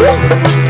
Woo!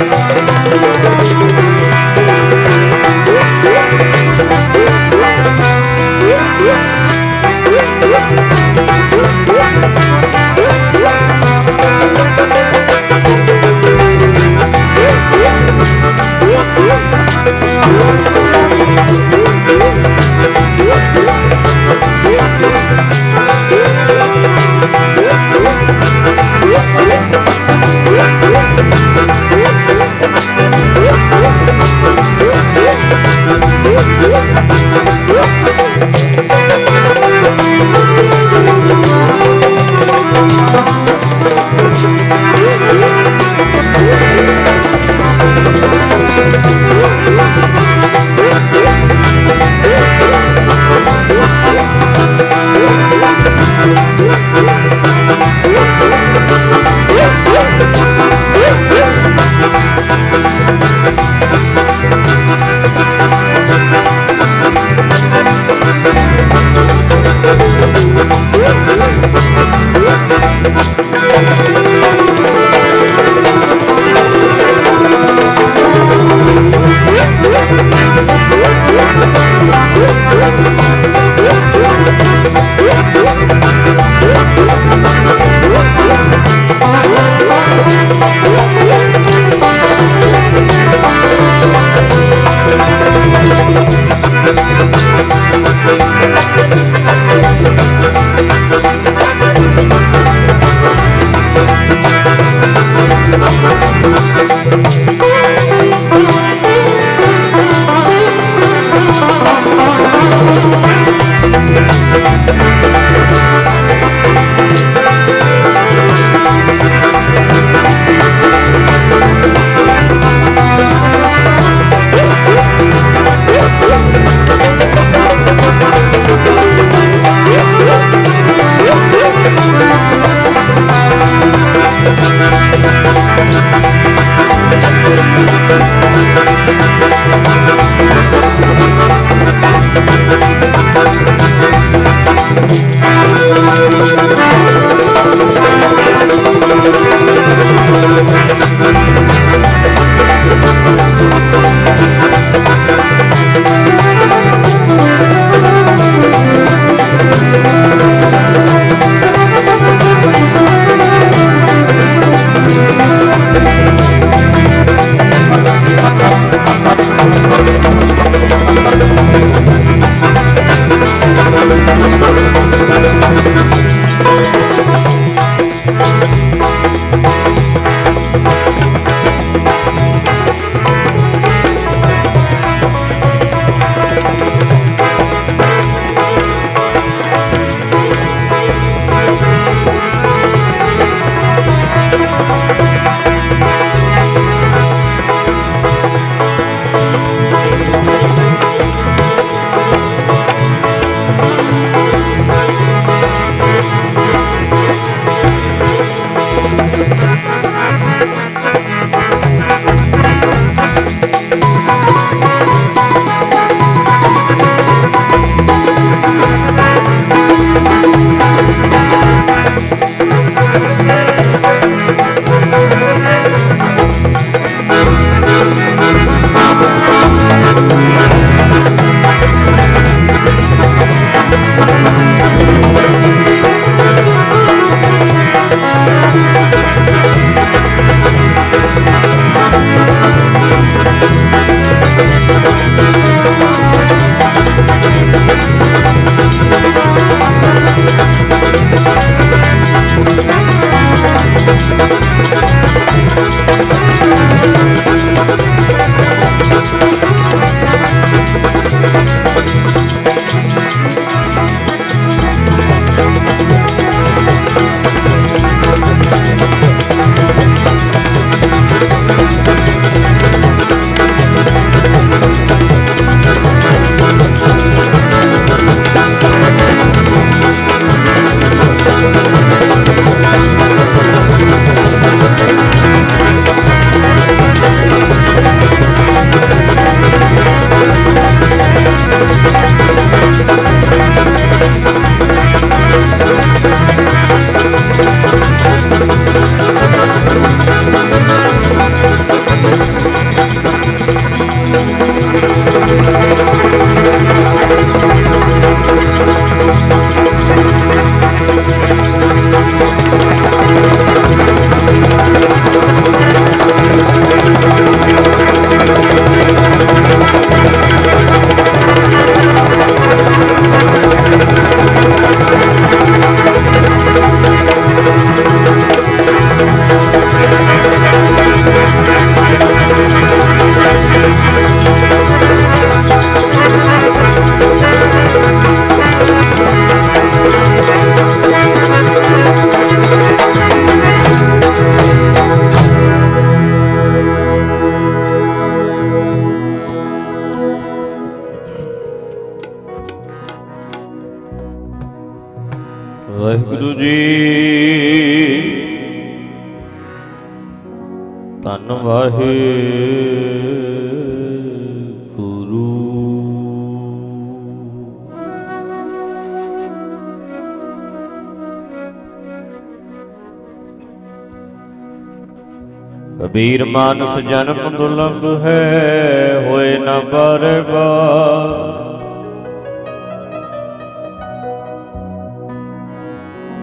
ਮਾਨਸ ਜਨਮ ਦੁਲੰਭ ਹੈ, ਹੋਏ ਨਾ ਬਾਰੇ ਬਾਰ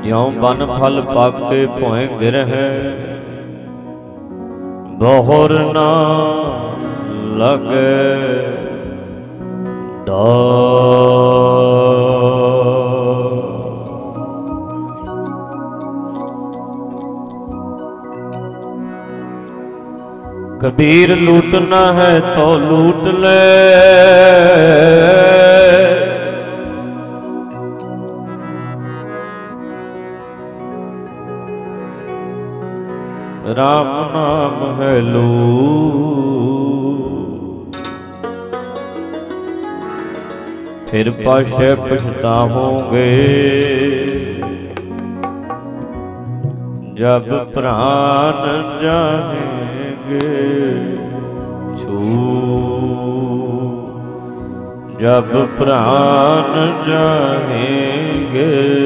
ਜਿਉ ਬਨ ਫਲ ਪਾਕੇ ਭੋਏ ਗਿਰਹਿ ਬਹੁਰ ਨਾ ਲਗੇ ਡਾ ਕਬੀਰ ਲੂਟਣਾ ਹੈ ਤੋ ਲੂਟ ਲੈ। ਰਾਮ ਨਾਮ ਹੈ ਲੂ ਫਿਰ ਪਾਸ਼ੇ ਪਛਤਾਹੋਗੇ ਜਬ ਪ੍ਰਾਨ ਜਾਣेंगे ਛੂ। ਜਬ ਪ੍ਰਾਨ ਜਾਣेंगे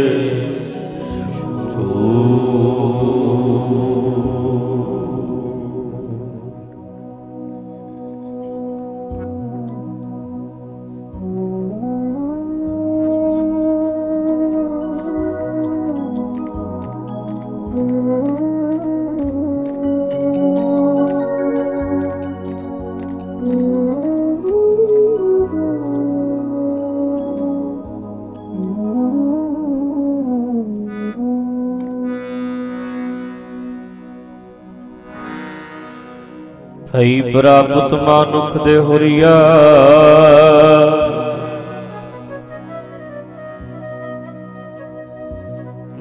ਭਈ ਪ੍ਰਾਪਤ ਮਾਨੁਖ ਦੇ ਹੁਰੀਆ।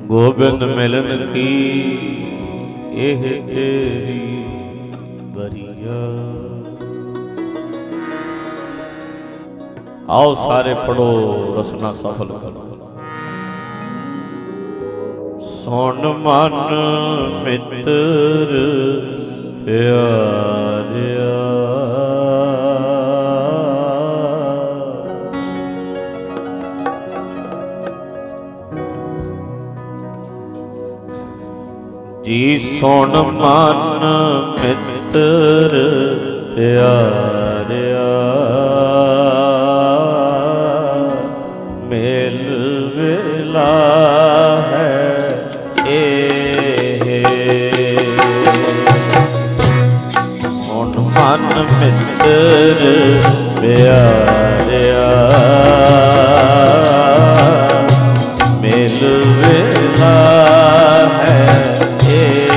ਗੋਬਿੰਦ ਮਿਲਨ ਕੀ ਇਹ ਤੇਰੀ ਬਰੀਆ। ਆਓ ਸਾਰੇ ਪੜੋ ਰਸਨਾ ਸਫਲ ਕਰੋ। ਸੁਣ ਮਨ ਮਿੱਤਰ ਪਿਆਰਿਆ ਜੀ ਸੁਣ ਮਨ ਮਿੱਤਰ ਪਿਆਰਿਆ। ਮੇਲ ਵੇਲਾ ਹੈ ਇਹ। ਹੁਣ ਮਨ ਮਿੱਤਰ ਪਿਆਰਿਆ। ਮਿਲ ਵੇਲਾ ਇਹ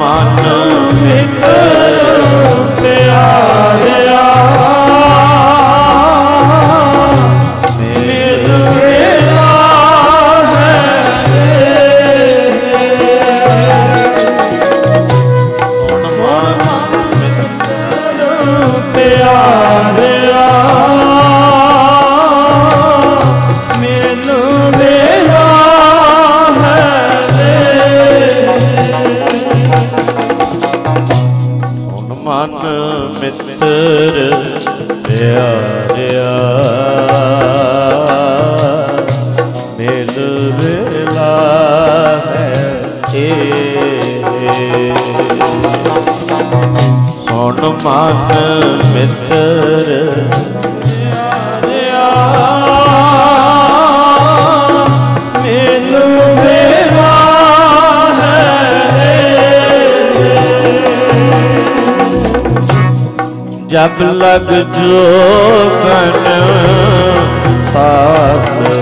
ਮਨ ਮਿੱਤਰ ਪਿਆਰਿਆ ਮਨ ਮਿੱਤਰ। ਜਬ ਲਗ ਜੋਗਨ ਸਾਸ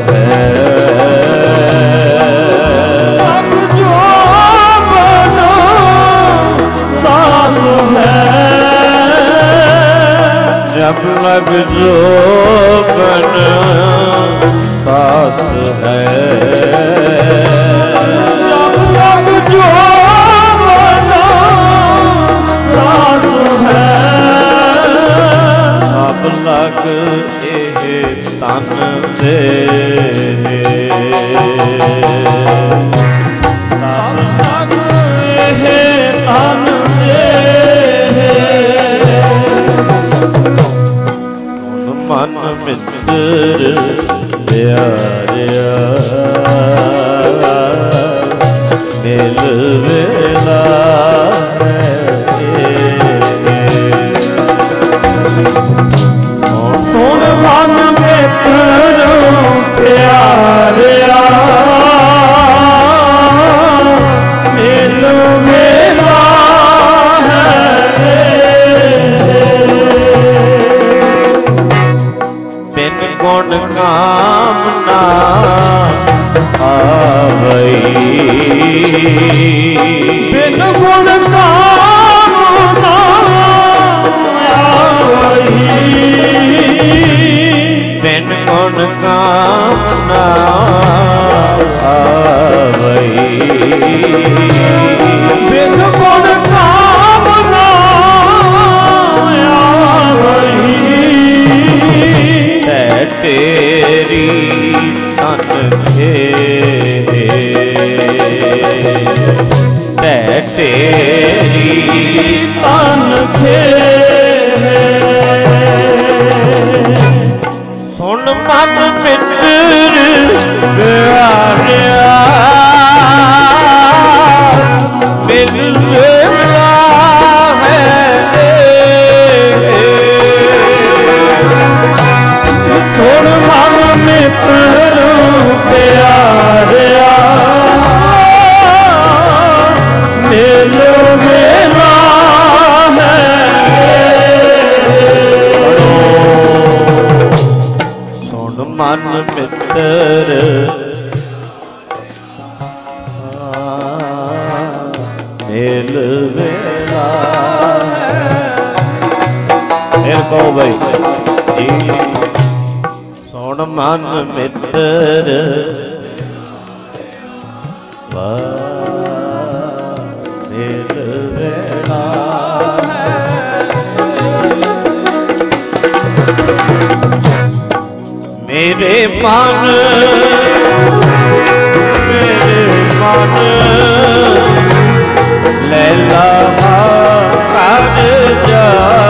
ਜਬ ਲਗ ਜੋਗਨ ਸਾਸ ਹੈ। ਜਬ ਲਗ ਜੋਗਨ ਸਾਸ ਹੈ। ਸਭ ਲਗ ਇਹ ਤਨ ਦੇ ਮਿੱਤਰ ਪਿਆਰਿਆ ਮਿਲ ਵੇਲਾ ਸੁਣ ਮਨ ਮਿੱਤਰ ਪਿਆਰਿਆ। ਗੁਣ ਕਾਮਨਾ ਆਵਈ। ਬਿਨ ਗੁਣ ਕਾਮਨਾ ਆਵਈ। ਬਿਨ ਗੁਣ ਕਾਮਨਾ ਆਵਈ। ਬਿਨ ਗੁਣ ਕਾਮਨਾ ਤੇਰੀ ਤਨ ਮਿੱਤਰ। ਮਿਲ ਵੇਲਾ ਫਿਰ ਕਹੋ ਬਈ। ਜੀ। ਸੁਣ ਮਨ ਮਿੱਤਰ। ਮੇਰੇ ਮਨ। ਮੇਰੇ ਮਨ। ਲੈਲਾ ਕਰ ਜਾਹੇ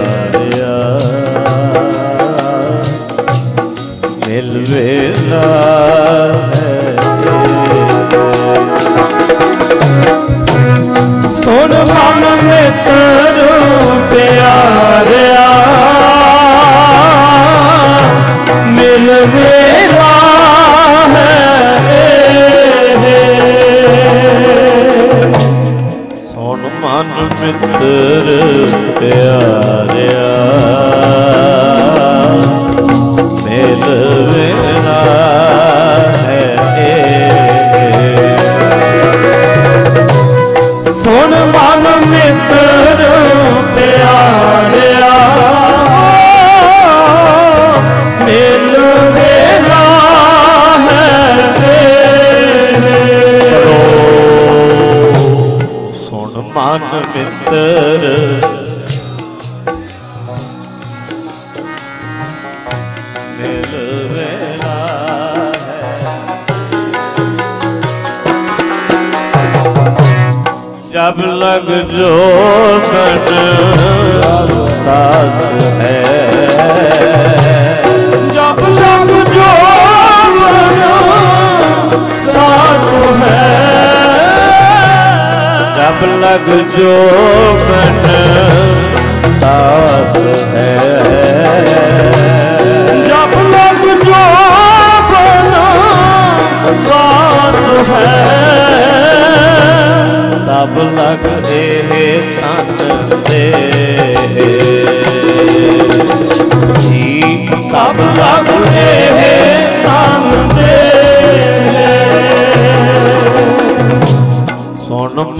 ਹੁਣ ਮਨ ਮੇ ਜਗਤ ਸਾਥ ਹੈ। ਜੋ ਸਾਥ ਜੋ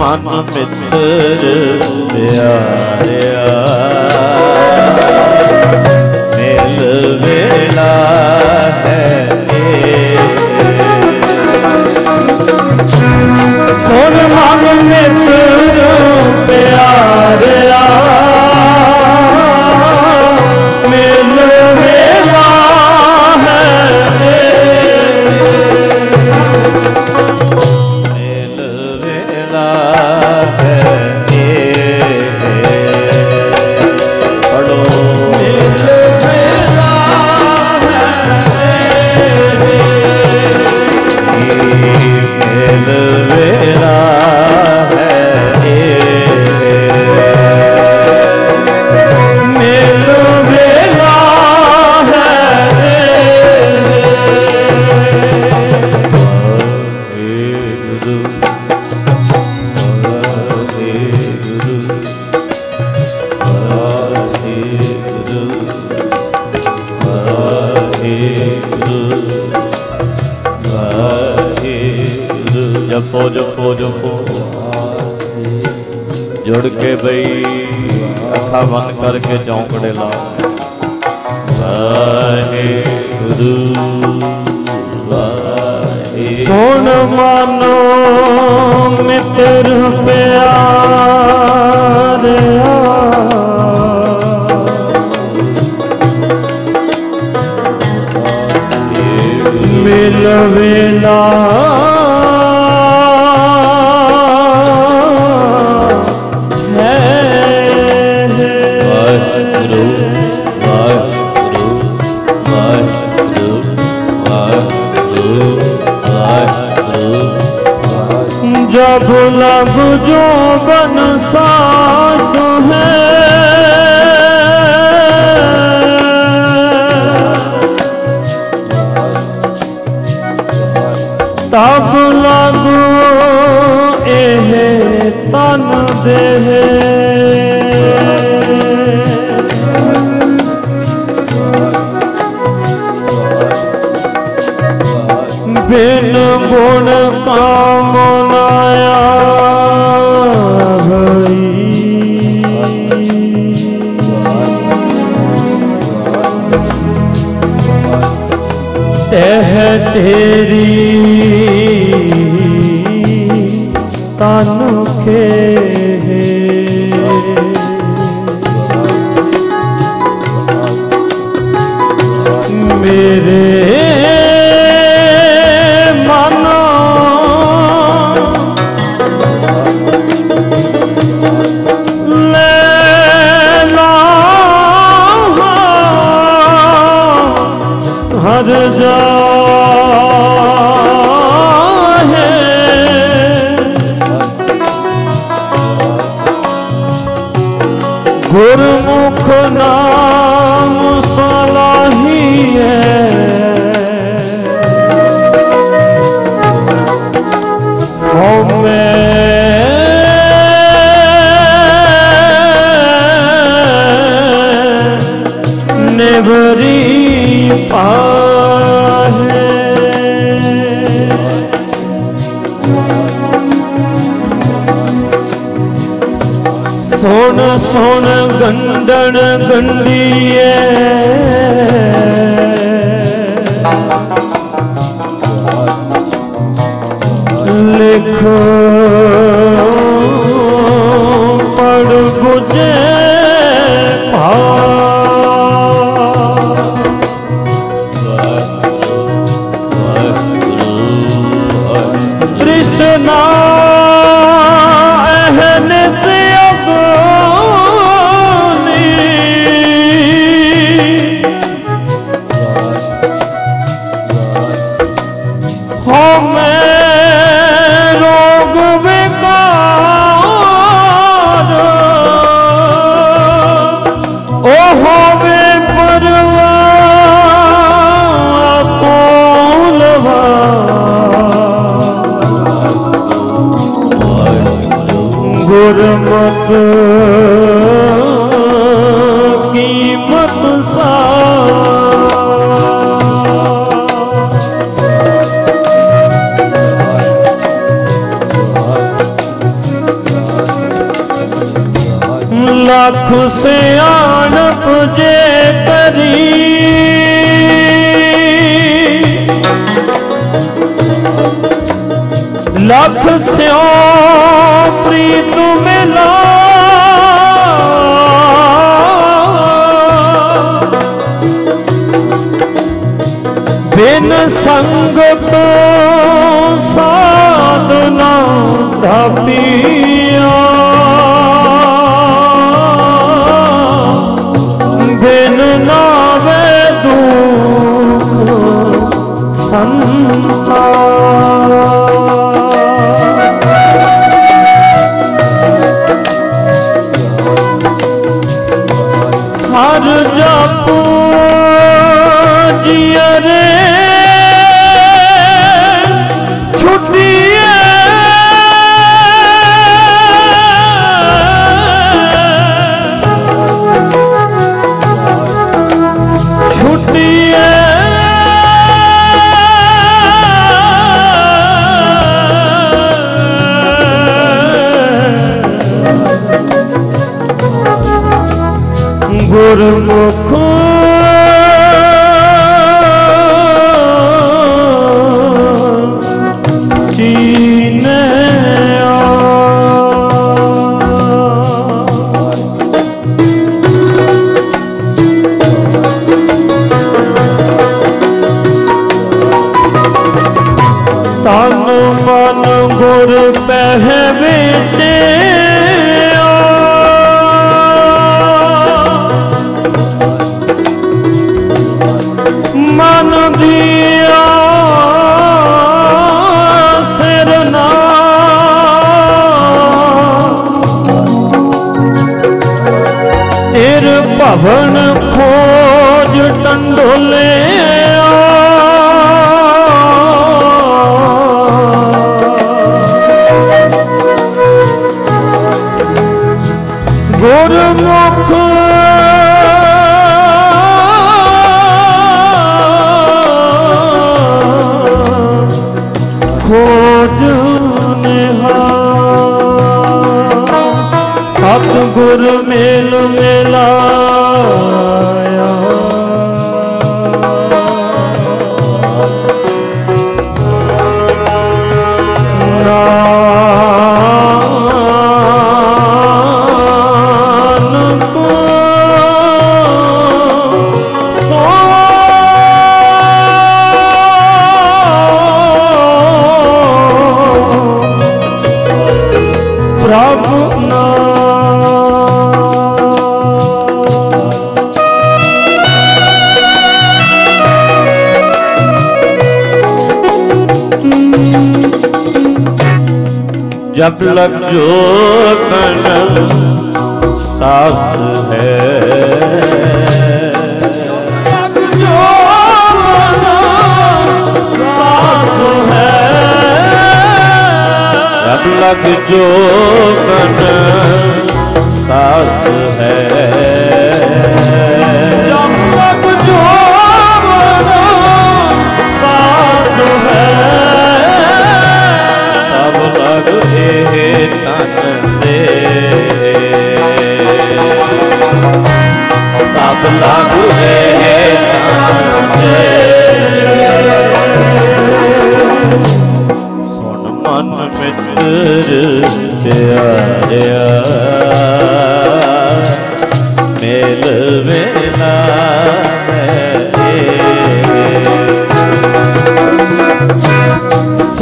ਮਨ ਮਿੱਤਰ ਪਿਆਰਿਆ ਮਿਲ ਵੇਲਾ ਹੈ ਸੋਨ ਮਨ ਮਿੱਤਰ ਪਿਆਰਿਆ ਕੇ ਚੌਂਕੜੇ ਲਾ ਵਾਹਿਗੁਰੂ ਵਾਹਿਗੁਰੂ। ਸੁਣ ਮਾਨੋ ਮਿੱਤਰ ਪੇ ਬਣ ਬੰਦੀਏ ਲਿਖੋ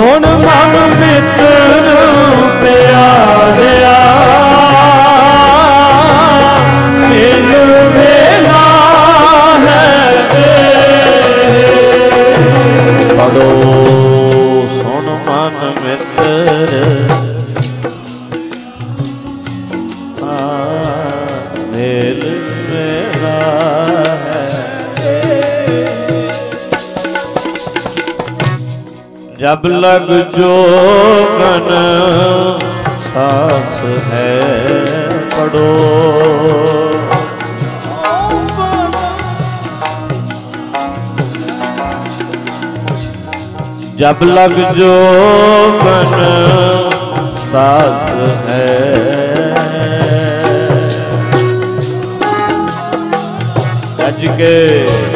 सोना जब लग जोगन सास है पड़ो जब लग जोगन सास है सज के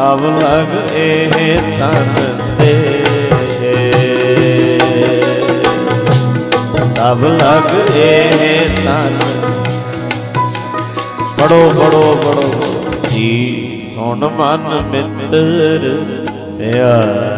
ਸਭ ਲਗ ਇਹ ਤਨ ਤੇ। ਸਭ ਲਗ ਇਹ ਤਨ। ਪੜੋ ਪੜੋ ਪੜੋ ਜੀ ਸੁਣ ਮਨ ਮਿੱਤਰ ਪਿਆਰ।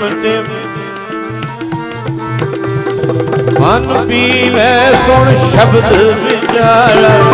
ਮੰਨੇ ਮਨ ਪੀਵੇ ਸੁਣ ਸ਼ਬਦ ਵਿਚਾਰਾ।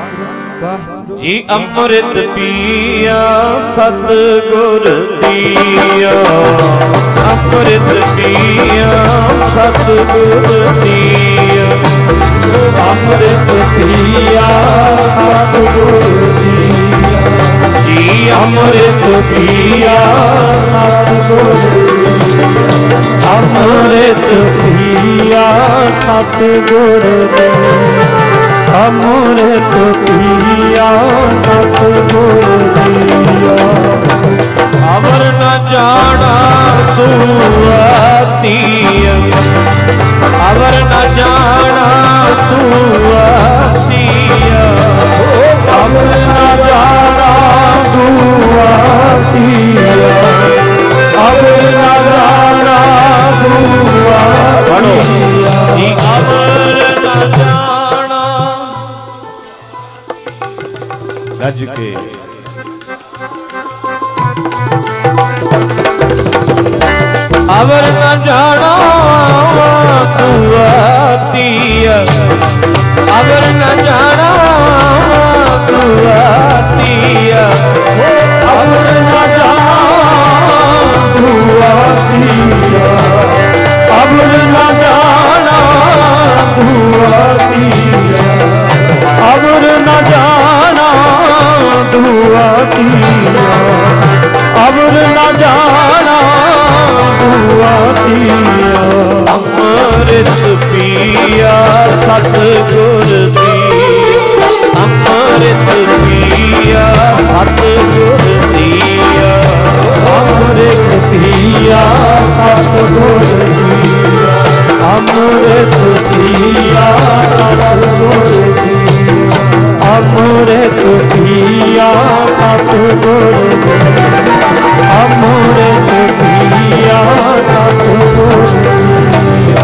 ਜੀ ਅੰਮ੍ਰਿਤ ਪੀਆ ਸਤ ਗੁਰ ਪੀਆ ਅੰਮ੍ਰਿਤ ਪੀਆ ਸਤ ਗੁਰ ਪੀਆ ਅੰਮ੍ਰਿਤ ਪੀਆ ਸਤ ਗੁਰ ਪੀਆ ਜੀ ਅੰਮ੍ਰਿਤ ਪੀਆ ਸਤ ਗੁਰ ਪੀਆ ਅੰਮ੍ਰਿਤ ਪੀਆ ਸਤ ਗੁਰ ਪੀਆ ਅੰਮ੍ਰਿਤ ਪੀਆ ਸਤਿਗੁਰ ਦੀਆ। ਅਮਰ ਨ ਜਾਣਾ ਸੁਆਤੀ ਅਮਰ ਨ ਜਾਣਾ ਸੁਆਤੀ ਅਮਰ ਨ ਜਾਣਾ ਸੁਆਤੀ ਅਮਰ ਨ ਜਾਣਾ ਸੁਆਤੀ ਬਣੋ ਜੀ ਅਮਰ ਨ ਗੱਜ ਕੇ ਅਵਰ ਨ ਜਾਣਾ ਤੂੰ ਆਤੀਆ ਅਵਰ ਨ ਜਾਣਾ ਤੂੰ ਆਤੀਆ ਅਮਰ ਨਾ ਜਾਣਾ ਦੁਆਸੀਆ ਅਮਰ ਨਾ ਜਾਣਾ ਦੁਆਸੀਆ ਅਮਰ ਨਾ ਜਾਣਾ ਦੁਆਸੀਆ ਅਮਰ ਨਾ ਜਾਣਾ ਦੁਆਸੀਆ ਅੰਮ੍ਰਿਤ ਪੀਆ ਸਤਿਗੁਰ ਦੀ ਅੰਮ੍ਰਿਤ ਪੀਆ ਸਤਿਗੁਰ ਦੀਆ। ਅੰਮ੍ਰਿਤ ਸੀਆ ਸਤਿਗੁਰ ਜੀਆ ਅੰਮ੍ਰਿਤ ਸੀਆ ਸਤਿਗੁਰ ਜੀਆ ਅੰਮ੍ਰਿਤ ਪੀਆ ਸਤਿਗੁਰ ਜੀਆ ਅੰਮ੍ਰਿਤ ਪੀਆ ਸਤਿਗੁਰ ਜੀਆ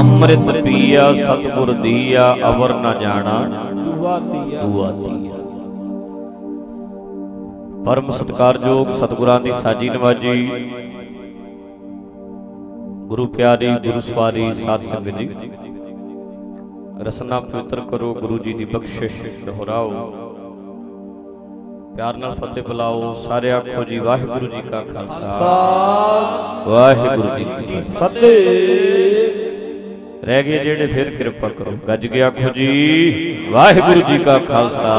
ਅੰਮ੍ਰਿਤ ਪੀਆ ਸਤਿਗੁਰ ਦੀਆ ਅਵਰ ਨ ਜਾਣਾ। ਦੁਆ ਦੀਆ। ਦੁਆ ਦੀਆ। ਪਰਮ ਸਤਿਕਾਰਯੋਗ ਸਤਿਗੁਰਾਂ ਦੀ ਸਾਜੀ ਨਵਾਜੀ ਗੁਰੂ ਪਿਆਰੀ ਗੁਰੂ ਸਵਾਰੀ ਸਾਧ ਸੰਗਤ ਜੀ। ਰਸਨਾ ਪਵਿੱਤਰ ਕਰੋ ਗੁਰੂ ਜੀ ਦੀ ਬਖਸ਼ਿਸ਼ ਦੁਹਰਾਓ। ਪਿਆਰ ਨਾਲ ਫਤਿਹ ਬੁਲਾਓ ਸਾਰੇ ਆਖੋ ਜੀ ਵਾਹਿਗੁਰੂ ਜੀ ਕਾ ਖਾਲਸਾ। ਵਾਹਿਗੁਰੂ ਜੀ ਕੀ ਫਤਿਹ। ਰਹਿ ਗਏ ਜਿਹੜੇ ਫਿਰ ਕਿਰਪਾ ਕਰੋ। ਗੱਜ ਕੇ ਆਖੋ ਜੀ ਵਾਹਿਗੁਰੂ ਜੀ ਕਾ ਖਾਲਸਾ।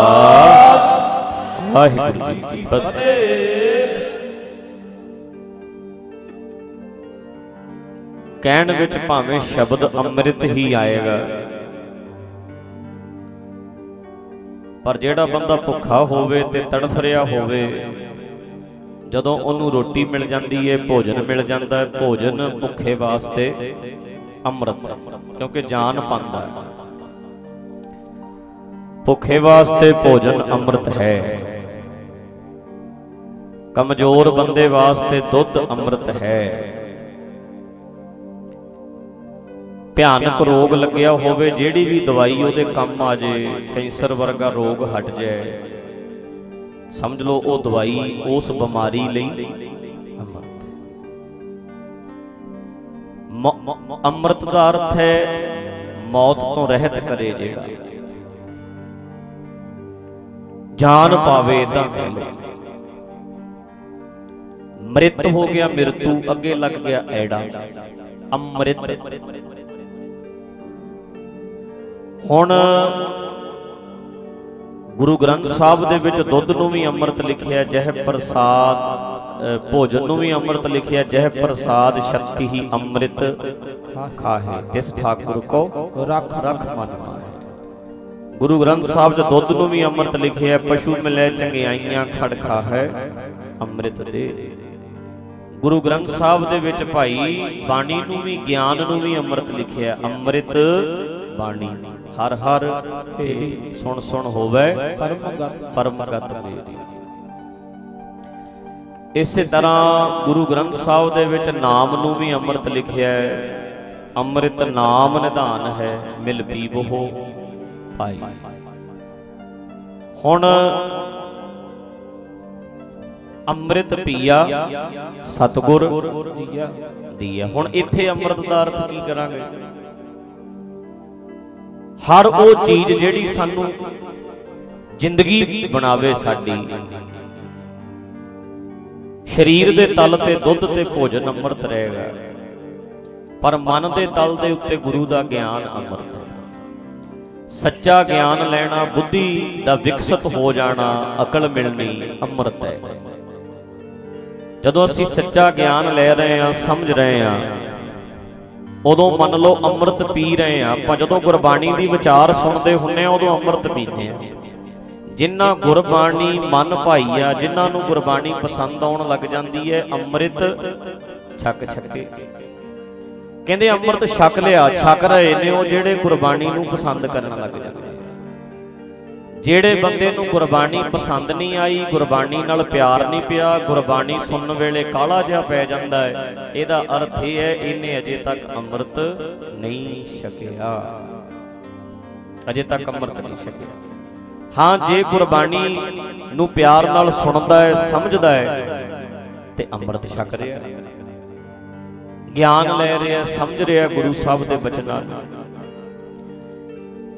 ਵਾਹਿਗੁਰੂ ਜੀ ਕੀ ਫਤਿਹ। ਕਹਿਣ ਵਿੱਚ ਭਾਵੇਂ ਸ਼ਬਦ ਅੰਮ੍ਰਿਤ ਹੀ ਆਏਗਾ ਪਰ ਜਿਹੜਾ ਬੰਦਾ ਭੁੱਖਾ ਹੋਵੇ ਤੇ ਤੜਫ ਰਿਹਾ ਹੋਵੇ, ਜਦੋਂ ਉਹਨੂੰ ਰੋਟੀ ਮਿਲ ਜਾਂਦੀ ਏ, ਭੋਜਨ ਮਿਲ ਜਾਂਦਾ ਹੈ ਭੋਜਨ ਭੁੱਖੇ ਵਾਸਤੇ ਅੰਮ੍ਰਿਤ, ਕਿਉਂਕਿ ਜਾਨ ਪਾਉਂਦਾ ਹੈ ਭੁੱਖੇ ਵਾਸਤੇ ਭੋਜਨ ਅੰਮ੍ਰਿਤ ਹੈ। ਕਮਜ਼ੋਰ ਬੰਦੇ ਵਾਸਤੇ ਦੁੱਧ ਅੰਮ੍ਰਿਤ ਹੈ। ਭਿਆਨਕ ਰੋਗ ਲੱਗਿਆ ਹੋਵੇ, ਜਿਹੜੀ ਵੀ ਦਵਾਈ ਉਹਦੇ ਕੰਮ ਆ ਜੇ ਕੈਂਸਰ ਵਰਗਾ ਰੋਗ ਹਟ ਜਾਏ। ਸਮਝ ਲਓ, ਉਹ ਦਵਾਈ ਉਸ ਬਿਮਾਰੀ ਲਈ ਅੰਮ੍ਰਿਤ। ਦਾ ਅਰਥ ਹੈ ਮੌਤ ਤੋਂ ਰਹਿਤ ਕਰੇ ਜਿਹੜਾ। ਜਾਨ ਪਾਵੇ ਇਦਾਂ ਕਹਿ ਲਓ ਮ੍ਰਿਤ ਹੋ ਗਿਆ, ਮਿਰਤੂ ਅੱਗੇ ਲੱਗ ਗਿਆ ਐੜਾ। ਅੰਮ੍ਰਿਤ। ਹੁਣ ਗੁਰੂ ਗ੍ਰੰਥ ਸਾਹਿਬ ਦੇ ਵਿੱਚ ਦੁੱਧ ਨੂੰ ਵੀ ਅੰਮ੍ਰਿਤ ਲਿਖਿਆ, ਜਹ ਪ੍ਰਸਾਦ ਭੋਜਨ ਨੂੰ ਵੀ ਅੰਮ੍ਰਿਤ ਲਿਖਿਆ, ਜਹ ਪ੍ਰਸਾਦ ਸ਼ਕਤੀ ਹੀ ਅੰਮ੍ਰਿਤ ਖਾਹੇ। ਤਿਸ ਠਾਕੁਰ ਕੋ ਰੱਖ, ਰਖ ਮਨ ਮਾਹੇ। ਗੁਰੂ ਗ੍ਰੰਥ ਸਾਹਿਬ 'ਚ ਦੁੱਧ ਨੂੰ ਵੀ ਅੰਮ੍ਰਿਤ ਲਿਖਿਆ, ਪਸ਼ੂ ਮਿਲੇ ਚੰਗਿਆਈਆਂ ਖੜ ਖਾਹੈ, ਅੰਮ੍ਰਿਤ ਦੇ। ਗੁਰੂ ਗ੍ਰੰਥ ਸਾਹਿਬ ਦੇ ਵਿੱਚ ਭਾਈ ਬਾਣੀ ਨੂੰ ਵੀ, ਗਿਆਨ ਨੂੰ ਵੀ ਅੰਮ੍ਰਿਤ ਲਿਖਿਆ, ਅੰਮ੍ਰਿਤ ਬਾਣੀ। ਹਰ ਹਰ ਤੇਰੀ ਸੁਣ ਸੁਣ ਹੋਵੇ ਪਰਮ ਗਤ ਪਰਮਗਤ ਮੇਰੀ। ਇਸੇ ਤਰ੍ਹਾਂ ਗੁਰੂ ਗ੍ਰੰਥ ਸਾਹਿਬ ਦੇ ਵਿੱਚ ਨਾਮ ਨੂੰ ਵੀ ਅੰਮ੍ਰਿਤ ਲਿਖਿਆ ਹੈ। ਅੰਮ੍ਰਿਤ ਨਾਮ ਨਿਧਾਨ ਹੈ ਮਿਲ ਪੀਵੋ ਪਾਈ ਹੁਣ ਅੰਮ੍ਰਿਤ ਪੀਆ ਸਤਗੁਰ ਦੀਆ। ਦੀਆ। ਹੁਣ ਇੱਥੇ ਅੰਮ੍ਰਿਤ ਦਾ ਅਰਥ ਕੀ ਕਰਾਂਗੇ? ਹਰ ਉਹ ਚੀਜ਼ ਜਿਹੜੀ ਸਾਨੂੰ ਜ਼ਿੰਦਗੀ ਬਣਾਵੇ ਸਾਡੀ। ਸਰੀਰ ਦੇ ਤਲ ਤੇ ਦੁੱਧ ਤੇ ਭੋਜਨ ਅੰਮ੍ਰਿਤ ਰਹੇਗਾ, ਪਰ ਮਨ ਦੇ ਤਲ ਦੇ ਉੱਤੇ ਗੁਰੂ ਦਾ ਗਿਆਨ ਅੰਮ੍ਰਿਤ ਹੈ। ਸੱਚਾ ਗਿਆਨ ਲੈਣਾ, ਬੁੱਧੀ ਦਾ ਵਿਕਸਿਤ ਹੋ ਜਾਣਾ, ਅਕਲ ਮਿਲਣੀ ਅੰਮ੍ਰਿਤ ਹੈ। ਜਦੋਂ ਅਸੀਂ ਸੱਚਾ ਗਿਆਨ ਲੈ ਰਹੇ ਹਾਂ, ਸਮਝ ਰਹੇ ਹਾਂ ਉਦੋਂ ਮੰਨ ਲਓ ਅੰਮ੍ਰਿਤ ਪੀ ਰਹੇ ਹਾਂ, ਆਪਾਂ ਜਦੋਂ ਗੁਰਬਾਣੀ ਦੀ ਵਿਚਾਰ ਸੁਣਦੇ ਹੁੰਨੇ ਆ ਉਦੋਂ ਅੰਮ੍ਰਿਤ ਪੀਂਦੇ ਆ ਜਿਨ੍ਹਾਂ ਗੁਰਬਾਣੀ ਮਨ ਭਾਈ ਆ ਜਿਨ੍ਹਾਂ ਨੂੰ ਗੁਰਬਾਣੀ ਪਸੰਦ ਆਉਣ ਲੱਗ ਜਾਂਦੀ ਹੈ, ਅੰਮ੍ਰਿਤ ਛਕ ਛਕੇ। ਕਹਿੰਦੇ ਅੰਮ੍ਰਿਤ ਛਕ ਲਿਆ, ਛਕ ਰਹੇ ਨੇ ਉਹ ਜਿਹੜੇ ਗੁਰਬਾਣੀ ਨੂੰ ਪਸੰਦ ਕਰਨ ਲੱਗ ਜਾਂਦੇ ਜਿਹੜੇ ਬੰਦੇ ਨੂੰ ਗੁਰਬਾਣੀ ਪਸੰਦ ਨਹੀਂ ਆਈ, ਗੁਰਬਾਣੀ ਨਾਲ ਪਿਆਰ ਨਹੀਂ ਪਿਆ, ਗੁਰਬਾਣੀ ਸੁਣਨ ਵੇਲੇ ਕਾਲਾ ਜਿਹਾ ਪੈ ਜਾਂਦਾ ਹੈ। ਇਹਦਾ ਅਰਥ ਇਹ ਹੈ, ਇਹਨੇ ਅਜੇ ਤੱਕ ਅੰਮ੍ਰਿਤ ਨਹੀਂ ਛਕਿਆ। ਅਜੇ ਤੱਕ ਅੰਮ੍ਰਿਤ ਨਹੀਂ ਛਕਿਆ। ਹਾਂ, ਜੇ ਗੁਰਬਾਣੀ ਨੂੰ ਪਿਆਰ ਨਾਲ ਸੁਣਦਾ ਹੈ, ਸਮਝਦਾ ਹੈ, ਤੇ ਅੰਮ੍ਰਿਤ ਛਕ ਰਿਹਾ। ਗਿਆਨ ਲੈ ਰਿਹਾ, ਸਮਝ ਰਿਹਾ ਗੁਰੂ ਸਾਹਿਬ ਦੇ ਬਚਨਾਂ ਨੂੰ।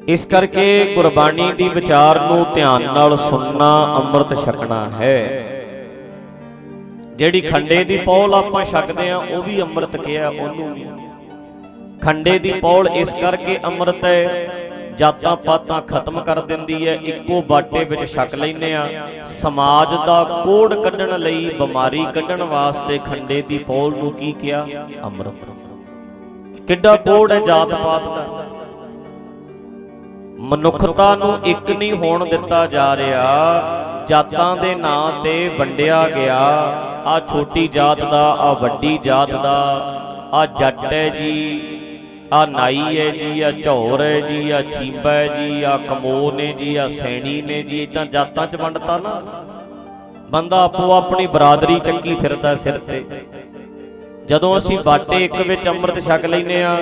ਇਸ ਕਰਕੇ ਗੁਰਬਾਣੀ ਦੀ ਵਿਚਾਰ ਨੂੰ ਧਿਆਨ ਨਾਲ ਸੁਣਨਾ ਅੰਮ੍ਰਿਤ ਛਕਣਾ ਹੈ। ਜਿਹੜੀ ਖੰਡੇ ਦੀ ਪੌਲ ਆਪਾਂ ਛਕਦੇ ਆ ਉਹ ਵੀ ਅੰਮ੍ਰਿਤ ਕਿਹਾ, ਉਹਨੂੰ ਵੀ। ਖੰਡੇ ਦੀ ਪੌਲ ਇਸ ਕਰਕੇ ਅੰਮ੍ਰਿਤ ਹੈ, ਜਾਤਾਂ ਪਾਤਾਂ ਖਤਮ ਕਰ ਦਿੰਦੀ ਹੈ, ਇੱਕੋ ਬਾਟੇ ਵਿੱਚ ਛਕ ਲੈਨੇ ਆ ਸਮਾਜ ਦਾ ਕੋੜ ਕੱਢਣ ਲਈ, ਬਿਮਾਰੀ ਕੱਢਣ ਵਾਸਤੇ ਖੰਡੇ ਦੀ ਪੌਲ ਨੂੰ ਕੀ ਕਿਹਾ? ਅੰਮ੍ਰਿਤ। ਕਿੱਡਾ ਕੋੜ ਹੈ ਜਾਤ ਪਾਤ ਦਾ? ਮਨੁੱਖਤਾ ਨੂੰ ਇੱਕ ਨਹੀਂ ਹੋਣ ਦਿੱਤਾ ਜਾ ਰਿਹਾ। ਜਾਤਾਂ ਦੇ ਨਾਂ ਤੇ ਵੰਡਿਆ ਗਿਆ। ਆ ਛੋਟੀ ਜਾਤ ਦਾ ਆ ਵੱਡੀ ਜਾਤ ਦਾ ਆ ਜੱਟ ਹੈ ਜੀ ਆ ਨਾਈ ਹੈ ਜੀ ਆ ਝੌਰ ਹੈ ਜੀ ਆ ਚੀਂਬਾ ਹੈ ਜੀ ਆ ਕਮੋ ਨੇ ਜੀ ਆ ਸੈਣੀ ਨੇ ਜੀ ਇਦਾਂ ਜਾਤਾਂ 'ਚ ਵੰਡਤਾ ਨਾ। ਬੰਦਾ ਆਪੋ ਆਪਣੀ ਬਰਾਦਰੀ ਚੱਕੀ ਫਿਰਦਾ ਸਿਰ ਤੇ। ਜਦੋਂ ਅਸੀਂ ਬਾਟੇ ਇੱਕ ਵਿੱਚ ਅੰਮ੍ਰਿਤ ਛਕ ਲੈਨੇ ਆ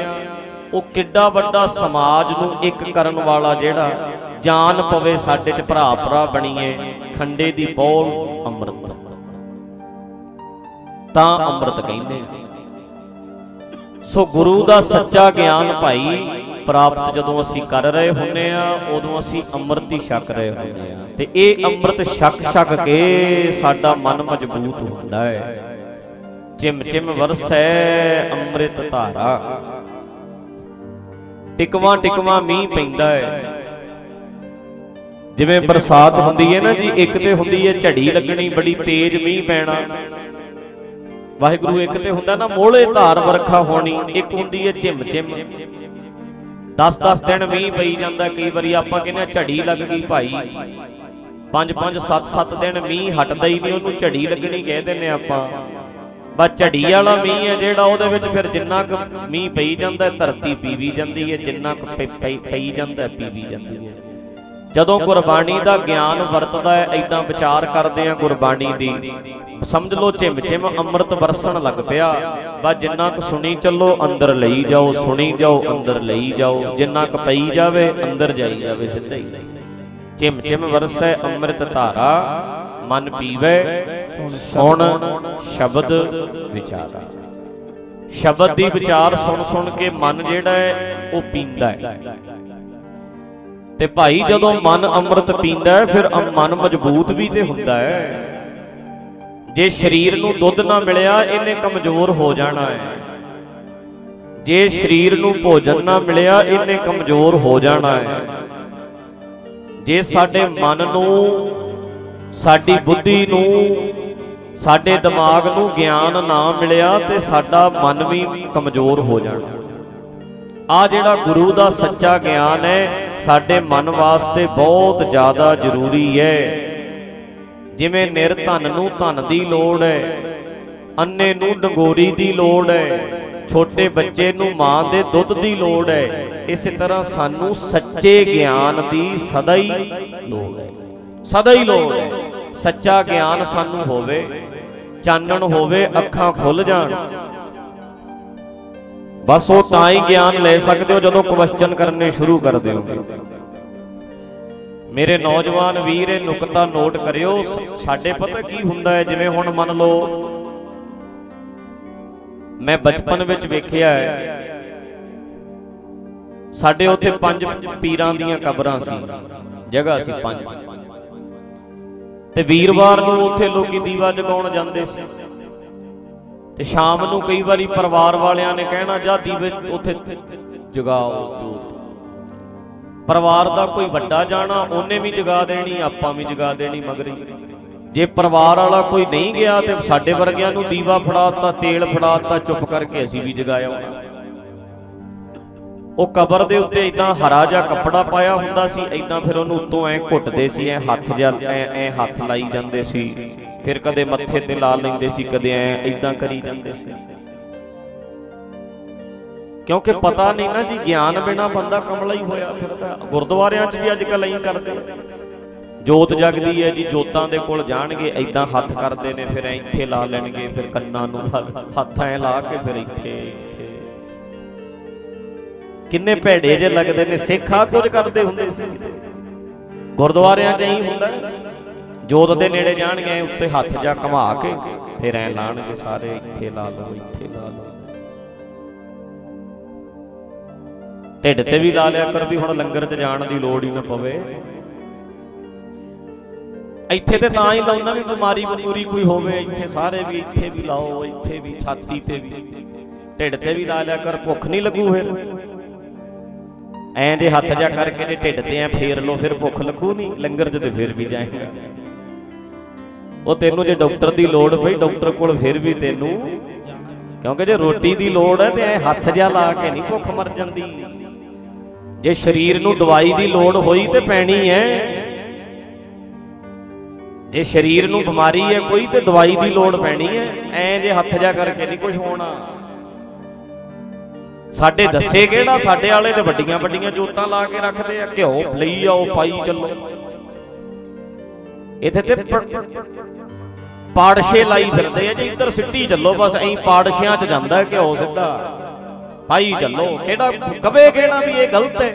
ਉਹ ਕਿੱਡਾ ਵੱਡਾ ਸਮਾਜ ਨੂੰ ਇੱਕ ਕਰਨ ਵਾਲਾ ਜਿਹੜਾ ਜਾਨ ਪਵੇ ਸਾਡੇ 'ਚ ਭਰਾ ਭਰਾ ਬਣੀਏ, ਖੰਡੇ ਦੀ ਬੋਲ ਅੰਮ੍ਰਿਤ। ਤਾਂ ਅੰਮ੍ਰਿਤ ਕਹਿੰਦੇ ਸੋ ਗੁਰੂ ਦਾ ਸੱਚਾ ਗਿਆਨ ਭਾਈ, ਪ੍ਰਾਪਤ ਜਦੋਂ ਅਸੀਂ ਕਰ ਰਹੇ ਹੁੰਨੇ ਆ, ਉਦੋਂ ਅਸੀਂ ਅੰਮ੍ਰਿਤ ਹੀ ਛਕ ਰਹੇ ਹੁੰਨੇ ਆ। ਤੇ ਇਹ ਅੰਮ੍ਰਿਤ ਛਕ ਛਕ ਕੇ ਸਾਡਾ ਮਨ ਮਜ਼ਬੂਤ ਹੁੰਦਾ ਹੈ। ਚਿਮ ਚਿਮ ਵਰਸੈ ਅੰਮ੍ਰਿਤ ਧਾਰਾ। ਟਿਕਵਾ ਟਿਕਵਾ ਮੀਂਹ ਪੈਂਦਾ ਹੈ ਜਿਵੇਂ ਬਰਸਾਤ ਹੁੰਦੀ ਹੈ ਨਾ ਜੀ ਇੱਕ ਤੇ ਹੁੰਦੀ ਹੈ ਝੜੀ ਲੱਗਣੀ ਬੜੀ ਤੇਜ਼ ਮੀਂਹ ਪੈਣਾ। ਵਾਹਿਗੁਰੂ ਇੱਕ ਤੇ ਹੁੰਦਾ ਨਾ ਮੋਹਲੇ ਧਾਰ ਵਰਖਾ ਹੋਣੀ ਇੱਕ ਹੁੰਦੀ ਹੈ ਝਿਮ ਝਿਮ। 10-10 ਦਿਨ ਮੀਂਹ ਪਈ ਜਾਂਦਾ ਕਈ ਵਾਰੀ ਆਪਾਂ ਕਹਿੰਦੇ ਝੜੀ ਲੱਗ ਗਈ ਭਾਈ। 5-5 7-7 ਦਿਨ ਮੀਂਹ ਹਟਦਾ ਹੀ ਨਹੀਂ ਉਹਨੂੰ ਝੜੀ ਲੱਗਣੀ ਕਹਿ ਦਿੰਨੇ ਆਪਾਂ। ਬਸ ਝੜੀ ਵਾਲਾ ਮੀਂਹ ਹੈ ਜਿਹੜਾ ਉਹਦੇ ਵਿੱਚ ਫਿਰ ਜਿੰਨਾ ਕੁ ਮੀਂਹ ਪਈ ਜਾਂਦਾ ਧਰਤੀ ਪੀਵੀ ਜਾਂਦੀ ਹੈ, ਜਿੰਨਾ ਕੁ ਪਈ- ਜਾਂਦਾ ਪੀਵੀ ਜਾਂਦੀ ਹੈ। ਜਦੋਂ ਗੁਰਬਾਣੀ ਦਾ ਗਿਆਨ ਵਰਤਦਾ ਹੈ ਐਦਾਂ ਵਿਚਾਰ ਕਰਦੇ ਆ ਗੁਰਬਾਣੀ ਦੀ। ਸਮਝ ਲਓ ਝਿਮ ਝਿਮ ਅੰਮ੍ਰਿਤ ਵਰਸਣ ਲੱਗ ਪਿਆ। ਬਸ ਜਿੰਨਾ ਕੁ ਸੁਣੀ ਚੱਲੋ, ਅੰਦਰ ਲਈ ਜਾਓ, ਸੁਣੀ ਜਾਓ, ਅੰਦਰ ਲਈ ਜਾਓ। ਜਿੰਨਾ ਕੁ ਪਈ ਜਾਵੇ, ਅੰਦਰ ਜਾਈ ਜਾਵੇ ਸਿੱਧਾ ਹੀ। ਝਿਮ ਝਿਮ ਵਰਸੈ ਅੰਮ੍ਰਿਤ ਧਾਰਾ। ਮਨ ਪੀਵੇ ਸੁਣ ਸ਼ਬਦ ਵਿਚਾਰਾ। ਸ਼ਬਦ ਦੀ ਵਿਚਾਰ ਸੁਣ ਸੁਣ ਕੇ ਮਨ ਜਿਹੜਾ ਹੈ ਉਹ ਪੀਂਦਾ ਹੈ। ਤੇ ਭਾਈ ਜਦੋਂ ਮਨ ਅੰਮ੍ਰਿਤ ਪੀਂਦਾ ਹੈ ਫਿਰ ਮਨ ਮਜ਼ਬੂਤ ਵੀ ਤੇ ਹੁੰਦਾ ਹੈ। ਜੇ ਸਰੀਰ ਨੂੰ ਦੁੱਧ ਨਾ ਮਿਲਿਆ ਇਹਨੇ ਕਮਜ਼ੋਰ ਹੋ ਜਾਣਾ ਹੈ। ਜੇ ਸਰੀਰ ਨੂੰ ਭੋਜਨ ਨਾ ਮਿਲਿਆ ਇਹਨੇ ਕਮਜ਼ੋਰ ਹੋ ਜਾਣਾ ਹੈ। ਜੇ ਸਾਡੇ ਮਨ ਨੂੰ ਸਾਡੀ ਬੁੱਧੀ ਨੂੰ ਸਾਡੇ ਦਿਮਾਗ ਨੂੰ ਗਿਆਨ ਨਾ ਮਿਲਿਆ ਤੇ ਸਾਡਾ ਮਨ ਵੀ ਕਮਜ਼ੋਰ ਹੋ ਜਾਣਾ। ਆ ਜਿਹੜਾ ਗੁਰੂ ਦਾ ਸੱਚਾ ਗਿਆਨ ਹੈ ਸਾਡੇ ਮਨ ਵਾਸਤੇ ਬਹੁਤ ਜ਼ਿਆਦਾ ਜ਼ਰੂਰੀ ਹੈ। ਜਿਵੇਂ ਨਿਰਧਨ ਨੂੰ ਧਨ ਦੀ ਲੋੜ ਹੈ ਅੰਨੇ ਨੂੰ ਡੰਗੋਰੀ ਦੀ ਲੋੜ ਹੈ ਛੋਟੇ ਬੱਚੇ ਨੂੰ ਮਾਂ ਦੇ ਦੁੱਧ ਦੀ ਲੋੜ ਹੈ। ਇਸੇ ਤਰ੍ਹਾਂ ਸਾਨੂੰ ਸੱਚੇ ਗਿਆਨ ਦੀ ਸਦਾ ਹੀ ਲੋੜ ਹੈ ਸਦਾ ਹੀ। ਲੋੜ ਹੈ। ਸੱਚਾ ਗਿਆਨ ਸਾਨੂੰ ਹੋਵੇ, ਚਾਨਣ ਹੋਵੇ, ਅੱਖਾਂ ਖੁੱਲ ਜਾਣ। ਬਸ ਉਹ ਤਾਂ ਹੀ ਗਿਆਨ ਲੈ ਸਕਦੇ ਹੋ ਜਦੋਂ ਕੁਐਸਚਨ ਕਰਨੇ ਸ਼ੁਰੂ ਕਰ ਦਿਓ ਮੇਰੇ ਨੌਜਵਾਨ ਵੀਰ, ਇਹ ਨੁਕਤਾ ਨੋਟ ਕਰਿਓ ਸਾਡੇ ਪਤਾ ਕੀ ਹੁੰਦਾ ਹੈ, ਜਿਵੇਂ ਹੁਣ ਮੰਨ ਲਓ, ਮੈਂ ਬਚਪਨ ਵਿੱਚ ਵੇਖਿਆ ਹੈ, ਸਾਡੇ ਉੱਥੇ ਪੰਜ ਪੀਰਾਂ ਦੀਆਂ ਕਬਰਾਂ ਸੀ, ਜਗ੍ਹਾ ਸੀ ਪੰਜ। ਤੇ ਵੀਰਵਾਰ ਨੂੰ ਉੱਥੇ ਲੋਕੀ ਦੀਵਾ ਜਗਾਉਣ ਜਾਂਦੇ ਸੀ। ਤੇ ਸ਼ਾਮ ਨੂੰ ਕਈ ਵਾਰੀ ਪਰਿਵਾਰ ਵਾਲਿਆਂ ਨੇ ਕਹਿਣਾ, ਜਾ ਦੀਵੇ ਉੱਥੇ ਜਗਾਓ, ਜੋਤ। ਪਰਿਵਾਰ ਦਾ ਕੋਈ ਵੱਡਾ ਜਾਣਾ, ਉਹਨੇ ਵੀ ਜਗਾ ਦੇਣੀ, ਆਪਾਂ ਵੀ ਜਗਾ ਦੇਣੀ, ਮਗਰੀ ਜੇ ਪਰਿਵਾਰ ਵਾਲਾ ਕੋਈ ਨਹੀਂ ਗਿਆ ਤੇ ਸਾਡੇ ਵਰਗਿਆਂ ਨੂੰ ਦੀਵਾ ਫੜਾਤਾ ਤੇਲ ਫੜਾਤਾ ਚੁੱਪ ਕਰਕੇ ਅਸੀਂ ਵੀ ਜਗਾਇਆ ਉਹ ਕਬਰ ਦੇ ਉੱਤੇ ਇਦਾਂ ਹਰਾ ਜਿਹਾ ਕੱਪੜਾ ਪਾਇਆ ਹੁੰਦਾ ਸੀ ਇਦਾਂ ਫਿਰ ਉਹਨੂੰ ਉੱਤੋਂ ਐ ਘੁੱਟਦੇ ਸੀ, ਐ ਹੱਥ ਜਿਹਾ, ਐ ਐ ਹੱਥ ਲਾਈ ਜਾਂਦੇ ਸੀ। ਫਿਰ ਕਦੇ ਮੱਥੇ ਤੇ ਲਾ ਲੈਂਦੇ ਸੀ, ਕਦੇ ਐ ਇਦਾਂ ਕਰੀ ਜਾਂਦੇ ਸੀ। ਕਿਉਂਕਿ ਪਤਾ ਨਹੀਂ ਨਾ ਜੀ, ਗਿਆਨ ਬਿਨਾ ਬੰਦਾ ਕਮਲਾ ਹੀ ਹੋਇਆ ਫਿਰਦਾ। ਗੁਰਦੁਆਰਿਆਂ 'ਚ ਵੀ ਅੱਜ ਕੱਲ੍ਹ ਐਂ ਕਰਦੇ ਜੋਤ ਜਗਦੀ ਹੈ ਜੀ, ਜੋਤਾਂ ਦੇ ਕੋਲ ਜਾਣਗੇ ਐਦਾਂ ਹੱਥ ਕਰਦੇ ਨੇ, ਫਿਰ ਐ ਇੱਥੇ ਲਾ ਲੈਣਗੇ, ਫਿਰ ਕੰਨਾਂ ਨੂੰ ਹੱਥ ਐ ਲਾ ਕੇ ਫਿਰ ਇੱਥੇ ਕਿੰਨੇ ਭੈੜੇ ਜੇ ਲੱਗਦੇ ਨੇ, ਸਿੱਖ ਆ ਕੁਝ ਕਰਦੇ ਹੁੰਦੇ ਸੀ। ਗੁਰਦੁਆਰਿਆਂ 'ਚ ਹੀ ਹੁੰਦਾ ਜੋਤ ਦੇ ਨੇੜੇ ਜਾਣਗੇ, ਉੱਤੇ ਹੱਥ ਜਾ ਘੁਮਾ ਕੇ, ਫਿਰ ਐ ਲਾਣਗੇ ਸਾਰੇ, ਇੱਥੇ ਲਾ ਲਓ, ਇੱਥੇ ਲਾ ਲਓ। ਢਿੱਡ ਤੇ ਵੀ ਲਾ ਲਿਆ ਕਰ ਵੀ ਹੁਣ ਲੰਗਰ 'ਚ ਜਾਣ ਦੀ ਲੋੜ ਹੀ ਨਾ ਪਵੇ। ਇੱਥੇ ਤੇ ਤਾਂ ਹੀ ਲਾਉਣਾ ਵੀ ਬਿਮਾਰੀ ਬਮੂਰੀ ਕੋਈ ਹੋਵੇ, ਇੱਥੇ ਸਾਰੇ ਵੀ ਇੱਥੇ ਵੀ ਲਾਓ, ਇੱਥੇ ਵੀ, ਛਾਤੀ ਤੇ ਵੀ। ਢਿੱਡ ਤੇ ਵੀ ਲਾ ਲਿਆ ਕਰ, ਭੁੱਖ ਨਹੀਂ ਲੱਗੂ ਫਿਰ। ਐਂ ਜੇ ਹੱਥ ਜਾ ਕਰਕੇ ਜੇ ਢਿੱਡ ਤੇ ਐ ਫੇਰ ਲੋ ਫਿਰ ਭੁੱਖ ਲੱਗੂ ਨਹੀਂ ਲੰਗਰ 'ਚ ਤੇ ਫਿਰ ਵੀ ਜਾਏਗਾ। ਉਹ ਤੈਨੂੰ ਜੇ ਡਾਕਟਰ ਦੀ ਲੋੜ ਪਈ, ਡਾਕਟਰ ਕੋਲ ਫਿਰ ਵੀ ਤੈਨੂੰ, ਕਿਉਂਕਿ ਜੇ ਰੋਟੀ ਦੀ ਲੋੜ ਹੈ ਤੇ ਐ ਹੱਥ ਜਾ ਲਾ ਕੇ ਨਹੀਂ ਭੁੱਖ ਮਰ ਜਾਂਦੀ। ਜੇ ਸਰੀਰ ਨੂੰ ਦਵਾਈ ਦੀ ਲੋੜ ਹੋਈ ਤੇ ਪੈਣੀ ਹੈ ਜੇ ਸਰੀਰ ਨੂੰ ਬਿਮਾਰੀ ਹੈ ਕੋਈ, ਤੇ ਦਵਾਈ ਦੀ ਲੋੜ ਪੈਣੀ ਹੈ ਐ ਜੇ ਹੱਥ ਜਾ ਕਰਕੇ ਨਹੀਂ ਕੁਝ ਹੋਣਾ। ਸਾਡੇ ਦੱਸੇ ਕਿਹੜਾ ਸਾਡੇ ਵਾਲੇ ਤੇ ਵੱਡੀਆਂ ਵੱਡੀਆਂ ਜੋਤਾਂ ਲਾ ਕੇ ਰੱਖਦੇ ਆ ਘਿਓ ਲਈ ਆਓ ਪਾਈ ਚੱਲੋ। ਇੱਥੇ ਤੇ ਪਾੜਸ਼ੇ ਲਾਈ ਫਿਰਦੇ ਆ ਜੇ ਇੱਧਰ ਸਿੱਟੀ ਚੱਲੋ ਬਸ ਐਂ ਪਾੜਸ਼ਿਆਂ 'ਚ ਜਾਂਦਾ ਘਿਓ ਸਿੱਧਾ। ਪਾਈ ਚੱਲੋ ਕਿਹੜਾ ਕਵੇ ਕਿਹੜਾ ਵੀ ਇਹ ਗਲਤ ਹੈ।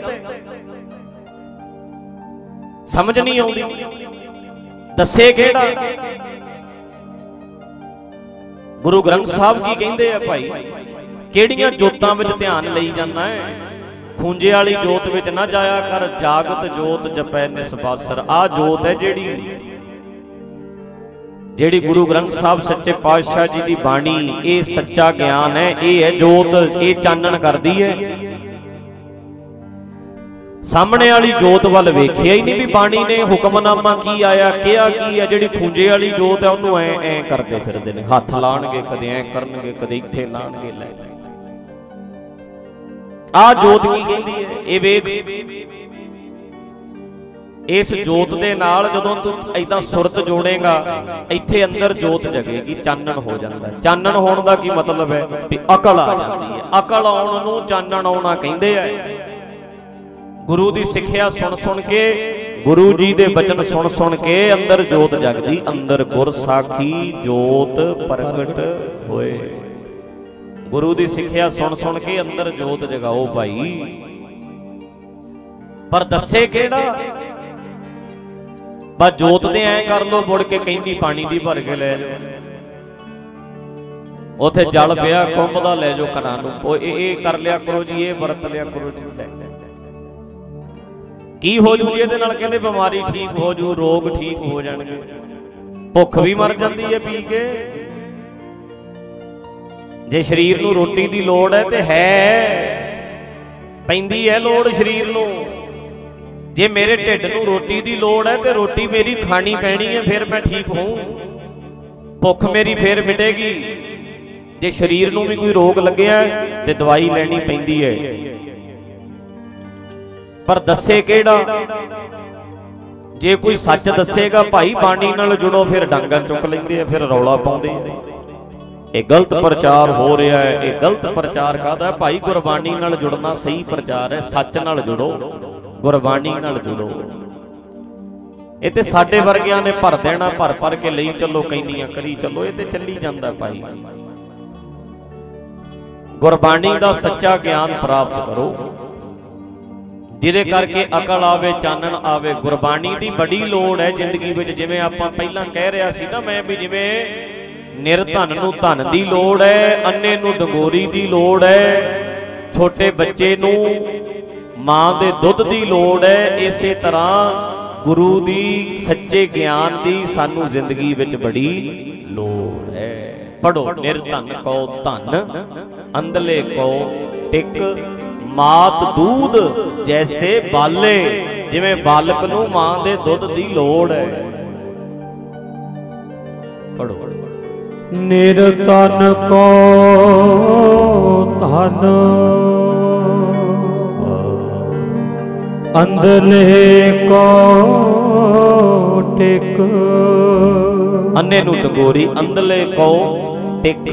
ਸਮਝ ਨਹੀਂ ਆਉਂਦੀ। ਦੱਸੇ ਕਿਹੜਾ। ਗੁਰੂ ਗ੍ਰੰਥ ਸਾਹਿਬ ਕੀ ਕਹਿੰਦੇ ਆ ਭਾਈ? ਕਿਹੜੀਆਂ ਜੋਤਾਂ ਵਿੱਚ ਧਿਆਨ ਲਈ ਜਾਂਦਾ ਹੈ? ਖੂੰਜੇ ਵਾਲੀ ਜੋਤ ਵਿੱਚ ਨਾ ਜਾਇਆ ਕਰ, ਜਾਗਤ ਜੋਤ ਜਪੈ ਨਿਸਬਾਸਰ ਆ ਜੋਤ ਹੈ ਜਿਹੜੀ ਜਿਹੜੀ ਗੁਰੂ ਗ੍ਰੰਥ ਸਾਹਿਬ ਸੱਚੇ ਪਾਤਸ਼ਾਹ ਜੀ ਦੀ ਬਾਣੀ, ਇਹ ਸੱਚਾ ਗਿਆਨ ਹੈ, ਇਹ ਹੈ ਜੋਤ, ਇਹ ਚਾਨਣ ਕਰਦੀ ਹੈ। ਸਾਹਮਣੇ ਵਾਲੀ ਜੋਤ ਵੱਲ ਵੇਖਿਆ ਹੀ ਨਹੀਂ ਵੀ ਬਾਣੀ ਨੇ ਹੁਕਮਨਾਮਾ ਕੀ ਆਇਆ, ਕਿਹਾ ਕੀ ਹੈ, ਜਿਹੜੀ ਖੂੰਜੇ ਵਾਲੀ ਜੋਤ ਹੈ ਉਹਨੂੰ ਐ ਐ ਕਰਦੇ ਫਿਰਦੇ ਨੇ। ਹੱਥ ਲਾਣਗੇ, ਕਦੇ ਐ ਕਰਨਗੇ, ਕਦੇ ਇੱਥੇ ਲਾਣਗੇ ਲੈ। ਆ ਜੋਤ ਕੀ ਕਹਿੰਦੀ ਹੈ ਇਹ ਵੇਦ ਇਸ ਜੋਤ ਦੇ ਨਾਲ ਜਦੋਂ ਤੂੰ ਐਦਾਂ ਸੁਰਤ ਜੋੜੇਗਾ, ਇੱਥੇ ਅੰਦਰ ਜੋਤ ਜਗੇਗੀ, ਚਾਨਣ ਹੋ ਜਾਂਦਾ। ਚਾਨਣ ਹੋਣ ਦਾ ਕੀ ਮਤਲਬ ਹੈ? ਵੀ ਅਕਲ ਆ ਜਾਂਦੀ ਹੈ ਅਕਲ ਆਉਣ ਨੂੰ ਚਾਨਣ ਆਉਣਾ ਕਹਿੰਦੇ ਆ। ਗੁਰੂ ਦੀ ਸਿੱਖਿਆ ਸੁਣ ਸੁਣ ਕੇ, ਗੁਰੂ ਜੀ ਦੇ ਬਚਨ ਸੁਣ ਸੁਣ ਕੇ ਅੰਦਰ ਜੋਤ ਜਗਦੀ, ਅੰਦਰ ਗੁਰ ਸਾਖੀ ਜੋਤ ਪ੍ਰਗਟ ਹੋਏ। ਗੁਰੂ ਦੀ ਸਿੱਖਿਆ ਸੁਣ ਸੁਣ ਕੇ ਅੰਦਰ ਜੋਤ ਜਗਾਓ ਭਾਈ। ਪਰ ਦੱਸੇ ਕਿਹੜਾ? ਬਸ ਜੋਤ ਦੇ ਐ ਕਰ ਲੋ ਮੁੜ ਕੇ ਕਹਿੰਦੀ ਪਾਣੀ ਦੀ ਭਰ ਕੇ ਲੈ ਜਾਓ ਉਥੇ ਜਲ ਪਿਆ, ਕੁੰਭ ਦਾ ਲੈ ਜਾਓ ਘਰਾਂ ਨੂੰ। ਉਹ ਇਹ ਇਹ ਕਰ ਲਿਆ ਕਰੋ ਜੀ, ਇਹ ਵਰਤ ਲਿਆ ਕਰੋ ਜੀ, ਲੈ। ਕੀ ਹੋ ਜੂ ਜੀ ਇਹਦੇ ਨਾਲ? ਕਹਿੰਦੇ ਬਿਮਾਰੀ ਠੀਕ ਹੋ ਜੂ, ਰੋਗ ਠੀਕ ਹੋ ਜਾਣਗੇ। ਭੁੱਖ ਵੀ ਮਰ ਜਾਂਦੀ ਹੈ ਪੀ ਕੇ। ਜੇ ਸਰੀਰ ਨੂੰ ਰੋਟੀ ਦੀ ਲੋੜ ਹੈ ਤੇ ਹੈ। ਪੈਂਦੀ ਹੈ ਲੋੜ ਸਰੀਰ ਨੂੰ। ਜੇ ਮੇਰੇ ਢਿੱਡ ਨੂੰ ਰੋਟੀ ਦੀ ਲੋੜ ਹੈ ਤੇ ਰੋਟੀ ਮੇਰੀ ਖਾਣੀ ਪੈਣੀ ਹੈ, ਫਿਰ ਮੈਂ ਠੀਕ ਹੋਊ। ਭੁੱਖ ਮੇਰੀ ਫੇਰ ਮਿਟੇਗੀ। ਜੇ ਸਰੀਰ ਨੂੰ ਵੀ ਕੋਈ ਰੋਗ ਲੱਗਿਆ ਤੇ ਦਵਾਈ ਲੈਣੀ ਪੈਂਦੀ ਹੈ। ਪਰ ਦੱਸੇ ਕਿਹੜਾ? ਜੇ ਕੋਈ ਸੱਚ ਦੱਸੇਗਾ, ਭਾਈ ਬਾਣੀ ਨਾਲ ਜੁੜੋ, ਫਿਰ ਡਾਂਗਾ ਚੁੱਕ ਲੈਂਦੇ ਆ, ਫਿਰ ਰੌਲਾ ਪਾਉਂਦੇ ਆ। ਇਹ ਗਲਤ ਪ੍ਰਚਾਰ ਹੋ ਰਿਹਾ ਹੈ। ਇਹ ਗਲਤ ਪ੍ਰਚਾਰ ਕਾਦਾ ਭਾਈ ਗੁਰਬਾਣੀ ਨਾਲ ਜੁੜਨਾ ਸਹੀ ਪ੍ਰਚਾਰ ਹੈ। ਸੱਚ ਨਾਲ ਜੁੜੋ। ਗੁਰਬਾਣੀ ਨਾਲ ਜੁੜੋ। ਇਹ ਤੇ ਸਾਡੇ ਵਰਗਿਆਂ ਨੇ ਭਰ ਦੇਣਾ ਭਰ ਭਰ ਕੇ ਲਈ ਚੱਲੋ ਕੈਨੀਆਂ ਕਰੀ ਚੱਲੋ। ਇਹ ਤੇ ਚੱਲੀ ਜਾਂਦਾ ਭਾਈ। ਗੁਰਬਾਣੀ ਦਾ ਸੱਚਾ ਗਿਆਨ ਪ੍ਰਾਪਤ ਕਰੋ। ਜਿਹਦੇ ਕਰਕੇ ਅਕਲ ਆਵੇ ਚਾਨਣ ਆਵੇ। ਗੁਰਬਾਣੀ ਦੀ ਬੜੀ ਲੋੜ ਹੈ ਜ਼ਿੰਦਗੀ ਵਿੱਚ। ਜਿਵੇਂ ਆਪਾਂ ਪਹਿਲਾਂ ਕਹਿ ਰਿਹਾ ਸੀ ਨਾ ਮੈਂ ਵੀ ਜਿਵੇਂ ਨਿਰਧਨ ਨੂੰ ਧਨ ਦੀ ਲੋੜ ਹੈ ਅੰਨੇ ਨੂੰ ਡੰਗੋਰੀ ਦੀ ਲੋੜ ਹੈ, ਛੋਟੇ ਬੱਚੇ ਨੂੰ ਮਾਂ ਦੇ ਦੁੱਧ ਦੀ ਲੋੜ ਹੈ, ਇਸੇ ਤਰ੍ਹਾਂ ਗੁਰੂ ਦੀ ਸੱਚੇ ਗਿਆਨ ਦੀ ਸਾਨੂੰ ਜ਼ਿੰਦਗੀ ਵਿੱਚ ਬੜੀ ਲੋੜ ਹੈ। ਪੜੋ ਨਿਰਧਨ ਕੋ ਧਨ ਅੰਦਲੇ ਕੋ ਟਿਕ, ਮਾਤ ਦੂਧ ਜੈਸੇ ਬਾਲੇ, ਜਿਵੇਂ ਬਾਲਕ ਨੂੰ ਮਾਂ ਦੇ ਦੁੱਧ ਦੀ ਲੋੜ ਹੈ। ਪੜੋ ਨਿਰਤਨ ਕੋ ਧਨ। ਅੰਦਲੇ ਕੋ ਟਿਕ। ਅੰਨੇ ਨੂੰ ਡਗੋਰੀ ਅੰਦਲੇ ਕੋ ਟਿਕ।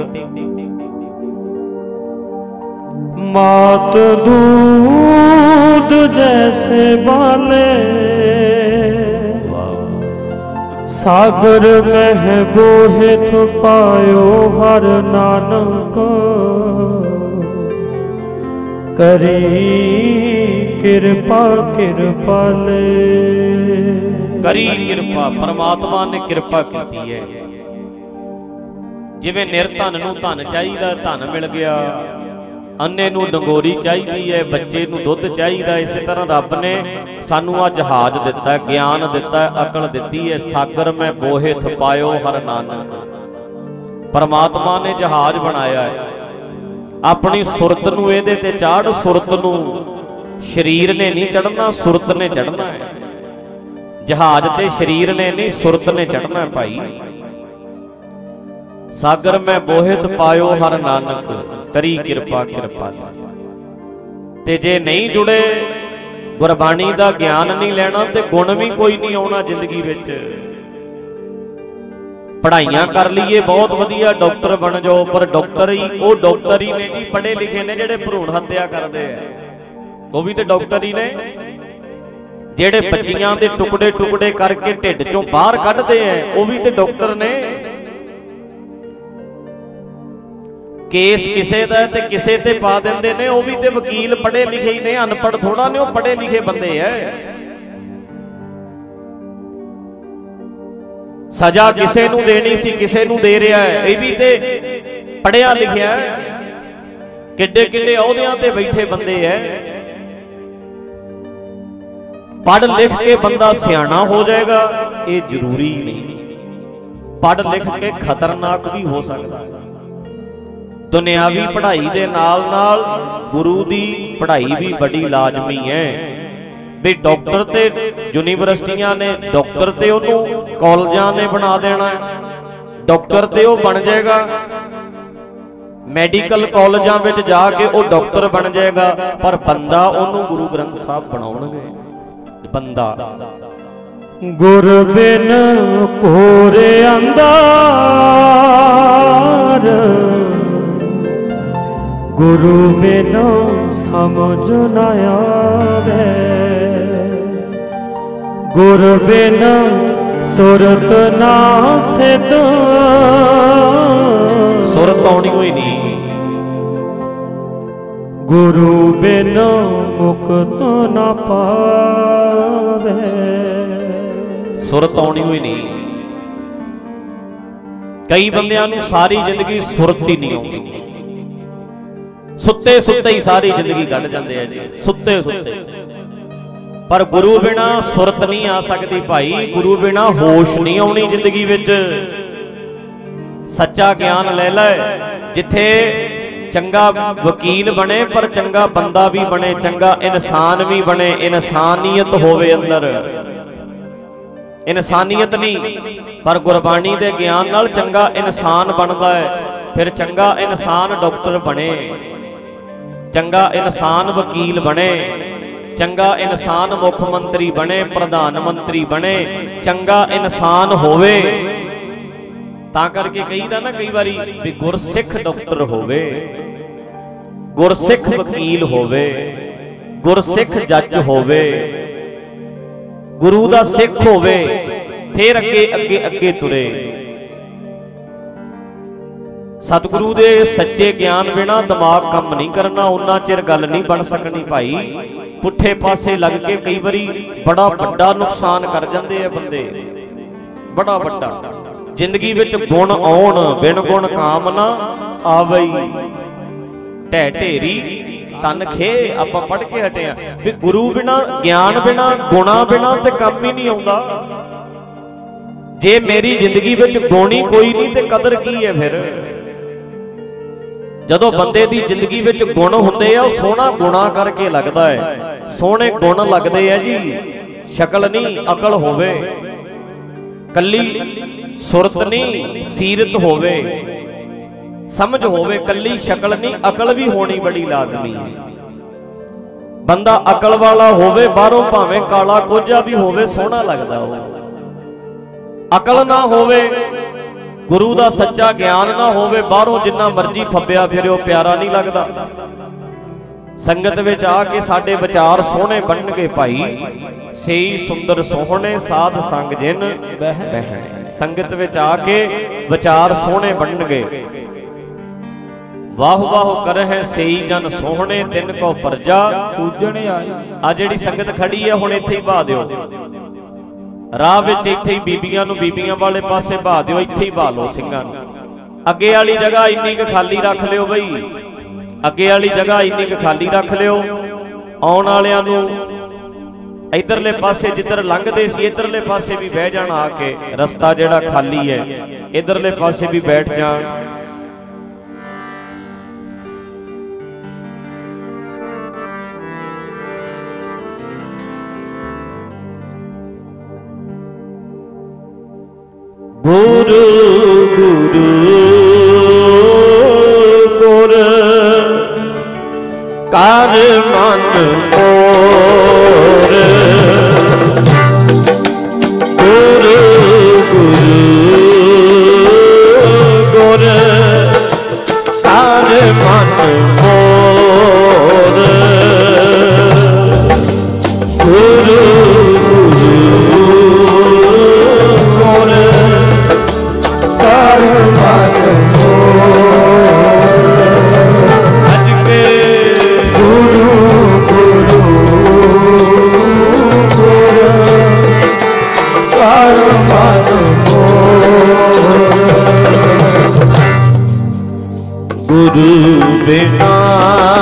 ਮਾਤ ਦੂਧ ਜੈਸੇ ਬਾਲੇ। ਸਾਗਰ ਮਹਿ ਬੋਹਿ ਪਾਇਓ ਹਰ ਨਾਨਕ। ਕਰੀ ਕਿਰਪਾ ਕਿਰਪਾਲੇ ਕਰੀ ਕਿਰਪਾ, ਪਰਮਾਤਮਾ ਨੇ ਕਿਰਪਾ ਕੀਤੀ ਹੈ ਜਿਵੇਂ ਨਿਰਧਨ ਨੂੰ ਧਨ ਚਾਹੀਦਾ, ਧਨ ਮਿਲ ਗਿਆ। ਅੰਨੇ ਨੂੰ ਡੰਗੋਰੀ ਚਾਹੀਦੀ ਹੈ, ਬੱਚੇ ਨੂੰ ਦੁੱਧ ਚਾਹੀਦਾ ਇਸੇ ਤਰ੍ਹਾਂ ਰੱਬ ਨੇ ਸਾਨੂੰ ਆ ਜਹਾਜ਼ ਦਿੱਤਾ ਗਿਆਨ ਦਿੱਤਾ ਅਕਲ ਦਿੱਤੀ ਹੈ, ਸਾਗਰ ਮੈਂ ਬੋਹੇ ਥਪਾਇਓ ਹਰ ਨਾਨਕ। ਪਰਮਾਤਮਾ ਨੇ ਜਹਾਜ਼ ਬਣਾਇਆ ਹੈ। ਆਪਣੀ ਸੁਰਤ ਨੂੰ ਇਹਦੇ ਤੇ ਚਾੜ ਸੁਰਤ ਨੂੰ ਸਰੀਰ ਨੇ ਨਹੀਂ ਚੜਨਾ ਸੁਰਤ ਨੇ ਚੜਨਾ ਹੈ। ਜਹਾਜ਼ ਤੇ ਸਰੀਰ ਨੇ ਨਹੀਂ, ਸੁਰਤ ਨੇ ਚੜਨਾ ਭਾਈ। ਸਾਗਰ ਮੈਂ ਬੋਹਿਤ ਪਾਇਓ ਹਰ ਨਾਨਕ। ਕਰੀ ਕਿਰਪਾ ਕਿਰਪਾ ਤੇ ਜੇ ਨਹੀਂ ਜੁੜੇ, ਗੁਰਬਾਣੀ ਦਾ ਗਿਆਨ ਨਹੀਂ ਲੈਣਾ ਤੇ ਗੁਣ ਵੀ ਕੋਈ ਨਹੀਂ ਆਉਣਾ ਜ਼ਿੰਦਗੀ ਵਿੱਚ। ਪੜ੍ਹਾਈਆਂ ਕਰ ਲਈਏ, ਬਹੁਤ ਵਧੀਆ ਡਾਕਟਰ ਬਣ ਜਾਓ, ਪਰ ਡਾਕਟਰ ਹੀ, ਉਹ ਡਾਕਟਰ ਹੀ ਨੇ ਜੀ, ਪੜ੍ਹੇ ਲਿਖੇ ਨੇ ਜਿਹੜੇ ਭਰੂਣ ਹੱਤਿਆ ਕਰਦੇ ਆ। ਉਹ ਵੀ ਤੇ ਡਾਕਟਰ ਹੀ ਨੇ। ਜਿਹੜੇ ਬੱਚੀਆਂ ਦੇ ਟੁਕੜੇ ਟੁਕੜੇ ਕਰਕੇ ਢਿੱਡ ਚੋਂ ਬਾਹਰ ਕੱਢਦੇ ਆ, ਉਹ ਵੀ ਤੇ ਡਾਕਟਰ ਨੇ। ਕੇਸ ਕਿਸੇ ਦਾ ਤੇ ਕਿਸੇ ਤੇ ਪਾ ਦਿੰਦੇ ਨੇ, ਉਹ ਵੀ ਤੇ ਵਕੀਲ ਪੜ੍ਹੇ ਲਿਖੇ ਹੀ ਨੇ, ਅਨਪੜ੍ਹ ਥੋੜਾ ਨੇ, ਉਹ ਪੜ੍ਹੇ ਲਿਖੇ ਬੰਦੇ ਐ। ਸਜ਼ਾ ਕਿਸੇ ਨੂੰ ਦੇਣੀ ਸੀ, ਕਿਸੇ ਨੂੰ ਦੇ ਰਿਹਾ ਹੈ ਇਹ ਵੀ ਤੇ ਪੜਿਆ ਲਿਖਿਆ ਕਿੱਡੇ ਕਿੱਡੇ ਅਹੁਦਿਆਂ ਤੇ ਬੈਠੇ ਬੰਦੇ ਐ। ਪੜ ਲਿਖ ਕੇ ਬੰਦਾ ਸਿਆਣਾ ਹੋ ਜਾਏਗਾ, ਇਹ ਜ਼ਰੂਰੀ ਨਹੀਂ। ਪੜ ਲਿਖ ਕੇ ਖਤਰਨਾਕ ਵੀ ਹੋ ਸਕਦਾ। ਹੈ ਦੁਨਿਆਵੀ ਪੜ੍ਹਾਈ ਦੇ ਨਾਲ ਨਾਲ ਗੁਰੂ ਦੀ ਪੜ੍ਹਾਈ ਵੀ ਬੜੀ ਲਾਜ਼ਮੀ ਹੈ। ਵੀ ਡਾਕਟਰ ਤੇ ਯੂਨੀਵਰਸਿਟੀਆਂ ਨੇ, ਡਾਕਟਰ ਤੇ ਉਹਨੂੰ ਕਾਲਜਾਂ ਨੇ ਬਣਾ ਦੇਣਾ ਹੈ। ਡਾਕਟਰ ਤੇ ਉਹ ਬਣ ਜਾਏਗਾ। ਮੈਡੀਕਲ ਕਾਲਜਾਂ ਵਿੱਚ ਜਾ ਕੇ ਉਹ ਡਾਕਟਰ ਬਣ ਜਾਏਗਾ, ਪਰ ਬੰਦਾ ਉਹਨੂੰ ਗੁਰੂ ਗ੍ਰੰਥ ਸਾਹਿਬ ਬਣਾਉਣਗੇ। ਬੰਦਾ। ਗੁਰ ਬਿਨ ਕੋਰੇ ਅੰਦਾਰ ਗੁਰੂ ਬਿਨ ਸਮਝ ਨ ਆਵੇ। ਗੁਰ ਬਿਨ ਸੁਰਤ ਨਾ ਸਿਧ। ਸੁਰਤ ਆਉਣੀ ਹੋਈ ਨਹੀਂ ਗੁਰੂ ਬਿਨ ਮੁਕਤ ਨ ਪਾਵੇ। ਸੁਰਤ ਆਉਣੀ ਹੋਈ ਨਹੀਂ ਕਈ ਬੰਦਿਆਂ ਨੂੰ ਸਾਰੀ ਜ਼ਿੰਦਗੀ ਸੁਰਤ ਹੀ ਨਹੀਂ ਆਉਂਦੀ। ਸੁੱਤੇ ਸੁੱਤੇ ਹੀ ਸਾਰੀ ਜ਼ਿੰਦਗੀ ਕੱਢ ਜਾਂਦੇ ਆ ਜੀ। ਸੁੱਤੇ ਸੁੱਤੇ। ਪਰ ਗੁਰੂ ਬਿਨਾ ਸੁਰਤ ਨਹੀਂ ਆ ਸਕਦੀ ਭਾਈ। ਗੁਰੂ ਬਿਨਾ ਹੋਸ਼ ਨਹੀਂ ਆਉਣੀ ਜ਼ਿੰਦਗੀ ਵਿੱਚ। ਸੱਚਾ ਗਿਆਨ ਲੈ ਲੈ। ਜਿੱਥੇ ਚੰਗਾ ਵਕੀਲ ਬਣੇ, ਪਰ ਚੰਗਾ ਬੰਦਾ ਵੀ ਬਣੇ, ਚੰਗਾ ਇਨਸਾਨ ਵੀ ਬਣੇ, ਇਨਸਾਨੀਅਤ ਹੋਵੇ ਅੰਦਰ। ਇਨਸਾਨੀਅਤ ਨਹੀਂ, ਪਰ ਗੁਰਬਾਣੀ ਦੇ ਗਿਆਨ ਨਾਲ ਚੰਗਾ ਇਨਸਾਨ ਬਣਦਾ ਹੈ। ਫਿਰ ਚੰਗਾ ਇਨਸਾਨ ਡਾਕਟਰ ਬਣੇ। ਚੰਗਾ ਇਨਸਾਨ ਵਕੀਲ ਬਣੇ, ਚੰਗਾ ਇਨਸਾਨ ਮੁੱਖ ਮੰਤਰੀ ਬਣੇ, ਪ੍ਰਧਾਨ ਮੰਤਰੀ ਬਣੇ, ਚੰਗਾ ਇਨਸਾਨ ਹੋਵੇ, ਤਾਂ ਕਰਕੇ ਕਹੀਦਾ ਨਾ ਕਈ ਵਾਰੀ ਵੀ ਗੁਰਸਿੱਖ ਡਾਕਟਰ ਹੋਵੇ, ਗੁਰਸਿੱਖ ਵਕੀਲ ਹੋਵੇ, ਗੁਰਸਿੱਖ ਜੱਜ ਹੋਵੇ, ਗੁਰੂ ਦਾ ਸਿੱਖ ਹੋਵੇ, ਫੇਰ ਅੱਗੇ ਅੱਗੇ ਅੱਗੇ ਤੁਰੇ। ਸਤਿਗੁਰੂ ਦੇ ਸੱਚੇ ਗਿਆਨ ਬਿਨਾ ਦਿਮਾਗ ਕੰਮ ਨਹੀਂ ਕਰਨਾ, ਉਹਨਾਂ ਚਿਰ ਗੱਲ ਨਹੀਂ ਬਣ ਸਕਣੀ ਭਾਈ। ਪੁੱਠੇ ਪਾਸੇ ਲੱਗ ਕੇ ਕਈ ਵਾਰੀ ਬੜਾ ਵੱਡਾ ਨੁਕਸਾਨ ਕਰ ਜਾਂਦੇ ਆ ਬੰਦੇ। ਬੜਾ ਵੱਡਾ। ਜ਼ਿੰਦਗੀ ਵਿੱਚ ਗੁਣ ਆਉਣ, ਬਿਨ ਗੁਣ ਕਾਮ ਨਾ ਆਵਈ। ਢਹਿ ਢੇਰੀ, ਤਨ ਖੇ, ਆਪਾਂ ਪੜ ਕੇ ਹਟਿਆ ਵੀ ਗੁਰੂ ਬਿਨਾ, ਗਿਆਨ ਬਿਨਾ, ਗੁਣਾ ਬਿਨਾ ਤੇ ਕੰਮ ਹੀ ਨਹੀਂ ਆਉਂਦਾ। ਜੇ ਮੇਰੀ ਜ਼ਿੰਦਗੀ ਵਿੱਚ ਗੁਣੀ ਕੋਈ ਨਹੀਂ ਤੇ ਕਦਰ ਕੀ ਹੈ ਫਿਰ? ਜਦੋਂ ਬੰਦੇ ਦੀ ਜ਼ਿੰਦਗੀ ਵਿੱਚ ਗੁਣ ਹੁੰਦੇ ਆ, ਉਹ ਸੋਹਣਾ ਗੁਣਾ ਕਰਕੇ ਲੱਗਦਾ ਹੈ। ਸੋਹਣੇ ਗੁਣ ਲੱਗਦੇ ਆ ਜੀ। ਸ਼ਕਲ ਨਹੀਂ, ਅਕਲ ਹੋਵੇ। ਕੱਲੀ ਸੁਰਤ ਨਹੀਂ, ਸੀਰਤ ਹੋਵੇ। ਸਮਝ ਹੋਵੇ, ਕੱਲੀ ਸ਼ਕਲ ਨਹੀਂ, ਅਕਲ ਵੀ ਹੋਣੀ ਬੜੀ ਲਾਜ਼ਮੀ ਹੈ। ਬੰਦਾ ਅਕਲ ਵਾਲਾ ਹੋਵੇ, ਬਾਹਰੋਂ ਭਾਵੇਂ ਕਾਲਾ ਕੋਝਾ ਵੀ ਹੋਵੇ, ਸੋਹਣਾ ਲੱਗਦਾ ਉਹ। ਅਕਲ ਨਾ ਹੋਵੇ ਗੁਰੂ ਦਾ ਸੱਚਾ ਗਿਆਨ ਨਾ ਹੋਵੇ ਬਾਹਰੋਂ ਜਿੰਨਾ ਮਰਜ਼ੀ ਫੱਬਿਆ ਫਿਰੇ ਉਹ ਪਿਆਰਾ ਨਹੀਂ ਲੱਗਦਾ। ਸੰਗਤ ਵਿੱਚ ਆ ਕੇ ਸਾਡੇ ਵਿਚਾਰ ਸੋਹਣੇ ਬਣਨਗੇ ਭਾਈ। ਸੇਈ ਸੁੰਦਰ ਸੋਹਣੇ ਸਾਧ ਸੰਗ ਜਿਨ ਬਹਿਣੇ। ਸੰਗਤ ਵਿੱਚ ਆ ਕੇ ਵਿਚਾਰ ਸੋਹਣੇ ਬਣਨਗੇ। ਵਾਹ ਵਾਹ ਕਰਹਿ ਸੇਈ ਜਨ ਸੋਹਣੇ ਤਿੰਨ ਕੋ ਪਰਜਾ। ਪੂਜਣ ਆਈ। ਆ ਜਿਹੜੀ ਸੰਗਤ ਖੜੀ ਹੈ ਹੁਣ ਇੱਥੇ ਹੀ ਬਹਾ ਦਿਓ। ਰਾਹ ਵਿੱਚ ਇੱਥੇ ਹੀ ਬੀਬੀਆਂ ਨੂੰ ਬੀਬੀਆਂ ਵਾਲੇ ਪਾਸੇ ਬਹਾ ਦਿਓ, ਇੱਥੇ ਹੀ ਬਹਾ ਲਓ ਸਿੰਘਾਂ ਨੂੰ। ਅੱਗੇ ਵਾਲੀ ਜਗ੍ਹਾ ਇੰਨੀ ਕੁ ਖਾਲੀ ਰੱਖ ਲਿਓ ਬਈ। ਅੱਗੇ ਵਾਲੀ ਜਗ੍ਹਾ ਇੰਨੀ ਕੁ ਖਾਲੀ ਰੱਖ ਲਿਓ। ਆਉਣ ਵਾਲਿਆਂ ਨੂੰ ਇਧਰਲੇ ਪਾਸੇ ਜਿੱਧਰ ਲੰਘਦੇ ਸੀ, ਇਧਰਲੇ ਪਾਸੇ ਵੀ ਬਹਿ ਜਾਣ ਆ ਕੇ। ਰਸਤਾ ਜਿਹੜਾ ਖਾਲੀ ਹੈ, ਇਧਰਲੇ ਪਾਸੇ ਵੀ ਬੈਠ ਜਾਣ। ਗੁਰੂ ਗੁਰੂ ਗੁਰ ਕਰ ਮਨ ਮੋਰ ਗੁਰੂ ਗੁਰੂ ਗੁਰ ਕਰ ਮਨ ਗੁਰੂ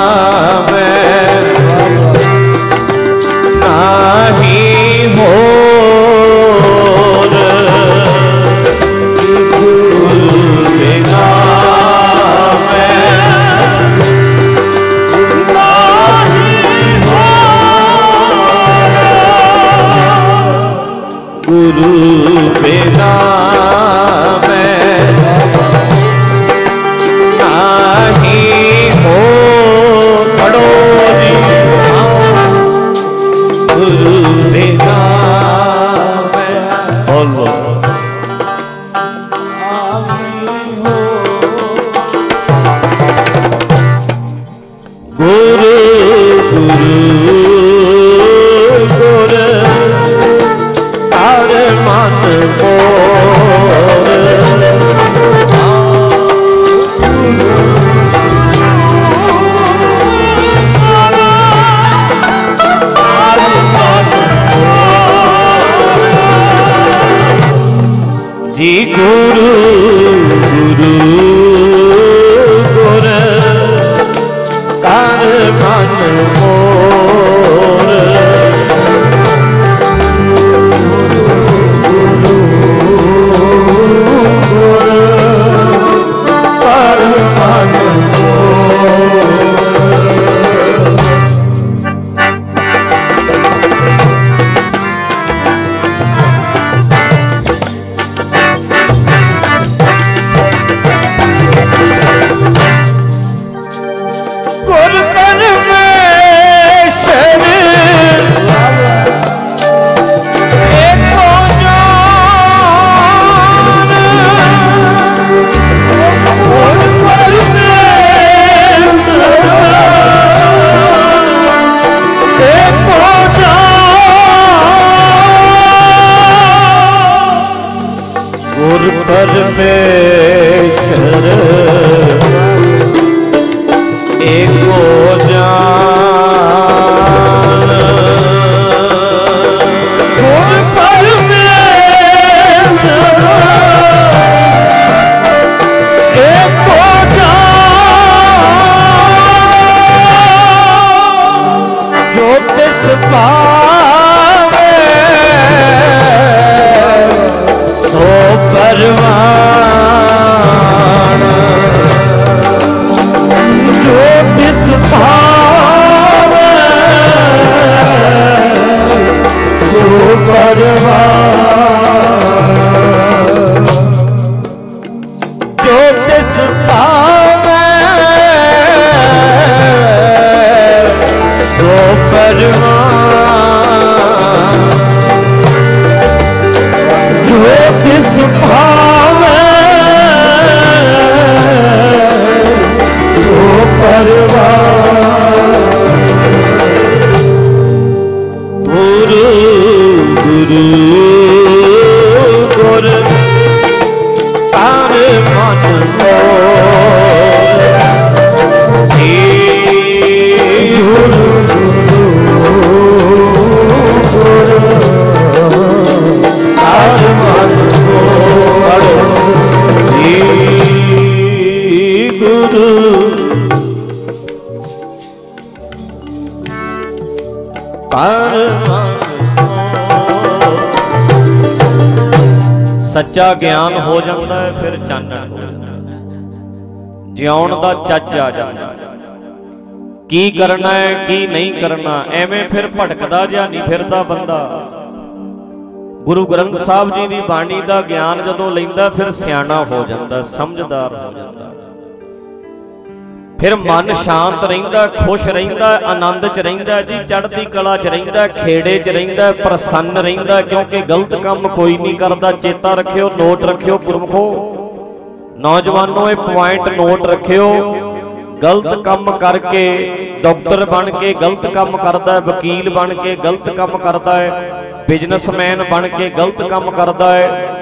ਸੱਚਾ ਗਿਆਨ ਹੋ ਜਾਂਦਾ ਹੈ, ਫਿਰ ਚਾਨਣ ਹੋ ਜਾਂਦਾ ਜਿਉਣ ਦਾ ਚੱਜ ਆ ਜਾਂਦਾ ਕੀ ਕਰਨਾ ਹੈ, ਕੀ ਨਹੀਂ ਕਰਨਾ, ਐਵੇਂ ਫਿਰ ਭਟਕਦਾ ਜਾਂ ਨਹੀਂ ਫਿਰਦਾ ਬੰਦਾ। ਗੁਰੂ ਗ੍ਰੰਥ ਸਾਹਿਬ ਜੀ ਦੀ ਬਾਣੀ ਦਾ ਗਿਆਨ ਜਦੋਂ ਲੈਂਦਾ, ਫਿਰ ਸਿਆਣਾ ਹੋ ਜਾਂਦਾ, ਸਮਝਦਾਰ ਫਿਰ ਮਨ ਸ਼ਾਂਤ ਰਹਿੰਦਾ, ਖੁਸ਼ ਰਹਿੰਦਾ, ਆਨੰਦ 'ਚ ਰਹਿੰਦਾ ਜੀ, ਚੜ੍ਹਦੀ ਕਲਾ 'ਚ ਰਹਿੰਦਾ, ਖੇੜੇ 'ਚ ਰਹਿੰਦਾ, ਪ੍ਰਸੰਨ ਰਹਿੰਦਾ, ਕਿਉਂਕਿ ਗਲਤ ਕੰਮ ਕੋਈ ਨਹੀਂ ਕਰਦਾ, ਚੇਤਾ ਰੱਖਿਓ, ਨੋਟ ਰੱਖਿਓ, ਗੁਰਮਖੋ। ਨੌਜਵਾਨੋ, ਇਹ ਪੁਆਇੰਟ ਨੋਟ ਰੱਖਿਓ। ਗਲਤ ਕੰਮ ਕਰਕੇ ਡਾਕਟਰ ਬਣ ਕੇ ਗਲਤ ਕੰਮ ਕਰਦਾ ਹੈ, ਵਕੀਲ ਬਣ ਕੇ ਗਲਤ ਕੰਮ ਕਰਦਾ ਹੈ ਬਿਜ਼ਨਸਮੈਨ ਬਣ ਕੇ ਗਲਤ ਕੰਮ ਕਰਦਾ ਹੈ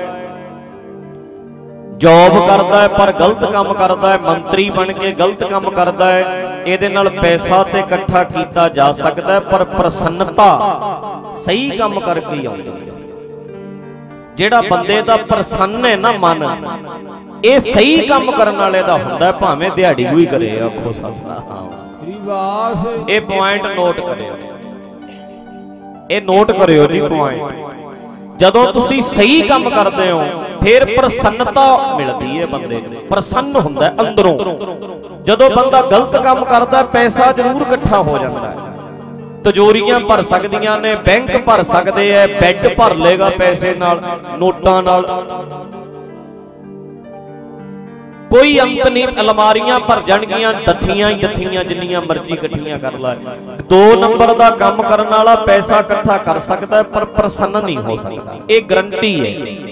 ਜੌਬ ਕਰਦਾ ਹੈ ਪਰ ਗਲਤ ਕੰਮ ਕਰਦਾ ਹੈ ਮੰਤਰੀ ਬਣ ਕੇ ਗਲਤ ਕੰਮ ਕਰਦਾ ਹੈ ਇਹਦੇ ਨਾਲ ਪੈਸਾ ਤੇ ਇਕੱਠਾ ਕੀਤਾ ਜਾ ਸਕਦਾ ਹੈ ਪਰ ਪ੍ਰਸੰਨਤਾ ਸਹੀ ਕੰਮ ਕਰਕੇ ਹੀ ਆਉਂਦੀ ਹੈ। ਜਿਹੜਾ ਬੰਦੇ ਦਾ ਪ੍ਰਸੰਨ ਹੈ ਨਾ ਮਨ ਇਹ ਸਹੀ ਕੰਮ ਕਰਨ ਵਾਲੇ ਦਾ ਹੁੰਦਾ ਹੈ, ਭਾਵੇਂ ਦਿਹਾੜੀ ਕੋਈ ਕਰੇ ਆਖੋ ਸਤਨਾਮ ਇਹ ਪੁਆਇੰਟ ਨੋਟ ਕਰਿਓ। ਇਹ ਨੋਟ ਕਰਿਓ ਜੀ ਪੁਆਇੰਟ ਜਦੋਂ ਤੁਸੀਂ ਸਹੀ ਕੰਮ ਕਰਦੇ ਹੋ ਫਿਰ ਪ੍ਰਸੰਨਤਾ ਮਿਲਦੀ ਹੈ ਬੰਦੇ ਨੂੰ। ਪ੍ਰਸੰਨ ਹੁੰਦਾ ਅੰਦਰੋਂ। ਜਦੋਂ ਬੰਦਾ ਗਲਤ ਕੰਮ ਕਰਦਾ, ਪੈਸਾ ਜ਼ਰੂਰ ਇਕੱਠਾ ਹੋ ਜਾਂਦਾ ਹੈ। ਤਜੋਰੀਆਂ ਭਰ ਸਕਦੀਆਂ ਨੇ, ਬੈਂਕ ਭਰ ਸਕਦੇ ਐ, ਬੈੱਡ ਭਰ ਲੇਗਾ ਪੈਸੇ ਨਾਲ, ਨੋਟਾਂ ਨਾਲ। ਕੋਈ ਅੰਤ ਨਹੀਂ, ਅਲਮਾਰੀਆਂ ਭਰ ਜਾਣਗੀਆਂ, ਡੱਥੀਆਂ ਹੀ ਡੱਥੀਆਂ, ਜਿੰਨੀਆਂ ਮਰਜ਼ੀ ਇਕੱਠੀਆਂ ਕਰ ਲੈ। ਦੋ ਨੰਬਰ ਦਾ ਕੰਮ ਕਰਨ ਵਾਲਾ ਪੈਸਾ ਇਕੱਠਾ ਕਰ ਸਕਦਾ ਪਰ ਪ੍ਰਸੰਨ ਨਹੀਂ ਹੋ ਸਕਦਾ। ਇਹ ਗਰੰਟੀ ਹੈ।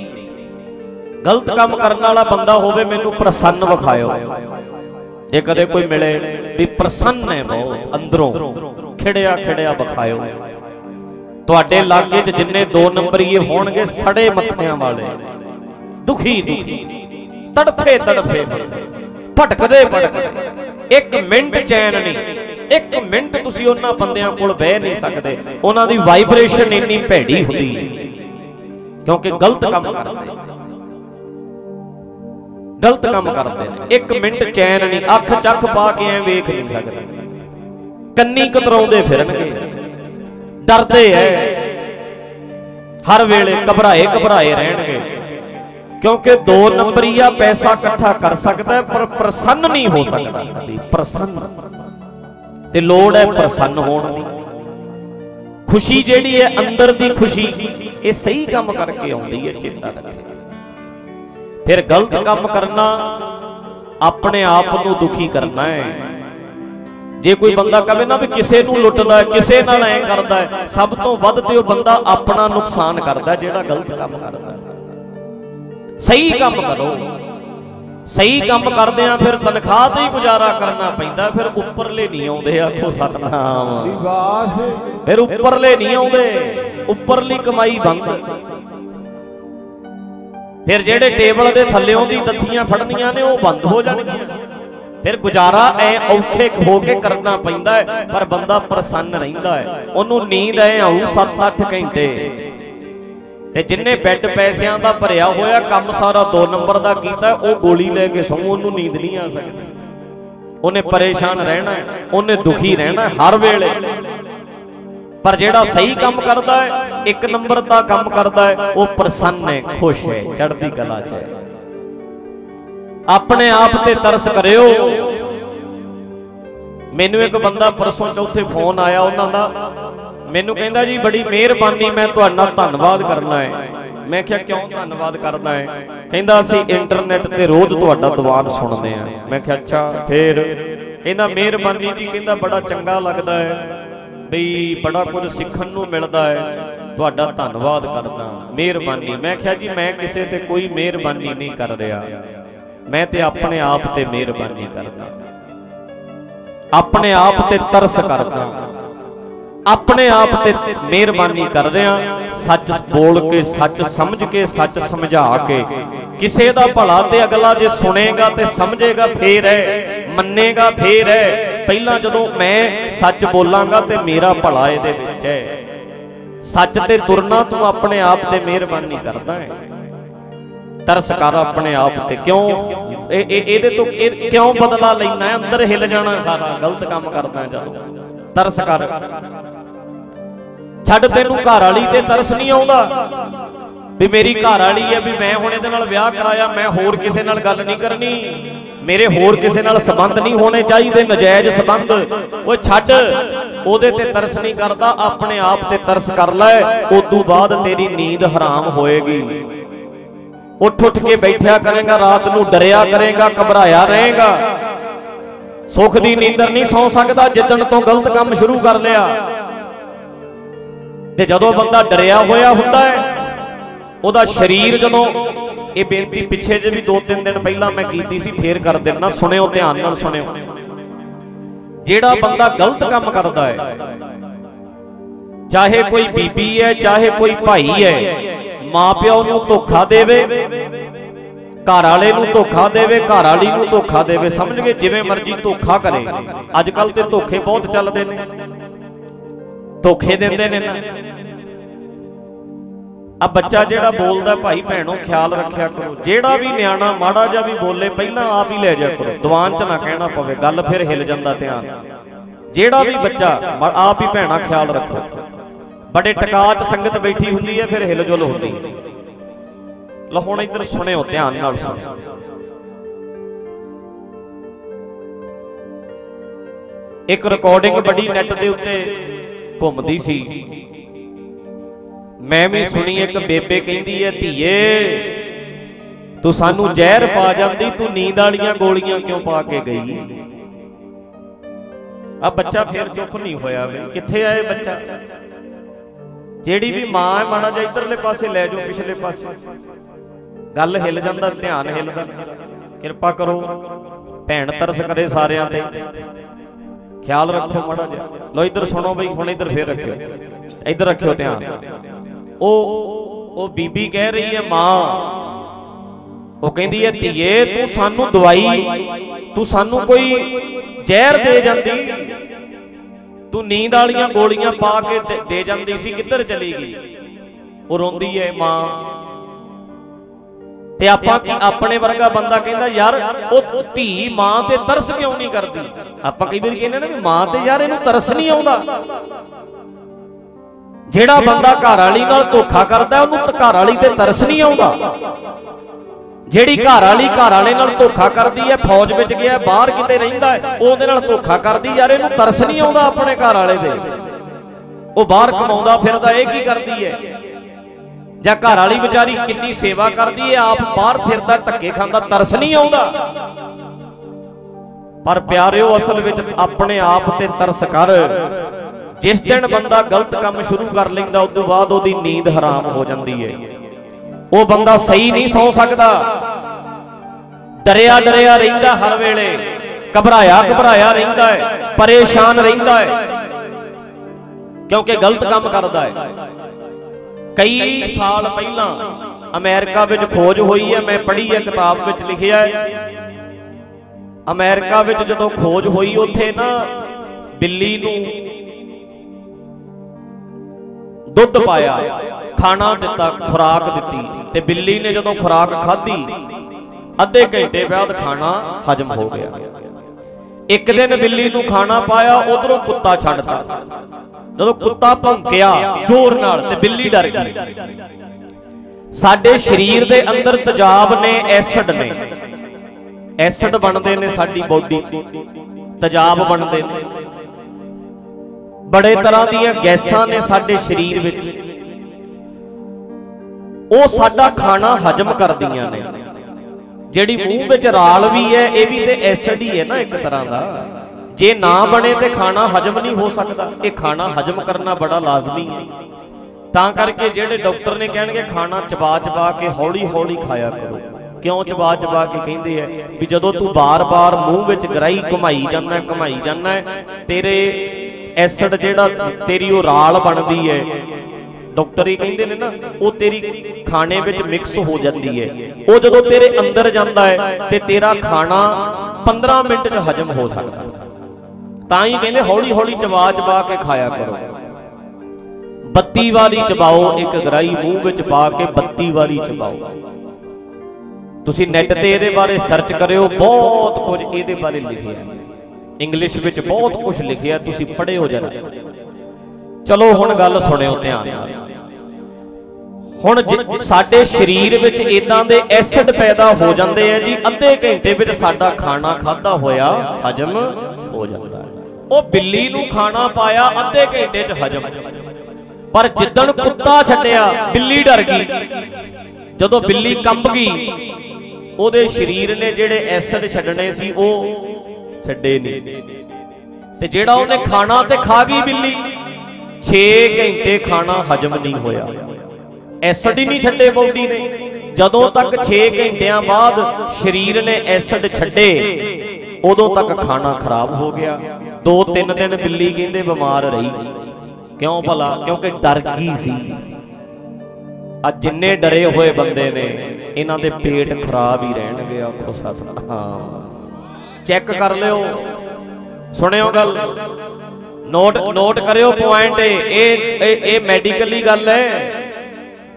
ਗਲਤ ਕੰਮ ਕਰਨ ਵਾਲਾ ਬੰਦਾ ਹੋਵੇ, ਮੈਨੂੰ ਪ੍ਰਸੰਨ ਵਿਖਾਇਓ। ਜੇ ਕਦੇ ਕੋਈ ਮਿਲੇ ਵੀ ਪ੍ਰਸੰਨ ਹੈ ਬਹੁਤ, ਅੰਦਰੋਂ ਖਿੜਿਆ ਖਿੜਿਆ ਵਿਖਾਇਓ। ਤੁਹਾਡੇ ਲਾਗੇ 'ਚ ਜਿੰਨੇ ਦੋ ਨੰਬਰੀਏ ਹੋਣਗੇ, ਸੜੇ ਮੱਥਿਆਂ ਵਾਲੇ। ਦੁਖੀ ਦੁਖੀ। ਤੜਫੇ ਤੜਫੇ ਭਟਕਦੇ ਭਟਕਦੇ। ਇੱਕ ਮਿੰਟ ਚੈਨ ਨਹੀਂ। ਇੱਕ ਮਿੰਟ ਤੁਸੀਂ ਉਹਨਾਂ ਬੰਦਿਆਂ ਕੋਲ ਬਹਿ ਨਹੀਂ ਸਕਦੇ। ਉਹਨਾਂ ਦੀ ਵਾਈਬ੍ਰੇਸ਼ਨ ਇੰਨੀ ਭੈੜੀ ਹੁੰਦੀ ਹੈ। ਕਿਉਂਕਿ ਗਲਤ ਕੰਮ ਕਰਦੇ। ਨੇ। ਗਲਤ ਕੰਮ ਕਰਦੇ ਨੇ। ਇੱਕ ਮਿੰਟ ਚੈਨ ਨਹੀਂ ਅੱਖ ਚੱਖ ਪਾ ਕੇ ਐ ਵੇਖ ਨਹੀਂ ਸਕਦੇ। ਕੰਨੀ ਕਤਰਾਉਂਦੇ ਫਿਰਨਗੇ। ਡਰਦੇ ਐ। ਹਰ ਵੇਲੇ ਘਬਰਾਏ ਘਬਰਾਏ ਰਹਿਣਗੇ। ਕਿਉਂਕਿ ਦੋ ਨੰਬਰੀਆ ਪੈਸਾ ਇਕੱਠਾ ਕਰ ਸਕਦਾ ਪਰ ਪ੍ਰਸੰਨ ਨਹੀਂ ਹੋ ਸਕਦਾ। ਕਦੀ ਪ੍ਰਸੰਨ। ਤੇ ਲੋੜ ਹੈ ਪ੍ਰਸੰਨ ਹੋਣ ਦੀ। ਖੁਸ਼ੀ ਜਿਹੜੀ ਹੈ ਅੰਦਰ ਦੀ ਖੁਸ਼ੀ ਇਹ ਸਹੀ ਕੰਮ ਕਰਕੇ ਆਉਂਦੀ ਹੈ ਚੇਤਾ ਰੱਖੇ। ਫਿਰ ਗਲਤ ਕੰਮ ਕਰਨਾ ਆਪਣੇ ਆਪ ਨੂੰ ਦੁਖੀ ਕਰਨਾ ਹੈ। ਜੇ ਕੋਈ ਬੰਦਾ ਕਹੇ ਨਾ ਵੀ ਕਿਸੇ ਨੂੰ ਲੁੱਟਦਾ ਕਿਸੇ ਨਾਲ ਐ ਕਰਦਾ ਸਭ ਤੋਂ ਵੱਧ ਤੇ ਉਹ ਬੰਦਾ ਆਪਣਾ ਨੁਕਸਾਨ ਕਰਦਾ ਜਿਹੜਾ ਗਲਤ ਕੰਮ ਕਰਦਾ ਸਹੀ ਕੰਮ ਕਰੋ। ਸਹੀ ਕੰਮ ਕਰਦੇ ਆ ਫਿਰ ਤਨਖਾਹ ਤੇ ਹੀ ਗੁਜ਼ਾਰਾ ਕਰਨਾ ਪੈਂਦਾ ਫਿਰ ਉੱਪਰਲੇ ਨਹੀਂ ਆਉਂਦੇ ਆਖੋ ਸਤਨਾਮ। ਫਿਰ ਉੱਪਰਲੇ ਨਹੀਂ ਆਉਂਦੇ ਉੱਪਰਲੀ ਕਮਾਈ ਬੰਦ। ਫਿਰ ਜਿਹੜੇ ਟੇਬਲ ਦੇ ਥੱਲਿਓਂ ਦੀ ਦੱਥੀਆਂ ਫੜਨੀਆਂ ਨੇ ਉਹ ਬੰਦ ਹੋ ਜਾਣਗੀਆਂ। ਫਿਰ ਗੁਜ਼ਾਰਾ ਐ ਔਖੇ ਹੋ ਕੇ ਕਰਨਾ ਪੈਂਦਾ ਹੈ, ਪਰ ਬੰਦਾ ਪ੍ਰਸੰਨ ਰਹਿੰਦਾ ਹੈ। ਉਹਨੂੰ ਨੀਂਦ ਐ ਆਊ 7-8 ਘੰਟੇ। ਤੇ ਜਿੰਨੇ ਬੈੱਡ ਪੈਸਿਆਂ ਦਾ ਭਰਿਆ ਹੋਇਆ ਕੰਮ ਸਾਰਾ 2 ਨੰਬਰ ਦਾ ਕੀਤਾ, ਉਹ ਗੋਲੀ ਲੈ ਕੇ ਸੌਂ, ਉਹਨੂੰ ਨੀਂਦ ਨਹੀਂ ਆ ਸਕਦੀ। ਉਹਨੇ ਪਰੇਸ਼ਾਨ ਰਹਿਣਾ ਉਹਨੇ ਦੁਖੀ ਰਹਿਣਾ ਹਰ ਵੇਲੇ। ਪਰ ਜਿਹੜਾ ਸਹੀ ਕੰਮ ਕਰਦਾ ਹੈ, ਇੱਕ ਨੰਬਰ ਦਾ ਕੰਮ ਕਰਦਾ ਹੈ, ਉਹ ਪ੍ਰਸੰਨ ਹੈ, ਖੁਸ਼ ਹੈ, ਚੜ੍ਹਦੀ ਕਲਾ 'ਚ ਹੈ। ਆਪਣੇ ਆਪ ਤੇ ਤਰਸ ਕਰਿਓ। ਮੈਨੂੰ ਇੱਕ ਬੰਦਾ ਪਰਸੋਂ ਚੌਥੇ ਫੋਨ ਆਇਆ ਉਹਨਾਂ ਦਾ। ਮੈਨੂੰ ਕਹਿੰਦਾ, ਜੀ, ਬੜੀ ਮਿਹਰਬਾਨੀ, ਮੈਂ ਤੁਹਾਡਾ ਧੰਨਵਾਦ ਕਰਨਾ ਹੈ। ਮੈਂ ਕਿਹਾ, ਕਿਉਂ ਧੰਨਵਾਦ ਕਰਦਾ ਹੈ? ਕਹਿੰਦਾ, ਅਸੀਂ ਇੰਟਰਨੈਟ ਤੇ ਰੋਜ਼ ਤੁਹਾਡਾ ਦੀਵਾਨ ਸੁਣਦੇ ਆ ਮੈਂ ਕਿਹਾ, ਅੱਛਾ, ਫੇਰ? ਕਹਿੰਦਾ, ਮਿਹਰਬਾਨੀ ਜੀ, ਕਹਿੰਦਾ, ਬੜਾ ਚੰਗਾ ਲੱਗਦਾ ਹੈ। ਬਈ ਬੜਾ ਕੁਝ ਸਿੱਖਣ ਨੂੰ ਮਿਲਦਾ ਹੈ। ਤੁਹਾਡਾ ਧੰਨਵਾਦ ਕਰਦਾ। ਮਿਹਰਬਾਨੀ। ਮੈਂ ਕਿਹਾ ਜੀ, ਮੈਂ ਕਿਸੇ ਤੇ ਕੋਈ ਮਿਹਰਬਾਨੀ ਨਹੀਂ ਕਰ ਰਿਹਾ। ਮੈਂ ਤੇ ਆਪਣੇ ਆਪ ਤੇ ਮਿਹਰਬਾਨੀ ਕਰਦਾ। ਆਪਣੇ ਆਪ ਤੇ ਤਰਸ ਕਰਦਾ। ਆਪਣੇ ਆਪ ਤੇ ਮਿਹਰਬਾਨੀ ਕਰ ਰਿਹਾ। ਸੱਚ ਬੋਲ ਕੇ, ਸੱਚ ਸਮਝ ਕੇ, ਸੱਚ ਸਮਝਾ ਕੇ। ਕਿਸੇ ਦਾ ਭਲਾ ਤੇ ਅਗਲਾ ਜੇ ਸੁਣੇਗਾ ਤੇ ਸਮਝੇਗਾ, ਫੇਰ ਹੈ। ਮੰਨੇਗਾ, ਫੇਰ ਹੈ। ਪਹਿਲਾਂ ਜਦੋਂ ਮੈਂ ਸੱਚ ਬੋਲਾਂਗਾ ਤੇ ਮੇਰਾ ਭਲਾ ਇਹਦੇ ਵਿੱਚ ਹੈ। ਸੱਚ ਤੇ ਤੁਰਨਾ ਤੂੰ ਆਪਣੇ ਆਪ ਤੇ ਮਿਹਰਬਾਨੀ ਕਰਦਾ ਹੈ। ਤਰਸ ਕਰ ਆਪਣੇ ਆਪ ਤੇ। ਕਿਉਂ? ਇਹ ਇਹਦੇ ਤੋਂ ਇਹ ਕਿਉਂ ਬਦਲਾ ਲੈਣਾ ਹੈ? ਅੰਦਰ ਹਿੱਲ ਜਾਣਾ ਸਾਰਾ। ਗਲਤ ਕੰਮ ਕਰਦਾ ਜਦੋਂ। ਤਰਸ ਕਰ। ਛੱਡ ਤੈਨੂੰ ਘਰ ਵਾਲੀ ਤੇ ਤਰਸ ਨਹੀਂ ਆਉਂਦਾ। ਵੀ ਮੇਰੀ ਘਰ ਵਾਲੀ ਹੈ ਵੀ ਮੈਂ ਹੁਣ ਇਹਦੇ ਨਾਲ ਵਿਆਹ ਕਰਾਇਆ ਮੈਂ ਹੋਰ ਕਿਸੇ ਨਾਲ ਗੱਲ ਨਹੀਂ ਕਰਨੀ। ਮੇਰੇ ਹੋਰ ਕਿਸੇ ਨਾਲ ਸਬੰਧ ਨਹੀਂ ਹੋਣੇ ਚਾਹੀਦੇ ਨਜਾਇਜ਼ ਸਬੰਧ। ਉਹ ਛੱਡ ਉਹਦੇ ਤੇ ਤਰਸ ਨਹੀਂ ਕਰਦਾ ਆਪਣੇ ਆਪ ਤੇ ਤਰਸ ਕਰ ਲੈ। ਉਦੋਂ ਬਾਅਦ ਤੇਰੀ ਨੀਂਦ ਹਰਾਮ ਹੋਏਗੀ। ਉੱਠ ਉੱਠ ਕੇ ਬੈਠਿਆ ਕਰੇਗਾ ਰਾਤ ਨੂੰ ਡਰਿਆ ਕਰੇਗਾ ਘਬਰਾਇਆ ਰਹੇਗਾ। ਸੁੱਖ ਦੀ ਨੀਂਦਰ ਨਹੀਂ ਸੌ ਸਕਦਾ ਜਿੱਦਣ ਤੋਂ ਗਲਤ ਕੰਮ ਸ਼ੁਰੂ ਕਰ ਲਿਆ। ਤੇ ਜਦੋਂ ਬੰਦਾ ਡਰਿਆ ਹੋਇਆ ਹੁੰਦਾ ਹੈ ਉਹਦਾ ਸਰੀਰ ਜਦੋਂ ਇਹ ਬੇਨਤੀ ਪਿੱਛੇ ਜੇ ਵੀ 2-3 ਦਿਨ ਪਹਿਲਾਂ ਮੈਂ ਕੀਤੀ ਸੀ, ਫੇਰ ਕਰ ਦੇਣਾ। ਸੁਣਿਓ, ਧਿਆਨ ਨਾਲ ਸੁਣਿਓ। ਜਿਹੜਾ ਬੰਦਾ ਗਲਤ ਕੰਮ ਕਰਦਾ ਹੈ, ਚਾਹੇ ਕੋਈ ਬੀਬੀ ਹੈ, ਚਾਹੇ ਕੋਈ ਭਾਈ ਹੈ, ਮਾਪਿਓ ਨੂੰ ਧੋਖਾ ਦੇਵੇ, ਘਰ ਵਾਲੇ ਨੂੰ ਧੋਖਾ ਦੇਵੇ, ਘਰ ਵਾਲੀ ਨੂੰ ਧੋਖਾ ਦੇਵੇ, ਸਮਝ ਗਏ? ਜਿਵੇਂ ਮਰਜ਼ੀ ਧੋਖਾ ਕਰੇ। ਅੱਜ ਕੱਲ ਤੇ ਧੋਖੇ ਬਹੁਤ ਚੱਲਦੇ ਨੇ। ਧੋਖੇ ਦਿੰਦੇ ਨੇ ਨਾ। ਆ ਬੱਚਾ ਜਿਹੜਾ ਬੋਲਦਾ ਭਾਈ ਭੈਣੋ ਖਿਆਲ ਰੱਖਿਆ ਕਰੋ। ਜਿਹੜਾ ਵੀ ਨਿਆਣਾ ਮਾੜਾ ਜਿਹਾ ਵੀ ਬੋਲੇ, ਪਹਿਲਾਂ ਆਪ ਹੀ ਲੈ ਜਾ ਕਰੋ। ਦੀਵਾਨ 'ਚ ਨਾ ਕਹਿਣਾ ਪਵੇ, ਗੱਲ ਫਿਰ ਹਿਲ ਜਾਂਦਾ ਧਿਆਨ। ਜਿਹੜਾ ਵੀ ਬੱਚਾ ਆਪ ਹੀ ਭੈਣਾ ਖਿਆਲ ਰੱਖੋ। ਬੜੇ ਟਕਾ 'ਚ ਸੰਗਤ ਬੈਠੀ ਹੁੰਦੀ ਹੈ, ਫਿਰ ਹਿਲ ਜੁਲ ਹੁੰਦੀ ਹੈ। ਲਓ, ਹੁਣ ਇੱਧਰ ਸੁਣਿਓ, ਧਿਆਨ ਨਾਲ ਸੁਣੋ। ਇੱਕ ਰਿਕਾਰਡਿੰਗ ਬੜੀ ਨੈਟ ਦੇ ਉੱਤੇ ਘੁੰਮਦੀ ਸੀ। ਮੈਂ ਵੀ ਸੁਣੀ ਇੱਕ ਬੇਬੇ ਕਹਿੰਦੀ ਹੈ ਧੀਏ ਤੂੰ ਸਾਨੂੰ ਜ਼ਹਿਰ ਪਾ ਜਾਂਦੀ ਤੂੰ ਨੀਂਦ ਵਾਲੀਆਂ ਗੋਲੀਆਂ ਕਿਉਂ ਪਾ ਕੇ ਗਈ? ਆ ਬੱਚਾ ਫਿਰ ਚੁੱਪ ਨਹੀਂ ਹੋਇਆ ਵੇ। ਕਿੱਥੇ ਆਏ ਬੱਚਾ? ਜਿਹੜੀ ਵੀ ਮਾਂ ਹੈ ਮਾੜਾ ਜਿਹਾ ਇਧਰਲੇ ਪਾਸੇ ਲੈ ਜਾਓ ਪਿਛਲੇ ਪਾਸੇ। ਗੱਲ ਹਿੱਲ ਜਾਂਦਾ ਧਿਆਨ ਹਿੱਲਦਾ। ਕਿਰਪਾ ਕਰੋ ਭੈਣ ਤਰਸ ਕਰੇ ਸਾਰਿਆਂ ਤੇ। ਖਿਆਲ ਰੱਖੋ ਮਾੜਾ ਜਿਹਾ। ਲੋ ਇੱਧਰ ਸੁਣੋ ਬਈ ਹੁਣ ਇੱਧਰ ਫੇਰ ਰੱਖਿਓ। ਇੱਧਰ ਰੱਖਿਓ ਧਿਆਨ। ਉਹ ਉਹ ਬੀਬੀ ਕਹਿ ਰਹੀ ਹੈ, ਮਾਂ, ਉਹ ਕਹਿੰਦੀ ਹੈ, ਧੀਏ, ਤੂੰ ਸਾਨੂੰ ਦਵਾਈ, ਤੂੰ ਸਾਨੂੰ ਕੋਈ ਜ਼ਹਿਰ ਦੇ ਜਾਂਦੀ। ਤੂੰ ਨੀਂਦ ਵਾਲੀਆਂ ਗੋਲੀਆਂ ਪਾ ਕੇ ਦੇ- ਜਾਂਦੀ ਸੀ, ਕਿੱਧਰ ਚਲੀ ਗਈ? ਉਹ ਰੋਂਦੀ ਹੈ, ਮਾਂ, ਤੇ ਆਪਾਂ ਕੀ ਆਪਣੇ ਵਰਗਾ ਬੰਦਾ ਕਹਿੰਦਾ, ਯਾਰ, ਉਹ ਧੀ ਮਾਂ ਤੇ ਤਰਸ ਕਿਉਂ ਨਹੀਂ ਕਰਦੀ? ਆਪਾਂ ਕਈ ਵਾਰੀ ਕਹਿੰਦੇ ਨਾ ਵੀ ਮਾਂ ਤੇ ਯਾਰ ਇਹਨੂੰ ਤਰਸ ਨਹੀਂ ਆਉਂਦਾ। ਜਿਹੜਾ ਬੰਦਾ ਘਰ ਵਾਲੀ ਨਾਲ ਧੋਖਾ ਕਰਦਾ ਉਹਨੂੰ ਘਰ ਵਾਲੀ ਤੇ ਤਰਸ ਨਹੀਂ ਆਉਂਦਾ। ਜਿਹੜੀ ਘਰ ਵਾਲੀ ਘਰ ਵਾਲੇ ਨਾਲ ਧੋਖਾ ਕਰਦੀ ਹੈ, ਫੌਜ ਵਿੱਚ ਗਿਆ, ਬਾਹਰ ਕਿਤੇ ਰਹਿੰਦਾ ਹੈ, ਉਹਦੇ ਨਾਲ ਧੋਖਾ ਕਰਦੀ ਯਾਰ, ਇਹਨੂੰ ਤਰਸ ਨਹੀਂ ਆਉਂਦਾ ਆਪਣੇ ਘਰ ਵਾਲੇ ਦੇ। ਉਹ ਬਾਹਰ ਕਮਾਉਂਦਾ ਫਿਰਦਾ, ਇਹ ਕੀ ਕਰਦੀ ਹੈ? ਜਾਂ ਘਰ ਵਾਲੀ ਵਿਚਾਰੀ ਕਿੰਨੀ ਸੇਵਾ ਕਰਦੀ ਹੈ, ਆਪ ਬਾਹਰ ਫਿਰਦਾ, ਧੱਕੇ ਖਾਂਦਾ, ਤਰਸ ਨਹੀਂ ਆਉਂਦਾ। ਪਰ ਪਿਆਰਿਓ, ਅਸਲ ਵਿੱਚ ਆਪਣੇ ਆਪ ਤੇ ਤਰਸ ਕਰ। ਜਿਸ ਦਿਨ ਬੰਦਾ ਗਲਤ ਕੰਮ ਸ਼ੁਰੂ ਕਰ ਲੈਂਦਾ, ਉਸ ਤੋਂ ਬਾਅਦ ਉਹਦੀ ਨੀਂਦ ਹਰਾਮ ਹੋ ਜਾਂਦੀ ਹੈ ਉਹ ਬੰਦਾ ਸਹੀ ਨਹੀਂ ਸੌ ਸਕਦਾ। ਡਰਿਆ ਡਰਿਆ ਰਹਿੰਦਾ ਹਰ ਵੇਲੇ। ਘਬਰਾਇਆ ਘਬਰਾਇਆ ਰਹਿੰਦਾ ਹੈ ਪਰੇਸ਼ਾਨ ਰਹਿੰਦਾ ਹੈ ਕਿਉਂਕਿ ਗਲਤ ਕੰਮ ਕਰਦਾ ਹੈ ਕਈ ਸਾਲ ਪਹਿਲਾਂ ਅਮਰੀਕਾ ਵਿੱਚ ਖੋਜ ਹੋਈ ਹੈ ਮੈਂ ਪੜ੍ਹੀ ਹੈ ਕਿਤਾਬ ਵਿੱਚ ਲਿਖਿਆ ਹੈ ਅਮਰੀਕਾ ਵਿੱਚ ਜਦੋਂ ਖੋਜ ਹੋਈ, ਉੱਥੇ ਨਾ ਬਿੱਲੀ ਨੂੰ ਦੁੱਧ ਪਾਇਆ, ਖਾਣਾ ਦਿੱਤਾ, ਖੁਰਾਕ ਦਿੱਤੀ ਤੇ ਬਿੱਲੀ ਨੇ ਜਦੋਂ ਖੁਰਾਕ ਖਾਧੀ, ਅੱਧੇ ਘੰਟੇ ਬਾਅਦ ਖਾਣਾ ਹਜਮ ਹੋ ਗਿਆ। ਇੱਕ ਦਿਨ ਬਿੱਲੀ ਨੂੰ ਖਾਣਾ ਪਾਇਆ, ਉਧਰੋਂ ਕੁੱਤਾ ਛੱਡਤਾ। ਜਦੋਂ ਕੁੱਤਾ ਭੌਂਕਿਆ ਜ਼ੋਰ ਨਾਲ ਤੇ ਬਿੱਲੀ ਡਰ ਗਈ। ਸਾਡੇ ਸਰੀਰ ਦੇ ਅੰਦਰ ਤਜਾਬ ਨੇ, ਐਸਿਡ ਨੇ। ਐਸਿਡ ਬਣਦੇ ਨੇ ਸਾਡੀ ਬੋਡੀ 'ਚ। ਤੇਜ਼ਾਬ ਬਣਦੇ ਨੇ। ਬੜੇ ਤਰ੍ਹਾਂ ਦੀਆਂ ਗੈਸਾਂ ਨੇ ਸਾਡੇ ਸਰੀਰ ਵਿੱਚ। ਉਹ ਸਾਡਾ ਖਾਣਾ ਹਜਮ ਕਰਦੀਆਂ ਨੇ। ਜਿਹੜੀ ਮੂੰਹ ਵਿੱਚ ਰਾਲ ਵੀ ਹੈ, ਇਹ ਵੀ ਤੇ ਐਸਿਡ ਹੀ ਹੈ ਨਾ ਇੱਕ ਤਰ੍ਹਾਂ ਦਾ। ਜੇ ਨਾ ਬਣੇ ਤੇ ਖਾਣਾ ਹਜਮ ਨਹੀਂ ਹੋ ਸਕਦਾ। ਇਹ ਖਾਣਾ ਹਜਮ ਕਰਨਾ ਬੜਾ ਲਾਜ਼ਮੀ ਹੈ। ਤਾਂ ਕਰਕੇ ਜਿਹੜੇ ਡਾਕਟਰ ਨੇ ਕਹਿਣਗੇ, ਖਾਣਾ ਚਬਾ ਚਬਾ ਕੇ ਹੌਲੀ ਹੌਲੀ ਖਾਇਆ ਕਰੋ। ਕਿਉਂ ਚਬਾ ਚਬਾ ਕੇ ਕਹਿੰਦੇ ਆ? ਵੀ ਜਦੋਂ ਤੂੰ ਬਾਰ-ਬਾਰ ਮੂੰਹ ਵਿੱਚ ਗਰਾਈ ਘੁਮਾਈ ਜਾਂਦਾ ਘੁਮਾਈ ਜਾਂਦਾ, ਤੇਰੇ ਐਸਿਡ ਜਿਹੜਾ ਤੇਰੀ ਉਹ ਰਾਲ ਬਣਦੀ ਹੈ। ਡਾਕਟਰ ਹੀ ਕਹਿੰਦੇ ਨੇ ਨਾ, ਉਹ ਤੇਰੀ ਖਾਣੇ ਵਿੱਚ ਮਿਕਸ ਹੋ ਜਾਂਦੀ ਹੈ। ਉਹ ਜਦੋਂ ਤੇਰੇ ਅੰਦਰ ਜਾਂਦਾ ਹੈ ਤੇ ਤੇਰਾ ਖਾਣਾ 15 ਮਿੰਟ 'ਚ ਹਜਮ ਹੋ ਸਕਦਾ। ਤਾਂ ਹੀ ਕਹਿੰਦੇ ਹੌਲੀ ਹੌਲੀ ਚਬਾ ਚਬਾ ਕੇ ਖਾਇਆ ਕਰੋ। ਬੱਤੀ ਵਾਲੀ ਚਬਾਓ, ਇੱਕ ਗਰਾਈ ਮੂੰਹ ਵਿੱਚ ਪਾ ਕੇ ਬੱਤੀ ਵਾਲੀ ਚਬਾਓ। ਤੁਸੀਂ ਨੈਟ ਤੇ ਇਹਦੇ ਬਾਰੇ ਸਰਚ ਕਰਿਓ, ਬਹੁਤ ਕੁਝ ਇਹਦੇ ਬਾਰੇ ਲਿਖਿਆ ਹੈ। ਇੰਗਲਿਸ਼ ਵਿੱਚ ਬਹੁਤ ਕੁਝ ਲਿਖਿਆ, ਤੁਸੀਂ ਪੜ੍ਹਿਓ ਜਰਾ। ਚਲੋ ਹੁਣ ਗੱਲ ਸੁਣਿਓ ਧਿਆਨ ਨਾਲ। ਹੁਣ ਸਾਡੇ ਸਰੀਰ ਵਿੱਚ ਇਦਾਂ ਦੇ ਐਸਿਡ ਪੈਦਾ ਹੋ ਜਾਂਦੇ ਆ ਜੀ, ਅੱਧੇ ਘੰਟੇ ਵਿੱਚ ਸਾਡਾ ਖਾਣਾ ਖਾਦਾ ਹੋਇਆ, ਹਜਮ ਹੋ ਜਾਂਦਾ ਉਹ ਬਿੱਲੀ ਨੂੰ ਖਾਣਾ ਪਾਇਆ, ਅੱਧੇ ਘੰਟੇ 'ਚ ਹਜਮ। ਪਰ ਜਿੱਦਣ ਕੁੱਤਾ ਛੱਡਿਆ, ਬਿੱਲੀ ਡਰ ਗਈ। ਜਦੋਂ ਬਿੱਲੀ ਕੰਬ ਗਈ, ਉਹਦੇ ਸਰੀਰ ਨੇ ਜਿਹੜੇ ਐਸਿਡ ਛੱਡਣੇ ਸੀ, ਉਹ ਛੱਡੇ ਨਹੀਂ ਤੇ ਜਿਹੜਾ ਉਹਨੇ ਖਾਣਾ ਤੇ ਖਾ ਗਈ ਬਿੱਲੀ 6 ਘੰਟੇ ਖਾਣਾ ਹਜਮ ਨਹੀਂ ਹੋਇਆ। ਐਸਿਡ ਹੀ ਨਹੀਂ ਛੱਡੇ ਬੋਡੀ ਨੇ। ਜਦੋਂ ਤੱਕ 6 ਘੰਟਿਆਂ ਬਾਅਦ ਸਰੀਰ ਨੇ ਐਸਿਡ ਛੱਡੇ ਉਦੋਂ ਤੱਕ ਖਾਣਾ ਖਰਾਬ ਹੋ ਗਿਆ। 2-3 ਦਿਨ ਬਿੱਲੀ ਕਹਿੰਦੇ ਬਿਮਾਰ ਰਹੀ। ਕਿਉਂ ਭਲਾ? ਕਿਉਂਕਿ ਡਰ ਗਈ ਸੀ? ਆ ਜਿੰਨੇ ਡਰੇ ਹੋਏ ਬੰਦੇ ਨੇ ਇਹਨਾਂ ਦੇ ਪੇਟ ਖਰਾਬ ਹੀ ਰਹਿਣਗੇ ਆਖੋ ਸਤਨਾਮ। ਚੈੱਕ ਕਰ ਲਿਓ। ਸੁਣਿਓ ਗੱਲ। ਨੋਟ ਨੋਟ ਕਰਿਓ ਪੁਆਇੰਟ ਇਹ। ਇਹ ਮੈਡੀਕਲੀ ਗੱਲ ਹੈ।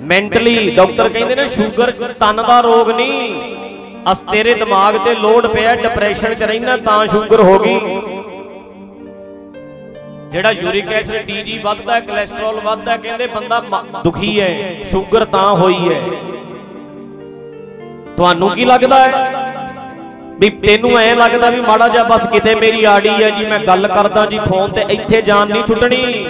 ਮੈਂਟਲੀ ਡਾਕਟਰ ਕਹਿੰਦੇ ਨੇ ਸ਼ੂਗਰ ਤਨ ਦਾ ਰੋਗ ਨਹੀਂ। ਅਸ ਤੇਰੇ ਦਿਮਾਗ ਤੇ ਲੋਡ ਪਿਆ ਡਿਪਰੈਸ਼ਨ ਚ ਰਹਿਣਾ ਤਾਂ ਸ਼ੂਗਰ ਹੋ ਗਈ। ਜਿਹੜਾ ਯੂਰਿਕ ਐਸਿਡ ਟੀਜੀ ਵੱਧਦਾ ਹੈ ਕੋਲੇਸਟ੍ਰੋਲ ਵੱਧਦਾ ਕਹਿੰਦੇ ਬੰਦਾ ਦੁਖੀ ਹੈ। ਸ਼ੂਗਰ ਤਾਂ ਹੋਈ ਹੈ? ਤੁਹਾਨੂੰ ਕੀ ਲੱਗਦਾ ਹੈ? ਵੀ ਤੈਨੂੰ ਐ ਲੱਗਦਾ ਵੀ ਮਾੜਾ ਜਿਹਾ ਬਸ ਕਿਤੇ ਮੇਰੀ ਆੜੀ ਹੈ ਜੀ, ਮੈਂ ਗੱਲ ਕਰਦਾ ਜੀ, ਫੋਨ ਤੇ ਇੱਥੇ ਜਾਨ ਨਹੀਂ ਛੁੱਟਣੀ।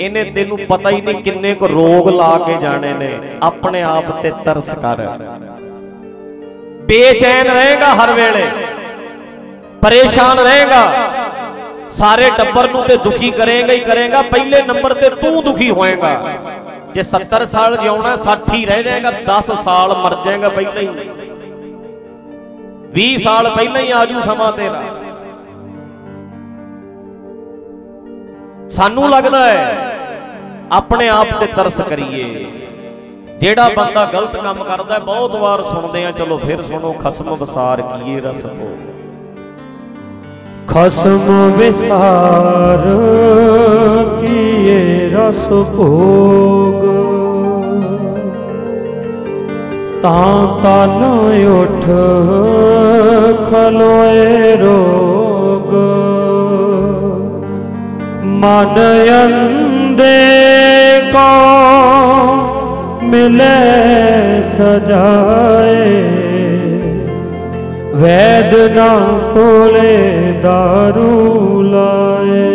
ਇਹਨੇ ਤੈਨੂੰ ਪਤਾ ਹੀ ਨਹੀਂ ਕਿੰਨੇ ਕੁ ਰੋਗ ਲਾ ਕੇ ਜਾਣੇ ਨੇ। ਆਪਣੇ ਆਪ ਤੇ ਤਰਸ ਕਰ। ਬੇਚੈਨ ਰਹੇਗਾ ਹਰ ਵੇਲੇ। ਪਰੇਸ਼ਾਨ ਰਹੇਗਾ। ਸਾਰੇ ਟੱਬਰ ਨੂੰ ਤੇ ਦੁਖੀ ਕਰੇਗਾ ਹੀ ਕਰੇਗਾ। ਪਹਿਲੇ ਨੰਬਰ ਤੇ ਤੂੰ ਦੁਖੀ ਹੋਏਗਾ। ਜੇ 70 ਸਾਲ ਜਿਉਣਾ 60 ਹੀ ਰਹਿ ਜਾਏਗਾ 10 ਸਾਲ ਮਰ ਜਾਏਗਾ ਪਹਿਲਾਂ ਹੀ। 20 ਸਾਲ ਪਹਿਲਾਂ ਹੀ ਆਜੂ ਸਮਾਂ ਤੇਰਾ। ਸਾਨੂੰ ਲੱਗਦਾ ਹੈ ਆਪਣੇ ਆਪ ਤੇ ਤਰਸ ਕਰੀਏ। ਜਿਹੜਾ ਬੰਦਾ ਗਲਤ ਕੰਮ ਕਰਦਾ ਹੈ, ਬਹੁਤ ਵਾਰ ਸੁਣਦੇ ਆ ਚਲੋ ਫਿਰ ਸੁਣੋ ਖਸਮ ਵਿਸਾਰ ਕੀਏ ਰਸ ਕੋ। ਖਸਮ ਵਿਸਾਰ ਕੀਏ ਰਸ ਭੋਗ। ਤਾਂ ਤਨ ਉਠ ਖਲੋਏ ਰੋਗ। ਮਨ ਅੰਦੇ ਕੋ ਮਿਲੇ ਸਜਾਏ। ਵੈਦ ਨਾ ਕੋਲੇ ਦਾਰੂ ਲਾਏ।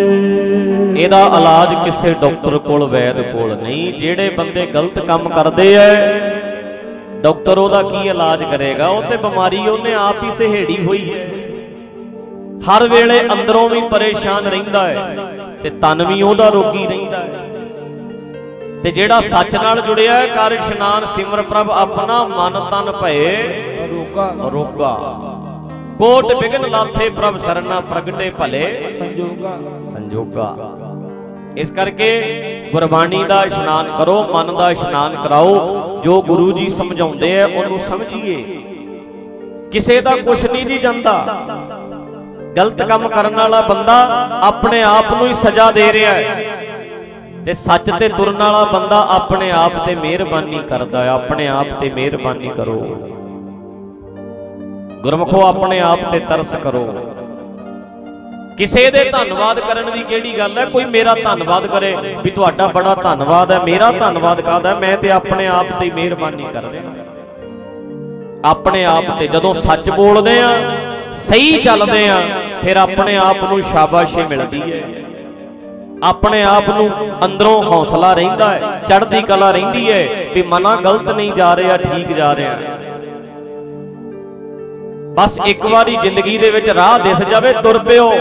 ਇਹਦਾ ਇਲਾਜ ਕਿਸੇ ਡਾਕਟਰ ਕੋਲ, ਵੈਦ ਕੋਲ ਨਹੀਂ। ਜਿਹੜੇ ਬੰਦੇ ਗਲਤ ਕੰਮ ਕਰਦੇ ਐ ਡਾਕਟਰ ਉਹਦਾ ਕੀ ਇਲਾਜ ਕਰੇਗਾ? ਉਹ ਤੇ ਬਿਮਾਰੀ ਉਹਨੇ ਆਪ ਹੀ ਸਹੇੜੀ ਹੋਈ ਹੈ। ਹਰ ਵੇਲੇ ਅੰਦਰੋਂ ਵੀ ਪਰੇਸ਼ਾਨ ਰਹਿੰਦਾ ਹੈ ਤੇ ਤਨ ਵੀ ਉਹਦਾ ਰੋਗੀ ਰਹਿੰਦਾ ਹੈ। ਤੇ ਜਿਹੜਾ ਸੱਚ ਨਾਲ ਜੁੜਿਆ ਹੈ ਕਰ ਇਸ਼ਨਾਨ ਸਿਮਰ ਪ੍ਰਭ ਆਪਣਾ ਮਨ ਤਨ ਭਏ। ਰੋਗਾ। ਰੋਗਾ। ਕੋਟ ਬਿਗਨ ਲਾਥੇ ਪ੍ਰਭ ਸਰਨਾ ਪ੍ਰਗਟੇ ਭਲੇ। ਸੰਜੋਗਾ। ਸੰਜੋਗਾ। ਇਸ ਕਰਕੇ ਗੁਰਬਾਣੀ ਦਾ ਇਸ਼ਨਾਨ ਕਰੋ, ਮਨ ਦਾ ਇਸ਼ਨਾਨ ਕਰਾਓ, ਜੋ ਗੁਰੂ ਜੀ ਸਮਝਾਉਂਦੇ ਆ, ਉਹਨੂੰ ਸਮਝੀਏ। ਕਿਸੇ ਦਾ ਕੁਛ ਨਹੀਂ ਜੀ ਜਾਂਦਾ। ਗਲਤ ਕੰਮ ਕਰਨ ਵਾਲਾ ਬੰਦਾ ਆਪਣੇ ਆਪ ਨੂੰ ਹੀ ਸਜ਼ਾ ਦੇ ਰਿਹਾ ਹੈ। ਤੇ ਸੱਚ ਤੇ ਤੁਰਨ ਵਾਲਾ ਬੰਦਾ ਆਪਣੇ ਆਪ ਤੇ ਮਿਹਰਬਾਨੀ ਕਰਦਾ ਹੈ, ਆਪਣੇ ਆਪ ਤੇ ਮਿਹਰਬਾਨੀ ਕਰੋ। ਗੁਰਮਖੋ, ਆਪਣੇ ਆਪ ਤੇ ਤਰਸ ਕਰੋ। ਕਿਸੇ ਦੇ ਧੰਨਵਾਦ ਕਰਨ ਦੀ ਕਿਹੜੀ ਗੱਲ ਹੈ? ਕੋਈ ਮੇਰਾ ਧੰਨਵਾਦ ਕਰੇ ਵੀ ਤੁਹਾਡਾ ਬੜਾ ਧੰਨਵਾਦ ਹੈ, ਮੇਰਾ ਧੰਨਵਾਦ ਕਰਦਾ ਮੈਂ ਤੇ ਆਪਣੇ ਆਪ ਤੇ ਮਿਹਰਬਾਨੀ ਕਰਦਾ ਆਪਣੇ ਆਪ ਤੇ ਜਦੋਂ ਸੱਚ ਬੋਲਦੇ ਆ, ਸਹੀ ਚੱਲਦੇ ਆ, ਫਿਰ ਆਪਣੇ ਆਪ ਨੂੰ ਸ਼ਾਬਾਸ਼ੀ ਮਿਲਦੀ ਹੈ। ਆਪਣੇ ਆਪ ਨੂੰ ਅੰਦਰੋਂ ਹੌਸਲਾ ਰਹਿੰਦਾ ਹੈ, ਚੜ੍ਹਦੀ ਕਲਾ ਰਹਿੰਦੀ ਹੈ ਵੀ ਮਨਾ ਗਲਤ ਨਹੀਂ ਜਾ ਰਿਹਾ, ਠੀਕ ਜਾ ਰਿਹਾ। ਬਸ ਇੱਕ ਵਾਰੀ ਜ਼ਿੰਦਗੀ ਦੇ ਵਿੱਚ ਰਾਹ ਦਿਸ ਜਾਵੇ ਤੁਰ ਪਿਓ।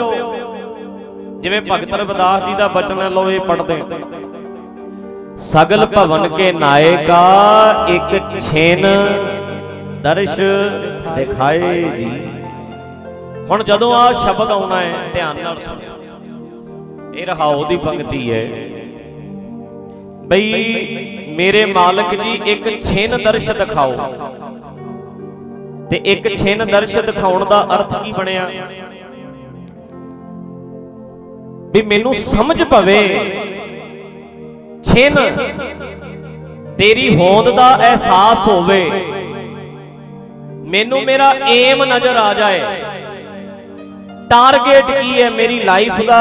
ਜਿਵੇਂ ਭਗਤ ਰਵਿਦਾਸ ਜੀ ਦਾ ਬਚਨ ਲੋ ਇਹ ਪੜਦੇ ਸਗਲ ਭਵਨ ਕੇ ਨਾਇਕਾ ਇੱਕ ਛਿਨ। ਦਰਸ਼ ਦਿਖਾਏ ਜੀ। ਹੁਣ ਜਦੋਂ ਆ ਸ਼ਬਦ ਆਉਣਾ ਹੈ ਧਿਆਨ ਨਾਲ ਸੁਣੋ। ਇਹ ਰਹਾਉ ਦੀ ਪੰਕਤੀ ਹੈ। ਬਈ ਮੇਰੇ ਮਾਲਕ ਜੀ ਇੱਕ ਛਿਨ ਦਰਸ਼ ਦਿਖਾਓ। ਤੇ ਇੱਕ ਛਿਨ ਦਰਸ਼ ਦਿਖਾਉਣ ਦਾ ਅਰਥ ਕੀ ਬਣਿਆ? ਵੀ ਮੈਨੂੰ ਸਮਝ ਪਵੇ ਛਿਨ ਤੇਰੀ ਹੋਂਦ ਦਾ ਅਹਿਸਾਸ ਹੋਵੇ। ਮੈਨੂੰ ਮੇਰਾ ਏਮ ਨਜ਼ਰ ਆ ਜਾਏ। ਟਾਰਗੇਟ ਕੀ ਹੈ ਮੇਰੀ ਲਾਈਫ ਦਾ?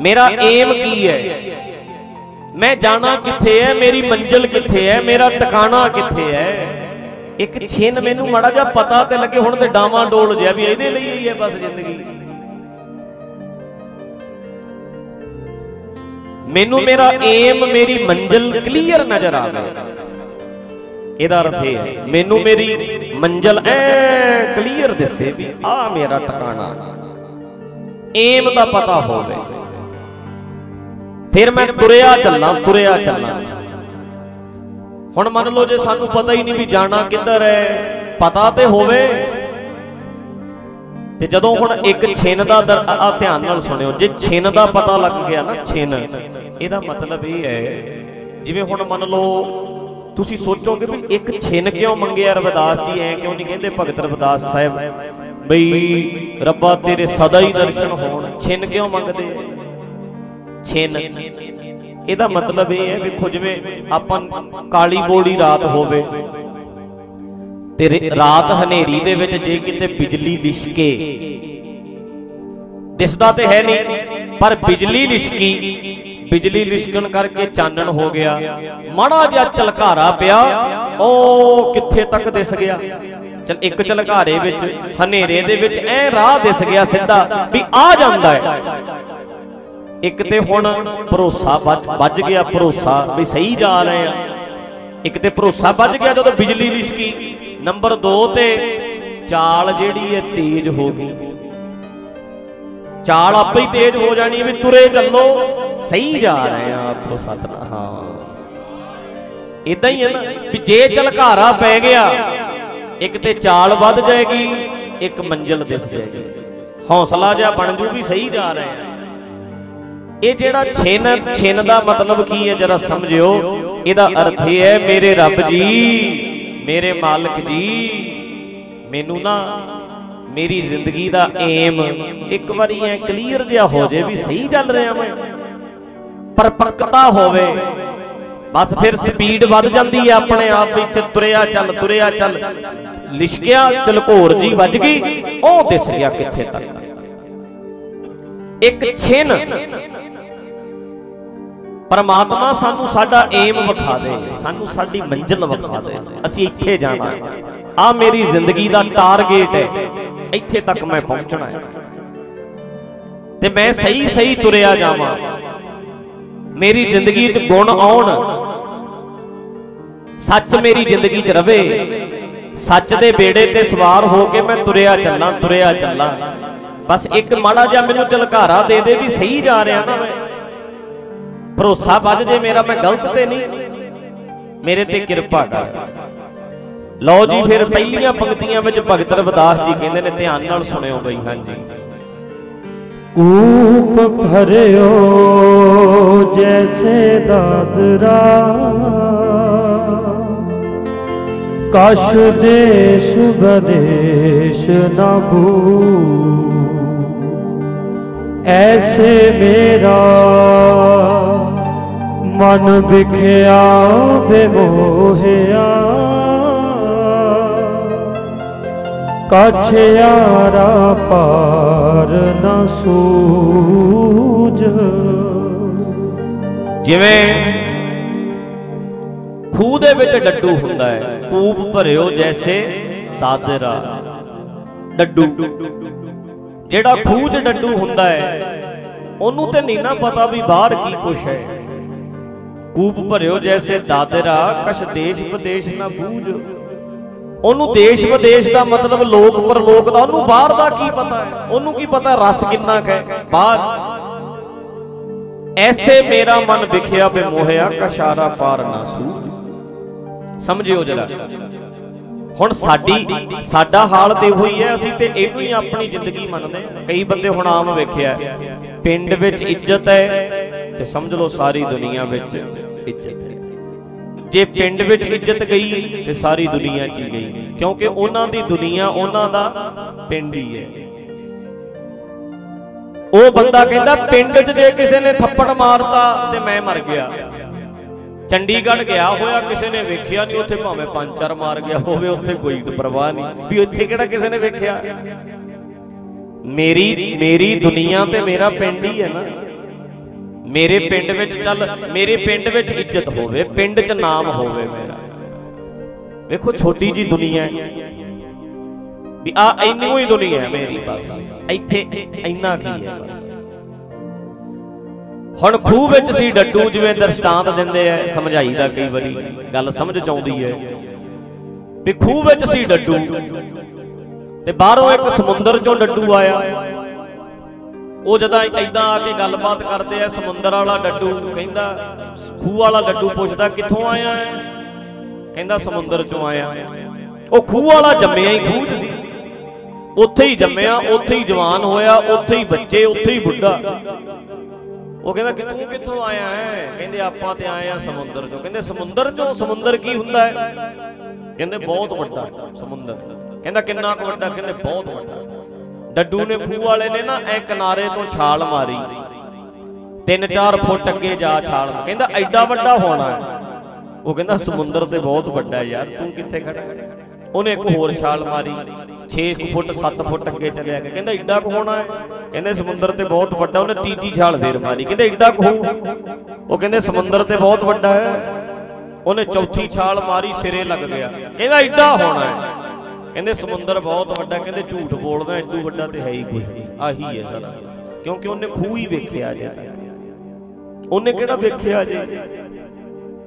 ਮੇਰਾ ਏਮ ਕੀ ਹੈ? ਮੈਂ ਜਾਣਾ ਕਿੱਥੇ ਹੈ? ਮੇਰੀ ਮੰਜ਼ਿਲ ਕਿੱਥੇ ਹੈ? ਮੇਰਾ ਟਿਕਾਣਾ ਕਿੱਥੇ ਹੈ? ਇੱਕ ਛਿਨ ਮੈਨੂੰ ਮਾੜਾ ਜਿਹਾ ਪਤਾ ਤੇ ਲੱਗੇ ਹੁਣ ਤੇ ਡਾਵਾਂ ਡੋਲ ਜਿਆ ਵੀ ਇਹਦੇ ਲਈ ਹੀ ਹੈ ਬਸ ਜ਼ਿੰਦਗੀ। ਮੈਨੂੰ ਮੇਰਾ ਏਮ ਮੇਰੀ ਮੰਜ਼ਿਲ ਕਲੀਅਰ ਨਜ਼ਰ ਆਵੇ ਇਹਦਾ ਅਰਥ ਇਹ ਹੈ, ਮੈਨੂੰ ਮੇਰੀ ਮੰਜ਼ਿਲ ਐ ਕਲੀਅਰ ਦਿਸੇ ਵੀ ਆ ਮੇਰਾ ਟਿਕਾਣਾ। ਏਮ ਦਾ ਪਤਾ ਹੋਵੇ। ਫਿਰ ਮੈਂ ਤੁਰਿਆ ਚੱਲਾਂ ਤੁਰਿਆ ਚੱਲਾਂ। ਹੁਣ ਮੰਨ ਲਓ ਜੇ ਸਾਨੂੰ ਪਤਾ ਹੀ ਨਹੀਂ ਵੀ ਜਾਣਾ ਕਿੱਧਰ ਹੈ ਪਤਾ ਤੇ ਹੋਵੇ। ਤੇ ਜਦੋਂ ਹੁਣ ਇੱਕ ਛਿਨ ਦਾ ਆ ਧਿਆਨ ਨਾਲ ਸੁਣਿਓ। ਜੇ ਛਿਨ ਦਾ ਪਤਾ ਲੱਗ ਗਿਆ ਨਾ ਛਿਨ। ਇਹਦਾ ਮਤਲਬ ਇਹ ਹੈ ਜਿਵੇਂ ਹੁਣ ਮੰਨ ਲਓ ਤੁਸੀਂ ਸੋਚੋਗੇ ਵੀ ਇੱਕ ਛਿਨ ਕਿਉਂ ਮੰਗਿਆ ਰਵਿਦਾਸ ਜੀ? ਐ ਕਿਉਂ ਨਹੀਂ ਕਹਿੰਦੇ ਭਗਤ ਰਵਿਦਾਸ ਸਾਹਿਬ ਬਈ ਰੱਬਾ ਤੇਰੇ ਸਦਾ ਹੀ ਦਰਸ਼ਨ ਹੋਣ। ਛਿਨ ਕਿਉਂ ਮੰਗਦੇ? ਛਿਨ। ਇਹਦਾ ਮਤਲਬ ਇਹ ਹੈ ਵੇਖੋ ਜਿਵੇਂ ਆਪਾਂ ਕਾਲੀ ਬੋੜੀ ਰਾਤ ਹੋਵੇ ਤੇ ਰਾਤ ਹਨੇਰੀ ਦੇ ਵਿੱਚ ਜੇ ਕਿਤੇ ਬਿਜਲੀ ਲਿਸ਼ਕੇ। ਦਿਸਦਾ ਤੇ ਹੈ ਨਹੀਂ ਪਰ ਬਿਜਲੀ ਲਿਸ਼ਕੀ ਬਿਜਲੀ ਲਿਸ਼ਕਣ ਕਰਕੇ ਚਾਨਣ ਹੋ ਗਿਆ। ਮਾੜਾ ਜਿਹਾ ਚਲਕਾਰਾ ਪਿਆ। ਉਹ ਕਿੱਥੇ ਤੱਕ ਦਿਸ ਗਿਆ? ਚਲ ਇੱਕ ਚਲਕਾਰੇ ਵਿੱਚ ਹਨੇਰੇ ਦੇ ਵਿੱਚ ਐ ਰਾਹ ਦਿਸ ਗਿਆ ਸਿੱਧਾ ਵੀ ਆ ਜਾਂਦਾ ਹੈ। ਇੱਕ ਤੇ ਹੁਣ ਭਰੋਸਾ ਵੱਜ ਗਿਆ, ਭਰੋਸਾ ਵੀ ਸਹੀ ਜਾ ਰਹੇ ਆ। ਇੱਕ ਤੇ ਭਰੋਸਾ ਵੱਜ ਗਿਆ ਜਦੋਂ ਬਿਜਲੀ ਲਿਸ਼ਕੀ ਨੰਬਰ 2 ਤੇ ਚਾਲ ਜਿਹੜੀ ਹੈ ਤੇਜ਼ ਹੋ ਗਈ। ਚਾਲ ਆਪੇ ਹੀ ਤੇਜ਼ ਹੋ ਜਾਣੀ ਵੀ ਤੁਰੇ ਚੱਲੋ, ਸਹੀ ਜਾ ਰਹੇ ਆ ਆਖੋ ਸਤਨਾਮ। ਹਾਂ। ਇਦਾਂ ਹੀ ਹੈ ਨਾ ਵੀ ਜੇ ਝਲਕਾਰਾ ਪੈ ਗਿਆ, ਇੱਕ ਤੇ ਚਾਲ ਵੱਧ ਜਾਏਗੀ, ਇੱਕ ਮੰਜ਼ਿਲ ਦਿਸ ਜਾਏਗੀ। ਹੌਸਲਾ ਜਿਹਾ ਬਣ ਜੂ ਵੀ ਸਹੀ ਜਾ ਰਹੇ ਆ। ਇਹ ਜਿਹੜਾ ਛਿਨ ਛਿਨ ਦਾ ਮਤਲਬ ਕੀ ਹੈ? ਜਰਾ ਸਮਝਿਓ। ਇਹਦਾ ਅਰਥ ਇਹ ਹੈ, ਮੇਰੇ ਰੱਬ ਜੀ, ਮੇਰੇ ਮਾਲਕ ਜੀ, ਮੈਨੂੰ ਨਾ ਮੇਰੀ ਜ਼ਿੰਦਗੀ ਦਾ ਏਮ ਇੱਕ ਵਾਰੀ ਐ ਕਲੀਅਰ ਜਿਹਾ ਹੋ ਜੇ ਵੀ ਸਹੀ ਚੱਲ ਰਿਹਾ ਮੈਂ। ਪਰਪੱਕਤਾ ਹੋਵੇ। ਬਸ ਫਿਰ ਸਪੀਡ ਵੱਧ ਜਾਂਦੀ ਹੈ ਆਪਣੇ ਆਪ ਵਿੱਚ ਤੁਰਿਆ ਚੱਲ ਤੁਰਿਆ ਚੱਲ। ਲਿਸ਼ਕਿਆ ਚਲਕੋਰ ਜੀ ਵੱਜ ਗਈ, ਉਹ ਦਿਸ ਗਿਆ ਕਿੱਥੇ ਤੱਕ? ਇੱਕ ਛਿਨ ਪਰਮਾਤਮਾ ਸਾਨੂੰ ਸਾਡਾ ਏਮ ਵਿਖਾ ਦੇ, ਸਾਨੂੰ ਸਾਡੀ ਮੰਜ਼ਿਲ ਵਿਖਾ ਦੇ, ਅਸੀਂ ਇੱਥੇ ਜਾਣਾ ਆ ਮੇਰੀ ਜ਼ਿੰਦਗੀ ਦਾ ਟਾਰਗੇਟ ਹੈ, ਇੱਥੇ ਤੱਕ ਮੈਂ ਪਹੁੰਚਣਾ ਹੈ। ਤੇ ਮੈਂ ਸਹੀ ਸਹੀ ਤੁਰਿਆ ਜਾਵਾਂ। ਮੇਰੀ ਜ਼ਿੰਦਗੀ 'ਚ ਗੁਣ ਆਉਣ, ਸੱਚ ਮੇਰੀ ਜ਼ਿੰਦਗੀ 'ਚ ਰਵੇ, ਸੱਚ ਦੇ ਬੇੜੇ ਤੇ ਸਵਾਰ ਹੋ ਕੇ ਮੈਂ ਤੁਰਿਆ ਚੱਲਾਂ ਤੁਰਿਆ ਚੱਲਾਂ। ਬਸ ਇੱਕ ਮਾੜਾ ਜਿਹਾ ਮੈਨੂੰ ਝਲਕਾਰਾ ਦੇ ਦੇ ਵੀ ਸਹੀ ਜਾ ਰਿਹਾ ਨਾ ਮੈਂ। ਭਰੋਸਾ ਵੱਜ ਜੇ ਮੇਰਾ, ਮੈਂ ਗਲਤ ਤੇ ਨਹੀਂ। ਮੇਰੇ ਤੇ ਕਿਰਪਾ ਕਰ। ਲਓ ਜੀ, ਫਿਰ ਪਹਿਲੀਆਂ ਪੰਕਤੀਆਂ ਵਿੱਚ ਭਗਤ ਰਵਿਦਾਸ ਜੀ ਕਹਿੰਦੇ ਨੇ, ਧਿਆਨ ਨਾਲ ਸੁਣਿਓ ਬਈ, ਹਾਂਜੀ। ਕੂਪ ਭਰਿਓ ਜੈਸੇ ਦਾਦਰਾ। ਕਸ਼ ਦੇਸ਼ ਬਦੇਸ਼ ਨਾ ਭੂ। ਐਸੇ ਮੇਰਾ ਮਨ ਵਿਖਿਆ ਬੇਮੋਹਿਆ ਕਛਿਆਰਾ ਪਾਰ ਨਾ ਸੂਝ। ਜਿਵੇਂ ਖੂਹ ਦੇ ਵਿੱਚ ਡੱਡੂ ਹੁੰਦਾ ਹੈ, ਕੂਪ ਭਰਿਓ ਜੈਸੇ ਦਾਦਰਾ। ਡੱਡੂ। ਜਿਹੜਾ ਖੂਹ 'ਚ ਡੱਡੂ ਹੁੰਦਾ ਹੈ, ਉਹਨੂੰ ਤੇ ਨਹੀਂ ਨਾ ਪਤਾ ਵੀ ਬਾਹਰ ਕੀ ਕੁਛ ਹੈ। ਕੂਪ ਭਰਿਓ ਜੈਸੇ ਦਾਦਰਾ, ਕਛ ਦੇਸ਼ ਵਿਦੇਸ਼ ਨਾ ਬੂਝ। ਉਹਨੂੰ ਦੇਸ਼ ਵਿਦੇਸ਼ ਦਾ ਮਤਲਬ, ਲੋਕ ਪਰਲੋਕ ਦਾ, ਉਹਨੂੰ ਬਾਹਰ ਦਾ ਕੀ ਪਤਾ ਹੈ? ਉਹਨੂੰ ਕੀ ਪਤਾ ਰਸ ਕਿੰਨਾ ਹੈ? ਬਾਹਰ। ਐਸੇ ਮੇਰਾ ਮਨ ਵਿਖਿਆ ਬੇ ਕਸ਼ਾਰਾ ਪਾਰ ਨਾ ਸੂਝ। ਸਮਝਿਓ ਜਰਾ। ਹੁਣ ਸਾਡੀ, ਸਾਡਾ ਹਾਲ ਤੇ ਹੋਈ ਹੈ, ਅਸੀਂ ਤੇ ਇਹਨੂੰ ਹੀ ਆਪਣੀ ਜ਼ਿੰਦਗੀ ਮੰਨਦੇ ਕਈ ਬੰਦੇ ਹੁਣ ਆਮ ਵੇਖਿਆ ਪਿੰਡ ਵਿੱਚ ਇੱਜ਼ਤ ਹੈ ਤੇ ਸਮਝ ਲਓ ਸਾਰੀ ਦੁਨੀਆ ਵਿੱਚ ਇੱਜ਼ਤ ਹੈ। ਜੇ ਪਿੰਡ ਵਿੱਚ ਇੱਜ਼ਤ ਗਈ ਤੇ ਸਾਰੀ ਦੁਨੀਆ 'ਚ ਹੀ ਗਈ, ਕਿਉਂਕਿ ਉਹਨਾਂ ਦੀ ਦੁਨੀਆ ਉਹਨਾਂ ਦਾ ਪਿੰਡ ਹੀ ਹੈ। ਉਹ ਬੰਦਾ ਕਹਿੰਦਾ, ਪਿੰਡ 'ਚ ਜੇ ਕਿਸੇ ਨੇ ਥੱਪੜ ਮਾਰਤਾ ਤੇ ਮੈਂ ਮਰ ਗਿਆ। ਚੰਡੀਗੜ੍ਹ ਗਿਆ ਹੋਇਆ, ਕਿਸੇ ਨੇ ਵੇਖਿਆ ਨਹੀਂ, ਉੱਥੇ ਭਾਵੇਂ ਪੰਜ ਚਾਰ ਮਾਰ ਗਿਆ ਹੋਵੇ, ਉੱਥੇ ਕੋਈ ਪਰਵਾਹ ਨਹੀਂ। ਵੀ ਉੱਥੇ ਕਿਹੜਾ ਕਿਸੇ ਨੇ ਵੇਖਿਆ? ਮੇਰੀ ਮੇਰੀ ਦੁਨੀਆ ਤੇ ਮੇਰਾ ਪਿੰਡ ਹੀ ਹੈ ਨਾ। ਮੇਰੇ ਪਿੰਡ ਵਿੱਚ ਚੱਲ, ਮੇਰੇ ਪਿੰਡ ਵਿੱਚ ਇੱਜ਼ਤ ਹੋਵੇ, ਪਿੰਡ 'ਚ ਨਾਮ ਹੋਵੇ ਮੇਰਾ। ਵੇਖੋ, ਛੋਟੀ ਜੀ ਦੁਨੀਆ ਹੈ। ਵੀ ਆ ਇੰਨੀ ਹੀ ਦੁਨੀਆ ਹੈ ਮੇਰੀ ਬਸ। ਇੱਥੇ ਇੰਨਾ ਕੀ ਹੈ ਬਸ। ਹੁਣ ਖੂਹ ਵਿੱਚ ਸੀ ਡੱਡੂ ਜਿਵੇਂ ਦਰਸ਼ਟਾਂਤ ਦਿੰਦੇ ਐ ਸਮਝਾਈ ਦਾ ਕਈ ਵਾਰੀ, ਗੱਲ ਸਮਝ ਚ ਆਉਂਦੀ ਐ ਵੀ ਖੂਹ ਵਿੱਚ ਸੀ ਡੱਡੂ, ਤੇ ਬਾਹਰੋਂ ਇੱਕ ਸਮੁੰਦਰ ਚੋਂ ਡੱਡੂ ਆਇਆ। ਉਹ ਜਦਾਂ ਐਦਾਂ ਆ ਕੇ ਗੱਲਬਾਤ ਕਰਦੇ ਆ, ਸਮੁੰਦਰ ਵਾਲਾ ਡੱਡੂ ਕਹਿੰਦਾ, ਖੂਹ ਵਾਲਾ ਡੱਡੂ ਪੁੱਛਦਾ, ਕਿੱਥੋਂ ਆਇਆ ਹੈ ਕਹਿੰਦਾ, ਸਮੁੰਦਰ ਚੋਂ ਆਇਆ ਉਹ ਖੂਹ ਵਾਲਾ ਜੰਮਿਆ ਹੀ ਖੂਹ 'ਚ ਸੀ। ਉੱਥੇ ਹੀ ਜੰਮਿਆ, ਉੱਥੇ ਹੀ ਜਵਾਨ ਹੋਇਆ, ਉੱਥੇ ਹੀ ਬੱਚੇ, ਉੱਥੇ ਹੀ ਬੁੱਢਾ। ਉਹ ਕਹਿੰਦਾ, ਕਿ ਤੂੰ ਕਿੱਥੋਂ ਆਇਆ ਹੈ ਕਹਿੰਦੇ, ਆਪਾਂ ਤੇ ਆਏ ਆ ਸਮੁੰਦਰ ਚੋਂ। ਕਹਿੰਦੇ, ਸਮੁੰਦਰ ਚੋਂ? ਸਮੁੰਦਰ ਕੀ ਹੁੰਦਾ ਹੈ ਕਹਿੰਦੇ, ਬਹੁਤ ਵੱਡਾ ਸਮੁੰਦਰ। ਕਹਿੰਦਾ, ਕਿੰਨਾ ਕੁ ਵੱਡਾ? ਕਹਿੰਦੇ, ਬਹੁਤ ਵੱਡਾ। ਡੱਡੂ ਨੇ ਖੂਹ ਵਾਲੇ ਨੇ ਨਾ ਐ ਕਿਨਾਰੇ ਤੋਂ ਛਾਲ ਮਾਰੀ। 3-4 ਫੁੱਟ ਅੱਗੇ ਜਾ ਛਾਲ ਕਹਿੰਦਾ ਐਡਾ ਵੱਡਾ ਹੋਣਾ ਉਹ ਕਹਿੰਦਾ ਸਮੁੰਦਰ ਤੇ ਬਹੁਤ ਵੱਡਾ ਯਾਰ, ਤੂੰ ਕਿੱਥੇ ਖੜਾ ਉਹਨੇ ਇੱਕ ਹੋਰ ਛਾਲ ਮਾਰੀ। 6 ਫੁੱਟ 7 ਫੁੱਟ ਅੱਗੇ ਚੱਲਿਆ ਗਿਆ। ਕਹਿੰਦਾ ਏਡਾ ਕੁ ਹੋਣਾ ਹੈ। ਕਹਿੰਦੇ ਸਮੁੰਦਰ ਤੇ ਬਹੁਤ ਵੱਡਾ, ਉਹਨੇ ਤੀਜੀ ਛਾਲ ਫੇਰ ਮਾਰੀ। ਕਹਿੰਦੇ ਏਡਾ ਕੁ ਹੋਊ। ਉਹ ਕਹਿੰਦੇ ਸਮੁੰਦਰ ਤੇ ਬਹੁਤ ਵੱਡਾ ਹੈ। ਉਹਨੇ ਚੌਥੀ ਛਾਲ ਮਾਰੀ, ਸਿਰੇ ਲੱਗ ਗਿਆ। ਕਹਿੰਦਾ ਏਡਾ ਹੋਣਾ ਹੈ। ਕਹਿੰਦੇ ਸਮੁੰਦਰ ਬਹੁਤ ਵੱਡਾ, ਕਹਿੰਦੇ ਝੂਠ ਬੋਲਦਾ ਐਡੂ ਵੱਡਾ ਤੇ ਹੈ ਹੀ ਕੁਝ ਨਹੀਂ। ਆਹੀ ਹੈ ਸਾਰਾ। ਕਿਉਂਕਿ ਉਹਨੇ ਖੂਹ ਹੀ ਵੇਖਿਆ ਜੇ ਉਹਨੇ ਕਿਹੜਾ ਵੇਖਿਆ ਜੇ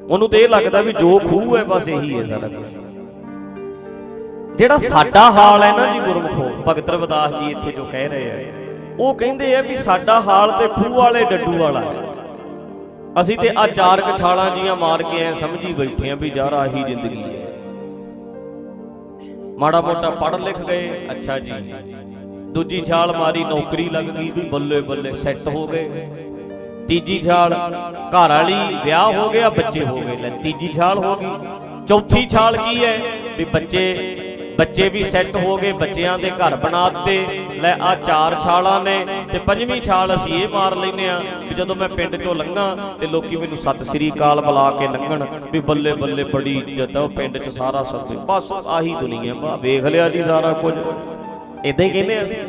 ਉਹਨੂੰ ਤੇ ਇਹ ਲੱਗਦਾ ਵੀ ਜੋ ਖੂਹ ਹੈ, ਬਸ ਇਹੀ ਹੈ ਸਾਰਾ ਕੁਝ ਜਿਹੜਾ ਸਾਡਾ ਹਾਲ ਹੈ ਨਾ ਜੀ ਗੁਰਮਖੋ, ਭਗਤ ਰਵਿਦਾਸ ਜੀ ਇੱਥੇ ਜੋ ਕਹਿ ਰਹੇ ਆ, ਉਹ ਕਹਿੰਦੇ ਆ ਵੀ ਸਾਡਾ ਹਾਲ ਤੇ ਖੂਹ ਵਾਲੇ, ਡੱਡੂ ਵਾਲਾ। ਅਸੀਂ ਤੇ ਆ ਚਾਰ ਕਛਾਲਾਂ ਜੀਆਂ ਮਾਰ ਕੇ ਐ ਸਮਝੀ ਬੈਠੇ ਆ ਵੀ ਯਾਰ ਆਹੀ ਜ਼ਿੰਦਗੀ ਹੈ। ਮਾੜਾ ਮੋਟਾ ਪੜ੍ਹ ਲਿਖ ਗਏ ਅੱਛਾ ਜੀ। ਦੂਜੀ ਛਾਲ ਮਾਰੀ, ਨੌਕਰੀ ਲੱਗ ਗਈ ਵੀ ਬੱਲੇ ਬੱਲੇ ਸੈੱਟ ਹੋ ਗਏ। ਤੀਜੀ ਛਾਲ ਘਰ ਵਾਲੀ ਵਿਆਹ ਹੋ ਗਿਆ, ਬੱਚੇ ਹੋ ਗਏ। ਲੈ ਤੀਜੀ ਛਾਲ ਹੋ ਗਈ। ਚੌਥੀ ਛਾਲ ਕੀ ਹੈ? ਵੀ ਬੱਚੇ ਬੱਚੇ ਵੀ ਸੈੱਟ ਹੋ ਗਏ, ਬੱਚਿਆਂ ਦੇ ਘਰ ਬਣਾ ਦਿੱਤੇ। ਲੈ ਆ ਚਾਰ ਛਾਲਾਂ ਨੇ ਤੇ ਪੰਜਵੀਂ ਛਾਲ ਅਸੀਂ ਇਹ ਮਾਰ ਲੈਨੇ ਆ ਵੀ ਜਦੋਂ ਮੈਂ ਪਿੰਡ ਚੋਂ ਲੰਘਾਂ ਤੇ ਲੋਕੀ ਮੈਨੂੰ ਸਤਿ ਸ੍ਰੀ ਅਕਾਲ ਬੁਲਾ ਕੇ ਲੰਘਣ ਵੀ ਬੱਲੇ ਬੱਲੇ ਬੜੀ ਇੱਜ਼ਤ ਆ ਪਿੰਡ 'ਚ ਸਾਰਾ ਸਤਿ ਬਸ ਆਹੀ ਦੁਨੀਆ ਬਾ ਵੇਖ ਲਿਆ ਜੀ ਸਾਰਾ ਕੁਝ। ਇਦਾਂ ਹੀ ਕਹਿੰਦੇ ਅਸੀਂ।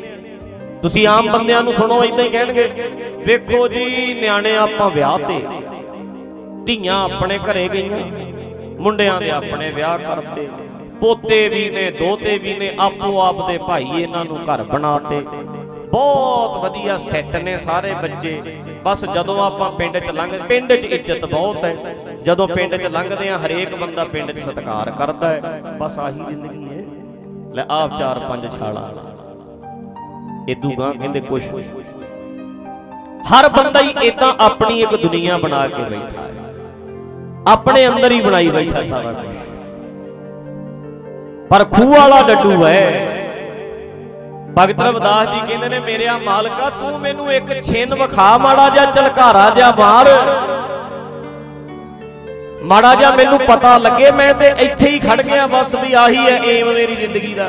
ਤੁਸੀਂ ਆਮ ਬੰਦਿਆਂ ਨੂੰ ਸੁਣੋ ਇਦਾਂ ਹੀ ਕਹਿਣਗੇ, ਵੇਖੋ ਜੀ, ਨਿਆਣੇ ਆਪਾਂ ਵਿਆਹ ਤੇ। ਧੀਆਂ ਆਪਣੇ ਘਰੇ ਗਈਆਂ, ਮੁੰਡਿਆਂ ਦੇ ਆਪਣੇ ਵਿਆਹ ਕਰਤੇ। ਪੋਤੇ ਵੀ ਨੇ, ਦੋਤੇ ਵੀ ਨੇ ਆਪੋ ਆਪ ਦੇ ਭਾਈ ਇਹਨਾਂ ਨੂੰ ਘਰ ਬਣਾਤੇ। ਬਹੁਤ ਵਧੀਆ ਸੈੱਟ ਨੇ ਸਾਰੇ ਬੱਚੇ। ਬਸ ਜਦੋਂ ਆਪਾਂ ਪਿੰਡ 'ਚ ਲੰਘ ਪਿੰਡ 'ਚ ਇੱਜ਼ਤ ਬਹੁਤ ਹੈ। ਜਦੋਂ ਪਿੰਡ 'ਚ ਲੰਘਦੇ ਆ ਹਰੇਕ ਬੰਦਾ ਪਿੰਡ 'ਚ ਸਤਿਕਾਰ ਕਰਦਾ ਹੈ। ਬਸ ਆਹੀ ਜ਼ਿੰਦਗੀ ਹੈ। ਲੈ ਆਪ ਚਾਰ ਪੰਜ ਛਾਲਾਂ। ਇਹ ਦੂਗਾ ਕਹਿੰਦੇ ਕੁਛ ਹਰ ਬੰਦਾ ਹੀ ਇਦਾਂ ਆਪਣੀ ਇੱਕ ਦੁਨੀਆ ਬਣਾ ਕੇ ਬੈਠਾ ਹੈ। ਆਪਣੇ ਅੰਦਰ ਹੀ ਬਣਾਈ ਬੈਠਾ ਸਾਰਾ ਕੁਝ ਪਰ ਖੂਹ ਵਾਲਾ ਡੱਡੂ ਹੈ। ਭਗਤ ਰਵਿਦਾਸ ਜੀ ਕਹਿੰਦੇ ਨੇ ਮੇਰਿਆ ਮਾਲਕਾ, ਤੂੰ ਮੈਨੂੰ ਇੱਕ ਛਿੰਨ ਵਿਖਾ, ਮਾੜਾ ਜਿਹਾ ਝਲਕਾਰਾ ਜਿਹਾ ਮਾਰ। ਮਾੜਾ ਜਿਹਾ ਮੈਨੂੰ ਪਤਾ ਲੱਗੇ, ਮੈਂ ਤੇ ਇੱਥੇ ਹੀ ਖੜ ਗਿਆ, ਬਸ ਵੀ ਆਹੀ ਹੈ, ਏਮ ਮੇਰੀ ਜ਼ਿੰਦਗੀ ਦਾ।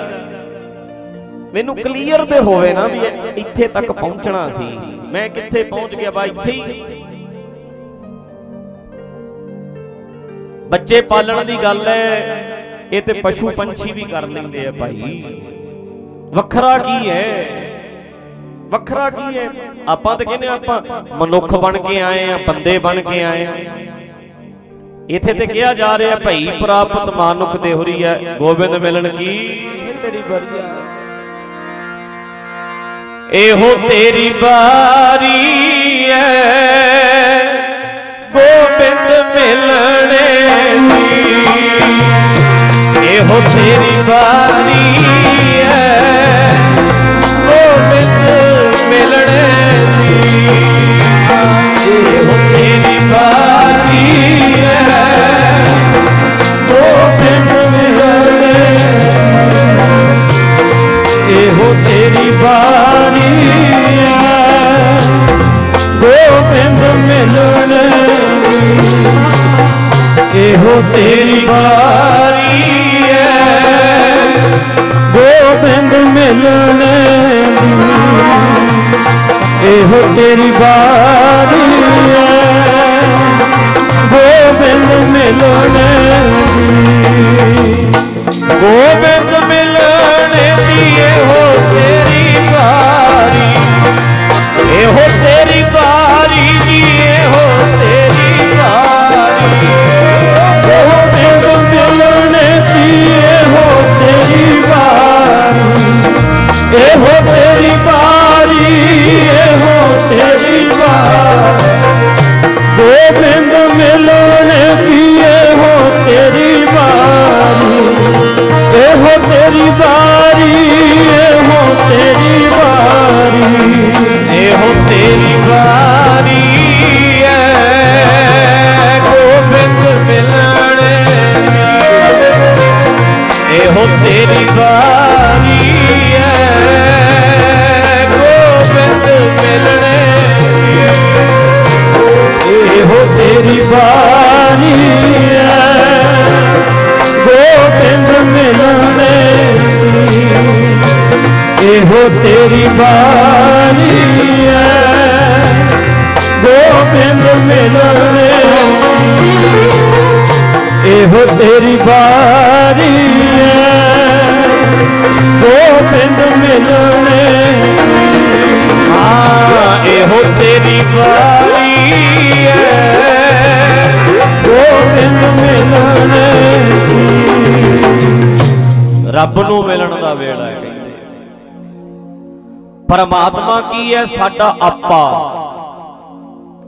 ਮੈਨੂੰ ਕਲੀਅਰ ਤੇ ਹੋਵੇ ਨਾ ਵੀ ਇੱਥੇ ਤੱਕ ਪਹੁੰਚਣਾ ਸੀ। ਮੈਂ ਕਿੱਥੇ ਪਹੁੰਚ ਗਿਆ? ਬਾ ਇੱਥੇ ਹੀ। ਬੱਚੇ ਪਾਲਣ ਦੀ ਗੱਲ ਹੈ। ਇਹ ਤੇ ਪਸ਼ੂ ਪੰਛੀ ਵੀ ਕਰ ਲੈਂਦੇ ਆ ਭਾਈ। ਵੱਖਰਾ ਕੀ ਹੈ? ਵੱਖਰਾ ਕੀ ਹੈ? ਆਪਾਂ ਤਾਂ ਕਹਿੰਦੇ ਆਪਾਂ ਮਨੁੱਖ ਬਣ ਕੇ ਆਏ ਆ ਬੰਦੇ ਬਣ ਕੇ ਆਏ ਆ ਇਥੇ ਤੇ ਕਿਹਾ ਜਾ ਰਿਹਾ ਭਈ ਪ੍ਰਾਪਤ ਮਾਨੁਖ ਦੇਹੁਰੀ ਹੈ ਗੋਬਿੰਦ ਮਿਲਣ ਕੀ? ਤੇਰੀ ਬਰੀਆ ਇਹੋ ਤੇਰੀ ਬਾਰੀ ਹੈ। ਗੋਬਿੰਦ ਇਹੋ ਤੇਰੀ ਬਾਰੀ ਐ ਗੋਬਿੰਦ ਮਿਲਣੇ ਦੀ। ਇਹੋ ਤੇਰੀ ਬਾਰੀ ਐ ਗੋਬਿੰਦ ਮਿਲਣੇ ਇਹੋ ਤੇਰੀ ਬਾਰੀ ਐ ਗੋਬਿੰਦ ਮਿਲਣ ਇਹੋ ਤੇਰੀ ਬਾਰੀ ਗੋਬਿੰਦ ਮਿਲਣ ਇਹੋ ਤੇਰੀ ਬਾਰੀ ਐ ਗੋਬਿੰਦ ਮਿਲਣ ਗੋਬਿੰਦ ਇਹੋ ਤੇਰੀ ਬਾਰੀ ਇਹੋ ਤੇਰੀ ਬਾਰੀ ਗੋਬਿੰਦ ਮਿਲਣ ਕੀਏ ਹੋ ਤੇਰੀ ਬਾਰੀ ਇਹੋ ਤੇਰੀ ਬਾਰੀ ਇਹੋ ਤੇਰੀ ਬਾਰੀ ਇਹੋ ਤੇਰੀ ਵਾਰੀ ਐ, ਗੋਬਿੰਦ ਮਿਲਣੇ ਇਹੋ ਤੇਰੀ ਵਾਰੀ। ਮਿਲਣੇ। ਇਹੋ ਤੇਰੀ ਬਾਰੀ ਹੈ। ਗੋਬਿੰਦ ਮਿਲਣੇ ਸੀ। ਇਹੋ ਤੇਰੀ ਬਾਰੀ ਹੈ। ਗੋਬਿੰਦ ਮਿਲਣੇ ਇਹੋ ਤੇਰੀ ਬਾਰੀ ਹੈ। ਗੋਬਿੰਦ ਮਿਲਣੇ ਹਾਂ ਇਹੋ ਤੇਰੀ ਵਾਰੀ ਐ। ਗੋਬਿੰਦ ਮਿਲਣੇ ਰੱਬ ਨੂੰ ਮਿਲਣ ਦਾ ਵੇਲਾ ਹੈ ਕਹਿੰਦੇ। ਪਰਮਾਤਮਾ ਕੀ ਹੈ ਸਾਡਾ ਆਪਾ।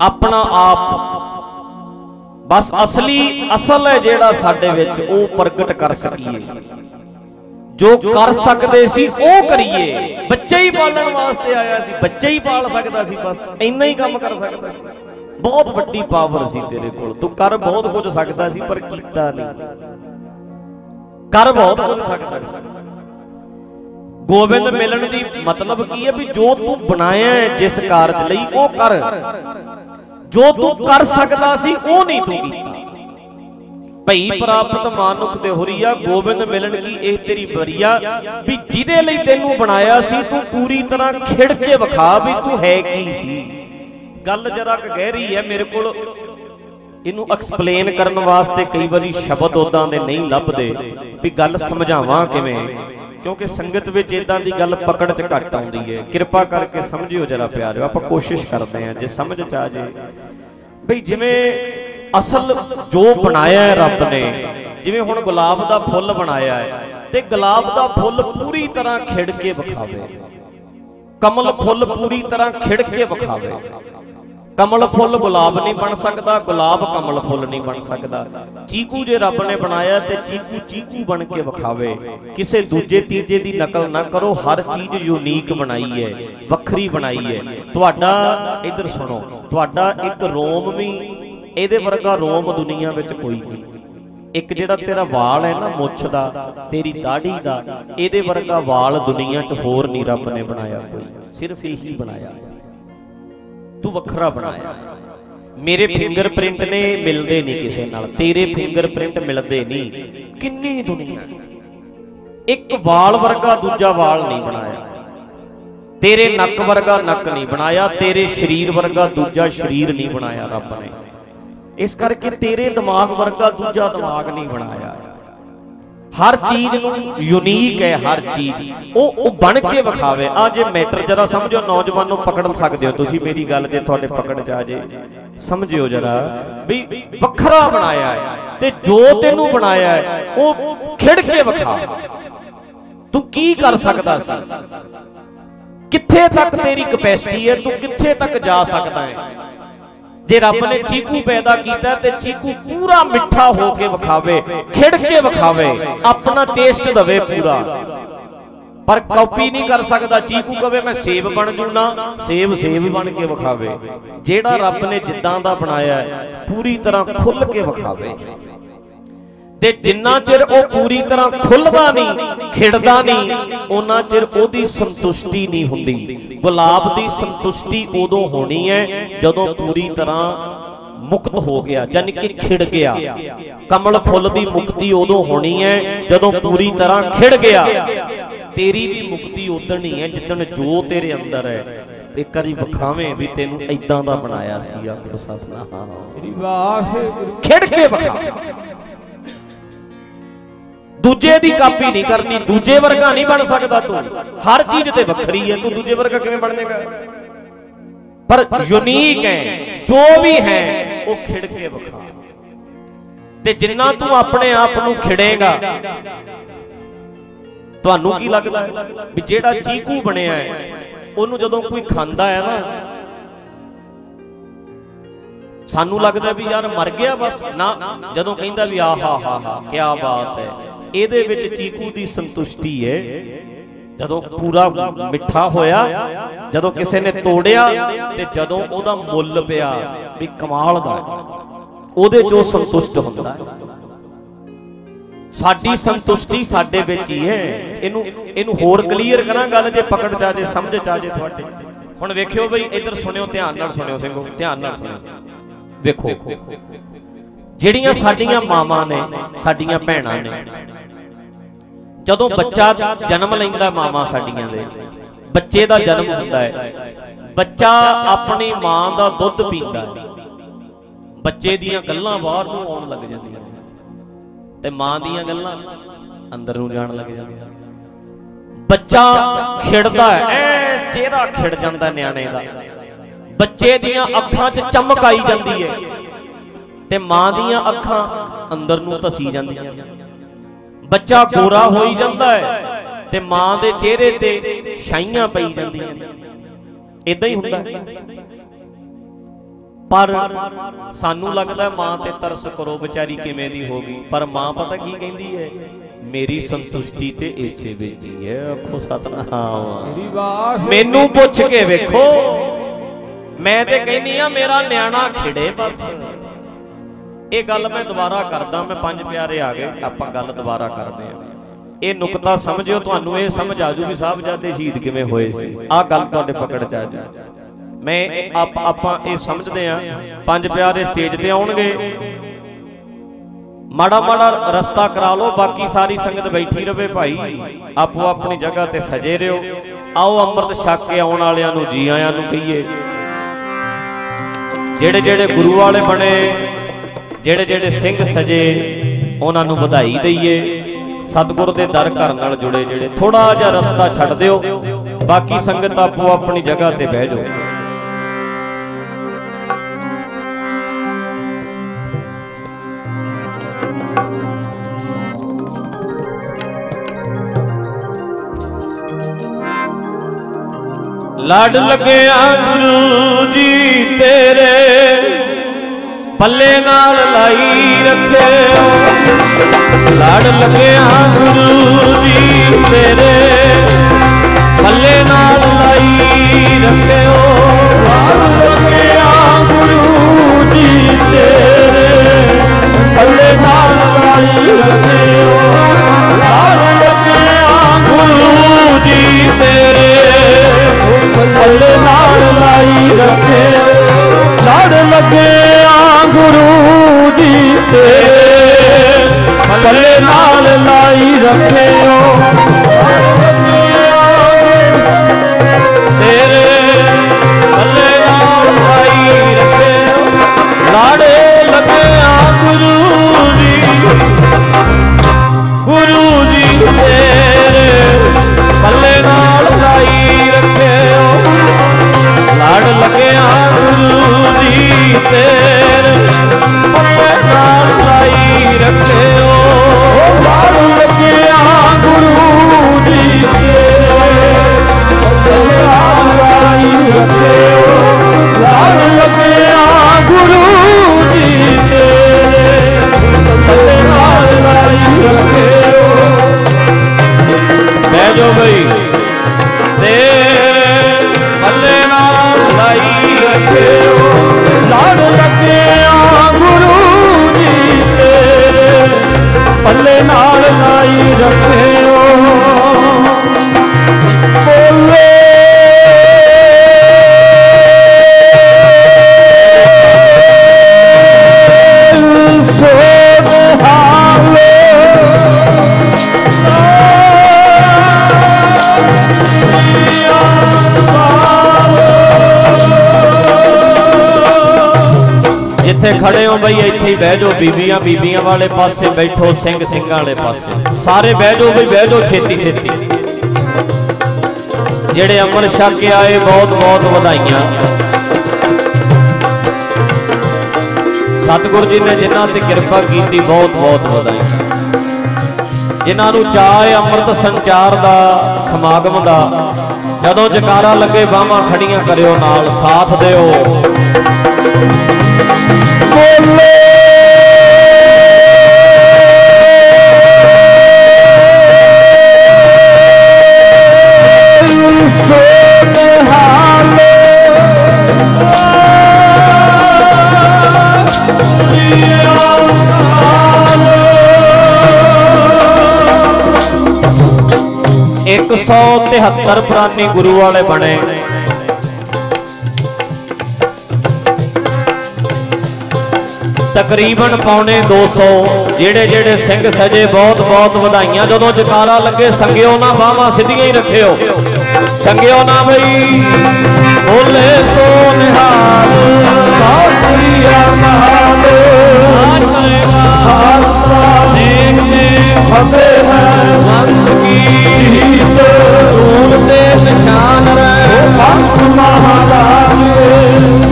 ਆਪਣਾ ਆਪ। ਬਸ ਅਸਲੀ ਅਸਲ ਹੈ ਜਿਹੜਾ ਸਾਡੇ ਵਿੱਚ, ਉਹ ਪ੍ਰਗਟ ਕਰ ਸਕੀਏ। ਜੋ ਕਰ ਸਕਦੇ ਸੀ ਉਹ ਕਰੀਏ। ਬੱਚੇ ਹੀ ਪਾਲਣ ਵਾਸਤੇ ਆਇਆ ਸੀ ਬੱਚੇ ਹੀ ਪਾਲ ਸਕਦਾ ਸੀ ਬਸ ਇੰਨਾ ਹੀ ਕੰਮ ਕਰ ਸਕਦਾ ਸੀ। ਬਹੁਤ ਵੱਡੀ ਪਾਵਰ ਸੀ ਤੇਰੇ ਕੋਲ। ਤੂੰ ਕਰ ਬਹੁਤ ਕੁਝ ਸਕਦਾ ਸੀ ਪਰ ਕੀਤਾ ਨਹੀਂ। ਕਰ ਬਹੁਤ ਕੁਝ ਸਕਦਾ ਸੀ। ਗੋਬਿੰਦ ਮਿਲਣ ਦੀ ਮਤਲਬ ਕੀ ਹੈ ਵੀ ਜੋ ਤੂੰ ਬਣਾਇਆ ਹੈ ਜਿਸ ਕਾਰਜ ਲਈ ਉਹ ਕਰ। ਜੋ ਤੂੰ ਕਰ ਸਕਦਾ ਸੀ ਉਹ ਨਹੀਂ ਤੂੰ ਕੀਤਾ। ਭਈ ਪ੍ਰਾਪਤ ਮਾਨੁਖ ਤੇ ਹੁਰੀਆ ਗੋਬਿੰਦ ਮਿਲਣ ਕੀ ਇਹ ਤੇਰੀ ਬਰੀਆ ਵੀ ਜਿਹਦੇ ਲਈ ਤੈਨੂੰ ਬਣਾਇਆ ਸੀ, ਤੂੰ ਪੂਰੀ ਤਰ੍ਹਾਂ ਖਿੜ ਕੇ ਵਿਖਾ ਵੀ ਤੂੰ ਹੈ ਕੀ ਸੀ। ਗੱਲ ਜਰਾ ਕੁ ਗਹਿਰੀ ਹੈ ਮੇਰੇ ਕੋਲ। ਇਹਨੂੰ ਐਕਸਪਲੇਨ ਕਰਨ ਵਾਸਤੇ ਕਈ ਵਾਰੀ ਸ਼ਬਦ ਉਦਾਂ ਦੇ ਨਹੀਂ ਲੱਭਦੇ। ਵੀ ਗੱਲ ਸਮਝਾਵਾਂ ਕਿਵੇਂ? ਕਿਉਂਕਿ ਸੰਗਤ ਵਿੱਚ ਇਦਾਂ ਦੀ ਗੱਲ ਪਕੜ 'ਚ ਘੱਟ ਆਉਂਦੀ ਹੈ। ਕਿਰਪਾ ਕਰਕੇ ਸਮਝਿਓ ਜਰਾ ਪਿਆਰਿਓ, ਆਪਾਂ ਕੋਸ਼ਿਸ਼ ਕਰਦੇ ਹਾਂ, ਜੇ ਸਮਝ 'ਚ ਆ ਜੇ। ਬਈ ਜਿਵੇਂ ਅਸਲ ਜੋ ਬਣਾਇਆ ਹੈ ਰੱਬ ਨੇ, ਜਿਵੇਂ ਹੁਣ ਗੁਲਾਬ ਦਾ ਫੁੱਲ ਬਣਾਇਆ ਹੈ, ਤੇ ਗੁਲਾਬ ਦਾ ਫੁੱਲ ਪੂਰੀ ਤਰ੍ਹਾਂ ਖਿੜ ਕੇ ਵਿਖਾਵੇ। ਕਮਲ ਫੁੱਲ ਪੂਰੀ ਤਰ੍ਹਾਂ ਖਿੜ ਕੇ ਵਿਖਾਵੇ। ਕਮਲ ਫੁੱਲ ਗੁਲਾਬ ਨਹੀਂ ਬਣ ਸਕਦਾ, ਗੁਲਾਬ ਕਮਲ ਫੁੱਲ ਨਹੀਂ ਬਣ ਸਕਦਾ। ਚੀਕੂ ਜੇ ਰੱਬ ਨੇ ਬਣਾਇਆ ਤੇ ਚੀਕੂ ਚੀਕੂ ਬਣ ਕੇ ਵਿਖਾਵੇ। ਕਿਸੇ ਦੂਜੇ ਤੀਜੇ ਦੀ ਨਕਲ ਨਾ ਕਰੋ, ਹਰ ਚੀਜ਼ ਯੂਨੀਕ ਬਣਾਈ ਹੈ, ਵੱਖਰੀ ਬਣਾਈ ਹੈ। ਤੁਹਾਡਾ, ਇੱਧਰ ਸੁਣੋ, ਤੁਹਾਡਾ ਇੱਕ ਰੋਮ ਵੀ ਇਹਦੇ ਵਰਗਾ ਰੋਮ ਦੁਨੀਆ ਵਿੱਚ ਕੋਈ ਨਹੀਂ। ਇੱਕ ਜਿਹੜਾ ਤੇਰਾ ਵਾਲ ਹੈ ਨਾ ਮੁੱਛ ਦਾ, ਤੇਰੀ ਦਾੜੀ ਦਾ, ਇਹਦੇ ਵਰਗਾ ਵਾਲ ਦੁਨੀਆ 'ਚ ਹੋਰ ਨਹੀਂ ਰੱਬ ਨੇ ਬਣਾਇਆ ਕੋਈ। ਸਿਰਫ ਇਹੀ ਬਣਾਇਆ। ਤੂੰ ਵੱਖਰਾ ਬਣਾਇਆ। ਮੇਰੇ ਫਿੰਗਰਪ੍ਰਿੰਟ ਨੇ ਮਿਲਦੇ ਨਹੀਂ ਕਿਸੇ ਨਾਲ। ਤੇਰੇ ਫਿੰਗਰਪ੍ਰਿੰਟ ਮਿਲਦੇ ਨਹੀਂ। ਕਿੰਨੀ ਦੁਨੀਆ। ਇੱਕ ਵਾਲ ਵਰਗਾ ਦੂਜਾ ਵਾਲ ਨਹੀਂ ਬਣਾਇਆ। ਤੇਰੇ ਨੱਕ ਵਰਗਾ ਨੱਕ ਨਹੀਂ ਬਣਾਇਆ। ਤੇਰੇ ਸਰੀਰ ਵਰਗਾ ਦੂਜਾ ਸਰੀਰ ਨਹੀਂ ਬਣਾਇਆ ਰੱਬ ਨੇ। ਇਸ ਕਰਕੇ ਤੇਰੇ ਦਿਮਾਗ ਵਰਗਾ ਦੂਜਾ ਦਿਮਾਗ ਨਹੀਂ ਬਣਾਇਆ। ਹਰ ਚੀਜ਼ ਨੂੰ ਯੂਨੀਕ ਹੈ ਹਰ ਚੀਜ਼। ਉਹ ਉਹ ਬਣ ਕੇ ਵਿਖਾਵੇ। ਆ ਜੇ ਮੈਟਰ ਜਰਾ ਸਮਝੋ, ਨੌਜਵਾਨ ਨੂੰ ਪਕੜ ਸਕਦੇ ਹੋ। ਤੁਸੀਂ ਮੇਰੀ ਗੱਲ ਜੇ ਤੁਹਾਡੇ ਪਕੜ ਚ ਆ ਜੇ। ਸਮਝਿਓ ਜਰਾ ਵੀ ਵੱਖਰਾ ਬਣਾਇਆ ਹੈ ਤੇ ਜੋ ਤੈਨੂੰ ਬਣਾਇਆ ਹੈ, ਉਹ ਖਿੜ ਕੇ ਵਿਖਾ। ਤੂੰ ਕੀ ਕਰ ਸਕਦਾ ਸੀ? ਕਿੱਥੇ ਤੱਕ ਤੇਰੀ ਕਪੈਸਿਟੀ ਹੈ? ਤੂੰ ਕਿੱਥੇ ਤੱਕ ਜਾ ਸਕਦਾ ਹੈ? ਜੇ ਰੱਬ ਨੇ ਚੀਕੂ ਪੈਦਾ ਕੀਤਾ ਤੇ ਚੀਕੂ ਪੂਰਾ ਮਿੱਠਾ ਹੋ ਕੇ ਵਿਖਾਵੇ, ਖਿੜ ਕੇ ਵਿਖਾਵੇ, ਆਪਣਾ ਟੇਸਟ ਦਵੇ ਪੂਰਾ। ਪਰ ਕਾਪੀ ਨਹੀਂ ਕਰ ਸਕਦਾ, ਚੀਕੂ ਕਵੇ ਮੈਂ ਸੇਬ ਬਣ ਜੂ ਨਾ ਸੇਬ ਸੇਬ ਬਣ ਕੇ ਵਿਖਾਵੇ। ਜਿਹੜਾ ਰੱਬ ਨੇ ਜਿੱਦਾਂ ਦਾ ਬਣਾਇਆ ਪੂਰੀ ਤਰ੍ਹਾਂ ਖੁੱਲ ਕੇ ਵਿਖਾਵੇ। ਤੇ ਜਿੰਨਾ ਚਿਰ ਉਹ ਪੂਰੀ ਤਰ੍ਹਾਂ ਖੁੱਲਦਾ ਨਹੀਂ ਖਿੜਦਾ ਨਹੀਂ ਉਹਨਾਂ ਚਿਰ ਉਹਦੀ ਸੰਤੁਸ਼ਟੀ ਨਹੀਂ ਹੁੰਦੀ। ਗੁਲਾਬ ਦੀ ਸੰਤੁਸ਼ਟੀ ਉਦੋਂ ਹੋਣੀ ਹੈ ਜਦੋਂ ਪੂਰੀ ਤਰ੍ਹਾਂ ਮੁਕਤ ਹੋ ਗਿਆ ਯਾਨੀ ਕਿ ਖਿੜ ਗਿਆ। ਕਮਲ ਫੁੱਲ ਦੀ ਮੁਕਤੀ ਉਦੋਂ ਹੋਣੀ ਹੈ ਜਦੋਂ ਪੂਰੀ ਤਰ੍ਹਾਂ ਖਿੜ ਗਿਆ। ਤੇਰੀ ਵੀ ਮੁਕਤੀ ਉਦੋਂ ਹੀ ਹੈ ਜਿੱਦਣ ਜੋ ਤੇਰੇ ਅੰਦਰ ਹੈ। ਇੱਕ ਵਾਰੀ ਵਿਖਾਵੇਂ ਵੀ ਤੈਨੂੰ ਐਦਾਂ ਦਾ ਬਣਾਇਆ ਸੀ ਆਖੋ ਸਤਨਾਮ ਸ੍ਰੀ ਵਾਹਿਗੁਰੂ। ਖਿੜ ਕੇ ਵਿਖਾ। ਦੂਜੇ ਦੀ ਕਾਪੀ ਨਹੀਂ ਕਰਨੀ, ਦੂਜੇ ਵਰਗਾ ਨਹੀਂ ਬਣ ਸਕਦਾ ਤੂੰ। ਹਰ ਚੀਜ਼ ਤੇ ਵੱਖਰੀ ਹੈ, ਤੂੰ ਦੂਜੇ ਵਰਗਾ ਕਿਵੇਂ ਬਣ ਜਾਏਗਾ ਪਰ ਯੂਨੀਕ ਹੈ, ਜੋ ਵੀ ਹੈ, ਉਹ ਖਿੜ ਕੇ ਵਿਖਾ। ਤੇ ਜਿੰਨਾ ਤੂੰ ਆਪਣੇ ਆਪ ਨੂੰ ਖਿੜੇਗਾ, ਤੁਹਾਨੂੰ ਕੀ ਲੱਗਦਾ ਹੈ? ਵੀ ਜਿਹੜਾ ਚੀਕੂ ਬਣਿਆ ਹੈ, ਉਹਨੂੰ ਜਦੋਂ ਕੋਈ ਖਾਂਦਾ ਹੈ ਨਾ, ਸਾਨੂੰ ਲੱਗਦਾ ਵੀ ਯਾਰ ਮਰ ਗਿਆ ਬਸ। ਨਾ, ਜਦੋਂ ਕਹਿੰਦਾ ਵੀ ਆਹਾ ਹਾ ਹਾ ਕੀ ਬਾਤ ਹੈ। ਇਹਦੇ ਵਿੱਚ ਚੀਕੂ ਦੀ ਸੰਤੁਸ਼ਟੀ ਹੈ ਜਦੋਂ ਪੂਰਾ ਮਿੱਠਾ ਹੋਇਆ ਜਦੋਂ ਕਿਸੇ ਨੇ ਤੋੜਿਆ ਤੇ ਜਦੋਂ ਉਹਦਾ ਮੁੱਲ ਪਿਆ ਵੀ ਕਮਾਲ ਦਾ। ਹੈ, ਉਹਦੇ ਚੋਂ ਸੰਤੁਸ਼ਟ ਹੁੰਦਾ। ਸਾਡੀ ਸੰਤੁਸ਼ਟੀ ਸਾਡੇ ਵਿੱਚ ਹੀ ਹੈ। ਇਹਨੂੰ ਇਹਨੂੰ ਹੋਰ ਕਲੀਅਰ ਕਰਾਂ ਗੱਲ ਜੇ ਪਕੜ ਚ ਆ ਜੇ ਸਮਝ ਚ ਆ ਜੇ ਤੁਹਾਡੇ। ਹੁਣ ਵੇਖਿਓ ਬਈ ਇੱਧਰ ਸੁਣਿਓ ਧਿਆਨ ਨਾਲ ਸੁਣਿਓ ਸਿੰਘੋ ਧਿਆਨ ਨਾਲ ਸੁਣਿਓ। ਵੇਖੋ ਜਿਹੜੀਆਂ ਸਾਡੀਆਂ ਮਾਵਾਂ ਨੇ ਸਾਡੀਆਂ ਭੈਣਾਂ ਨੇ ਜਦੋਂ ਬੱਚਾ ਜਨਮ ਲੈਂਦਾ ਮਾਵਾਂ ਸਾਡੀਆਂ ਦੇ, ਬੱਚੇ ਦਾ ਜਨਮ ਹੁੰਦਾ ਹੈ। ਬੱਚਾ ਆਪਣੀ ਮਾਂ ਦਾ ਦੁੱਧ ਪੀਂਦਾ ਹੈ। ਬੱਚੇ ਦੀਆਂ ਗੱਲਾਂ ਬਾਹਰ ਨੂੰ ਆਉਣ ਲੱਗ ਜਾਂਦੀਆਂ ਤੇ ਮਾਂ ਦੀਆਂ ਗੱਲਾਂ ਅੰਦਰ ਨੂੰ ਜਾਣ ਲੱਗ ਜਾਂਦੀਆਂ ਬੱਚਾ ਖਿੜਦਾ ਐ ਚਿਹਰਾ ਖਿੜ ਜਾਂਦਾ ਨਿਆਣੇ ਦਾ। ਬੱਚੇ ਦੀਆਂ ਅੱਖਾਂ 'ਚ ਚਮਕ ਆਈ ਜਾਂਦੀ ਹੈ ਤੇ ਮਾਂ ਦੀਆਂ ਅੱਖਾਂ ਅੰਦਰ ਨੂੰ ਧਸੀ ਜਾਂਦੀਆਂ ਬੱਚਾ ਗੋਰਾ ਹੋਈ ਜਾਂਦਾ ਹੈ ਤੇ ਮਾਂ ਦੇ ਚਿਹਰੇ ਤੇ ਛਾਈਆਂ ਪਈ ਜਾਂਦੀਆਂ ਇਦਾਂ ਹੀ ਹੁੰਦਾ ਪਰ ਸਾਨੂੰ ਲੱਗਦਾ ਮਾਂ ਤੇ ਤਰਸ ਕਰੋ ਵਿਚਾਰੀ ਕਿਵੇਂ ਦੀ ਹੋ ਗਈ। ਪਰ ਮਾਂ ਪਤਾ ਕੀ ਕਹਿੰਦੀ ਹੈ? ਮੇਰੀ ਸੰਤੁਸ਼ਟੀ ਤੇ ਇਸੇ ਵਿੱਚ ਹੀ ਹੈ ਆਖੋ ਸਤਨਾਮ ਮੈਨੂੰ ਪੁੱਛ ਕੇ ਵੇਖੋ। ਮੈਂ ਤੇ ਕਹਿੰਨੀ ਆ ਮੇਰਾ ਨਿਆਣਾ ਖਿੜੇ ਬਸ। ਇਹ ਗੱਲ ਮੈਂ ਦੁਬਾਰਾ ਕਰਦਾ, ਮੈਂ ਪੰਜ ਪਿਆਰੇ ਆ ਗਏ, ਆਪਾਂ ਗੱਲ ਦੁਬਾਰਾ ਕਰਦੇ ਆ ਇਹ ਨੁਕਤਾ ਸਮਝਿਓ, ਤੁਹਾਨੂੰ ਇਹ ਸਮਝ ਆਜੂ ਵੀ ਸਾਹਿਬਜ਼ਾਦੇ ਸ਼ਹੀਦ ਕਿਵੇਂ ਹੋਏ ਸੀ। ਆਹ ਗੱਲ ਤੁਹਾਡੇ ਪਕੜ ਚ ਆ ਜੂ। ਮੈਂ, ਆਪਾਂ ਇਹ ਸਮਝਦੇ ਆ ਪੰਜ ਪਿਆਰੇ ਸਟੇਜ ਤੇ ਆਉਣਗੇ। ਮਾੜਾ ਮਾੜਾ ਰਸਤਾ ਕਰਾ ਲਓ, ਬਾਕੀ ਸਾਰੀ ਸੰਗਤ ਬੈਠੀ ਰਵੇ ਭਾਈ। ਆਪੋ ਆਪਣੀ ਜਗ੍ਹਾ ਤੇ ਸਜੇ ਰਿਓ ਆਓ ਅੰਮ੍ਰਿਤ ਛਕ ਕੇ ਆਉਣ ਵਾਲਿਆਂ ਨੂੰ, ਜੀ ਆਇਆਂ ਨੂੰ ਕਹੀਏ। ਜਿਹੜੇ ਜਿਹੜੇ ਗੁਰੂ ਵਾਲੇ ਬਣੇ ਜਿਹੜੇ ਜਿਹੜੇ ਸਿੰਘ ਸਜੇ, ਉਹਨਾਂ ਨੂੰ ਵਧਾਈ ਦਈਏ। ਸਤਿਗੁਰ ਦੇ ਦਰ ਘਰ ਨਾਲ ਜੁੜੇ ਜਿਹੜੇ। ਥੋੜਾ ਜਿਹਾ ਰਸਤਾ ਛੱਡ ਦਿਓ। ਬਾਕੀ ਸੰਗਤ ਆਪੋ ਆਪਣੀ ਜਗ੍ਹਾ ਤੇ ਬਹਿ ਜਾਓ। ਲੜ ਲੱਗਿਆ ਗੁਰੂ ਜੀ ਤੇਰੇ। ਪੱਲੇ ਨਾਲ ਲਾਈ ਰੱਖਿਓ। ਲੜ ਲੱਗਿਆ ਗੁਰੂ ਜੀ ਤੇਰੇ। ਪੱਲੇ ਨਾਲ ਲਾਈ ਰੱਖਿਓ। ਲੜ ਲੱਗਿਆ ਗੁਰੂ ਜੀ ਤੇਰੇ। ਪੱਲੇ ਨਾਲ ਲਾਈ ਰੱਖਿਓ। ਲੜ ਲੱਗਿਆ ਗੁਰੂ ਜੀ ਤੇਰੇ। ਪੱਲੇ ਨਾਲ ਲਾਈ ਰੱਖੇ ਲੜ ਲੱਗਿਆ ਗੁਰੂ ਜੀ ਤੇ। ਪੱਲੇ ਨਾਲ ਲਾਈ ਰੱਖਿਓ। ਤੇਰੇ ਪੱਲੇ ਨਾਲ ਲਾਈ ਰੱਖਿਓ। ਲਾੜੇ ਲੱਗਿਆ ਗੁਰੂ ਜੀ। ਗੁਰੂ ਜੀ ਤੇਰੇ ਪੱਲੇ ਨਾਲ ਲਾਈ ਰੱਖਿਓ। ਲਾੜ ਲੱਗਿਆ ਗੁਰੂ ਜੀ ਤੇਰੇ ਪੱਲੇ ਨਾਲ ਲਾਈ ਰੱਖਿਓ ਲੜ ਲੱਗਿਆ ਗੁਰੂ ਜੀ ਤੇਰੇ ਪੱਲੇ ਨਾਲ ਲਾਈ ਰੱਖਿਓ। ਲੜ ਲੱਗਿਆ ਗੁਰੂ ਜੀ ਤੇਰੇ ਪੱਲੇ ਨਾਲ ਲਾਈ ਰੱਖਿਓ ਬਹਿ ਜਾਓ ਬਈ ਤੇ ਪੱਲੇ ਨਾਲ ਲਾਈ ਰੱਖਿਓ ਲੜ ਪੱਲੇ ਨਾਲ ਲਾਈ ਰੱਖਿਓ ਜਿੱਥੇ ਖੜੇ ਹੋ ਬਈ, ਇੱਥੇ ਹੀ ਬਹਿ ਜਾਓ। ਬੀਬੀਆਂ ਬੀਬੀਆਂ ਵਾਲੇ ਪਾਸੇ ਬੈਠੋ, ਸਿੰਘ ਸਿੰਘਾਂ ਵਾਲੇ ਪਾਸੇ। ਸਾਰੇ ਬਹਿ ਜਾਓ ਬਈ, ਬਹਿ ਜਾਓ ਛੇਤੀ ਛੇਤੀ। ਜਿਹੜੇ ਅਮਨ ਛਕ ਕੇ ਆਏ, ਬਹੁਤ ਬਹੁਤ ਵਧਾਈਆਂ। ਸਤਿਗੁਰ ਜੀ ਨੇ ਜਿਨ੍ਹਾਂ ਤੇ ਕਿਰਪਾ ਕੀਤੀ, ਬਹੁਤ ਬਹੁਤ ਵਧਾਈਆਂ। ਜਿਨ੍ਹਾਂ ਨੂੰ ਚਾਹ ਅੰਮ੍ਰਿਤ ਸੰਚਾਰ ਦਾ, ਸਮਾਗਮ ਦਾ, ਜਦੋਂ ਜਕਾਰਾ ਲੱਗੇ ਬਾਹਾਂ ਖੜੀਆਂ ਕਰਿਓ ਨਾਲ, ਸਾਥ ਦਿਓ। 173 ਪ੍ਰਾਨੀ ਗੁਰੂ ਵਾਲੇ ਬਣੇ ਤਕਰੀਬਨ ਪੌਣੇ 200 ਜਿਹੜੇ ਜਿਹੜੇ ਸਿੰਘ ਸਜੇ ਬਹੁਤ ਬਹੁਤ ਵਧਾਈਆਂ। ਜਦੋਂ ਜਕਾਰਾ ਲੱਗੇ, ਸੰਗਿਓ ਨਾ ਬਾਹਾਂ ਸਿੱਧੀਆਂ ਹੀ ਰੱਖਿਓ। ਸੰਗਿਓ ਨਾ ਬਈ ਬੋਲੇ ਸੋ ਨਿਹਾਲ। ਸਾਥੀ ਖਾਲਸਾ ਨੇਕ ਨੇ ਫਤਿਹ ਹੈ। ਮੰਦ ਕੀ ਜੀਤ ਧੂਲ ਤੇ ਨਿਸ਼ਾਨ ਰਹਿ। ਪੰਥ ਮਹਾਰਾਜ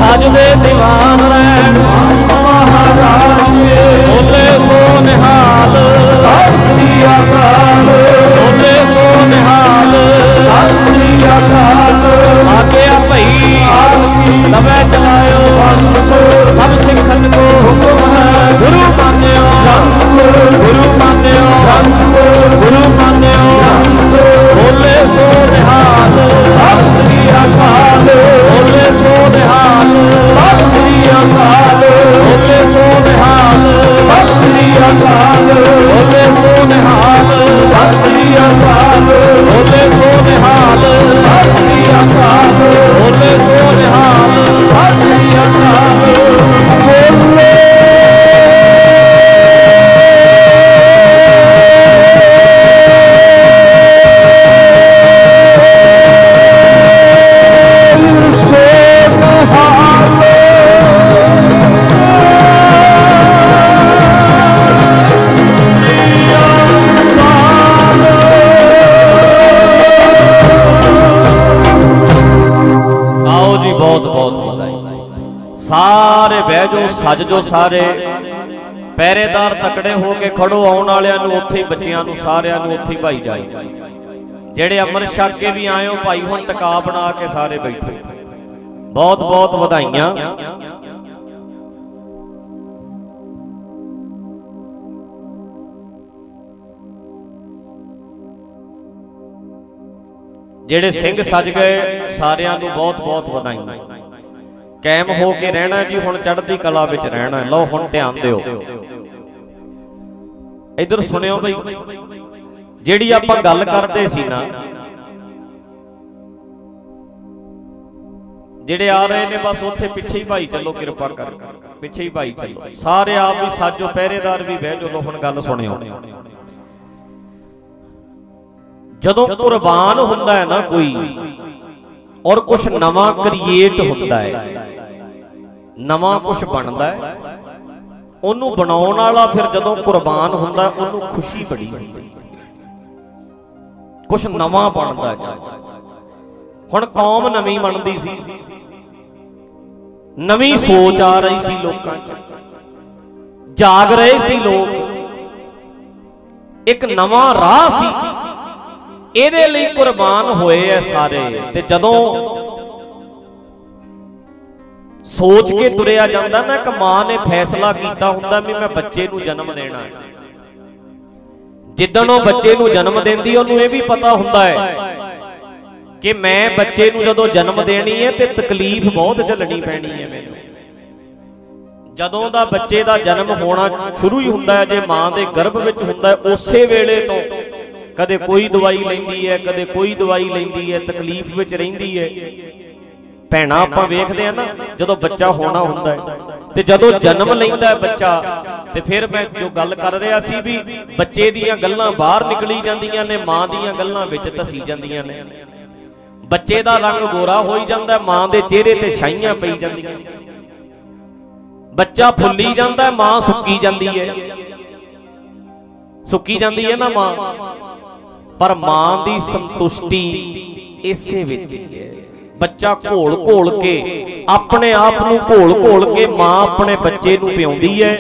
ਸਜਦੇ ਦੀਵਾਨ ਰਹਿ ਬੋਲੇ ਸੋ ਨਿਹਾਲ ਸਾਥੀ ਅਕਾਲ ਬੋਲੇ ਸੋ ਨਿਹਾਲ ਸਾਥੀ ਅਕਾਲ ਆਗਿਆ ਭਈ, ਲਵੇ ਚਲਾਇਓ ਸਭ ਸਿੱਖਨ ਕੋ ਹੁਕਮ ਹੈ, ਗੁਰੂ ਮੰਨਿਓ ਗੁਰੂ ਮੰਨਿਓ ਗੁਰੂ ਮੰਨਿਓ, ਬੋਲੇ ਸੋ ਨਿਹਾਲ ਸਾਥੀ ਅਕਾਲ ਬੋਲੇ ਸੋ ਨਿਹਾਲ ਸਾਥੀ ਅਕਾਲ ਸਾਥੀ ਅਕਾਲ ਬੋਲੇ ਸੋ ਨਿਹਾਲ ਸਾਥੀ ਅਕਾਲ ਬੋਲੇ ਸੋ ਨਿਹਾਲ ਸਾਥੀ ਅਕਾਲ ਬੋਲੇ ਸੋ ਨਿਹਾਲ ਸਾਥੀ ਅਕਾਲ ਬੋਲੇ। ਸੱਜ ਜੋ ਸਾਰੇ। ਪਹਿਰੇਦਾਰ ਤਕੜੇ ਹੋ ਕੇ ਖੜੋ, ਆਉਣ ਵਾਲਿਆਂ ਨੂੰ ਉੱਥੇ ਹੀ, ਬੱਚਿਆਂ ਨੂੰ, ਸਾਰਿਆਂ ਨੂੰ ਉੱਥੇ ਹੀ ਭਾਈ ਜਾਈ। ਜਿਹੜੇ ਅੰਮ੍ਰਿਤ ਛਕ ਕੇ ਵੀ ਆਇਓ ਭਾਈ ਹੁਣ ਟਿਕਾ ਬਣਾ ਕੇ ਸਾਰੇ ਬੈਠੇ। ਬਹੁਤ ਬਹੁਤ ਵਧਾਈਆਂ। ਜਿਹੜੇ ਸਿੰਘ ਸੱਜ ਗਏ, ਸਾਰਿਆਂ ਨੂੰ ਬਹੁਤ ਬਹੁਤ ਵਧਾਈਆਂ। ਕਾਇਮ ਹੋ ਕੇ ਰਹਿਣਾ ਜੀ ਹੁਣ ਚੜ੍ਹਦੀ ਕਲਾ ਵਿੱਚ ਰਹਿਣਾ। ਲਓ ਹੁਣ ਧਿਆਨ ਦਿਓ। ਇਧਰ ਸੁਣਿਓ ਬਈ। ਜਿਹੜੀ ਆਪਾਂ ਗੱਲ ਕਰਦੇ ਸੀ ਨਾ ਜਿਹੜੇ ਆ ਰਹੇ ਨੇ ਬਸ ਉੱਥੇ ਪਿੱਛੇ ਹੀ ਭਾਈ ਚੱਲੋ ਕਿਰਪਾ ਕਰਕੇ ਪਿੱਛੇ ਹੀ ਭਾਈ ਚੱਲੋ। ਸਾਰੇ ਆਪ ਵੀ ਸਾਜੋ ਪਹਿਰੇਦਾਰ ਵੀ ਬਹਿ ਜਾਓ। ਲਓ ਹੁਣ ਗੱਲ ਸੁਣਿਓ। ਜਦੋਂ ਕੁਰਬਾਨ ਹੁੰਦਾ ਹੈ ਨਾ ਕੋਈ ਔਰ ਕੁਝ ਨਵਾਂ ਕ੍ਰੀਏਟ ਹੁੰਦਾ ਹੈ। ਨਵਾਂ ਕੁਝ ਬਣਦਾ ਹੈ। ਉਹਨੂੰ ਬਣਾਉਣ ਵਾਲਾ ਫਿਰ ਜਦੋਂ ਕੁਰਬਾਨ ਹੁੰਦਾ ਉਹਨੂੰ ਖੁਸ਼ੀ ਬੜੀ ਹੁੰਦੀ ਹੈ। ਕੁਝ ਨਵਾਂ ਬਣਦਾ ਹੈ। ਹੁਣ ਕੌਮ ਨਵੀਂ ਬਣਦੀ ਸੀ। ਨਵੀਂ ਸੋਚ ਆ ਰਹੀ ਸੀ ਲੋਕਾਂ 'ਚ। ਜਾਗ ਰਹੇ ਸੀ ਲੋਕ। ਇੱਕ ਨਵਾਂ ਰਾਹ ਸੀ। ਇਹਦੇ ਲਈ ਕੁਰਬਾਨ ਹੋਏ ਐ ਸਾਰੇ। ਤੇ ਜਦੋਂ ਸੋਚ ਕੇ ਤੁਰਿਆ ਜਾਂਦਾ ਨਾ ਕਿ ਮਾਂ ਨੇ ਫੈਸਲਾ ਕੀਤਾ ਹੁੰਦਾ ਵੀ ਮੈਂ ਬੱਚੇ ਨੂੰ ਜਨਮ ਦੇਣਾ ਹੈ। ਜਿੱਦਣ ਉਹ ਬੱਚੇ ਨੂੰ ਜਨਮ ਦਿੰਦੀ, ਉਹਨੂੰ ਇਹ ਵੀ ਪਤਾ ਹੁੰਦਾ ਹੈ ਕਿ ਮੈਂ ਬੱਚੇ ਨੂੰ ਜਦੋਂ ਜਨਮ ਦੇਣੀ ਹੈ ਤੇ ਤਕਲੀਫ ਬਹੁਤ ਝੱਲਣੀ ਪੈਣੀ ਹੈ ਮੈਨੂੰ। ਜਦੋਂ ਦਾ ਬੱਚੇ ਦਾ ਜਨਮ ਹੋਣਾ ਸ਼ੁਰੂ ਹੀ ਹੁੰਦਾ ਹੈ, ਜੇ ਮਾਂ ਦੇ ਗਰਭ ਵਿੱਚ ਹੁੰਦਾ ਹੈ, ਉਸੇ ਵੇਲੇ ਤੋਂ ਕਦੇ ਕੋਈ ਦਵਾਈ ਲੈਂਦੀ ਹੈ, ਕਦੇ ਕੋਈ ਦਵਾਈ ਲੈਂਦੀ ਹੈ, ਤਕਲੀਫ ਵਿੱਚ ਰਹਿੰਦੀ ਹੈ। ਭੈਣਾ ਆਪਾਂ ਵੇਖਦੇ ਆ ਨਾ ਜਦੋਂ ਬੱਚਾ ਹੋਣਾ ਹੁੰਦਾ ਹੈ। ਤੇ ਜਦੋਂ ਜਨਮ ਲੈਂਦਾ ਹੈ ਬੱਚਾ ਤੇ ਫਿਰ ਮੈਂ ਜੋ ਗੱਲ ਕਰ ਰਿਹਾ ਸੀ ਵੀ ਬੱਚੇ ਦੀਆਂ ਗੱਲਾਂ ਬਾਹਰ ਨਿਕਲੀ ਜਾਂਦੀਆਂ ਨੇ ਮਾਂ ਦੀਆਂ ਗੱਲਾਂ ਵਿੱਚ ਧਸੀ ਜਾਂਦੀਆਂ ਨੇ। ਬੱਚੇ ਦਾ ਰੰਗ ਗੋਰਾ ਹੋਈ ਜਾਂਦਾ ਮਾਂ ਦੇ ਚਿਹਰੇ ਤੇ ਛਾਈਆਂ ਪਈ ਜਾਂਦੀਆਂ। ਬੱਚਾ ਫੁੱਲੀ ਜਾਂਦਾ ਮਾਂ ਸੁੱਕੀ ਜਾਂਦੀ ਹੈ। ਸੁੱਕੀ ਜਾਂਦੀ ਹੈ ਨਾ ਮਾਂ। ਪਰ ਮਾਂ ਦੀ ਸੰਤੁਸ਼ਟੀ ਇਸੇ ਵਿੱਚ ਹੀ ਹੈ। ਬੱਚਾ ਘੋਲ ਘੋਲ ਕੇ, ਆਪਣੇ ਆਪ ਨੂੰ ਘੋਲ ਘੋਲ ਕੇ ਮਾਂ ਆਪਣੇ ਬੱਚੇ ਨੂੰ ਪਿਆਉਂਦੀ ਹੈ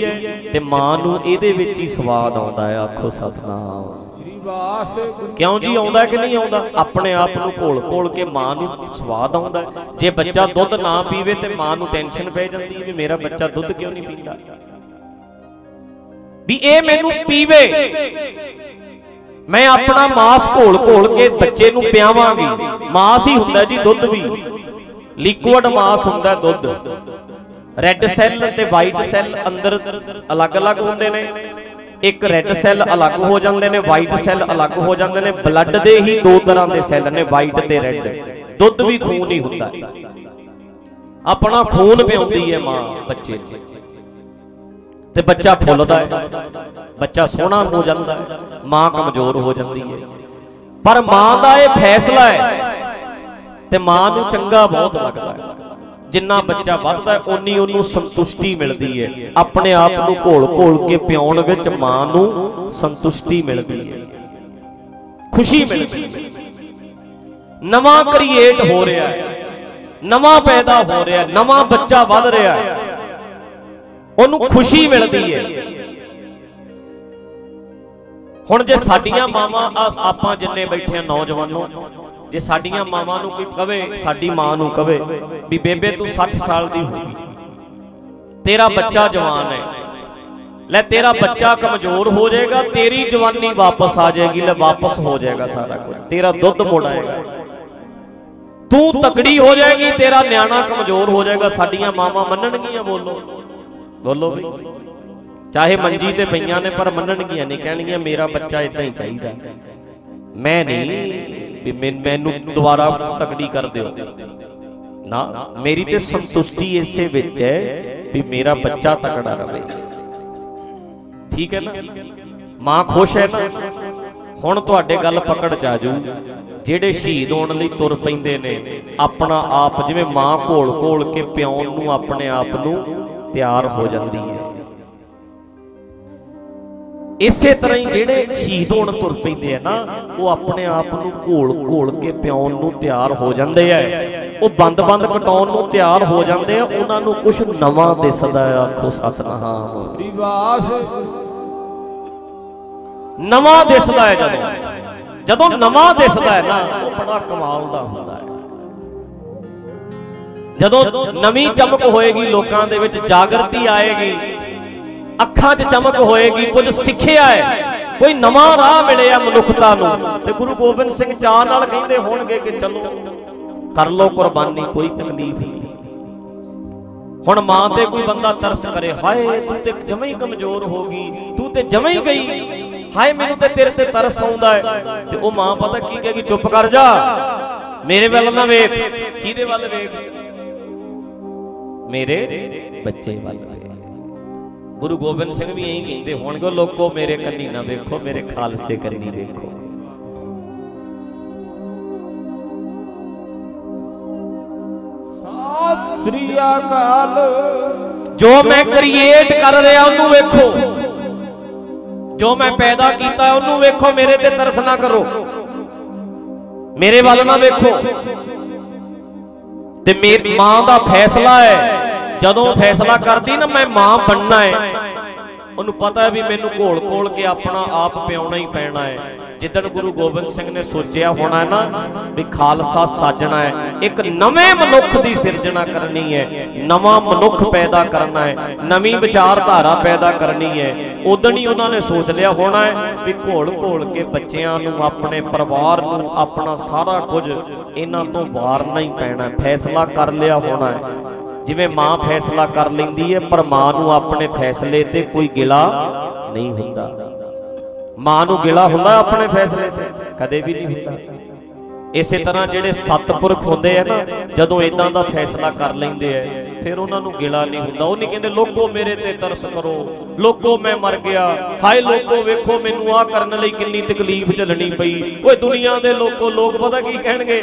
ਤੇ ਮਾਂ ਨੂੰ ਇਹਦੇ ਵਿੱਚ ਹੀ ਸਵਾਦ ਆਉਂਦਾ ਹੈ। ਆਖੋ ਸਤਨਾਮ। ਕਿਉਂ ਜੀ ਆਉਂਦਾ ਕਿ ਨਹੀਂ ਆਉਂਦਾ? ਆਪਣੇ ਆਪ ਨੂੰ ਘੋਲ ਘੋਲ ਕੇ ਮਾਂ ਨੂੰ ਸਵਾਦ ਆਉਂਦਾ ਜੇ ਬੱਚਾ ਦੁੱਧ ਨਾ ਪੀਵੇ ਤੇ ਮਾਂ ਨੂੰ ਟੈਨਸ਼ਨ ਪੈ ਜਾਂਦੀ ਵੀ ਮੇਰਾ ਬੱਚਾ ਦੁੱਧ ਕਿਉਂ ਨਹੀਂ ਪੀਂਦਾ? ਵੀ ਇਹ ਮੈਨੂੰ ਪੀਵੇ। ਮੈਂ ਆਪਣਾ ਮਾਸ ਘੋਲ ਘੋਲ ਕੇ ਬੱਚੇ ਨੂੰ ਪਿਆਵਾਂਗੀ। ਮਾਸ ਹੀ ਹੁੰਦਾ ਜੀ, ਦੁੱਧ ਵੀ। ਲਿਕੁਇਡ ਮਾਸ ਹੁੰਦਾ ਦੁੱਧ। ਰੈੱਡ ਸੈੱਲ ਤੇ ਵਾਈਟ ਸੈੱਲ ਅੰਦਰ ਅਲੱਗ-ਅਲੱਗ ਹੁੰਦੇ ਨੇ। ਇੱਕ ਰੈੱਡ ਸੈੱਲ ਅਲੱਗ ਹੋ ਜਾਂਦੇ ਨੇ ਵਾਈਟ ਸੈੱਲ ਅਲੱਗ ਹੋ ਜਾਂਦੇ ਨੇ। ਬਲੱਡ ਦੇ ਹੀ ਦੋ ਤਰ੍ਹਾਂ ਦੇ ਸੈੱਲ ਨੇ ਵਾਈਟ ਤੇ ਰੈੱਡ ਦੁੱਧ ਵੀ ਖੂਨ ਹੀ ਹੁੰਦਾ। ਆਪਣਾ ਖੂਨ ਪਿਆਉਂਦੀ ਹੈ ਮਾਂ, ਬੱਚੇ। ਨੂੰ ਤੇ ਬੱਚਾ ਫੁੱਲਦਾ ਹੈ। ਬੱਚਾ ਸੋਹਣਾ ਹੋ ਜਾਂਦਾ ਹੈ। ਮਾਂ ਕਮਜ਼ੋਰ ਹੋ ਜਾਂਦੀ ਹੈ। ਪਰ ਮਾਂ ਦਾ ਇਹ ਫੈਸਲਾ ਹੈ ਤੇ ਮਾਂ ਨੂੰ ਚੰਗਾ ਬਹੁਤ ਲੱਗਦਾ ਹੈ। ਜਿੰਨਾ ਬੱਚਾ ਵੱਧਦਾ ਓਨੀ ਉਹਨੂੰ ਸੰਤੁਸ਼ਟੀ ਮਿਲਦੀ ਹੈ। ਆਪਣੇ ਆਪ ਨੂੰ ਘੋਲ-ਘੋਲ ਕੇ ਪਿਆਉਣ ਵਿੱਚ ਮਾਂ ਨੂੰ ਸੰਤੁਸ਼ਟੀ ਮਿਲਦੀ ਹੈ। ਖੁਸ਼ੀ ਮਿਲਦੀ ਹੈ। ਨਵਾਂ ਕ੍ਰੀਏਟ ਹੋ ਰਿਹਾ ਹੈ। ਨਵਾਂ ਪੈਦਾ ਹੋ ਰਿਹਾ ਨਵਾਂ ਬੱਚਾ ਵੱਧ ਰਿਹਾ ਹੈ। ਉਹਨੂੰ ਖੁਸ਼ੀ ਮਿਲਦੀ ਹੈ ਹੁਣ ਜੇ ਸਾਡੀਆਂ ਮਾਵਾਂ ਆਪਾਂ ਜਿੰਨੇ ਬੈਠੇ ਆ ਨੌਜਵਾਨੋ ਜੇ ਸਾਡੀਆਂ ਮਾਵਾਂ ਨੂੰ ਕੋਈ ਕਵੇ ਸਾਡੀ ਮਾਂ ਨੂੰ ਕਵੇ ਵੀ ਬੇਬੇ ਤੂੰ 60 ਸਾਲ ਦੀ ਹੋ ਗਈ ਤੇਰਾ ਬੱਚਾ ਜਵਾਨ ਹੈ। ਲੈ ਤੇਰਾ ਬੱਚਾ ਕਮਜ਼ੋਰ ਹੋ ਜਾਏਗਾ ਤੇਰੀ ਜਵਾਨੀ ਵਾਪਸ ਆ ਜਾਏਗੀ ਲੈ ਵਾਪਸ ਹੋ ਜਾਏਗਾ ਸਾਰਾ ਕੁਝ। ਤੇਰਾ ਦੁੱਧ ਮੁੜ ਆਏਗਾ ਤੂੰ ਤਕੜੀ ਹੋ ਜਾਏਗੀ ਤੇਰਾ ਨਿਆਣਾ ਕਮਜ਼ੋਰ ਹੋ ਜਾਏਗਾ ਸਾਡੀਆਂ ਮਾਵਾਂ ਮੰਨਣਗੀਆਂ ਬੋਲੋ। ਬੋਲੋ ਵੀ। ਚਾਹੇ ਮੰਜੀ ਤੇ ਪਈਆਂ ਨੇ, ਪਰ ਮੰਨਣਗੀਆਂ ਨਹੀਂ। ਕਹਿਣਗੀਆਂ, ਮੇਰਾ ਬੱਚਾ ਇਦਾਂ ਹੀ ਚਾਹੀਦਾ ਮੈਂ ਨਹੀਂ ਵੀ ਮੈਨੂੰ ਦੁਬਾਰਾ ਤਕੜੀ ਕਰ ਦਿਓ। ਨਾ, ਮੇਰੀ ਤੇ ਸੰਤੁਸ਼ਟੀ ਇਸੇ ਵਿੱਚ ਹੈ ਵੀ ਮੇਰਾ ਬੱਚਾ ਤਕੜਾ ਰਵੇ। ਠੀਕ ਹੈ ਨਾ? ਮਾਂ ਖੁਸ਼ ਹੈ ਨਾ? ਹੁਣ ਤੁਹਾਡੇ ਗੱਲ ਪਕੜ ਚ ਆ ਜਾਊ ਜਿਹੜੇ ਸ਼ਹੀਦ ਹੋਣ ਲਈ ਤੁਰ ਪੈਂਦੇ ਨੇ, ਆਪਣਾ ਆਪ, ਜਿਵੇਂ ਮਾਂ ਘੋਲ ਘੋਲ ਕੇ ਪਿਆਉਣ ਨੂੰ, ਆਪਣੇ ਆਪ ਨੂੰ ਤਿਆਰ ਹੋ ਜਾਂਦੀ ਹੈ। ਇਸੇ ਤਰ੍ਹਾਂ ਹੀ ਜਿਹੜੇ ਸ਼ਹੀਦ ਹੋਣ ਤੁਰ ਪੈਂਦੇ ਆ ਨਾ, ਉਹ ਆਪਣੇ ਆਪ ਨੂੰ ਘੋਲ ਘੋਲ ਕੇ ਪਿਆਉਣ ਨੂੰ ਤਿਆਰ ਹੋ ਜਾਂਦੇ ਆ। ਉਹ ਬੰਦ-ਬੰਦ ਕਟਾਉਣ ਨੂੰ ਤਿਆਰ ਹੋ ਜਾਂਦੇ ਆ। ਉਹਨਾਂ ਨੂੰ ਕੁਝ ਨਵਾਂ ਦਿਸਦਾ ਆਖੋ ਸਤਨਾਮ। ਸ੍ਰੀ ਨਵਾਂ ਦਿਸਦਾ ਹੈ ਜਦੋਂ। ਜਦੋਂ ਨਵਾਂ ਦਿਸਦਾ ਹੈ ਨਾ, ਉਹ ਬੜਾ ਕਮਾਲ ਦਾ ਹੁੰਦਾ ਹੈ ਜਦੋਂ ਨਵੀਂ ਚਮਕ ਹੋਏਗੀ, ਲੋਕਾਂ ਦੇ ਵਿੱਚ ਜਾਗਰਤੀ ਆਏਗੀ, ਅੱਖਾਂ 'ਚ ਚਮਕ ਹੋਏਗੀ, ਕੁਝ ਸਿੱਖਿਆ ਹੈ, ਕੋਈ ਨਵਾਂ ਰਾਹ ਮਿਲਿਆ ਮਨੁੱਖਤਾ ਨੂੰ। ਤੇ ਗੁਰੂ ਗੋਬਿੰਦ ਸਿੰਘ ਚਾਹ ਨਾਲ ਕਹਿੰਦੇ ਹੋਣਗੇ ਕਿ ਚਲੋ, ਕਰ ਲੋ ਕੁਰਬਾਨੀ, ਕੋਈ ਤਕਲੀਫ ਨਹੀਂ। ਹੁਣ ਮਾਂ ਤੇ ਕੋਈ ਬੰਦਾ ਤਰਸ ਕਰੇ, ਹਾਏ, ਤੂੰ ਤੇ ਜਮੇ ਹੀ ਕਮਜ਼ੋਰ ਹੋ ਗਈ, ਤੂੰ ਤੇ ਜਮੇ ਹੀ ਗਈ। ਹਾਏ, ਮੈਨੂੰ ਤੇ ਤੇਰੇ ਤੇ ਤਰਸ ਆਉਂਦਾ ਹੈ। ਤੇ ਉਹ ਮਾਂ ਪਤਾ ਕੀ ਕਹੇਗੀ, ਚੁੱਪ ਕਰ ਜਾ, ਮੇਰੇ ਵੱਲ ਨਾ ਵੇਖ, ਕਿਹਦੇ ਵੱਲ ਵੇਖ? ਮੇਰੇ ਬੱਚੇ ਵੱਲ ਗੁਰੂ ਗੋਬਿੰਦ ਸਿੰਘ ਵੀ ਇਹੀ ਕਹਿੰਦੇ ਹੋਣਗੇ ਲੋਕੋ ਮੇਰੇ ਕੰਨੀ ਨਾ ਵੇਖੋ ਮੇਰੇ ਖਾਲਸੇ ਕੰਨੀ ਵੇਖੋ। ਸਤਿ ਸ੍ਰੀ ਅਕਾਲ। ਜੋ ਮੈਂ ਕ੍ਰੀਏਟ ਕਰ ਰਿਹਾ ਉਹਨੂੰ ਵੇਖੋ। ਜੋ ਮੈਂ ਪੈਦਾ ਕੀਤਾ ਉਹਨੂੰ ਵੇਖੋ ਮੇਰੇ ਤੇ ਤਰਸ ਨਾ ਕਰੋ। ਮੇਰੇ ਵੱਲ ਨਾ ਵੇਖੋ। ਤੇ ਮੇਰੀ ਮਾਂ ਦਾ ਫੈਸਲਾ ਹੈ। ਜਦੋਂ ਫੈਸਲਾ ਕਰਦੀ ਨਾ ਮੈਂ ਮਾਂ ਬਣਨਾ ਹੈ। ਉਹਨੂੰ ਪਤਾ ਹੈ ਵੀ ਮੈਨੂੰ ਘੋਲ ਘੋਲ ਕੇ ਆਪਣਾ ਆਪ ਪਿਆਉਣਾ ਹੀ ਪੈਣਾ ਹੈ। ਜਿੱਦਣ ਗੁਰੂ ਗੋਬਿੰਦ ਸਿੰਘ ਨੇ ਸੋਚਿਆ ਹੋਣਾ ਨਾ ਵੀ ਖਾਲਸਾ ਸਾਜਣਾ ਹੈ, ਇੱਕ ਨਵੇਂ ਮਨੁੱਖ ਦੀ ਸਿਰਜਣਾ ਕਰਨੀ ਹੈ, ਨਵਾਂ ਮਨੁੱਖ ਪੈਦਾ ਕਰਨਾ ਹੈ, ਨਵੀਂ ਵਿਚਾਰਧਾਰਾ ਪੈਦਾ ਕਰਨੀ ਹੈ। ਉਦੋਂ ਹੀ ਉਹਨਾਂ ਨੇ ਸੋਚ ਲਿਆ ਹੋਣਾ ਹੈ ਵੀ ਘੋਲ ਘੋਲ ਕੇ ਬੱਚਿਆਂ ਨੂੰ, ਆਪਣੇ ਪਰਿਵਾਰ ਨੂੰ, ਆਪਣਾ ਸਾਰਾ ਕੁਝ ਇਹਨਾਂ ਤੋਂ ਵਾਰਨਾ ਹੀ ਪੈਣਾ ਫੈਸਲਾ ਕਰ ਲਿਆ ਹੋਣਾ ਹੈ। ਜਿਵੇਂ ਮਾਂ ਫੈਸਲਾ ਕਰ ਲੈਂਦੀ ਹੈ ਪਰ ਮਾਂ ਨੂੰ ਆਪਣੇ ਫੈਸਲੇ ਤੇ ਕੋਈ ਗਿਲਾ ਨਹੀਂ ਹੁੰਦਾ। ਮਾਂ ਨੂੰ ਗਿਲਾ ਹੁੰਦਾ ਆਪਣੇ ਫੈਸਲੇ ਤੇ, ਕਦੇ ਵੀ ਨਹੀਂ ਹੁੰਦਾ। ਇਸੇ ਤਰ੍ਹਾਂ ਜਿਹੜੇ ਸਤਪੁਰਖ ਹੁੰਦੇ ਆ ਨਾ, ਜਦੋਂ ਇਦਾਂ ਦਾ ਫੈਸਲਾ ਕਰ ਲੈਂਦੇ ਆ ਫਿਰ ਉਹਨਾਂ ਨੂੰ ਗਿਲਾ ਨਹੀਂ ਹੁੰਦਾ। ਉਹ ਨਹੀਂ ਕਹਿੰਦੇ ਲੋਕੋ ਮੇਰੇ ਤੇ ਤਰਸ ਕਰੋ। ਲੋਕੋ ਮੈਂ ਮਰ ਗਿਆ। ਹਾਏ ਲੋਕੋ ਵੇਖੋ ਮੈਨੂੰ ਆ ਕਰਨ ਲਈ ਕਿੰਨੀ ਤਕਲੀਫ ਝੱਲਣੀ ਪਈ। ਓਏ ਦੁਨੀਆ ਦੇ ਲੋਕੋ ਲੋਕ ਪਤਾ ਕੀ ਕਹਿਣਗੇ?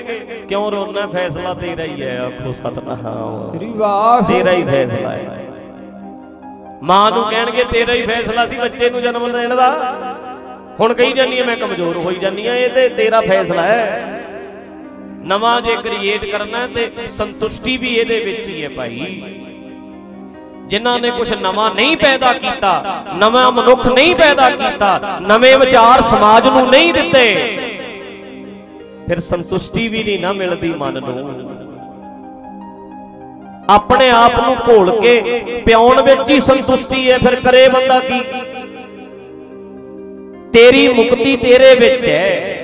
ਕਿਉਂ ਰੋਣਾ ਫੈਸਲਾ ਤੇਰਾ ਹੀ ਹੈ ਆਖੋ ਸਤਨਾਮ। ਸ੍ਰੀ ਵਾਹਿਗੁਰੂ। ਤੇਰਾ ਹੀ ਫੈਸਲਾ ਹੈ। ਮਾਂ ਨੂੰ ਕਹਿਣਗੇ ਤੇਰਾ ਹੀ ਫੈਸਲਾ ਸੀ ਬੱਚੇ ਨੂੰ ਜਨਮ ਦੇਣ ਦਾ। ਹੁਣ ਕਹੀ ਜਾਨੀ ਮੈਂ ਕਮਜ਼ੋਰ ਹੋਈ ਜਾਨੀ ਆ। ਇਹ ਤੇ ਤੇਰਾ ਫੈਸਲਾ ਹੈ। ਨਵਾਂ ਜੇ ਕ੍ਰੀਏਟ ਕਰਨਾ ਤੇ ਸੰਤੁਸ਼ਟੀ ਵੀ ਇਹਦੇ ਵਿੱਚ ਹੀ ਹੈ ਭਾਈ। ਜਿਨ੍ਹਾਂ ਨੇ ਕੁਝ ਨਵਾਂ ਨਹੀਂ ਪੈਦਾ ਕੀਤਾ, ਨਵਾਂ ਮਨੁੱਖ ਨਹੀਂ ਪੈਦਾ ਕੀਤਾ, ਨਵੇਂ ਵਿਚਾਰ ਸਮਾਜ ਨੂੰ ਨਹੀਂ ਦਿੱਤੇ, ਫਿਰ ਸੰਤੁਸ਼ਟੀ ਵੀ ਨਹੀਂ ਨਾ ਮਿਲਦੀ ਮਨ ਨੂੰ। ਆਪਣੇ ਆਪ ਨੂੰ ਘੋਲ ਕੇ ਪਿਉਣ ਵਿੱਚ ਹੀ ਸੰਤੁਸ਼ਟੀ ਹੈ, ਫਿਰ ਕਰੇ ਬੰਦਾ ਕੀ? ਤੇਰੀ ਮੁਕਤੀ ਤੇਰੇ ਵਿੱਚ ਹੈ।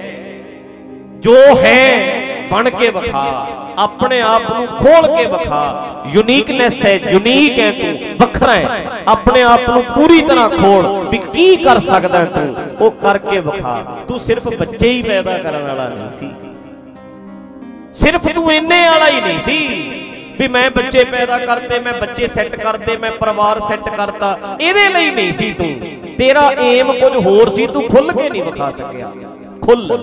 ਜੋ ਹੈ ਬਣ ਕੇ ਵਿਖਾ, ਆਪਣੇ ਆਪ ਨੂੰ ਖੋਲ ਕੇ ਵਿਖਾ। ਯੂਨੀਕਨੈਸ ਹੈ ਯੂਨੀਕ ਹੈ ਤੂੰ, ਵੱਖਰਾ ਹੈ। ਆਪਣੇ ਆਪ ਨੂੰ ਪੂਰੀ ਤਰ੍ਹਾਂ ਖੋਲ ਵੀ ਕੀ ਕਰ ਸਕਦਾ ਤੂੰ, ਉਹ ਕਰਕੇ ਵਿਖਾ। ਤੂੰ ਸਿਰਫ ਬੱਚੇ ਹੀ ਪੈਦਾ ਕਰਨ ਵਾਲਾ ਨਹੀਂ ਸੀ। ਸਿਰਫ ਤੂੰ ਇੰਨੇ ਵਾਲਾ ਹੀ ਨਹੀਂ ਸੀ ਵੀ ਮੈਂ ਬੱਚੇ ਪੈਦਾ ਕਰਤੇ, ਮੈਂ ਬੱਚੇ ਸੈੱਟ ਕਰਤੇ, ਮੈਂ ਪਰਿਵਾਰ ਸੈੱਟ ਕਰਤਾ। ਇਹਦੇ ਲਈ ਨਹੀਂ ਸੀ ਤੂੰ। ਤੇਰਾ ਏਮ ਕੁਝ ਹੋਰ ਸੀ, ਤੂੰ ਖੁੱਲ ਕੇ ਨਹੀਂ ਵਿਖਾ ਸਕਿਆ। ਖੁੱਲ।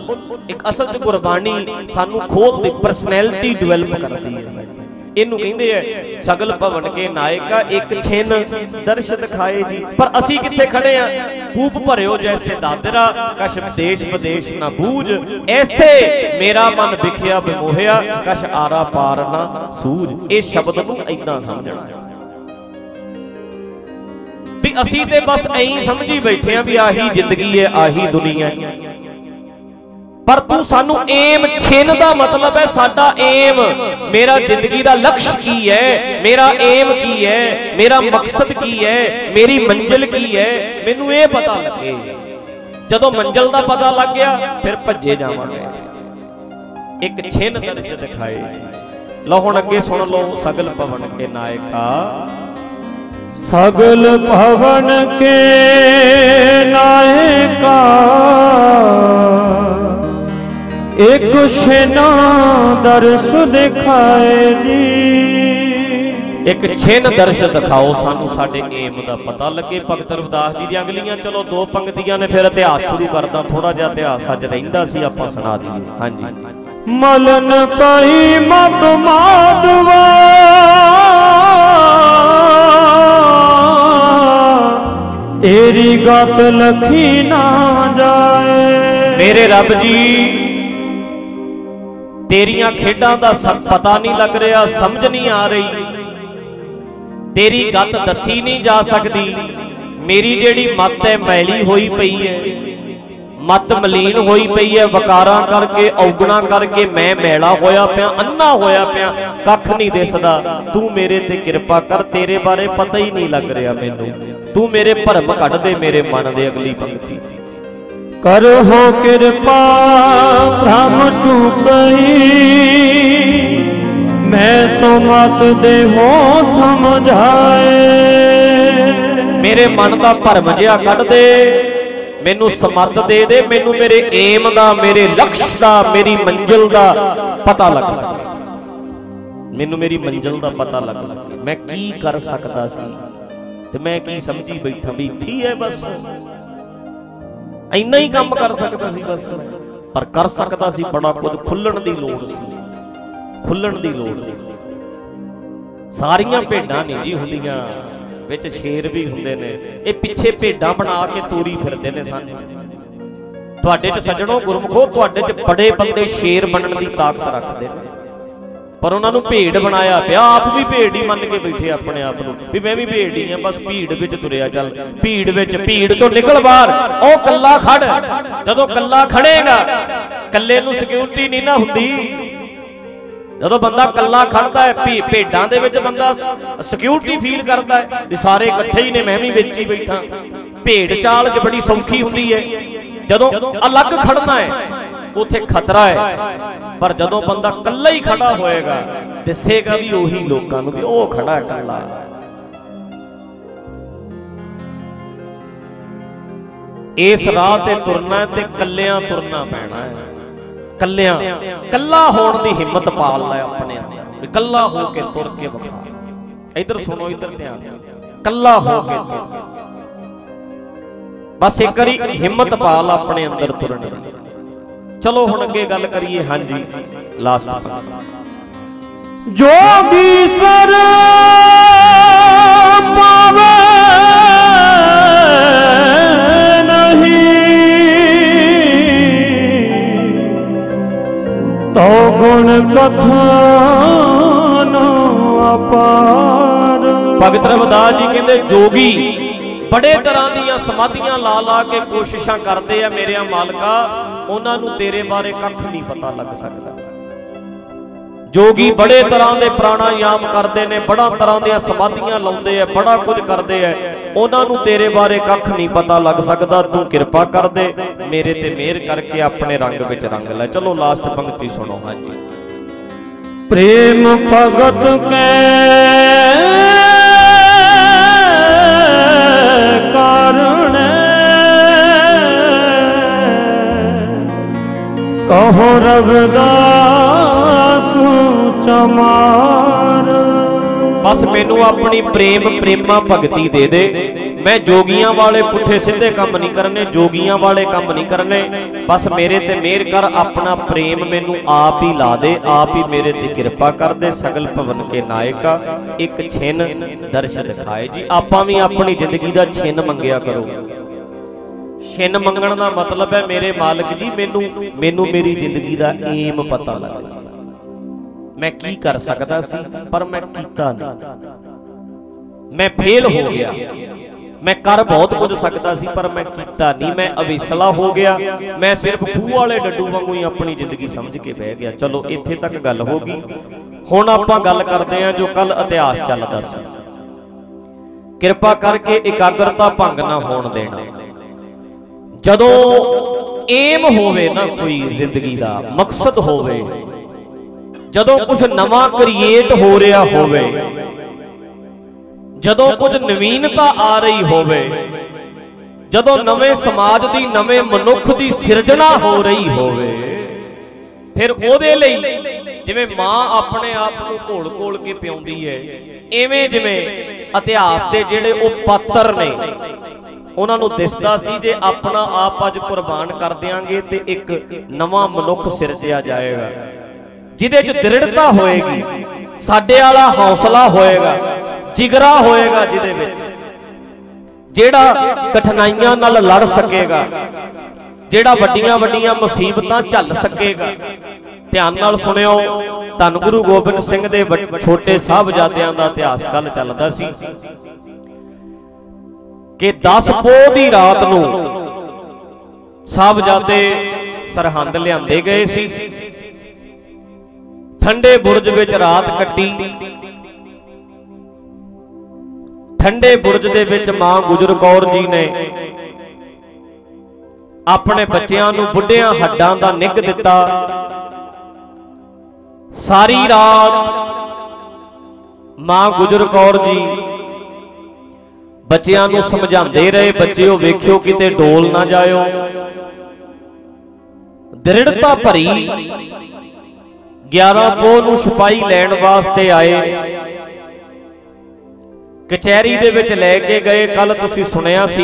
ਇੱਕ ਅਸਲ ਚ ਗੁਰਬਾਣੀ ਸਾਨੂੰ ਖੋਲਦੀ ਪਰਸਨੈਲਿਟੀ ਡਿਵੈਲਪ ਕਰਦੀ ਹੈ ਸਾਡੀ। ਇਹਨੂੰ ਕਹਿੰਦੇ ਐ ਸਗਲ ਭਵਨ ਕੇ ਨਾਇਕਾ, ਇੱਕ ਛਿਨ ਦਰਸ਼ ਦਿਖਾਏ ਜੀ। ਪਰ ਅਸੀਂ ਕਿੱਥੇ ਖੜੇ ਆ? ਕੂਪ ਭਰਿਓ ਜੈਸੇ ਦਾਦਰਾ ਕਸ਼ ਦੇਸ਼ ਵਿਦੇਸ਼ ਨਾ ਬੂਝ। ਐਸੇ ਮੇਰਾ ਮਨ ਵਿਖਿਆ ਬਿਮੋਹਿਆ ਕਸ਼ ਆਰਾ ਪਾਰ ਨਾ ਸੂਝ। ਇਹ ਸ਼ਬਦ ਨੂੰ ਐਦਾਂ ਸਮਝਣਾ ਵੀ ਅਸੀਂ ਤੇ ਬਸ ਐਂ ਸਮਝੀ ਬੈਠੇ ਆ ਵੀ ਆਹੀ ਜ਼ਿੰਦਗੀ ਹੈ, ਆਹੀ ਦੁਨੀਆ ਹੈ। ਪਰ ਤੂੰ ਸਾਨੂੰ ਏਮ ਛਿਨ ਦਾ ਮਤਲਬ ਹੈ ਸਾਡਾ ਏਮ। ਮੇਰਾ ਜ਼ਿੰਦਗੀ ਦਾ ਲਕਸ਼ ਕੀ ਹੈ? ਮੇਰਾ ਏਮ ਕੀ ਹੈ? ਮੇਰਾ ਮਕਸਦ ਕੀ ਹੈ? ਮੇਰੀ ਮੰਜ਼ਿਲ ਕੀ ਹੈ? ਮੈਨੂੰ ਇਹ ਪਤਾ ਲੱਗੇ। ਜਦੋਂ ਮੰਜ਼ਿਲ ਦਾ ਪਤਾ ਲੱਗ ਗਿਆ ਫਿਰ ਭੱਜੇ ਜਾਵਾਂਗੇ। ਇੱਕ ਛਿਨ ਦਰਸ਼ ਦਿਖਾਏ ਲਓ ਹੁਣ ਅੱਗੇ ਸੁਣ ਲਓ ਸਗਲ ਭਵਨ ਕੇ ਨਾਇਕਾ। ਸਗਲ ਭਵਨ ਕੇ ਨਾਇਕਾ। ਇੱਕ ਸ਼ਨਾ ਦਰਸ ਦਿਖਾਏ ਜੀ। ਇੱਕ ਛਿਨ ਦਰਸ਼ ਦਿਖਾਓ ਸਾਨੂੰ ਸਾਡੇ ਏਮ ਦਾ ਪਤਾ ਲੱਗੇ। ਭਗਤ ਰਵਿਦਾਸ ਜੀ ਦੀਆਂ ਅਗਲੀਆਂ ਚਲੋ ਦੋ ਪੰਕਤੀਆਂ ਨੇ ਫਿਰ ਇਤਿਹਾਸ ਸ਼ੁਰੂ ਕਰਦਾ। ਥੋੜਾ ਜਿਹਾ ਇਤਿਹਾਸ ਅੱਜ ਰਹਿੰਦਾ ਸੀ ਆਪਾਂ ਸੁਣਾ ਦਈਏ। ਹਾਂਜੀ। ਮਲਨ ਪਈ ਮਤ ਮਾਦਵਾ ਤੇਰੀ ਗਤ ਲਖੀ ਨਾ ਜਾਏ। ਮੇਰੇ ਰੱਬ ਜੀ ਤੇਰੀਆਂ ਖੇਡਾਂ ਦਾ ਪਤਾ ਨਹੀਂ ਲੱਗ ਰਿਹਾ, ਸਮਝ ਨਹੀਂ ਆ ਰਹੀ। ਤੇਰੀ ਗੱਲ ਦੱਸੀ ਨਹੀਂ ਜਾ ਸਕਦੀ। ਮੇਰੀ ਜਿਹੜੀ ਮੱਤ ਹੈ, ਮੈਲੀ ਹੋਈ ਪਈ ਹੈ। ਮਤ ਮਲੀਨ ਹੋਈ ਪਈ ਹੈ, ਵਕਾਰਾਂ ਕਰਕੇ, ਔਗਣਾ ਕਰਕੇ ਮੈਂ ਮੈਲਾ ਹੋਇਆ ਪਿਆ ਅੰਨਾ ਹੋਇਆ ਪਿਆ, ਕੱਖ ਨਹੀਂ ਦਿਸਦਾ। ਤੂੰ ਮੇਰੇ ਤੇ ਕਿਰਪਾ ਕਰ, ਤੇਰੇ ਬਾਰੇ ਪਤਾ ਹੀ ਨਹੀਂ ਲੱਗ ਰਿਹਾ ਮੈਨੂੰ। ਤੂੰ ਮੇਰੇ ਭਰਮ ਕੱਢ ਦੇ ਮੇਰੇ ਮਨ ਦੇ ਅਗਲੀ ਪੰਕਤੀ। ਕਰੋ ਕਿਰਪਾ ਭ੍ਰਮ ਚੁਕਈ ਮੈਂ ਸੋ ਮਤ ਦੇਹੋ ਸਮਝਾਏ। ਮੇਰੇ ਮਨ ਦਾ ਭਰਮ ਜਿਹਾ ਕੱਢ ਦੇ। ਮੈਨੂੰ ਸਮੱਤ ਦੇ ਦੇ। ਮੈਨੂੰ ਮੇਰੇ ਏਮ ਦਾ, ਮੇਰੇ ਲਕਸ਼ ਦਾ, ਮੇਰੀ ਮੰਜ਼ਿਲ ਦਾ ਪਤਾ ਲੱਗ ਸਕੇ। ਮੈਨੂੰ ਮੇਰੀ ਮੰਜ਼ਿਲ ਦਾ ਪਤਾ ਲੱਗ ਸਕੇ। ਮੈਂ ਕੀ ਕਰ ਸਕਦਾ ਸੀ? ਤੇ ਮੈਂ ਕੀ ਸਮਝੀ ਬੈਠਾ ਵੀ ਠੀ ਹੈ ਬਸ। ਇੰਨਾ ਹੀ ਕੰਮ ਕਰ ਸਕਦਾ ਸੀ ਬਸ। ਪਰ ਕਰ ਸਕਦਾ ਸੀ, ਬੜਾ ਕੁਝ ਖੁੱਲਣ ਦੀ ਲੋੜ ਸੀ। ਖੁੱਲਣ ਦੀ ਲੋੜ ਸੀ। ਸਾਰੀਆਂ ਭੇਡਾਂ ਨਹੀਂ ਜੀ ਹੁੰਦੀਆਂ, ਵਿੱਚ ਸ਼ੇਰ ਵੀ ਹੁੰਦੇ ਨੇ। ਇਹ ਪਿੱਛੇ ਭੇਡਾਂ ਬਣਾ ਕੇ ਤੋਰੀ ਫਿਰਦੇ ਨੇ ਸਾਨੂੰ। ਤੁਹਾਡੇ 'ਚ ਸੱਜਣੋ ਗੁਰਮਖੋ, ਤੁਹਾਡੇ 'ਚ ਬੜੇ ਬੰਦੇ ਸ਼ੇਰ ਬਣਨ ਦੀ ਤਾਕਤ ਰੱਖਦੇ ਨੇ। ਪਰ ਉਹਨਾਂ ਨੂੰ ਭੇਡ ਬਣਾਇਆ ਪਿਆ। ਆਪ ਵੀ ਭੇਡ ਹੀ ਮੰਨ ਕੇ ਬੈਠੇ ਆਪਣੇ ਆਪ ਨੂੰ। ਵੀ ਮੈਂ ਵੀ ਭੇਡ ਹੀ ਆ ਬਸ ਭੀੜ ਵਿੱਚ ਤੁਰਿਆ ਚੱਲ। ਭੀੜ ਵਿੱਚ ਭੀੜ ਤੋਂ ਨਿਕਲ ਬਾਹਰ। ਉਹ ਕੱਲਾ ਖੜ। ਜਦੋਂ ਕੱਲਾ ਖੜੇਗਾ ਕੱਲੇ ਨੂੰ ਸਿਕਿਉਰਿਟੀ ਨਹੀਂ ਨਾ ਹੁੰਦੀ। ਜਦੋਂ ਬੰਦਾ ਕੱਲਾ ਖੜਦਾ ਹੈ ਭੇਡਾਂ ਦੇ ਵਿੱਚ ਬੰਦਾ ਸਿਕਿਉਰਿਟੀ ਫੀਲ ਕਰਦਾ ਹੈ ਵੀ ਸਾਰੇ ਇਕੱਠੇ ਹੀ ਨੇ ਮੈਂ ਵੀ ਵਿੱਚ ਹੀ ਬੈਠਾ। ਭੇਡ ਚਾਲ 'ਚ ਬੜੀ ਸੌਖੀ ਹੁੰਦੀ ਹੈ। ਜਦੋਂ ਅਲੱਗ ਖੜਨਾ ਹੈ ਉਥੇ ਖਤਰਾ ਹੈ। ਪਰ ਜਦੋਂ ਬੰਦਾ ਕੱਲਾ ਹੀ ਖੜਾ ਹੋਏਗਾ ਦਿਸੇਗਾ ਵੀ ਉਹੀ ਲੋਕਾਂ ਨੂੰ ਵੀ ਉਹ ਖੜਾ ਕੱਲਾ ਇਸ ਰਾਹ ਤੇ ਤੁਰਨਾ ਤੇ ਕੱਲਿਆਂ ਤੁਰਨਾ ਪੈਣਾ ਹੈ। ਕੱਲਿਆਂ ਕੱਲਾ ਹੋਣ ਦੀ ਹਿੰਮਤ ਪਾਲ ਲੈ ਆਪਣੇ ਅੰਦਰ ਵੀ ਕੱਲਾ ਹੋ ਕੇ ਤੁਰ ਕੇ ਵਿਖਾ। ਇਧਰ ਸੁਣੋ ਇਧਰ ਧਿਆਨ ਕੱਲਾ ਹੋ ਕੇ ਤੁਰ। ਬਸ ਇੱਕ ਵਾਰੀ ਹਿੰਮਤ ਪਾਲ ਆਪਣੇ ਅੰਦਰ ਤੁਰਨ ਦੀ। ਚਲੋ ਹੁਣ ਅੱਗੇ ਗੱਲ ਕਰੀਏ ਹਾਂਜੀ ਲਾਸਟ ਜੋਗੀ ਸਰ ਪਾਵੇ ਤੋ ਗੁਣ ਕਥਾਨ ਅਪਾਰ। ਭਗਤ ਰਵਿਦਾਸ ਜੀ ਕਹਿੰਦੇ ਜੋਗੀ ਬੜੇ ਤਰ੍ਹਾਂ ਦੀਆਂ ਸਮਾਧੀਆਂ ਲਾ ਲਾ ਕੇ ਕੋਸ਼ਿਸ਼ਾਂ ਕਰਦੇ ਆ ਮੇਰਿਆ ਮਾਲਕਾ। ਉਹਨਾਂ ਨੂੰ ਤੇਰੇ ਬਾਰੇ ਕੱਖ ਨਹੀਂ ਪਤਾ ਲੱਗ ਸਕਦਾ। ਜੋਗੀ ਬੜੇ ਤਰ੍ਹਾਂ ਦੇ ਪ੍ਰਾਣਾਯਾਮ ਕਰਦੇ ਨੇ, ਬੜਾ ਤਰ੍ਹਾਂ ਦੀਆਂ ਸਮਾਧੀਆਂ ਲਾਉਂਦੇ ਆ, ਬੜਾ ਕੁਝ ਕਰਦੇ ਆ। ਉਹਨਾਂ ਨੂੰ ਤੇਰੇ ਬਾਰੇ ਕੱਖ ਨਹੀਂ ਪਤਾ ਲੱਗ ਸਕਦਾ, ਤੂੰ ਕਿਰਪਾ ਕਰ ਦੇ, ਮੇਰੇ ਤੇ ਮਿਹਰ ਕਰਕੇ ਆਪਣੇ ਰੰਗ ਵਿੱਚ ਰੰਗ ਲੈ। ਚਲੋ ਲਾਸਟ ਪੰਕਤੀ ਸੁਣੋ, ਹਾਂਜੀ। ਪ੍ਰੇਮ ਭਗਤ ਕੈ ਕਾਰਣ ਕਹੋ ਰਵਦਾਸ ਚਮਾਰ। ਬਸ ਮੈਨੂੰ ਆਪਣੀ ਪ੍ਰੇਮ ਪ੍ਰੇਮਾ ਭਗਤੀ ਦੇ ਦੇ। ਮੈਂ ਜੋਗੀਆਂ ਵਾਲੇ ਪੁੱਠੇ ਸਿੱਧੇ ਕੰਮ ਨਹੀਂ ਕਰਨੇ, ਜੋਗੀਆਂ ਵਾਲੇ ਕੰਮ ਨਹੀਂ ਕਰਨੇ। ਬਸ ਮੇਰੇ ਤੇ ਮਿਹਰ ਕਰ, ਆਪਣਾ ਪ੍ਰੇਮ ਮੈਨੂੰ ਆਪ ਹੀ ਲਾ ਦੇ, ਆਪ ਹੀ ਮੇਰੇ ਤੇ ਕਿਰਪਾ ਕਰ ਦੇ, ਸਗਲ ਭਵਨ ਕੇ ਨਾਇਕਾ ਇੱਕ ਛਿਨ ਦਰਸ਼ ਦਿਖਾਏ। ਜੀ, ਆਪਾਂ ਵੀ ਆਪਣੀ ਜ਼ਿੰਦਗੀ ਦਾ ਛਿਨ ਮੰਗਿਆ ਕਰੋ। ਛਿੰਨ ਮੰਗਣ ਦਾ ਮਤਲਬ ਹੈ, ਮੇਰੇ ਮਾਲਕ ਜੀ, ਮੈਨੂੰ ਮੈਨੂੰ ਮੇਰੀ ਜ਼ਿੰਦਗੀ ਦਾ ਏਮ ਪਤਾ ਲੱਗ ਜੇ ਮੈਂ ਕੀ ਕਰ ਸਕਦਾ ਸੀ, ਪਰ ਮੈਂ ਕੀਤਾ ਨਹੀਂ। ਮੈਂ ਫੇਲ ਹੋ ਗਿਆ। ਮੈਂ ਕਰ ਬਹੁਤ ਕੁਝ ਸਕਦਾ ਸੀ, ਪਰ ਮੈਂ ਕੀਤਾ ਨਹੀਂ। ਮੈਂ ਅਵੇਸਲਾ ਹੋ ਗਿਆ। ਮੈਂ ਸਿਰਫ ਖੂਹ ਵਾਲੇ ਡੱਡੂ ਵਾਂਗੂ ਹੀ ਆਪਣੀ ਜ਼ਿੰਦਗੀ ਸਮਝ ਕੇ ਬਹਿ ਗਿਆ। ਚਲੋ, ਇੱਥੇ ਤੱਕ ਗੱਲ ਹੋ ਗਈ। ਹੁਣ ਆਪਾਂ ਗੱਲ ਕਰਦੇ ਹਾਂ ਜੋ ਕੱਲ ਇਤਿਹਾਸ ਚੱਲਦਾ ਸੀ। ਕਿਰਪਾ ਕਰਕੇ ਇਕਾਗਰਤਾ ਭੰਗ ਨਾ ਹੋਣ ਦੇਣਾ। ਜਦੋਂ ਏਮ ਹੋਵੇ ਨਾ ਕੋਈ ਜ਼ਿੰਦਗੀ ਦਾ, ਮਕਸਦ ਹੋਵੇ, ਜਦੋਂ ਕੁਝ ਨਵਾਂ ਕ੍ਰੀਏਟ ਹੋ ਰਿਹਾ ਹੋਵੇ, ਜਦੋਂ ਕੁਝ ਨਵੀਨਤਾ ਆ ਰਹੀ ਹੋਵੇ, ਜਦੋਂ ਨਵੇਂ ਸਮਾਜ ਦੀ, ਨਵੇਂ ਮਨੁੱਖ ਦੀ ਸਿਰਜਣਾ ਹੋ ਰਹੀ ਹੋਵੇ, ਫਿਰ ਉਹਦੇ ਲਈ ਜਿਵੇਂ ਮਾਂ ਆਪਣੇ ਆਪ ਨੂੰ ਘੋਲ-ਘੋਲ ਕੇ ਪਿਆਉਂਦੀ ਹੈ, ਐਵੇਂ ਜਿਵੇਂ ਇਤਿਹਾਸ ਦੇ ਜਿਹੜੇ ਉਹ ਪਾਤਰ ਨੇ ਉਹਨਾਂ ਨੂੰ ਦਿਸਦਾ ਸੀ ਜੇ ਆਪਣਾ ਆਪ ਅੱਜ ਕੁਰਬਾਨ ਕਰ ਦਿਆਂਗੇ ਤੇ ਇੱਕ ਨਵਾਂ ਮਨੁੱਖ ਸਿਰਜਿਆ ਜਾਏਗਾ। ਜਿਹਦੇ 'ਚ ਦ੍ਰਿੜਤਾ ਹੋਏਗੀ, ਸਾਡੇ ਵਾਲਾ ਹੌਸਲਾ ਹੋਏਗਾ, ਜਿਗਰਾ ਹੋਏਗਾ ਜਿਹਦੇ ਵਿੱਚ। ਜਿਹੜਾ ਕਠਿਨਾਈਆਂ ਨਾਲ ਲੜ ਸਕੇਗਾ, ਜਿਹੜਾ ਵੱਡੀਆਂ ਵੱਡੀਆਂ ਮੁਸੀਬਤਾਂ ਝੱਲ ਸਕੇਗਾ। ਧਿਆਨ ਨਾਲ ਸੁਣਿਓ, ਧੰਨ ਗੁਰੂ ਗੋਬਿੰਦ ਸਿੰਘ ਦੇ ਛੋਟੇ ਸਾਹਿਬਜ਼ਾਦਿਆਂ ਦਾ ਇਤਿਹਾਸ ਕੱਲ ਚੱਲਦਾ ਸੀ। ਕਿ 10 ਪੋਹ ਦੀ ਰਾਤ ਨੂੰ ਸਾਹਿਬਜ਼ਾਦੇ ਸਰਹੰਦ ਲਿਆਂਦੇ ਗਏ ਸੀ। ਠੰਡੇ ਬੁਰਜ ਵਿੱਚ ਰਾਤ ਕੱਟੀ। ਠੰਡੇ ਬੁਰਜ ਦੇ ਵਿੱਚ ਮਾਂ ਗੁਜਰ ਕੌਰ ਜੀ ਨੇ ਆਪਣੇ ਬੱਚਿਆਂ ਨੂੰ ਬੁੱਢਿਆਂ ਹੱਡਾਂ ਦਾ ਨਿੱਘ ਦਿੱਤਾ। ਸਾਰੀ ਰਾਤ ਮਾਂ ਗੁਜਰ ਕੌਰ ਜੀ ਬੱਚਿਆਂ ਨੂੰ ਸਮਝਾਉਂਦੇ ਰਹੇ ਬੱਚਿਓ ਵੇਖਿਓ ਕਿਤੇ ਡੋਲ ਨਾ ਜਾਇਓ। ਦ੍ਰਿੜਤਾ ਭਰੀ 11 ਪੋਹ ਨੂੰ ਛਪਾਈ ਲੈਣ ਵਾਸਤੇ ਆਏ। ਕਚਹਿਰੀ ਦੇ ਵਿੱਚ ਲੈ ਕੇ ਗਏ ਕੱਲ ਤੁਸੀਂ ਸੁਣਿਆ ਸੀ।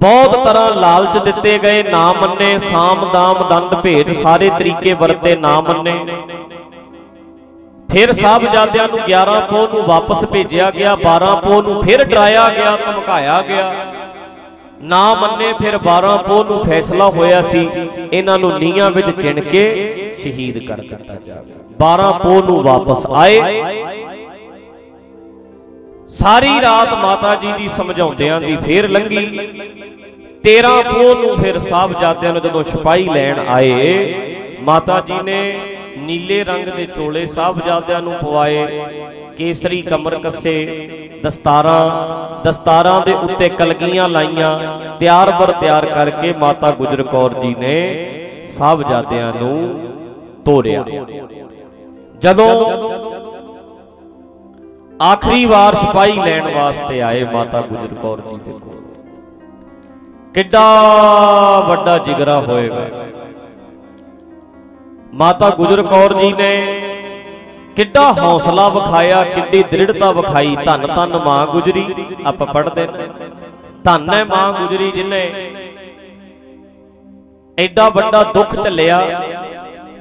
ਬਹੁਤ ਤਰ੍ਹਾਂ ਲਾਲਚ ਦਿੱਤੇ ਗਏ ਨਾ ਮੰਨੇ ਸਾਮ ਦਾਮ ਦੰਦ ਭੇਦ ਸਾਰੇ ਤਰੀਕੇ ਵਰਤੇ ਨਾ ਮੰਨੇ। ਫਿਰ ਸਾਹਿਬਜ਼ਾਦਿਆਂ ਨੂੰ 11 ਪੋਹ ਨੂੰ ਵਾਪਸ ਭੇਜਿਆ ਗਿਆ 12 ਪੋਹ ਨੂੰ ਫਿਰ ਡਰਾਇਆ ਗਿਆ, ਧਮਕਾਇਆ ਗਿਆ। ਨਾ ਮੰਨੇ ਫਿਰ 12 ਪੋਹ ਨੂੰ ਫੈਸਲਾ ਹੋਇਆ ਸੀ, ਇਹਨਾਂ ਨੂੰ ਨੀਹਾਂ ਵਿੱਚ ਚਿਣ ਕੇ ਸ਼ਹੀਦ ਕਰ ਦਿੱਤਾ ਜਾਵੇ। 12 ਪੋਹ ਨੂੰ ਵਾਪਸ ਆਏ। ਸਾਰੀ ਰਾਤ ਮਾਤਾ ਜੀ ਦੀ ਸਮਝਾਉਂਦਿਆਂ ਦੀ ਫੇਰ ਲੰਗੀ। 13 ਪੋਹ ਨੂੰ ਫਿਰ ਸਾਹਿਬਜ਼ਾਦਿਆਂ ਨੂੰ ਜਦੋਂ ਸਿਪਾਹੀ ਲੈਣ ਆਏ, ਮਾਤਾ ਜੀ ਨੇ ਨੀਲੇ ਰੰਗ ਦੇ ਚੋਲੇ ਸਾਹਿਬਜ਼ਾਦਿਆਂ ਨੂੰ ਪਵਾਏ, ਕੇਸਰੀ ਕਮਰ ਕੱਸੇ, ਦਸਤਾਰਾਂ ਦਸਤਾਰਾਂ ਦੇ ਉੱਤੇ ਕਲਗੀਆਂ ਲਾਈਆਂ, ਤਿਆਰ ਬਰ ਤਿਆਰ ਕਰਕੇ ਮਾਤਾ ਗੁਜਰ ਕੌਰ ਜੀ ਨੇ ਸਾਹਿਬਜ਼ਾਦਿਆਂ ਨੂੰ ਤੋਰਿਆ। ਜਦੋਂ ਆਖਰੀ ਵਾਰ ਸਿਪਾਹੀ ਲੈਣ ਵਾਸਤੇ ਆਏ ਮਾਤਾ ਗੁਜਰ ਕੌਰ ਜੀ ਦੇ ਕੋਲ, ਕਿੱਡਾ ਵੱਡਾ ਜਿਗਰਾ ਹੋਏਗਾ। ਮਾਤਾ ਗੁਜਰ ਕੌਰ ਜੀ ਨੇ ਕਿੱਡਾ ਹੌਸਲਾ ਵਿਖਾਇਆ, ਕਿੱਡੀ ਦ੍ਰਿੜਤਾ ਵਿਖਾਈ, ਧੰਨ ਧੰਨ ਮਾਂ ਗੁਜਰੀ, ਆਪਾਂ ਪੜ੍ਹਦੇ ਨੇ। ਧੰਨ ਹੈ ਮਾਂ ਗੁਜਰੀ ਜਿਨੇ ਐਡਾ ਵੱਡਾ ਦੁੱਖ ਝੱਲਿਆ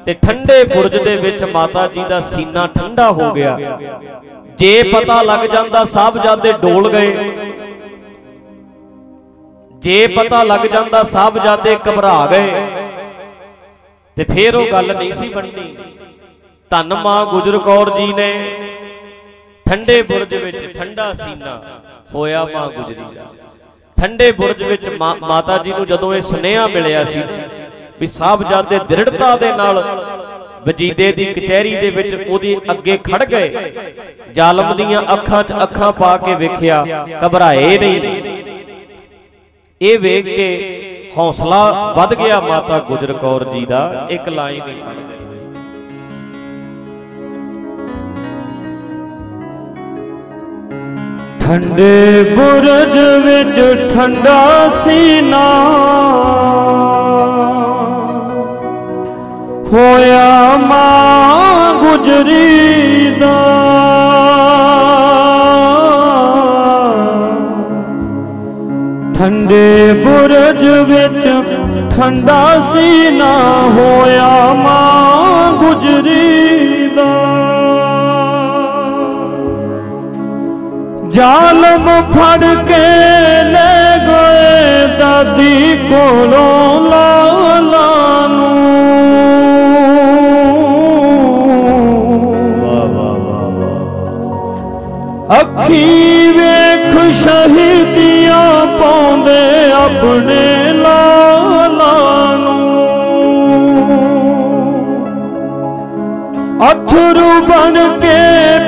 ਤੇ ਠੰਡੇ ਬੁਰਜ ਦੇ ਵਿੱਚ ਮਾਤਾ ਜੀ ਦਾ ਸੀਨਾ ਠੰਡਾ ਹੋ ਗਿਆ। ਜੇ ਪਤਾ ਲੱਗ ਜਾਂਦਾ ਸਾਹਿਬਜ਼ਾਦੇ ਡੋਲ ਗਏ। ਜੇ ਪਤਾ ਲੱਗ ਜਾਂਦਾ ਸਾਹਿਬਜ਼ਾਦੇ ਘਬਰਾ ਗਏ। ਤੇ ਫੇਰ ਉਹ ਗੱਲ ਨਹੀਂ ਸੀ ਬਣਨੀ। ਧੰਨ ਮਾਂ ਗੁਜਰ ਕੌਰ ਜੀ ਨੇ ਠੰਡੇ ਬੁਰਜ ਵਿੱਚ ਠੰਡਾ ਸੀਨਾ ਹੋਇਆ ਮਾਂ ਗੁਜਰੀ ਦਾ। ਠੰਡੇ ਬੁਰਜ ਵਿੱਚ ਮਾਤਾ ਜੀ ਨੂੰ ਜਦੋਂ ਇਹ ਸੁਨੇਹਾ ਮਿਲਿਆ ਸੀ ਵੀ ਸਾਹਿਬਜ਼ਾਦੇ ਦ੍ਰਿੜਤਾ ਦੇ ਨਾਲ ਵਜੀਦੇ ਦੀ ਕਚਹਿਰੀ ਦੇ ਵਿੱਚ ਉਹਦੇ ਅੱਗੇ ਖੜ ਗਏ, ਜ਼ਾਲਮ ਦੀਆਂ ਅੱਖਾਂ 'ਚ ਅੱਖਾਂ ਪਾ ਕੇ ਵੇਖਿਆ, ਘਬਰਾਏ ਨਹੀਂ। ਇਹ ਵੇਖ ਕੇ ਹੌਸਲਾ ਵੱਧ ਗਿਆ ਮਾਤਾ ਗੁਜਰ ਕੌਰ ਜੀ ਦਾ, ਇੱਕ ਲਾਈਨ ਹੀ ਪੜ੍ਹਦੇ ਠੰਡੇ ਬੁਰਜ ਵਿੱਚ ਠੰਡਾ ਸੀਨਾ। ਹੋਇਆ ਮਾਂ ਗੁਜਰੀ ਦਾ। ਠੰਡੇ ਬੁਰਜ ਵਿੱਚ ਠੰਡਾ ਸੀਨਾ ਹੋਇਆ ਮਾਂ ਗੁਜਰੀ ਦਾ। ਜ਼ਾਲਮ ਫੜ ਕੇ ਲੈ ਗਏ ਦਾਦੀ ਕੋਲੋਂ ਲਾਲਾ ਨੂੰ। ਵਾਹ ਵਾਹ ਵਾਹ ਵਾਹ ਅੱਖੀ ਵੇਖ ਸ਼ਹੀਦੀਆਂ ਆਪਣੇ ਲਾਲਾ ਨੂੰ। ਅਥਰੂ ਬਣ ਕੇ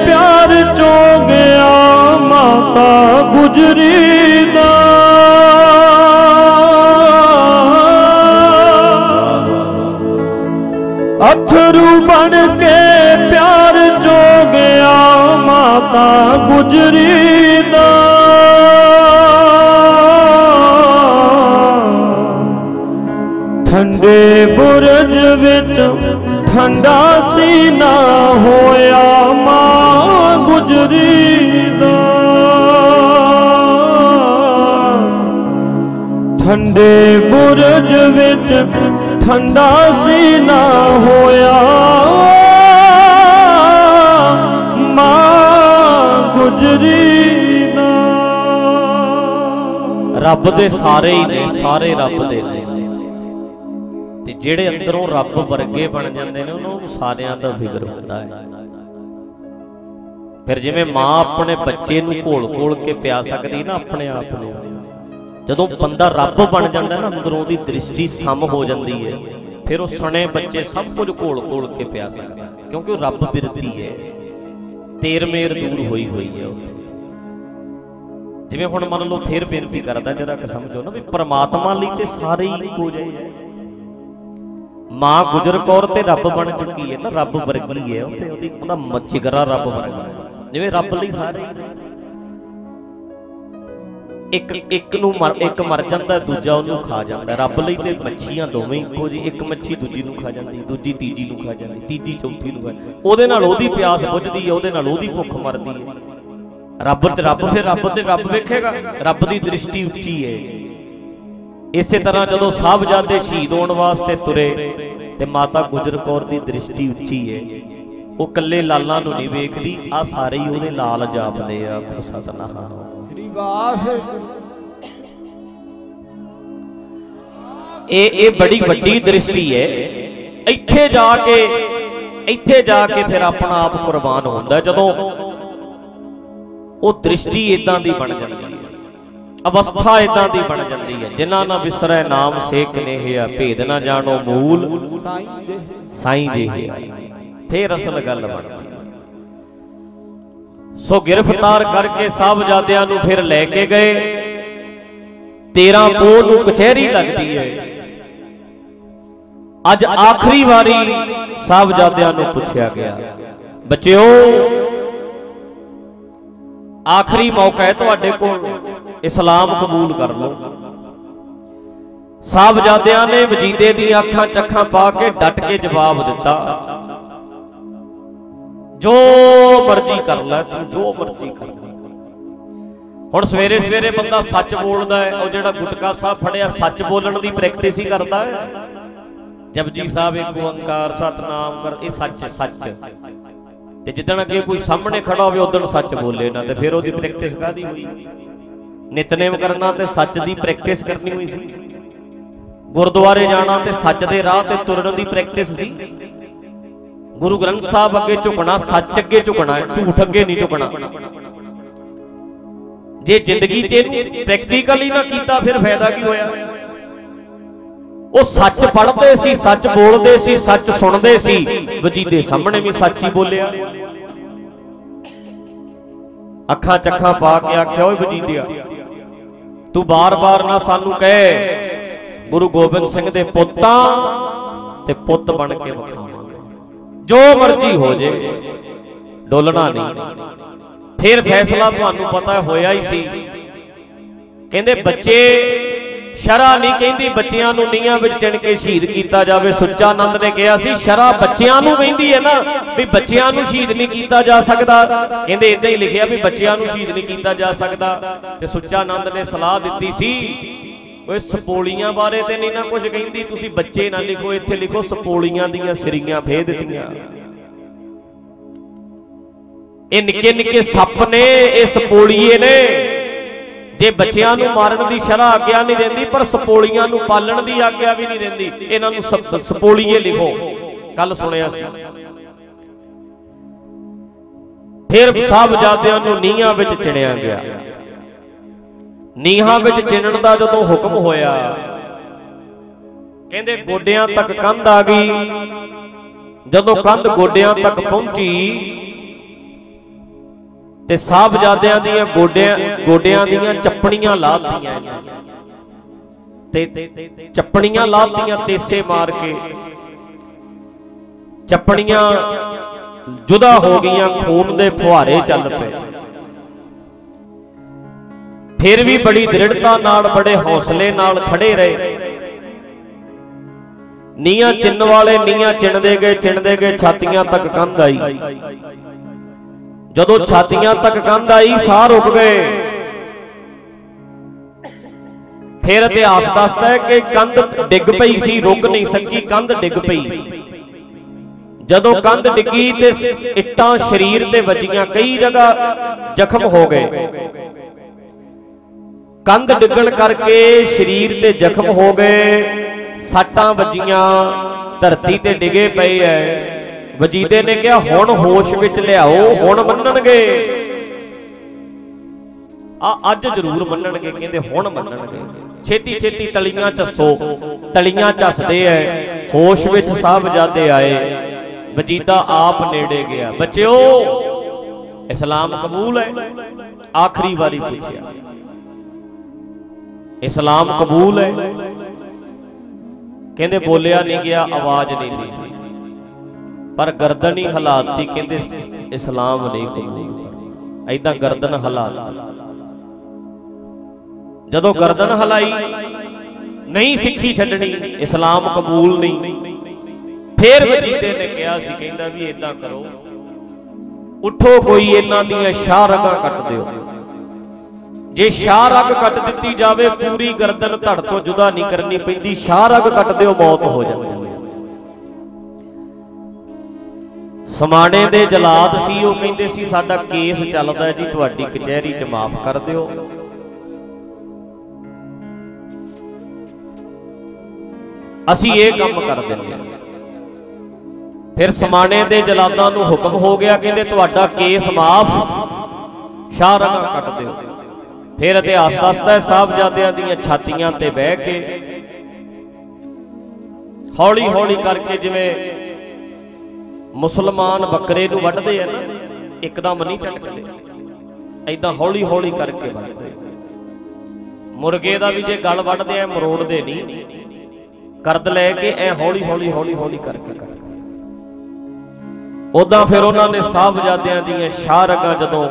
ਪਿਆਰ ਚੋ ਗਿਆ ਮਾਤਾ ਗੁਜਰੀ ਦਾ। ਅਥਰੂ ਬਣ ਕੇ ਪਿਆਰ ਚੋ ਗਿਆ ਮਾਤਾ ਗੁਜਰੀ ਦਾ। ਠੰਡੇ ਬੁਰਜ ਵਿੱਚ ਠੰਡਾ ਸੀਨਾ ਹੋਇਆ ਮਾਂ ਗੁਜਰੀ ਦਾ। ਠੰਡੇ ਬੁਰਜ ਵਿੱਚ ਠੰਡਾ ਸੀਨਾ ਹੋਇਆ ਮਾਂ ਗੁਜਰੀ ਦਾ। ਰੱਬ ਦੇ ਸਾਰੇ ਹੀ ਨੇ ਸਾਰੇ ਰੱਬ ਦੇ ਨੇ। ਜਿਹੜੇ ਅੰਦਰੋਂ ਰੱਬ ਵਰਗੇ ਬਣ ਜਾਂਦੇ ਨੇ, ਉਹਨਾਂ ਨੂੰ ਸਾਰਿਆਂ ਦਾ ਫਿਕਰ ਹੁੰਦਾ ਹੈ। ਫਿਰ ਜਿਵੇਂ ਮਾਂ ਆਪਣੇ ਬੱਚੇ ਨੂੰ ਘੋਲ-ਘੋਲ ਕੇ ਪਿਆ ਸਕਦੀ ਨਾ ਆਪਣੇ ਆਪ ਨੂੰ, ਜਦੋਂ ਬੰਦਾ ਰੱਬ ਬਣ ਜਾਂਦਾ ਨਾ, ਅੰਦਰੋਂ ਦੀ ਦ੍ਰਿਸ਼ਟੀ ਸਮ ਹੋ ਜਾਂਦੀ ਹੈ, ਫਿਰ ਉਹ ਸਣੇ ਬੱਚੇ ਸਭ ਕੁਝ ਘੋਲ-ਘੋਲ ਕੇ ਪਿਆ ਸਕਦਾ ਕਿਉਂਕਿ ਉਹ ਰੱਬ ਬਿਰਤੀ ਹੈ। ਤੇਰ ਮੇਰ ਦੂਰ ਹੋਈ ਹੋਈ ਹੈ ਉੱਥੇ। ਜਿਵੇਂ ਹੁਣ ਮੰਨ ਲਓ ਫਿਰ ਬੇਨਤੀ ਕਰਦਾ, ਜਰਾ ਕਿ ਸਮਝੋ ਨਾ ਵੀ ਪ੍ਰਮਾਤਮਾ ਲਈ ਤੇ ਸਾਰੇ ਹੀ ਇੱਕੋ ਜਿਹੇ ਮਾਂ ਗੁਜਰ ਕੌਰ ਤੇ ਰੱਬ ਬਣ ਚੁੱਕੀ ਹੈ ਨਾ, ਰੱਬ ਵਰਗੀ ਹੈ ਉਹ ਤੇ ਉਹਦੀ ਉਹਦਾ ਮੱਛਗਰਾ ਰੱਬ ਵਰਗਾ ਜਿਵੇਂ ਰੱਬ ਲਈ ਸਾਰੇ ਇੱਕ ਇੱਕ ਨੂੰ ਮਰ ਇੱਕ ਮਰ ਜਾਂਦਾ, ਦੂਜਾ ਉਹਨੂੰ ਖਾ ਜਾਂਦਾ। ਰੱਬ ਲਈ ਤੇ ਮੱਛੀਆਂ ਦੋਵੇਂ ਇੱਕੋ ਜੀ ਇੱਕ ਮੱਛੀ ਦੂਜੀ ਨੂੰ ਖਾ ਜਾਂਦੀ, ਦੂਜੀ ਤੀਜੀ ਨੂੰ ਖਾ ਜਾਂਦੀ, ਤੀਜੀ ਚੌਥੀ ਨੂੰ ਖਾ ਉਹਦੇ ਨਾਲ ਉਹਦੀ ਪਿਆਸ ਬੁੱਝਦੀ ਹੈ, ਉਹਦੇ ਨਾਲ ਉਹਦੀ ਭੁੱਖ ਮਰਦੀ ਹੈ। ਰੱਬ ਤੇ ਰੱਬ, ਫਿਰ ਰੱਬ ਤੇ ਰੱਬ ਵੇਖੇਗਾ। ਰੱਬ ਦੀ ਦ੍ਰਿਸ਼ਟੀ ਉੱਚੀ ਹੈ। ਇਸੇ ਤਰ੍ਹਾਂ ਜਦੋਂ ਸਾਹਿਬਜ਼ਾਦੇ ਸ਼ਹੀਦ ਹੋਣ ਵਾਸਤੇ ਤੁਰੇ ਤੇ ਮਾਤਾ ਗੁਜਰ ਕੌਰ ਦੀ ਦ੍ਰਿਸ਼ਟੀ ਉੱਚੀ ਹੈ ਉਹ ਕੱਲੇ ਲਾਲਾਂ ਨੂੰ ਨਹੀਂ ਵੇਖਦੀ ਆ ਸਾਰੇ ਹੀ ਉਹਦੇ ਲਾਲ ਜਾਪਦੇ ਆ ਆਖੋ ਸਤਨਾਮ। ਸ੍ਰੀ ਵਾਹਿਗੁਰੂ। ਇਹ ਇਹ ਬੜੀ ਵੱਡੀ ਦ੍ਰਿਸ਼ਟੀ ਹੈ ਇੱਥੇ ਜਾ ਕੇ ਇੱਥੇ ਜਾ ਕੇ ਫਿਰ ਆਪਣਾ ਆਪ ਕੁਰਬਾਨ ਹੁੰਦਾ ਜਦੋਂ ਉਹ ਦ੍ਰਿਸ਼ਟੀ ਇਦਾਂ ਦੀ ਬਣ ਜਾਂਦੀ ਹੈ ਅਵਸਥਾ ਇਦਾਂ ਦੀ ਬਣ ਜਾਂਦੀ ਹੈ। ਜਿਨ੍ਹਾਂ ਨਾ ਵਿਸਰੈ ਨਾਮ ਸੇਖ ਨੇਹਿਆ ਭੇਦ ਨਾ ਜਾਣੋ ਮੂਲ। ਸਾਈਂ ਦੇ ਫੇਰ ਅਸਲ ਗੱਲ ਬਣਦੀ ਸੋ ਗ੍ਰਿਫਤਾਰ ਕਰਕੇ ਸਾਹਿਬਜ਼ਾਦਿਆਂ ਨੂੰ ਫਿਰ ਲੈ ਕੇ ਗਏ। 13 ਪੋਹ ਨੂੰ ਕਚਹਿਰੀ ਲੱਗਦੀ ਹੈ। ਅੱਜ ਆਖਰੀ ਵਾਰੀ ਸਾਹਿਬਜ਼ਾਦਿਆਂ ਨੂੰ ਪੁੱਛਿਆ ਗਿਆ, ਬੱਚਿਓ, ਆਖਰੀ ਮੌਕਾ ਹੈ ਤੁਹਾਡੇ ਕੋਲ। ਇਸਲਾਮ ਕਬੂਲ ਕਰ ਲਓ। ਸਾਹਿਬਜ਼ਾਦਿਆਂ ਨੇ ਵਜੀਦੇ ਦੀਆਂ ਅੱਖਾਂ ਚੱਖਾਂ ਪਾ ਕੇ ਡਟ ਕੇ ਜਵਾਬ ਦਿੱਤਾ। ਜੋ ਮਰਜ਼ੀ ਕਰ ਲੈ ਤੂੰ, ਜੋ ਮਰਜ਼ੀ ਕਰ ਲੈ। ਹੁਣ ਸਵੇਰੇ ਸਵੇਰੇ ਬੰਦਾ ਸੱਚ ਬੋਲਦਾ ਹੈ, ਉਹ ਜਿਹੜਾ ਗੁਟਕਾ ਸਾਹਿਬ ਫੜਿਆ, ਸੱਚ ਬੋਲਣ ਦੀ ਪ੍ਰੈਕਟਿਸ ਹੀ ਕਰਦਾ ਹੈ। ਜਪਜੀ ਸਾਹਿਬ ਇੱਕ ਓੰਕਾਰ, ਸਤਨਾਮ ਕਰ, ਇਹ ਸੱਚ ਸੱਚ ਤੇ ਜਿੱਦਣ ਅੱਗੇ ਕੋਈ ਸਾਹਮਣੇ ਖੜਾ ਹੋਵੇ, ਉਦੋਂ ਸੱਚ ਬੋਲੇ ਨਾ, ਤੇ ਫਿਰ ਉਹਦੀ ਪ੍ਰੈਕਟਿਸ ਕਾਦੀ ਹੋਈ? ਨਿਤਨੇਮ ਕਰਨਾ ਤੇ ਸੱਚ ਦੀ ਪ੍ਰੈਕਟਿਸ ਕਰਨੀ ਹੋਈ ਸੀ। ਗੁਰਦੁਆਰੇ ਜਾਣਾ ਤੇ ਸੱਚ ਦੇ ਰਾਹ ਤੇ ਤੁਰਨ ਦੀ ਪ੍ਰੈਕਟਿਸ ਸੀ। ਗੁਰੂ ਗ੍ਰੰਥ ਸਾਹਿਬ ਅੱਗੇ ਝੁਕਣਾ, ਸੱਚ ਅੱਗੇ ਝੁਕਣਾ, ਝੂਠ ਅੱਗੇ ਨਹੀਂ ਝੁਕਣਾ। ਜੇ ਜ਼ਿੰਦਗੀ 'ਚ ਇਹਨੂੰ ਪ੍ਰੈਕਟੀਕਲੀ ਨਾ ਕੀਤਾ, ਫਿਰ ਫਾਇਦਾ ਕੀ ਹੋਇਆ? ਉਹ ਸੱਚ ਪੜ੍ਹਦੇ ਸੀ, ਸੱਚ ਬੋਲਦੇ ਸੀ, ਸੱਚ ਸੁਣਦੇ ਸੀ। ਵਜੀਦੇ ਸਾਹਮਣੇ ਵੀ ਸੱਚ ਹੀ ਬੋਲਿਆ। ਅੱਖਾਂ ਚੱਖਾਂ ਪਾ ਕੇ ਆਖਿਆ, ਓਏ ਵਜੀਦਿਆ ਤੂੰ ਬਾਰ-ਬਾਰ ਨਾ ਸਾਨੂੰ ਕਹਿ। ਗੁਰੂ ਗੋਬਿੰਦ ਸਿੰਘ ਦੇ ਪੁੱਤਾਂ ਤੇ ਪੁੱਤ ਬਣ ਕੇ ਵਿਖਾਵਾਂਗੇ। ਜੋ ਮਰਜ਼ੀ ਹੋ ਜੇ, ਡੋਲਣਾ ਨਹੀਂ। ਫਿਰ ਫੈਸਲਾ ਤੁਹਾਨੂੰ ਪਤਾ ਹੋਇਆ ਹੀ ਸੀ। ਕਹਿੰਦੇ ਬੱਚੇ ਸ਼ਰਾ ਨਹੀਂ ਕਹਿੰਦੀ, ਬੱਚਿਆਂ ਨੂੰ ਨੀਹਾਂ ਵਿੱਚ ਚਿਣ ਕੇ ਸ਼ਹੀਦ ਕੀਤਾ ਜਾਵੇ। ਸੁੱਚਾ ਆਨੰਦ ਨੇ ਕਿਹਾ ਸੀ, ਸ਼ਰਾ ਬੱਚਿਆਂ ਨੂੰ ਕਹਿੰਦੀ ਹੈ ਨਾ ਵੀ ਬੱਚਿਆਂ ਨੂੰ ਸ਼ਹੀਦ ਨਹੀਂ ਕੀਤਾ ਜਾ ਸਕਦਾ। ਕਹਿੰਦੇ ਇਦਾਂ ਹੀ ਲਿਖਿਆ ਵੀ ਬੱਚਿਆਂ ਨੂੰ ਸ਼ਹੀਦ ਨਹੀਂ ਕੀਤਾ ਜਾ ਸਕਦਾ। ਤੇ ਸੁੱਚਾ ਆਨੰਦ ਨੇ ਸਲਾਹ ਦਿੱਤੀ ਸੀ ਓਏ ਸਪੋਲੀਆਂ ਬਾਰੇ ਤੇ ਨਹੀਂ ਨਾ ਕੁਝ ਕਹਿੰਦੀ, ਤੁਸੀਂ ਬੱਚੇ ਨਾ ਲਿਖੋ, ਇੱਥੇ ਲਿਖੋ ਸਪੋਲੀਆਂ ਦੀਆਂ ਸਿਰੀਆਂ ਫੇਰ ਦਿੱਤੀਆਂ। ਇਹ ਨਿੱਕੇ ਨਿੱਕੇ ਸੱਪ ਨੇ, ਇਹ ਸਪੋਲੀਏ ਨੇ। ਜੇ ਬੱਚਿਆਂ ਨੂੰ ਮਾਰਨ ਦੀ ਸ਼ਰ੍ਹਾ ਆਗਿਆ ਨਹੀਂ ਦਿੰਦੀ, ਪਰ ਸਪੋਲੀਆਂ ਨੂੰ ਪਾਲਣ ਦੀ ਆਗਿਆ ਵੀ ਨਹੀਂ ਦਿੰਦੀ, ਇਹਨਾਂ ਨੂੰ ਸਪ- ਸਪੋਲੀਏ ਲਿਖੋ। ਕੱਲ ਸੁਣਿਆ ਸੀ। ਫਿਰ ਸਾਹਿਬਜ਼ਾਦਿਆਂ ਨੂੰ ਨੀਹਾਂ ਵਿੱਚ ਚਿਣਿਆ ਗਿਆ। ਨੀਹਾਂ ਵਿੱਚ ਚਿਣਨ ਦਾ ਜਦੋਂ ਹੁਕਮ ਹੋਇਆ, ਕਹਿੰਦੇ ਗੋਡਿਆਂ ਤੱਕ ਕੰਧ ਆ ਗਈ। ਜਦੋਂ ਕੰਧ ਗੋਡਿਆਂ ਤੱਕ ਪਹੁੰਚੀ ਤੇ ਸਾਹਿਬਜ਼ਾਦਿਆਂ ਦੀਆਂ ਗੋਡਿਆਂ ਗੋਡਿਆਂ ਦੀਆਂ ਚੱਪਣੀਆਂ ਲਾਤੀਆਂ ਤੇ ਚੱਪਣੀਆਂ ਲਾਤੀਆਂ ਤੇਸੇ ਮਾਰ ਕੇ। ਚੱਪਣੀਆਂ ਜੁਦਾ ਹੋ ਗਈਆਂ, ਖੂਨ ਦੇ ਫੁਹਾਰੇ ਚੱਲ ਪਏ। ਫਿਰ ਵੀ ਬੜੀ ਦ੍ਰਿੜਤਾ ਨਾਲ, ਬੜੇ ਹੌਸਲੇ ਨਾਲ ਖੜੇ ਰਹੇ। ਨੀਆਂ ਚਿੰਨ ਵਾਲੇ ਨੀਆਂ ਚਿਣਦੇ ਗਏ ਚਿਣਦੇ ਗਏ, ਛਾਤੀਆਂ ਤੱਕ ਕੰਧ ਆਈ। ਜਦੋਂ ਛਾਤੀਆਂ ਤੱਕ ਕੰਧ ਆਈ ਸਾਹ ਰੁਕ ਗਏ। ਫਿਰ ਇਤਿਹਾਸ ਦੱਸਦਾ ਹੈ ਕਿ ਕੰਧ ਡਿੱਗ ਪਈ ਸੀ ਰੁਕ ਨਹੀਂ ਸਕੀ ਕੰਧ ਡਿੱਗ ਪਈ। ਜਦੋਂ ਕੰਧ ਡਿੱਗੀ ਤੇ ਇੱਟਾਂ ਸਰੀਰ ਤੇ ਵੱਜੀਆਂ ਕਈ ਜਗ੍ਹਾ ਜ਼ਖਮ ਹੋ ਗਏ। ਕੰਧ ਡਿੱਗਣ ਕਰਕੇ ਸਰੀਰ ਤੇ ਜ਼ਖਮ ਹੋ ਗਏ। ਸੱਟਾਂ ਵੱਜੀਆਂ ਧਰਤੀ ਤੇ ਡਿਗੇ ਪਏ ਐ। ਵਜੀਦੇ ਨੇ ਕਿਹਾ, ਹੁਣ ਹੋਸ਼ ਵਿੱਚ ਲਿਆਓ, ਹੁਣ ਮੰਨਣਗੇ। ਆ, ਅੱਜ ਜ਼ਰੂਰ ਮੰਨਣਗੇ, ਕਹਿੰਦੇ, ਹੁਣ ਮੰਨਣਗੇ। ਛੇਤੀ ਛੇਤੀ ਤਲੀਆਂ ਚੱਸੋ ਤਲੀਆਂ ਚੱਸਦੇ ਐ, ਹੋਸ਼ ਵਿੱਚ ਸਾਹਿਬਜ਼ਾਦੇ ਆਏ, ਵਜੀਦਾ ਆਪ ਨੇੜੇ ਗਿਆ। ਬੱਚਿਓ, ਇਸਲਾਮ ਕਬੂਲ ਹੈ ਆਖਰੀ ਵਾਰੀ ਪੁੱਛਿਆ। ਇਸਲਾਮ ਕਬੂਲ ਹੈ ਕਹਿੰਦੇ, ਬੋਲਿਆ ਨਹੀਂ ਗਿਆ, ਆਵਾਜ਼ ਨਹੀਂ ਨਿਕਲੀ ਪਰ ਗਰਦਨ ਹੀ ਹਲਾਤੀ ਕਹਿੰਦੇ ਇਸਲਾਮ ਨਹੀਂ ਕਬੂਲ ਐਦਾਂ ਗਰਦਨ ਹਲਾਤੀ ਜਦੋਂ ਗਰਦਨ ਹਲਾਈ, ਨਹੀਂ ਸਿੱਖੀ ਛੱਡਣੀ, ਇਸਲਾਮ ਕਬੂਲ ਨਹੀਂ। ਫੇਰ ਵਜੀਦੇ ਨੇ ਕਿਹਾ ਸੀ, ਕਹਿੰਦਾ ਵੀ ਇਦਾਂ ਕਰੋ। ਉਠੋ ਕੋਈ ਇਹਨਾਂ ਦੀਆਂ ਸ਼ਾਹ ਰਗਾਂ ਕੱਟ ਦਿਓ। ਜੇ ਸ਼ਾਹ ਰਗ ਕੱਟ ਦਿੱਤੀ ਜਾਵੇ, ਪੂਰੀ ਗਰਦਨ ਧੜ ਤੋਂ ਜੁਦਾ ਨਹੀਂ ਕਰਨੀ ਪੈਂਦੀ, ਸ਼ਾਹ ਰਗ ਕੱਟ ਦਿਓ, ਮੌਤ ਹੋ ਜਾਂਦੀ। ਸਮਾਣੇ ਦੇ ਜਲਾਦ ਸੀ ਉਹ ਕਹਿੰਦੇ ਸੀ ਸਾਡਾ ਕੇਸ ਚੱਲਦਾ ਜੀ ਤੁਹਾਡੀ ਕਚਹਿਰੀ 'ਚ ਮਾਫ ਕਰ ਦਿਓ। ਅਸੀਂ ਇਹ ਕੰਮ ਕਰ ਦਿੰਦੇ ਫਿਰ ਸਮਾਣੇ ਦੇ ਜਲਾਦਾਂ ਨੂੰ ਹੁਕਮ ਹੋ ਗਿਆ ਕਹਿੰਦੇ ਤੁਹਾਡਾ ਕੇਸ ਮਾਫ ਸ਼ਾਹ ਰਗਾ ਕੱਟ ਦਿਓ। ਫਿਰ ਇਤਿਹਾਸ ਦੱਸਦਾ ਹੈ ਸਾਹਿਬਜ਼ਾਦਿਆਂ ਦੀਆਂ ਛਾਤੀਆਂ ਤੇ ਬਹਿ ਕੇ ਹੌਲੀ ਹੌਲੀ ਕਰਕੇ ਜਿਵੇਂ ਮੁਸਲਮਾਨ ਬੱਕਰੇ ਨੂੰ ਵੱਢਦੇ ਆ ਨਾ, ਇੱਕਦਮ ਨਹੀਂ ਝਟਕਦੇ। ਐਦਾਂ ਹੌਲੀ ਹੌਲੀ ਕਰਕੇ ਵੱਢਦੇ। ਮੁਰਗੇ ਦਾ ਵੀ ਜੇ ਗਲ ਵੱਢਦੇ ਆ, ਮਰੋੜਦੇ ਨਹੀਂ। ਕਰਦ ਲੈ ਕੇ ਐ ਹੌਲੀ ਹੌਲੀ ਹੌਲੀ ਹੌਲੀ ਕਰਕੇ ਕਰਦੇ। ਉਦਾਂ ਫਿਰ ਉਹਨਾਂ ਨੇ ਸਾਹਿਬਜ਼ਾਦਿਆਂ ਦੀਆਂ ਸ਼ਾਹ ਰਗਾਂ ਜਦੋਂ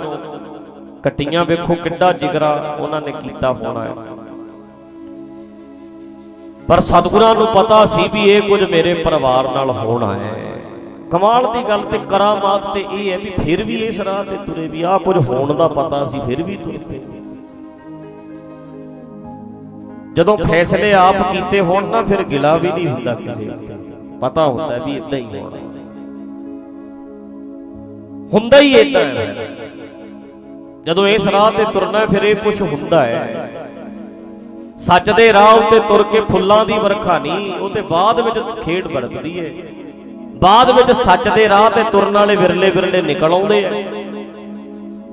ਕੱਟੀਆਂ ਵੇਖੋ ਕਿੱਡਾ ਜਿਗਰਾ ਉਹਨਾਂ ਨੇ ਕੀਤਾ ਹੋਣਾ ਹੈ। ਪਰ ਸਤਿਗੁਰਾਂ ਨੂੰ ਪਤਾ ਸੀ ਵੀ ਇਹ ਕੁਝ ਮੇਰੇ ਪਰਿਵਾਰ ਨਾਲ ਹੋਣਾ ਹੈ। ਕਮਾਲ ਦੀ ਗੱਲ ਤੇ ਕਰਾਮਾਤ ਤੇ ਇਹ ਹੈ ਵੀ ਫਿਰ ਵੀ ਇਸ ਰਾਹ ਤੇ ਤੁਰੇ ਵੀ ਆ ਕੁਝ ਹੋਣ ਦਾ ਪਤਾ ਸੀ ਫਿਰ ਵੀ ਤੁਰ। ਪਏ ਜਦੋਂ ਫੈਸਲੇ ਆਪ ਕੀਤੇ ਹੋਣ ਨਾ ਫਿਰ ਗਿਲਾ ਵੀ ਨਹੀਂ ਹੁੰਦਾ ਕਿਸੇ ਦਾ ਪਤਾ ਹੁੰਦਾ ਵੀ ਇਦਾਂ ਹੀ ਹੋਣਾ। ਹੁੰਦਾ ਹੀ ਇਦਾਂ ਹੈ। ਜਦੋਂ ਇਸ ਰਾਹ ਤੇ ਤੁਰਨਾ ਫਿਰ ਇਹ ਕੁਝ ਹੁੰਦਾ ਹੈ। ਸੱਚ ਦੇ ਰਾਹ ਉੱਤੇ ਤੁਰ ਕੇ ਫੁੱਲਾਂ ਦੀ ਵਰਖਾ ਨਹੀਂ ਉਹ ਤੇ ਬਾਅਦ ਵਿੱਚ ਖੇਡ ਵਰਤਦੀ ਹੈ। ਬਾਅਦ ਵਿੱਚ ਸੱਚ ਦੇ ਰਾਹ ਤੇ ਤੁਰਨ ਵਾਲੇ ਵਿਰਲੇ ਵਿਰਲੇ ਨਿਕਲ ਆਉਂਦੇ ਆ।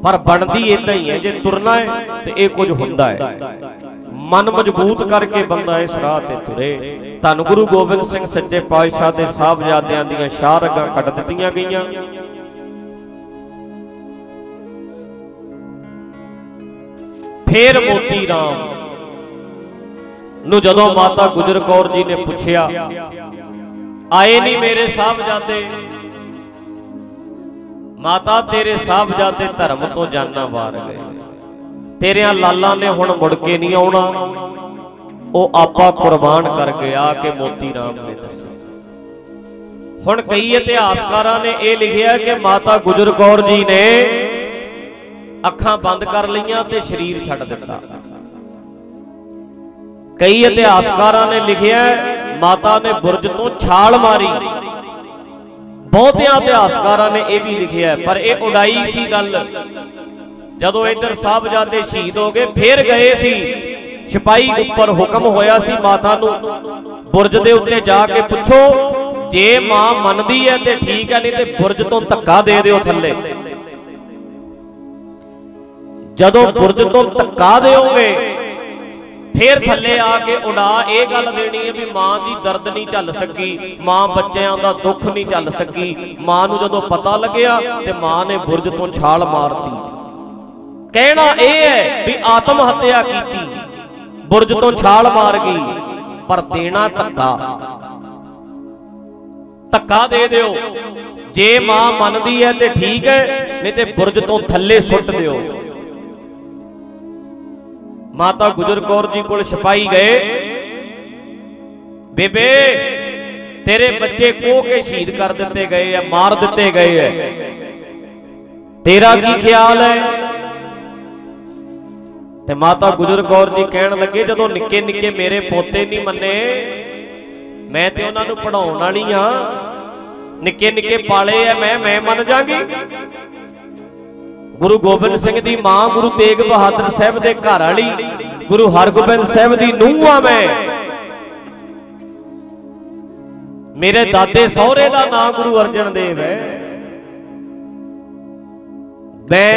ਪਰ ਬਣਦੀ ਇਦਾਂ ਹੀ ਹੈ, ਜੇ ਤੁਰਨਾ ਹੈ ਤੇ ਇਹ ਕੁਝ ਹੁੰਦਾ ਹੈ। ਮਨ ਮਜ਼ਬੂਤ ਕਰਕੇ ਬੰਦਾ ਇਸ ਰਾਹ ਤੇ ਤੁਰੇ। ਧੰਨ ਗੁਰੂ ਗੋਬਿੰਦ ਸਿੰਘ ਸੱਚੇ ਪਾਤਸ਼ਾਹ ਦੇ ਸਾਹਿਬਜ਼ਾਦਿਆਂ ਦੀਆਂ ਸ਼ਾਰਗਾਂ ਕੱਢ ਦਿੱਤੀਆਂ ਗਈਆਂ। ਫੇਰ ਮੋਤੀ ਰਾਮ ਨੂੰ ਜਦੋਂ ਮਾਤਾ ਗੁਜਰ ਕੌਰ ਜੀ ਨੇ ਪੁੱਛਿਆ ਆਏ ਨਹੀਂ ਮੇਰੇ ਸਾਹਿਬਜ਼ਾਦੇ। ਮਾਤਾ ਤੇਰੇ ਸਾਹਿਬਜ਼ਾਦੇ ਧਰਮ ਤੋਂ ਜਾਨਾਂ ਵਾਰ ਗਏ। ਤੇਰਿਆਂ ਲਾਲਾਂ ਨੇ ਹੁਣ ਮੁੜ ਕੇ ਨਹੀਂ ਆਉਣਾ। ਉਹ ਆਪਾ ਕੁਰਬਾਨ ਕਰ ਗਿਆ ਕਿ ਮੋਤੀ ਰਾਮ ਨੇ ਦੱਸਿਆ। ਹੁਣ ਕਈ ਇਤਿਹਾਸਕਾਰਾਂ ਨੇ ਇਹ ਲਿਖਿਆ ਕਿ ਮਾਤਾ ਗੁਜਰ ਕੌਰ ਜੀ ਨੇ ਅੱਖਾਂ ਬੰਦ ਕਰ ਲਈਆਂ ਤੇ ਸਰੀਰ ਛੱਡ ਦਿੱਤਾ। ਕਈ ਇਤਿਹਾਸਕਾਰਾਂ ਨੇ ਲਿਖਿਆ ਮਾਤਾ ਨੇ ਬੁਰਜ ਤੋਂ ਛਾਲ ਮਾਰੀ। ਬਹੁਤਿਆਂ ਇਤਿਹਾਸਕਾਰਾਂ ਨੇ ਇਹ ਵੀ ਲਿਖਿਆ ਪਰ ਇਹ ਉਡਾਈ ਸੀ ਗੱਲ। ਜਦੋਂ ਇੱਧਰ ਸਾਹਿਬਜ਼ਾਦੇ ਸ਼ਹੀਦ ਹੋ ਗਏ, ਫੇਰ ਗਏ ਸੀ। ਸਿਪਾਈ ਉੱਪਰ ਹੁਕਮ ਹੋਇਆ ਸੀ ਮਾਤਾ ਨੂੰ। ਬੁਰਜ ਦੇ ਉੱਤੇ ਜਾ ਕੇ ਪੁੱਛੋ, ਜੇ ਮਾਂ ਮੰਨਦੀ ਹੈ ਤੇ ਠੀਕ ਹੈ, ਨਹੀਂ ਤੇ ਬੁਰਜ ਤੋਂ ਧੱਕਾ ਦੇ ਦਿਓ ਥੱਲੇ। ਜਦੋਂ ਬੁਰਜ ਤੋਂ ਧੱਕਾ ਦਿਓਗੇ ਫੇਰ ਥੱਲੇ ਆ ਕੇ ਉਡਾ, ਇਹ ਗੱਲ ਦੇਣੀ ਹੈ ਵੀ ਮਾਂ ਦੀ ਦਰਦ ਨਹੀਂ ਝੱਲ ਸਕੀ, ਮਾਂ ਬੱਚਿਆਂ ਦਾ ਦੁੱਖ ਨਹੀਂ ਝੱਲ ਸਕੀ। ਮਾਂ ਨੂੰ ਜਦੋਂ ਪਤਾ ਲੱਗਿਆ ਤੇ ਮਾਂ ਨੇ ਬੁਰਜ ਤੋਂ ਛਾਲ ਮਾਰਤੀ। ਕਹਿਣਾ ਇਹ ਹੈ ਵੀ ਆਤਮ ਹੱਤਿਆ ਕੀਤੀ, ਬੁਰਜ ਤੋਂ ਛਾਲ ਮਾਰ ਗਈ, ਪਰ ਦੇਣਾ ਧੱਕਾ। ਧੱਕਾ ਦੇ ਦਿਓ। ਜੇ ਮਾਂ ਮੰਨਦੀ ਹੈ ਤੇ ਠੀਕ ਹੈ, ਨਹੀਂ ਤੇ ਬੁਰਜ ਤੋਂ ਥੱਲੇ ਸੁੱਟ ਦਿਓ। ਮਾਤਾ ਗੁਜਰ ਕੌਰ ਜੀ ਕੋਲ ਸਿਪਾਈ ਗਏ। ਬੇਬੇ, ਤੇਰੇ ਬੱਚੇ ਕੋ ਕੇ ਸ਼ਹੀਦ ਕਰ ਦਿੱਤੇ ਗਏ ਆ, ਮਾਰ ਦਿੱਤੇ ਗਏ ਐ ਤੇਰਾ ਕੀ ਖਿਆਲ ਹੈ? ਤੇ ਮਾਤਾ ਗੁਜਰ ਕੌਰ ਜੀ ਕਹਿਣ ਲੱਗੇ, ਜਦੋਂ ਨਿੱਕੇ ਨਿੱਕੇ ਮੇਰੇ ਪੋਤੇ ਨਹੀਂ ਮੰਨੇ, ਮੈਂ ਤੇ ਉਹਨਾਂ ਨੂੰ ਪੜਾਉਣ ਵਾਲੀ ਆ ਨਿੱਕੇ ਨਿੱਕੇ ਪਾਲੇ ਐ ਮੈਂ ਮੈਂ ਮੰਨ ਜਾਗੀ। ਗੁਰੂ ਗੋਬਿੰਦ ਸਿੰਘ ਦੀ ਮਾਂ ਗੁਰੂ ਤੇਗ ਬਹਾਦਰ ਸਾਹਿਬ ਦੇ ਘਰ ਵਾਲੀ, ਗੁਰੂ ਹਰਗੋਬਿੰਦ ਸਾਹਿਬ ਦੀ ਨੂੰਹ ਆ ਮੈਂ। ਮੇਰੇ ਦਾਦੇ ਸਹੁਰੇ ਦਾ ਨਾਮ ਗੁਰੂ ਅਰਜਨ ਦੇਵ ਹੈ। ਮੈਂ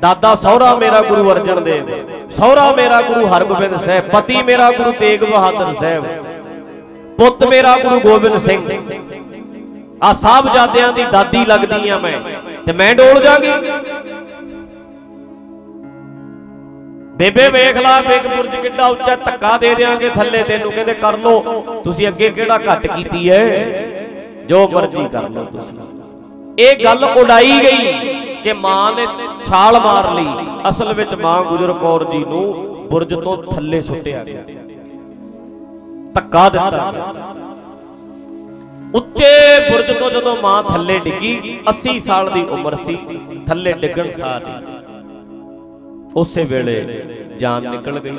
ਦਾਦਾ ਸਹੁਰਾ ਮੇਰਾ ਗੁਰੂ ਅਰਜਨ ਦੇਵ, ਸਹੁਰਾ ਮੇਰਾ ਗੁਰੂ ਹਰਗੋਬਿੰਦ ਸਾਹਿਬ, ਪਤੀ ਮੇਰਾ ਗੁਰੂ ਤੇਗ ਬਹਾਦਰ ਸਾਹਿਬ, ਪੁੱਤ ਮੇਰਾ ਗੁਰੂ ਗੋਬਿੰਦ ਸਿੰਘ। ਆ ਸਾਹਿਬਜ਼ਾਦਿਆਂ ਦੀ ਦਾਦੀ ਲੱਗਦੀ ਆ ਮੈਂ। ਤੇ ਮੈਂ ਡੋਲ ਜਾਗੀ। ਬੇਬੇ ਵੇਖ ਲਾ ਵੇਖ ਕਿੱਡਾ ਉੱਚਾ ਧੱਕਾ ਦੇ ਦੇਾਂਗੇ ਥੱਲੇ ਤੈਨੂੰ, ਕਹਿੰਦੇ ਕਰ ਲੋ ਤੁਸੀਂ ਅੱਗੇ ਕਿਹੜਾ ਘੱਟ ਕੀਤੀ ਐ? ਜੋ ਮਰਜ਼ੀ ਕਰ ਲੋ ਤੁਸੀਂ। ਇਹ ਗੱਲ ਉਡਾਈ ਗਈ ਕਿ ਮਾਂ ਨੇ ਛਾਲ ਮਾਰ ਲਈ। ਅਸਲ ਵਿੱਚ ਮਾਂ ਗੁਜਰ ਕੌਰ ਜੀ ਨੂੰ ਬੁਰਜ ਤੋਂ ਥੱਲੇ ਸੁੱਟਿਆ ਗਿਆ। ਧੱਕਾ ਦਿੱਤਾ ਗਿਆ। ਉੱਚੇ ਬੁਰਜ ਤੋਂ ਜਦੋਂ ਮਾਂ ਥੱਲੇ ਡਿੱਗੀ 80 ਸਾਲ ਦੀ ਉਮਰ ਸੀ, ਥੱਲੇ ਡਿੱਗਣ ਸਾਰ ਉਸੇ ਵੇਲੇ ਜਾਨ ਨਿਕਲ ਗਈ।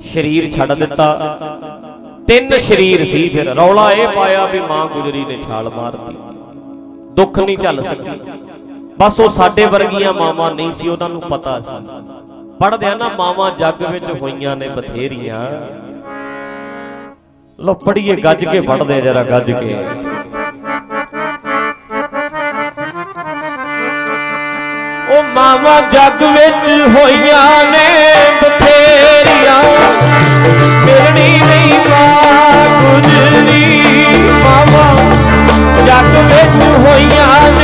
ਸਰੀਰ ਛੱਡ ਦਿੱਤਾ। ਤਿੰਨ ਸਰੀਰ ਸੀ ਫਿਰ। ਰੌਲਾ ਇਹ ਪਾਇਆ ਵੀ ਮਾਂ ਗੁਜਰੀ ਨੇ ਛਾਲ ਮਾਰਤੀ। ਦੁੱਖ ਨਹੀਂ ਝੱਲ ਸਕੀ ਬਸ ਉਹ ਸਾਡੇ ਵਰਗੀਆਂ ਮਾਵਾਂ ਨਹੀਂ ਸੀ, ਉਹਨਾਂ ਨੂੰ ਪਤਾ ਸੀ। ਪੜਦੇ ਨਾ ਮਾਵਾਂ ਜੱਗ ਵਿੱਚ ਹੋਈਆਂ ਨੇ ਬਥੇਰੀਆਂ। ਲੋ ਪੜੀਏ ਗੱਜ ਕੇ ਪੜਦੇ ਜਰਾ ਗੱਜ ਕੇ। ਉਹ ਮਾਵਾਂ ਜੱਗ ਵਿੱਚ ਹੋਈਆਂ ਨੇ ਬਥੇਰੀਆਂ। ਮਿਲਣੀ ਨਹੀਂ ਮਾਂ ਗੁਜਰੀ ਮਾਵਾਂ ਜੱਗ ਵਿੱਚ ਹੋਈਆਂ ਨੇ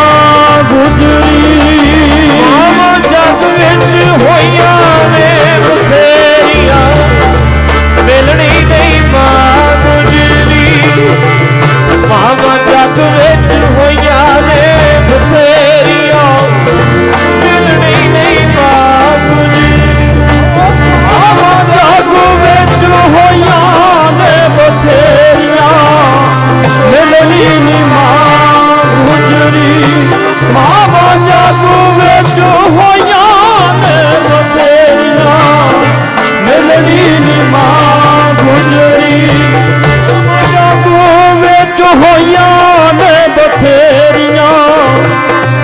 ਮੇਰੀ ਮਾਂ ਗੁਜਰੀ ਮਾਂ ਬਾਜਾ ਤੂੰ ਵਿੱਚ ਹੋਇਆ ਨੇ ਬਤੇਰੀਆਂ ਮੇਰੀ ਨੀ ਮਾਂ ਗੁਜਰੀ ਮਾਜਾ ਤੂੰ ਵਿੱਚ ਹੋਇਆ ਨੇ ਬਤੇਰੀਆਂ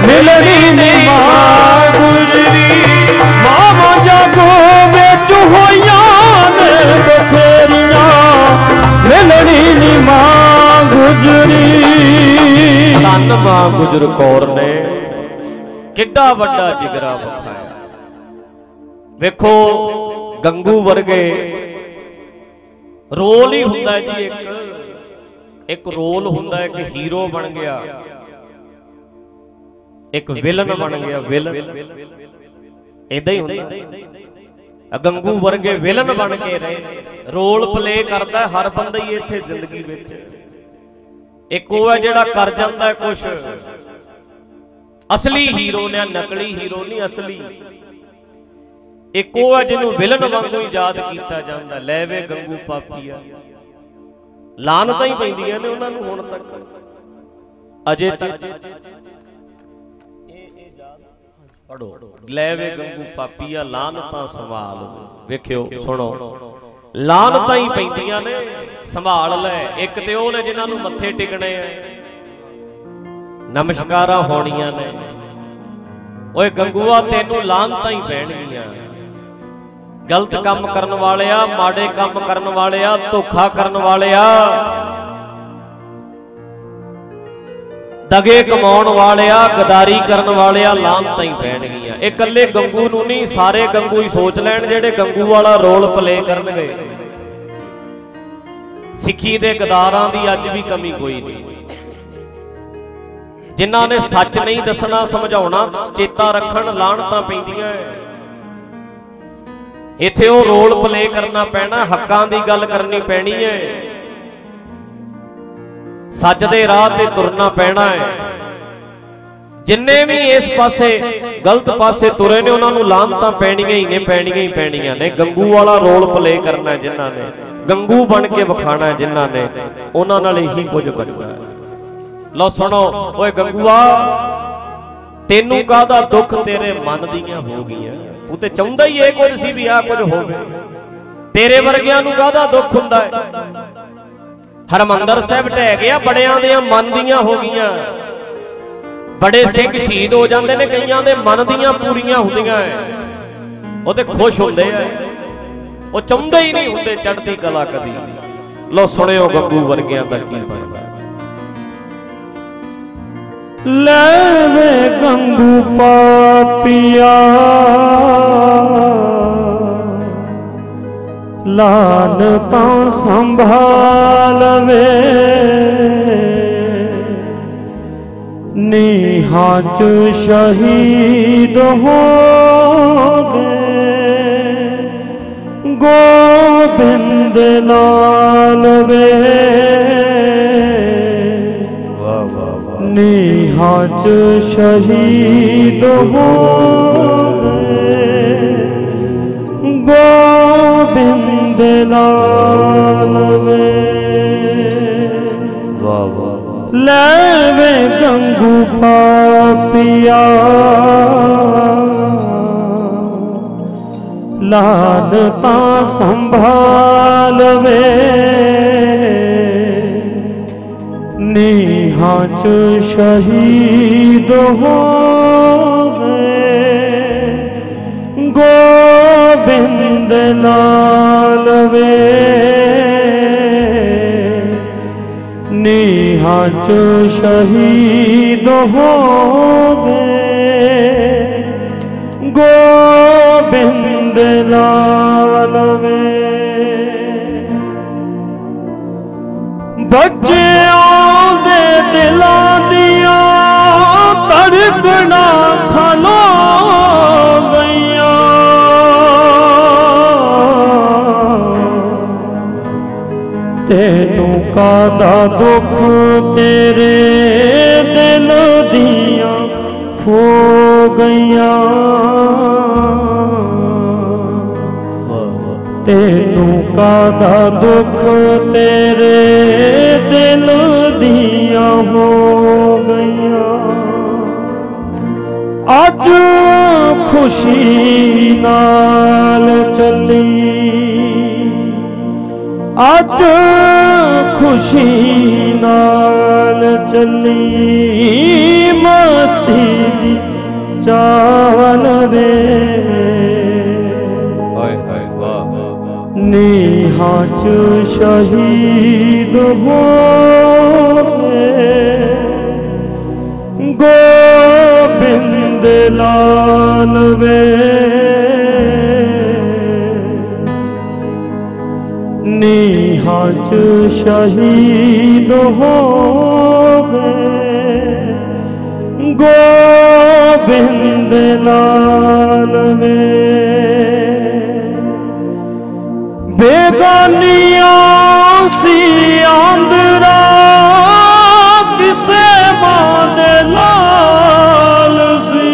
ਮੇਰੀ ਨੀ ਮਾਂ ਗੁਜਰੀ ਮਾਂ ਬਾਜਾ ਤੂੰ ਵਿੱਚ ਹੋਇਆ ਨੇ ਬਤੇਰੀਆਂ ਮੇਰੀ ਨੀ ਮਾਂ ਧੰਨ ਮਾਂ ਗੁਜਰ ਕੌਰ ਨੇ। ਕਿੱਡਾ ਵੱਡਾ ਜਿਗਰਾ ਵਿਖਾਇਆ। ਵੇਖੋ, ਗੰਗੂ ਵਰਗੇ ਰੋਲ ਹੀ ਹੁੰਦਾ ਜੀ ਇੱਕ। ਇੱਕ ਰੋਲ ਹੁੰਦਾ ਇੱਕ ਹੀਰੋ ਬਣ ਗਿਆ। ਇੱਕ ਵਿਲਨ ਬਣ ਗਿਆ, ਵਿਲਨ। ਇਦਾਂ ਹੀ ਹੁੰਦਾ। ਗੰਗੂ ਵਰਗੇ ਵਿਲਨ ਬਣ ਕੇ ਰਹੇ। ਰੋਲ ਪਲੇ ਕਰਦਾ ਹਰ ਬੰਦਾ ਹੀ ਇੱਥੇ ਜ਼ਿੰਦਗੀ ਵਿੱਚ। ਇੱਕ ਉਹ ਹੈ ਜਿਹੜਾ ਕਰ ਜਾਂਦਾ ਕੁਝ ਅਸਲੀ ਹੀਰੋ ਨੇ ਨਕਲੀ ਹੀਰੋ ਨਹੀਂ ਅਸਲੀ। ਇੱਕ ਉਹ ਹੈ ਜਿਹਨੂੰ ਵਿਲਨ ਵਾਂਗੂ ਹੀ ਯਾਦ ਕੀਤਾ ਜਾਂਦਾ ਲੈ ਵੇ ਗੰਗੂ ਪਾਪੀਆ ਲਾਨਤਾਂ ਹੀ ਪੈਂਦੀਆਂ ਨੇ ਉਹਨਾਂ ਨੂੰ ਹੁਣ ਤੱਕ। ਅਜੇ ਤੱਕ। ਪੜੋ ਲੈ ਵੇ ਗੰਗੂ ਪਾਪੀਆ ਲਾਨਤਾਂ ਸੰਭਾਲ ਵੇਖਿਓ ਸੁਣੋ। ਲਾਨਤਾਂ ਹੀ ਪੈਂਦੀਆਂ ਨੇ। ਸੰਭਾਲ ਲੈ। ਇੱਕ ਤੇ ਉਹ ਨੇ ਜਿਨ੍ਹਾਂ ਨੂੰ ਮੱਥੇ ਟਿਕਣੇ ਆ। ਨਮਸਕਾਰਾਂ ਹੋਣੀਆਂ ਨੇ। ਓਏ ਗੰਗੂਆ, ਤੈਨੂੰ ਲਾਨਤਾਂ ਹੀ ਪੈਣਗੀਆਂ। ਗਲਤ ਕੰਮ ਕਰਨ ਵਾਲਿਆ, ਮਾੜੇ ਕੰਮ ਕਰਨ ਵਾਲਿਆ, ਧੋਖਾ ਕਰਨ ਵਾਲਿਆ। ਦਗੇ ਕਮਾਉਣ ਵਾਲਿਆ, ਗਦਾਰੀ ਕਰਨ ਵਾਲਿਆ ਲਾਂਤਾਂ ਹੀ ਪੈਣਗੀਆਂ। ਇਹ ਇਕੱਲੇ ਗੰਗੂ ਨੂੰ ਨਹੀਂ, ਸਾਰੇ ਗੰਗੂ ਹੀ ਸੋਚ ਲੈਣ ਜਿਹੜੇ ਗੰਗੂ ਵਾਲਾ ਰੋਲ ਪਲੇ ਕਰਨਗੇ। ਸਿੱਖੀ ਦੇ ਗਦਾਰਾਂ ਦੀ ਅੱਜ ਵੀ ਕਮੀ ਕੋਈ ਨਹੀਂ। ਜਿਨ੍ਹਾਂ ਨੇ ਸੱਚ ਨਹੀਂ ਦੱਸਣਾ, ਸਮਝਾਉਣਾ, ਚੇਤਾ ਰੱਖਣ ਲਾਣਤਾਂ ਪੈਂਦੀਆਂ ਐ। ਇੱਥੇ ਉਹ ਰੋਲ ਪਲੇ ਕਰਨਾ ਪੈਣਾ, ਹੱਕਾਂ ਦੀ ਗੱਲ ਕਰਨੀ ਪੈਣੀ ਹੈ ਸੱਚ ਦੇ ਰਾਹ ਤੇ ਤੁਰਨਾ ਪੈਣਾ ਹੈ। ਜਿੰਨੇ ਵੀ ਇਸ ਪਾਸੇ ਗਲਤ ਪਾਸੇ ਤੁਰੇ ਨੇ, ਉਹਨਾਂ ਨੂੰ ਲਾਂਤਾਂ ਪੈਣੀਆਂ ਹੀ ਨੇ, ਪੈਣੀਆਂ ਹੀ ਪੈਣੀਆਂ ਨੇ। ਗੰਗੂ ਵਾਲਾ ਰੋਲ ਪਲੇ ਕਰਨਾ ਜਿਨ੍ਹਾਂ ਨੇ, ਗੰਗੂ ਬਣ ਕੇ ਵਿਖਾਣਾ ਜਿਨ੍ਹਾਂ ਨੇ, ਉਹਨਾਂ ਨਾਲ ਇਹੀ ਕੁਝ ਬਣਨਾ ਲਓ ਸੁਣੋ, ਓਏ ਗੰਗੂਆ, ਤੈਨੂੰ ਕਾਹਦਾ ਦੁੱਖ ਤੇਰੇ ਮਨ ਦੀਆਂ ਹੋ ਗਈਆਂ? ਤੂੰ ਤੇ ਚਾਹੁੰਦਾ ਹੀ ਇਹ ਕੁਝ ਸੀ ਵੀ ਆ ਕੁਝ ਹੋਵੇ। ਤੇਰੇ ਵਰਗਿਆਂ ਨੂੰ ਕਾਹਦਾ ਦੁੱਖ ਹੁੰਦਾ ਹੈ? ਹਰਮੰਦਰ ਸਾਹਿਬ ਢਹਿ ਗਿਆ, ਬੜਿਆਂ ਦੀਆਂ ਮਨ ਦੀਆਂ ਹੋ ਗਈਆਂ। ਬੜੇ ਸਿੰਘ ਸ਼ਹੀਦ ਹੋ ਜਾਂਦੇ ਨੇ, ਕਈਆਂ ਦੇ ਮਨ ਦੀਆਂ ਪੂਰੀਆਂ ਹੁੰਦੀਆਂ ਐ। ਉਹ ਤੇ ਖੁਸ਼ ਹੁੰਦੇ ਆ ਉਹ ਚਾਹੁੰਦੇ ਹੀ ਨਹੀਂ ਹੁੰਦੇ ਚੜ੍ਹਦੀ ਕਲਾ ਕਦੀ। ਲੋ ਸੁਣਿਓ ਗੱਗੂ ਵਰਗਿਆਂ ਦਾ ਕੀ ਬਣਦਾ। ਲੈ ਵੇ ਗੰਗੂ ਪਾਪੀਆ। ਲਾਨ ਤਾਂ ਸੰਭਾਲ ਵੇ ਨੀਹਾਂ ਚ ਸ਼ਹੀਦ ਹੋ ਗਏ ਗੋਬਿੰਦ ਲਾਲ ਵੇ। ਵਾਹ ਵਾਹ ਵਾਹ। ਨੀਹਾਂ ਚ ਸ਼ਹੀਦ ਹੋ ਗਏ ਗੋਬਿੰਦ ਲਾਲ ਵੇ। ਵਾਹ ਵਾਹ ਲੈ ਵੇ ਗੰਗੂ ਪਾਪੀਆ। ਲਾਨ ਤਾਂ ਸੰਭਾਲ ਵੇ। ਨੀਹਾਂ ਚ ਸ਼ਹੀਦ ਹੋ ਗਏ ਗੋਬਿੰਦ ਲਾਲ ਵੇ। ਨੀਹਾਂ ਚ ਸ਼ਹੀਦ ਹੋ ਗਏ ਗੋਬਿੰਦ ਲਾਲ ਵੇ। ਬੱਚਿਆਂ ਦੇ ਦਿਲਾਂ ਦੀਆਂ ਧੜਕਣਾ ਖਲੋ ਤੈਨੂੰ ਕਾਦਾ ਦੁੱਖ? ਤੇਰੇ ਦਿਲ ਦੀਆਂ ਹੋ ਗਈਆਂ। ਤੈਨੂੰ ਕਾਦਾ ਦੁੱਖ? ਤੇਰੇ ਦਿਲ ਦੀਆਂ ਹੋ ਗਈਆਂ। ਅੱਜ ਖੁਸ਼ੀ ਨਾਲ ਚੱਲੀ। ਅੱਜ ਖੁਸ਼ੀ ਨਾਲ ਚੱਲੀ ਮਸਤੀ ਚਾਲ ਵੇ ਹਾਏ ਹਾਏ ਵਾਹ ਨੀਹਾਂ ਚ ਸ਼ਹੀਦ ਹੋ ਗਏ ਗੋਬਿੰਦ ਲਾਲ ਵੇ ਨੀਹਾਂ ਚ ਸ਼ਹੀਦ ਹੋ ਗਏ। ਗੋਬਿੰਦ ਲਾਲ ਵੇ ਬੇਗਾਨੀਆਂ ਸੀ ਆਂਦਰਾ ਕਿਸੇ ਮਾਂ ਦੇ ਲਾਲ ਸੀ।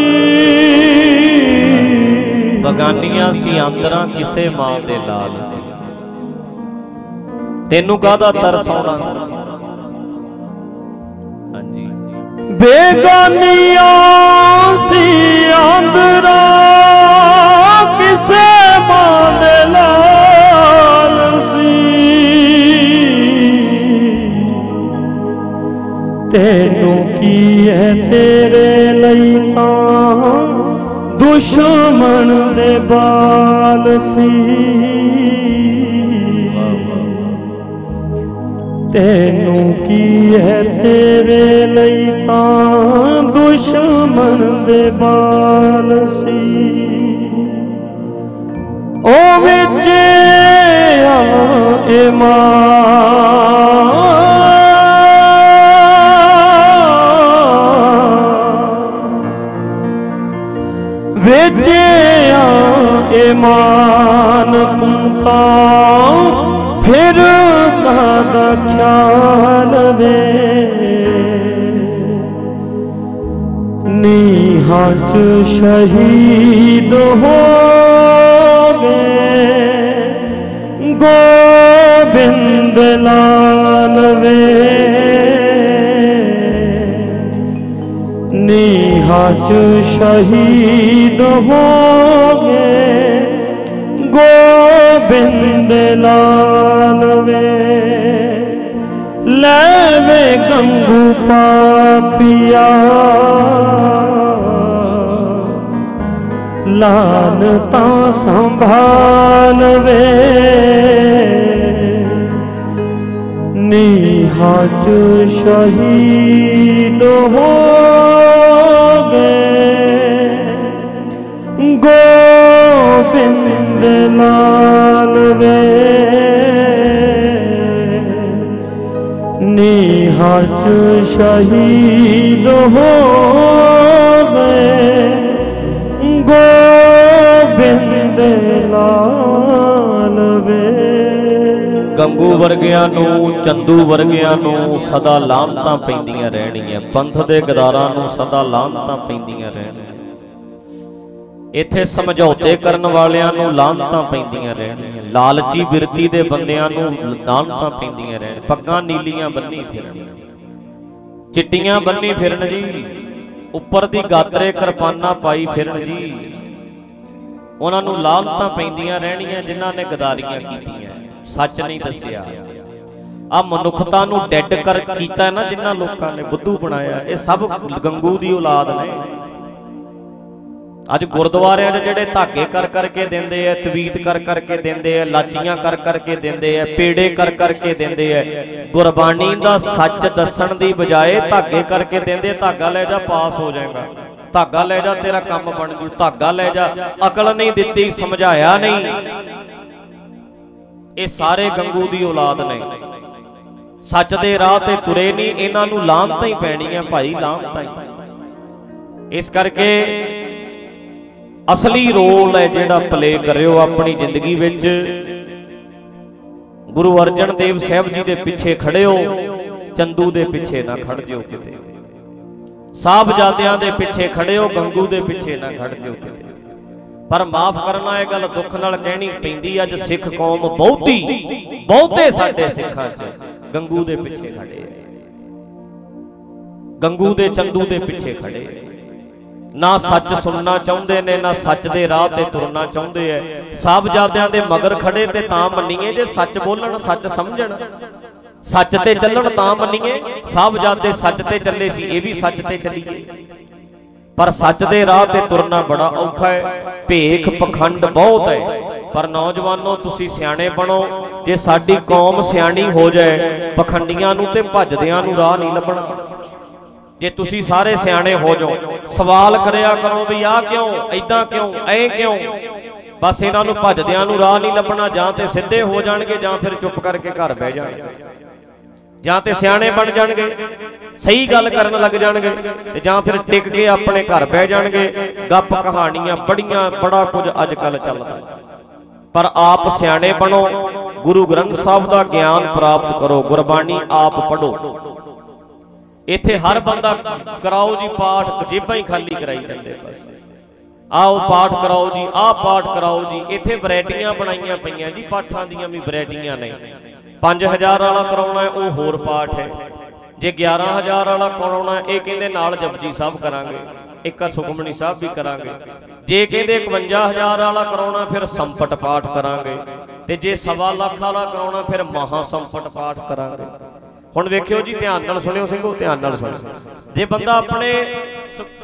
ਬਗਾਨੀਆਂ ਸੀ ਆਂਦਰਾਂ ਕਿਸੇ ਮਾਂ ਦੇ ਲਾਲ ਸੀ। ਤੈਨੂੰ ਕਾਹਦਾ ਤਰਸ ਆਉਣਾ ਸੀ? ਹਾਂਜੀ। ਬੇਗਾਨੀਆਂ ਸੀ ਆਂਦਰਾ ਕਿਸੇ ਮਾਂ ਦੇ ਲਾਲ ਸੀ। ਤੈਨੂੰ ਕੀ ਹੈ ਤੇਰੇ ਲਈ ਤਾਂ? ਦੁਸ਼ਮਣ ਦੇ ਬਾਲ ਸੀ। ਤੈਨੂੰ ਕੀ ਹੈ ਤੇਰੇ ਲਈ ਤਾਂ ਦੁਸ਼ਮਣ ਦੇ ਬਾਲ ਸੀ। ਉਹ ਵਿੱਚ ਆ ਇਮਾਨ ਵਿੱਚ ਆ ਇਮਾਨ ਤੂੰ ਤਾਂ ਫਿਰ ਕਾਦਾ ਖਿਆਲ ਵੇ ਨੀਹਾਂ ਚ ਸ਼ਹੀਦ ਹੋ ਗਏ ਗੋਬਿੰਦ ਲਾਲ ਵੇ ਨੀਹਾਂ ਚ ਸ਼ਹੀਦ ਹੋ ਲਾਲ ਵੇ। ਲੈ ਵੇ ਗੰਗੂ ਪਾਪੀਆ। ਲਾਨ ਤਾਂ ਸੰਭਾਲ ਵੇ। ਨੀਹਾਂ ਚ ਸ਼ਹੀਦ ਹੋ ਗਏ ਗੋਬਿੰਦ ਲਾਲ ਵੇ। ਨੀਹਾਂ ਸ਼ਹੀਦ ਹੋ ਗੋਬਿੰਦ ਲਾਲ ਵੇ। ਗੰਗੂ ਵਰਗਿਆਂ ਨੂੰ, ਚੰਦੂ ਵਰਗਿਆਂ ਨੂੰ ਸਦਾ ਲਾਂਤਾਂ ਪੈਂਦੀਆਂ ਰਹਿਣੀਆਂ ਪੰਥ ਦੇ ਗਦਾਰਾਂ ਨੂੰ ਸਦਾ ਲਾਂਤਾਂ ਪੈਂਦੀਆਂ ਰਹਿਣੀਆਂ ਇੱਥੇ ਸਮਝੌਤੇ ਕਰਨ ਵਾਲਿਆਂ ਨੂੰ ਲਾਂਤਾਂ ਪੈਂਦੀਆਂ ਰਹਿਣੀਆਂ ਲਾਲਚੀ ਬਿਰਤੀ ਦੇ ਬੰਦਿਆਂ ਨੂੰ ਲਾਂਤਾਂ ਪੈਂਦੀਆਂ ਰਹਿਣ। ਪੱਗਾਂ ਨੀਲੀਆਂ ਬੰਨੀ ਫਿਰਨ। ਚਿੱਟੀਆਂ ਬੰਨੀ ਫਿਰਨ ਜੀ। ਉੱਪਰ ਦੀ ਗਾਤਰੇ ਕਿਰਪਾਨਾਂ ਪਾਈ ਫਿਰਨ ਜੀ। ਉਹਨਾਂ ਨੂੰ ਲਾਂਤਾਂ ਪੈਂਦੀਆਂ ਰਹਿਣੀਆਂ ਜਿਨ੍ਹਾਂ ਨੇ ਗਦਾਰੀਆਂ ਕੀਤੀਆਂ। ਸੱਚ ਨਹੀਂ ਦੱਸਿਆ। ਆ ਮਨੁੱਖਤਾ ਨੂੰ ਡੈਡ ਕਰ ਕੀਤਾ ਨਾ ਜਿਨ੍ਹਾਂ ਲੋਕਾਂ ਨੇ ਬੁੱਧੂ ਬਣਾਇਆ। ਇਹ ਸਭ ਗੰਗੂ ਦੀ ਔਲਾਦ ਨੇ। ਅੱਜ ਗੁਰਦੁਆਰਿਆਂ 'ਚ ਜਿਹੜੇ ਧਾਗੇ ਕਰ ਕਰਕੇ ਦਿੰਦੇ ਐ ਤਵੀਤ ਕਰ ਕਰਕੇ ਦਿੰਦੇ ਐ ਲਾਚੀਆਂ ਕਰ ਕਰਕੇ ਦਿੰਦੇ ਐ ਪੇੜੇ ਕਰ ਕਰਕੇ ਦਿੰਦੇ ਐ ਗੁਰਬਾਣੀ ਦਾ ਸੱਚ ਦੱਸਣ ਦੀ ਬਜਾਏ ਧਾਗੇ ਕਰਕੇ ਦਿੰਦੇ ਧਾਗਾ ਲੈ ਜਾ ਪਾਸ ਹੋ ਜਾਏਗਾ। ਧਾਗਾ ਲੈ ਜਾ ਤੇਰਾ ਕੰਮ ਬਣ ਜੂ। ਧਾਗਾ ਲੈ ਜਾ ਅਕਲ ਨਹੀਂ ਦਿੱਤੀ ਸਮਝਾਇਆ ਨਹੀਂ। ਇਹ ਸਾਰੇ ਗੰਗੂ ਦੀ ਔਲਾਦ ਨੇ। ਸੱਚ ਦੇ ਰਾਹ ਤੇ ਤੁਰੇ ਨਹੀਂ ਇਹਨਾਂ ਨੂੰ ਲਾਂਤਾਂ ਹੀ ਪੈਣੀਆਂ ਭਾਈ ਲਾਂਤਾਂ ਹੀ। ਇਸ ਕਰਕੇ ਅਸਲੀ ਰੋਲ ਹੈ ਜਿਹੜਾ ਪਲੇ ਕਰਿਓ ਆਪਣੀ ਜ਼ਿੰਦਗੀ ਵਿੱਚ। ਗੁਰੂ ਅਰਜਨ ਦੇਵ ਸਾਹਿਬ ਜੀ ਦੇ ਪਿੱਛੇ ਖੜਿਓ, ਚੰਦੂ ਦੇ ਪਿੱਛੇ ਨਾ ਖੜ ਜਿਓ ਕਿਤੇ। ਸਾਹਿਬਜ਼ਾਦਿਆਂ ਦੇ ਪਿੱਛੇ ਖੜਿਓ, ਗੰਗੂ ਦੇ ਪਿੱਛੇ ਨਾ ਖੜ ਜਿਓ ਕਿਤੇ। ਪਰ ਮਾਫ ਕਰਨਾ, ਇਹ ਗੱਲ ਦੁੱਖ ਨਾਲ ਕਹਿਣੀ ਪੈਂਦੀ, ਅੱਜ ਸਿੱਖ ਕੌਮ ਬਹੁਤੀ, ਬਹੁਤੇ ਸਾਡੇ ਸਿੱਖਾਂ 'ਚ ਗੰਗੂ ਦੇ ਪਿੱਛੇ ਖੜੇ। ਗੰਗੂ ਦੇ, ਚੰਦੂ ਦੇ ਪਿੱਛੇ ਖੜੇ। ਨਾ ਸੱਚ ਸੁਣਨਾ ਚਾਹੁੰਦੇ ਨੇ, ਨਾ ਸੱਚ ਦੇ ਰਾਹ ਤੇ ਤੁਰਨਾ ਚਾਹੁੰਦੇ ਐ। ਸਾਹਿਬਜ਼ਾਦਿਆਂ ਦੇ ਮਗਰ ਖੜੇ ਤੇ ਤਾਂ ਮੰਨੀਏ ਜੇ ਸੱਚ ਬੋਲਣ, ਸੱਚ ਸਮਝਣ। ਸੱਚ ਤੇ ਚੱਲਣ ਤਾਂ ਮੰਨੀਏ ਸਾਹਿਬਜ਼ਾਦੇ ਸੱਚ ਤੇ ਚੱਲੇ ਸੀ, ਇਹ ਵੀ ਸੱਚ ਤੇ ਚੱਲੀਏ। ਪਰ ਸੱਚ ਦੇ ਰਾਹ ਤੇ ਤੁਰਨਾ ਬੜਾ ਔਖਾ ਹੈ ਭੇਖ ਪਖੰਡ ਬਹੁਤ ਹੈ ਪਰ ਨੌਜਵਾਨੋ, ਤੁਸੀਂ ਸਿਆਣੇ ਬਣੋ, ਜੇ ਸਾਡੀ ਕੌਮ ਸਿਆਣੀ ਹੋ ਜਾਏ, ਪਖੰਡੀਆਂ ਨੂੰ ਤੇ ਭੱਜਦਿਆਂ ਨੂੰ ਰਾਹ ਨਹੀਂ ਲੱਭਣਾ। ਜੇ ਤੁਸੀਂ ਸਾਰੇ ਸਿਆਣੇ ਹੋ ਜਾਓ ਸਵਾਲ ਕਰਿਆ ਕਰੋ ਵੀ ਆਹ ਕਿਉਂ ਐਦਾਂ ਕਿਉਂ ਐ ਕਿਉਂ? ਬਸ ਇਹਨਾਂ ਨੂੰ ਭੱਜਦਿਆਂ ਨੂੰ ਰਾਹ ਨਹੀਂ ਲੱਭਣਾ ਜਾਂ ਤੇ ਸਿੱਧੇ ਹੋ ਜਾਣਗੇ ਜਾਂ ਫਿਰ ਚੁੱਪ ਕਰਕੇ ਘਰ ਬਹਿ ਜਾਣਗੇ। ਜਾਂ ਤੇ ਸਿਆਣੇ ਬਣ ਜਾਣਗੇ। ਸਹੀ ਗੱਲ ਕਰਨ ਲੱਗ ਜਾਣਗੇ। ਤੇ ਜਾਂ ਫਿਰ ਟਿਕ ਕੇ ਆਪਣੇ ਘਰ ਬਹਿ ਜਾਣਗੇ। ਗੱਪ ਕਹਾਣੀਆਂ ਬੜੀਆਂ ਬੜਾ ਕੁਝ ਅੱਜ ਕੱਲ ਚੱਲਦਾ। ਪਰ ਆਪ ਸਿਆਣੇ ਬਣੋ। ਗੁਰੂ ਗ੍ਰੰਥ ਸਾਹਿਬ ਦਾ ਗਿਆਨ ਪ੍ਰਾਪਤ ਕਰੋ। ਗੁਰਬਾਣੀ ਆਪ ਪੜੋ ਇੱਥੇ ਹਰ ਬੰਦਾ ਕਰਾਓ ਜੀ ਪਾਠ, ਜੇਬਾਂ ਹੀ ਖਾਲੀ ਕਰਾਈ ਜਾਂਦੇ ਬਸ। ਆਓ ਪਾਠ ਕਰਾਓ ਜੀ, ਆਹ ਪਾਠ ਕਰਾਓ ਜੀ, ਇੱਥੇ ਵੈਰਾਈਟੀਆਂ ਬਣਾਈਆਂ ਪਈਆਂ ਜੀ, ਪਾਠਾਂ ਦੀਆਂ ਵੀ ਵੈਰਾਈਟੀਆਂ ਨੇ। 5000 ਵਾਲਾ ਕਰਾਉਣਾ ਉਹ ਹੋਰ ਪਾਠ ਹੈ। ਜੇ 11000 ਵਾਲਾ ਕਰਾਉਣਾ ਇਹ ਕਹਿੰਦੇ ਨਾਲ ਜਪਜੀ ਸਾਹਿਬ ਕਰਾਂਗੇ, ਇੱਕ ਸੁਖਮਨੀ ਸਾਹਿਬ ਵੀ ਕਰਾਂਗੇ। ਜੇ ਕਹਿੰਦੇ 51000 ਵਾਲਾ ਕਰਾਉਣਾ ਫਿਰ ਸੰਪਟ ਪਾਠ ਕਰਾਂਗੇ। ਤੇ ਜੇ ਸਵਾ ਲੱਖ ਵਾਲਾ ਕਰਾਉਣਾ ਫਿਰ ਮਹਾ ਸੰਪਟ ਪਾਠ ਕਰਾਂਗੇ। ਹੁਣ ਵੇਖਿਓ ਜੀ, ਧਿਆਨ ਨਾਲ ਸੁਣਿਓ ਸਿੰਘੋ, ਧਿਆਨ ਨਾਲ ਸੁਣਿਓ। ਜੇ ਬੰਦਾ ਆਪਣੇ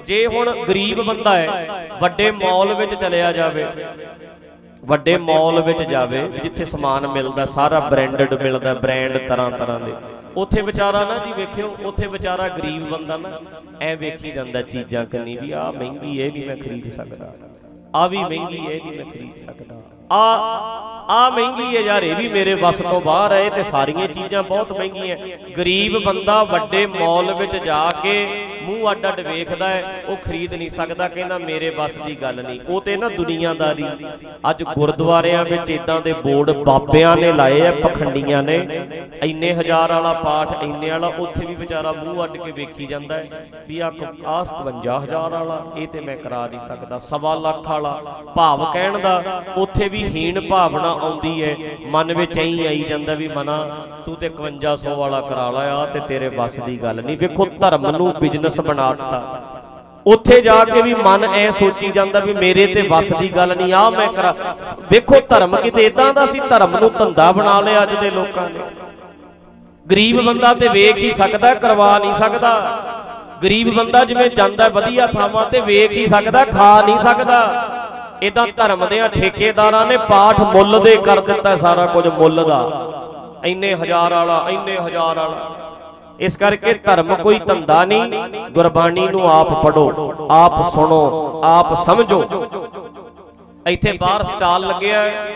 ਜੇ ਹੁਣ ਗਰੀਬ ਬੰਦਾ ਹੈ, ਵੱਡੇ ਮਾਲ ਵਿੱਚ ਚਲਿਆ ਜਾਵੇ, ਵੱਡੇ ਮਾਲ ਵਿੱਚ ਜਾਵੇ, ਜਿੱਥੇ ਸਮਾਨ ਮਿਲਦਾ, ਸਾਰਾ ਬ੍ਰਾਂਡਡ ਮਿਲਦਾ ਬ੍ਰਾਂਡ ਤਰ੍ਹਾਂ ਤਰ੍ਹਾਂ ਦੇ, ਉੱਥੇ ਵਿਚਾਰਾ ਨਾ ਜੀ ਵੇਖਿਓ, ਉੱਥੇ ਵਿਚਾਰਾ ਗਰੀਬ ਬੰਦਾ ਨਾ, ਐ ਵੇਖੀ ਜਾਂਦਾ ਚੀਜ਼ਾਂ ਕੰਨੀ ਵੀ ਆ ਮਹਿੰਗੀ, ਇਹ ਨਹੀਂ ਮੈਂ ਖਰੀਦ ਸਕਦਾ। ਆ ਵੀ ਮਹਿੰਗੀ ਹੈ ਨਹੀਂ ਮੈਂ ਖਰੀਦ ਸਕਦਾ। ਆ ਆ ਮਹਿੰਗੀ ਹੈ ਯਾਰ, ਇਹ ਵੀ ਮੇਰੇ ਵੱਸ ਤੋਂ ਬਾਹਰ ਹੈ ਤੇ ਸਾਰੀਆਂ ਚੀਜ਼ਾਂ ਬਹੁਤ ਮਹਿੰਗੀਆਂ। ਗਰੀਬ ਬੰਦਾ ਵੱਡੇ ਮਾਲ ਵਿੱਚ ਜਾ ਕੇ ਮੂੰਹ ਅੱਡ ਅੱਡ ਵੇਖਦਾ ਹੈ, ਉਹ ਖਰੀਦ ਨਹੀਂ ਸਕਦਾ, ਕਹਿੰਦਾ ਮੇਰੇ ਵੱਸ ਦੀ ਗੱਲ ਨਹੀਂ। ਉਹ ਤੇ ਨਾ ਦੁਨੀਆਦਾਰੀ। ਅੱਜ ਗੁਰਦੁਆਰਿਆਂ ਵਿੱਚ ਇਦਾਂ ਦੇ ਬੋਰਡ ਬਾਬਿਆਂ ਨੇ ਲਾਏ ਆ, ਪਖੰਡੀਆਂ ਨੇ। ਇੰਨੇ ਹਜ਼ਾਰ ਵਾਲਾ ਪਾਠ, ਇੰਨੇ ਵਾਲਾ, ਉੱਥੇ ਵੀ ਵਿਚਾਰਾ ਮੂੰਹ ਅੱਡ ਕੇ ਵੇਖੀ ਜਾਂਦਾ ਹੈ ਵੀ ਆ 51000 ਵਾਲਾ, ਇਹ ਤੇ ਮੈਂ ਕਰਾ ਨਹੀਂ ਸਕਦਾ। ਸਵਾ ਲੱਖ ਵਾਲਾ ਭਾਵ ਕਹਿਣ ਦਾ, ਉੱਥੇ ਵੀ ਹੀਣ ਭਾਵਨਾ ਆਉਂਦੀ ਹੈ। ਮਨ ਵਿੱਚ ਐਂ ਆਈ ਜਾਂਦਾ ਵੀ ਮਨਾ, ਤੂੰ ਤੇ 5100 ਵਾਲਾ ਕਰਾ ਲਿਆ ਤੇ ਤੇਰੇ ਵੱਸ ਦੀ ਗੱਲ ਨਹੀਂ। ਵੇਖੋ, ਧਰਮ ਨੂੰ ਬਿਜ਼ਨਸ ਬਣਾ ਦਿੱਤਾ। ਉੱਥੇ ਜਾ ਕੇ ਵੀ ਮਨ ਐ ਸੋਚੀ ਜਾਂਦਾ ਵੀ ਮੇਰੇ ਤੇ ਵੱਸ ਦੀ ਗੱਲ ਨਹੀਂ ਆ ਮੈਂ ਕਰਾ। ਵੇਖੋ, ਧਰਮ ਕਿਤੇ ਇਦਾਂ ਦਾ ਸੀ, ਧਰਮ ਨੂੰ ਧੰਦਾ ਬਣਾ ਲਿਆ ਅੱਜ ਦੇ ਲੋਕਾਂ ਨੇ। ਗਰੀਬ ਬੰਦਾ ਤੇ ਵੇਖ ਹੀ ਸਕਦਾ, ਕਰਵਾ ਨਹੀਂ ਸਕਦਾ। ਗਰੀਬ ਬੰਦਾ ਜਿਵੇਂ ਜਾਂਦਾ ਵਧੀਆ ਥਾਵਾਂ ਤੇ ਵੇਖ ਹੀ ਸਕਦਾ, ਖਾ ਨਹੀਂ ਸਕਦਾ। ਇਦਾਂ ਧਰਮ ਦੇ ਠੇਕੇਦਾਰਾਂ ਨੇ ਪਾਠ ਮੁੱਲ ਦੇ ਕਰ ਦਿੱਤਾ ਸਾਰਾ ਕੁਝ ਮੁੱਲ ਦਾ। ਇੰਨੇ ਹਜ਼ਾਰ ਵਾਲਾ, ਇੰਨੇ ਹਜ਼ਾਰ ਵਾਲਾ। ਇਸ ਕਰਕੇ ਧਰਮ ਕੋਈ ਧੰਦਾ ਨਹੀਂ। ਗੁਰਬਾਣੀ ਨੂੰ ਆਪ ਪੜੋ ਆਪ ਸੁਣੋ, ਆਪ ਸਮਝੋ। ਇੱਥੇ ਬਾਹਰ ਸਟਾਲ ਲੱਗਿਆ ਹੈ।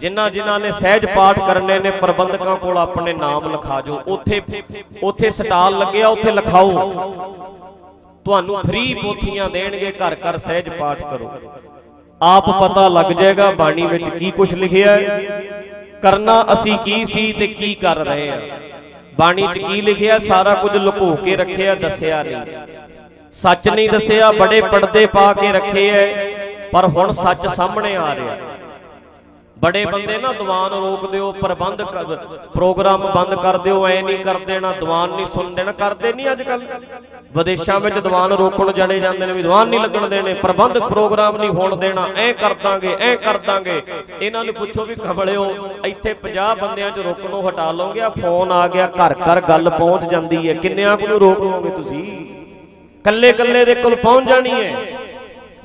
ਜਿਨ੍ਹਾਂ ਜਿਨ੍ਹਾਂ ਨੇ ਸਹਿਜ ਪਾਠ ਕਰਨੇ ਨੇ, ਪ੍ਰਬੰਧਕਾਂ ਕੋਲ ਆਪਣੇ ਨਾਮ ਲਿਖਾ ਜੋ। ਉੱਥੇ ਉੱਥੇ ਸਟਾਲ ਲੱਗਿਆ, ਉੱਥੇ ਲਿਖਾਓ। ਤੁਹਾਨੂੰ ਫ੍ਰੀ ਪੋਥੀਆਂ ਦੇਣਗੇ, ਘਰ ਘਰ ਸਹਿਜ ਪਾਠ ਕਰੋ। ਆਪ ਪਤਾ ਲੱਗ ਜਾਏਗਾ ਬਾਣੀ ਵਿੱਚ ਕੀ ਕੁਝ ਲਿਖਿਆ ਹੈ। ਕਰਨਾ ਅਸੀਂ ਕੀ ਸੀ ਤੇ ਕੀ ਕਰ ਰਹੇ ਹਾਂ। ਬਾਣੀ 'ਚ ਕੀ ਲਿਖਿਆ, ਸਾਰਾ ਕੁਝ ਲੁਕੋ ਕੇ ਰੱਖਿਆ, ਦੱਸਿਆ ਨਹੀਂ। ਸੱਚ ਨਹੀਂ ਦੱਸਿਆ, ਬੜੇ ਪਰਦੇ ਪਾ ਕੇ ਰੱਖੇ ਐ, ਪਰ ਹੁਣ ਸੱਚ ਸਾਹਮਣੇ ਆ ਰਿਹਾ। ਬੜੇ ਬੰਦੇ ਨਾ ਦੀਵਾਨ ਰੋਕ ਦਿਓ, ਪ੍ਰਬੰਧ ਪ੍ਰੋਗਰਾਮ ਬੰਦ ਕਰ ਦਿਓ, ਐ ਨਹੀਂ ਕਰ ਦੇਣਾ ਦੀਵਾਨ ਨਹੀਂ ਸੁਣ ਦੇਣਾ ਕਰਦੇ ਨਹੀਂ ਅੱਜ ਕੱਲ ਵਿਦੇਸ਼ਾਂ ਵਿੱਚ ਦੀਵਾਨ ਰੋਕਣ ਜੜੇ ਜਾਂਦੇ ਨੇ, ਵੀ ਦੀਵਾਨ ਨਹੀਂ ਲੱਗਣ ਦੇਣੇ ਪ੍ਰਬੰਧ ਪ੍ਰੋਗਰਾਮ ਨਹੀਂ ਹੋਣ ਦੇਣਾ, ਐ ਕਰ ਦਾਂਗੇ, ਐ ਕਰ ਦਾਂਗੇ। ਇਹਨਾਂ ਨੂੰ ਪੁੱਛੋ ਵੀ ਖਬਲਿਓ ਇੱਥੇ 50 ਬੰਦਿਆਂ 'ਚ ਰੋਕਣੋਂ, ਹਟਾ ਲਓਗੇ ਆ ਫੋਨ ਆ ਗਿਆ, ਘਰ ਘਰ ਗੱਲ ਪਹੁੰਚ ਜਾਂਦੀ ਹੈ। ਕਿੰਨਿਆਂ ਕੁ ਨੂੰ ਰੋਕ ਲਓਗੇ ਤੁਸੀਂ? ਕੱਲੇ ਕੱਲੇ ਦੇ ਕੋਲ ਪਹੁੰਚ ਜਾਣੀ ਹੈ।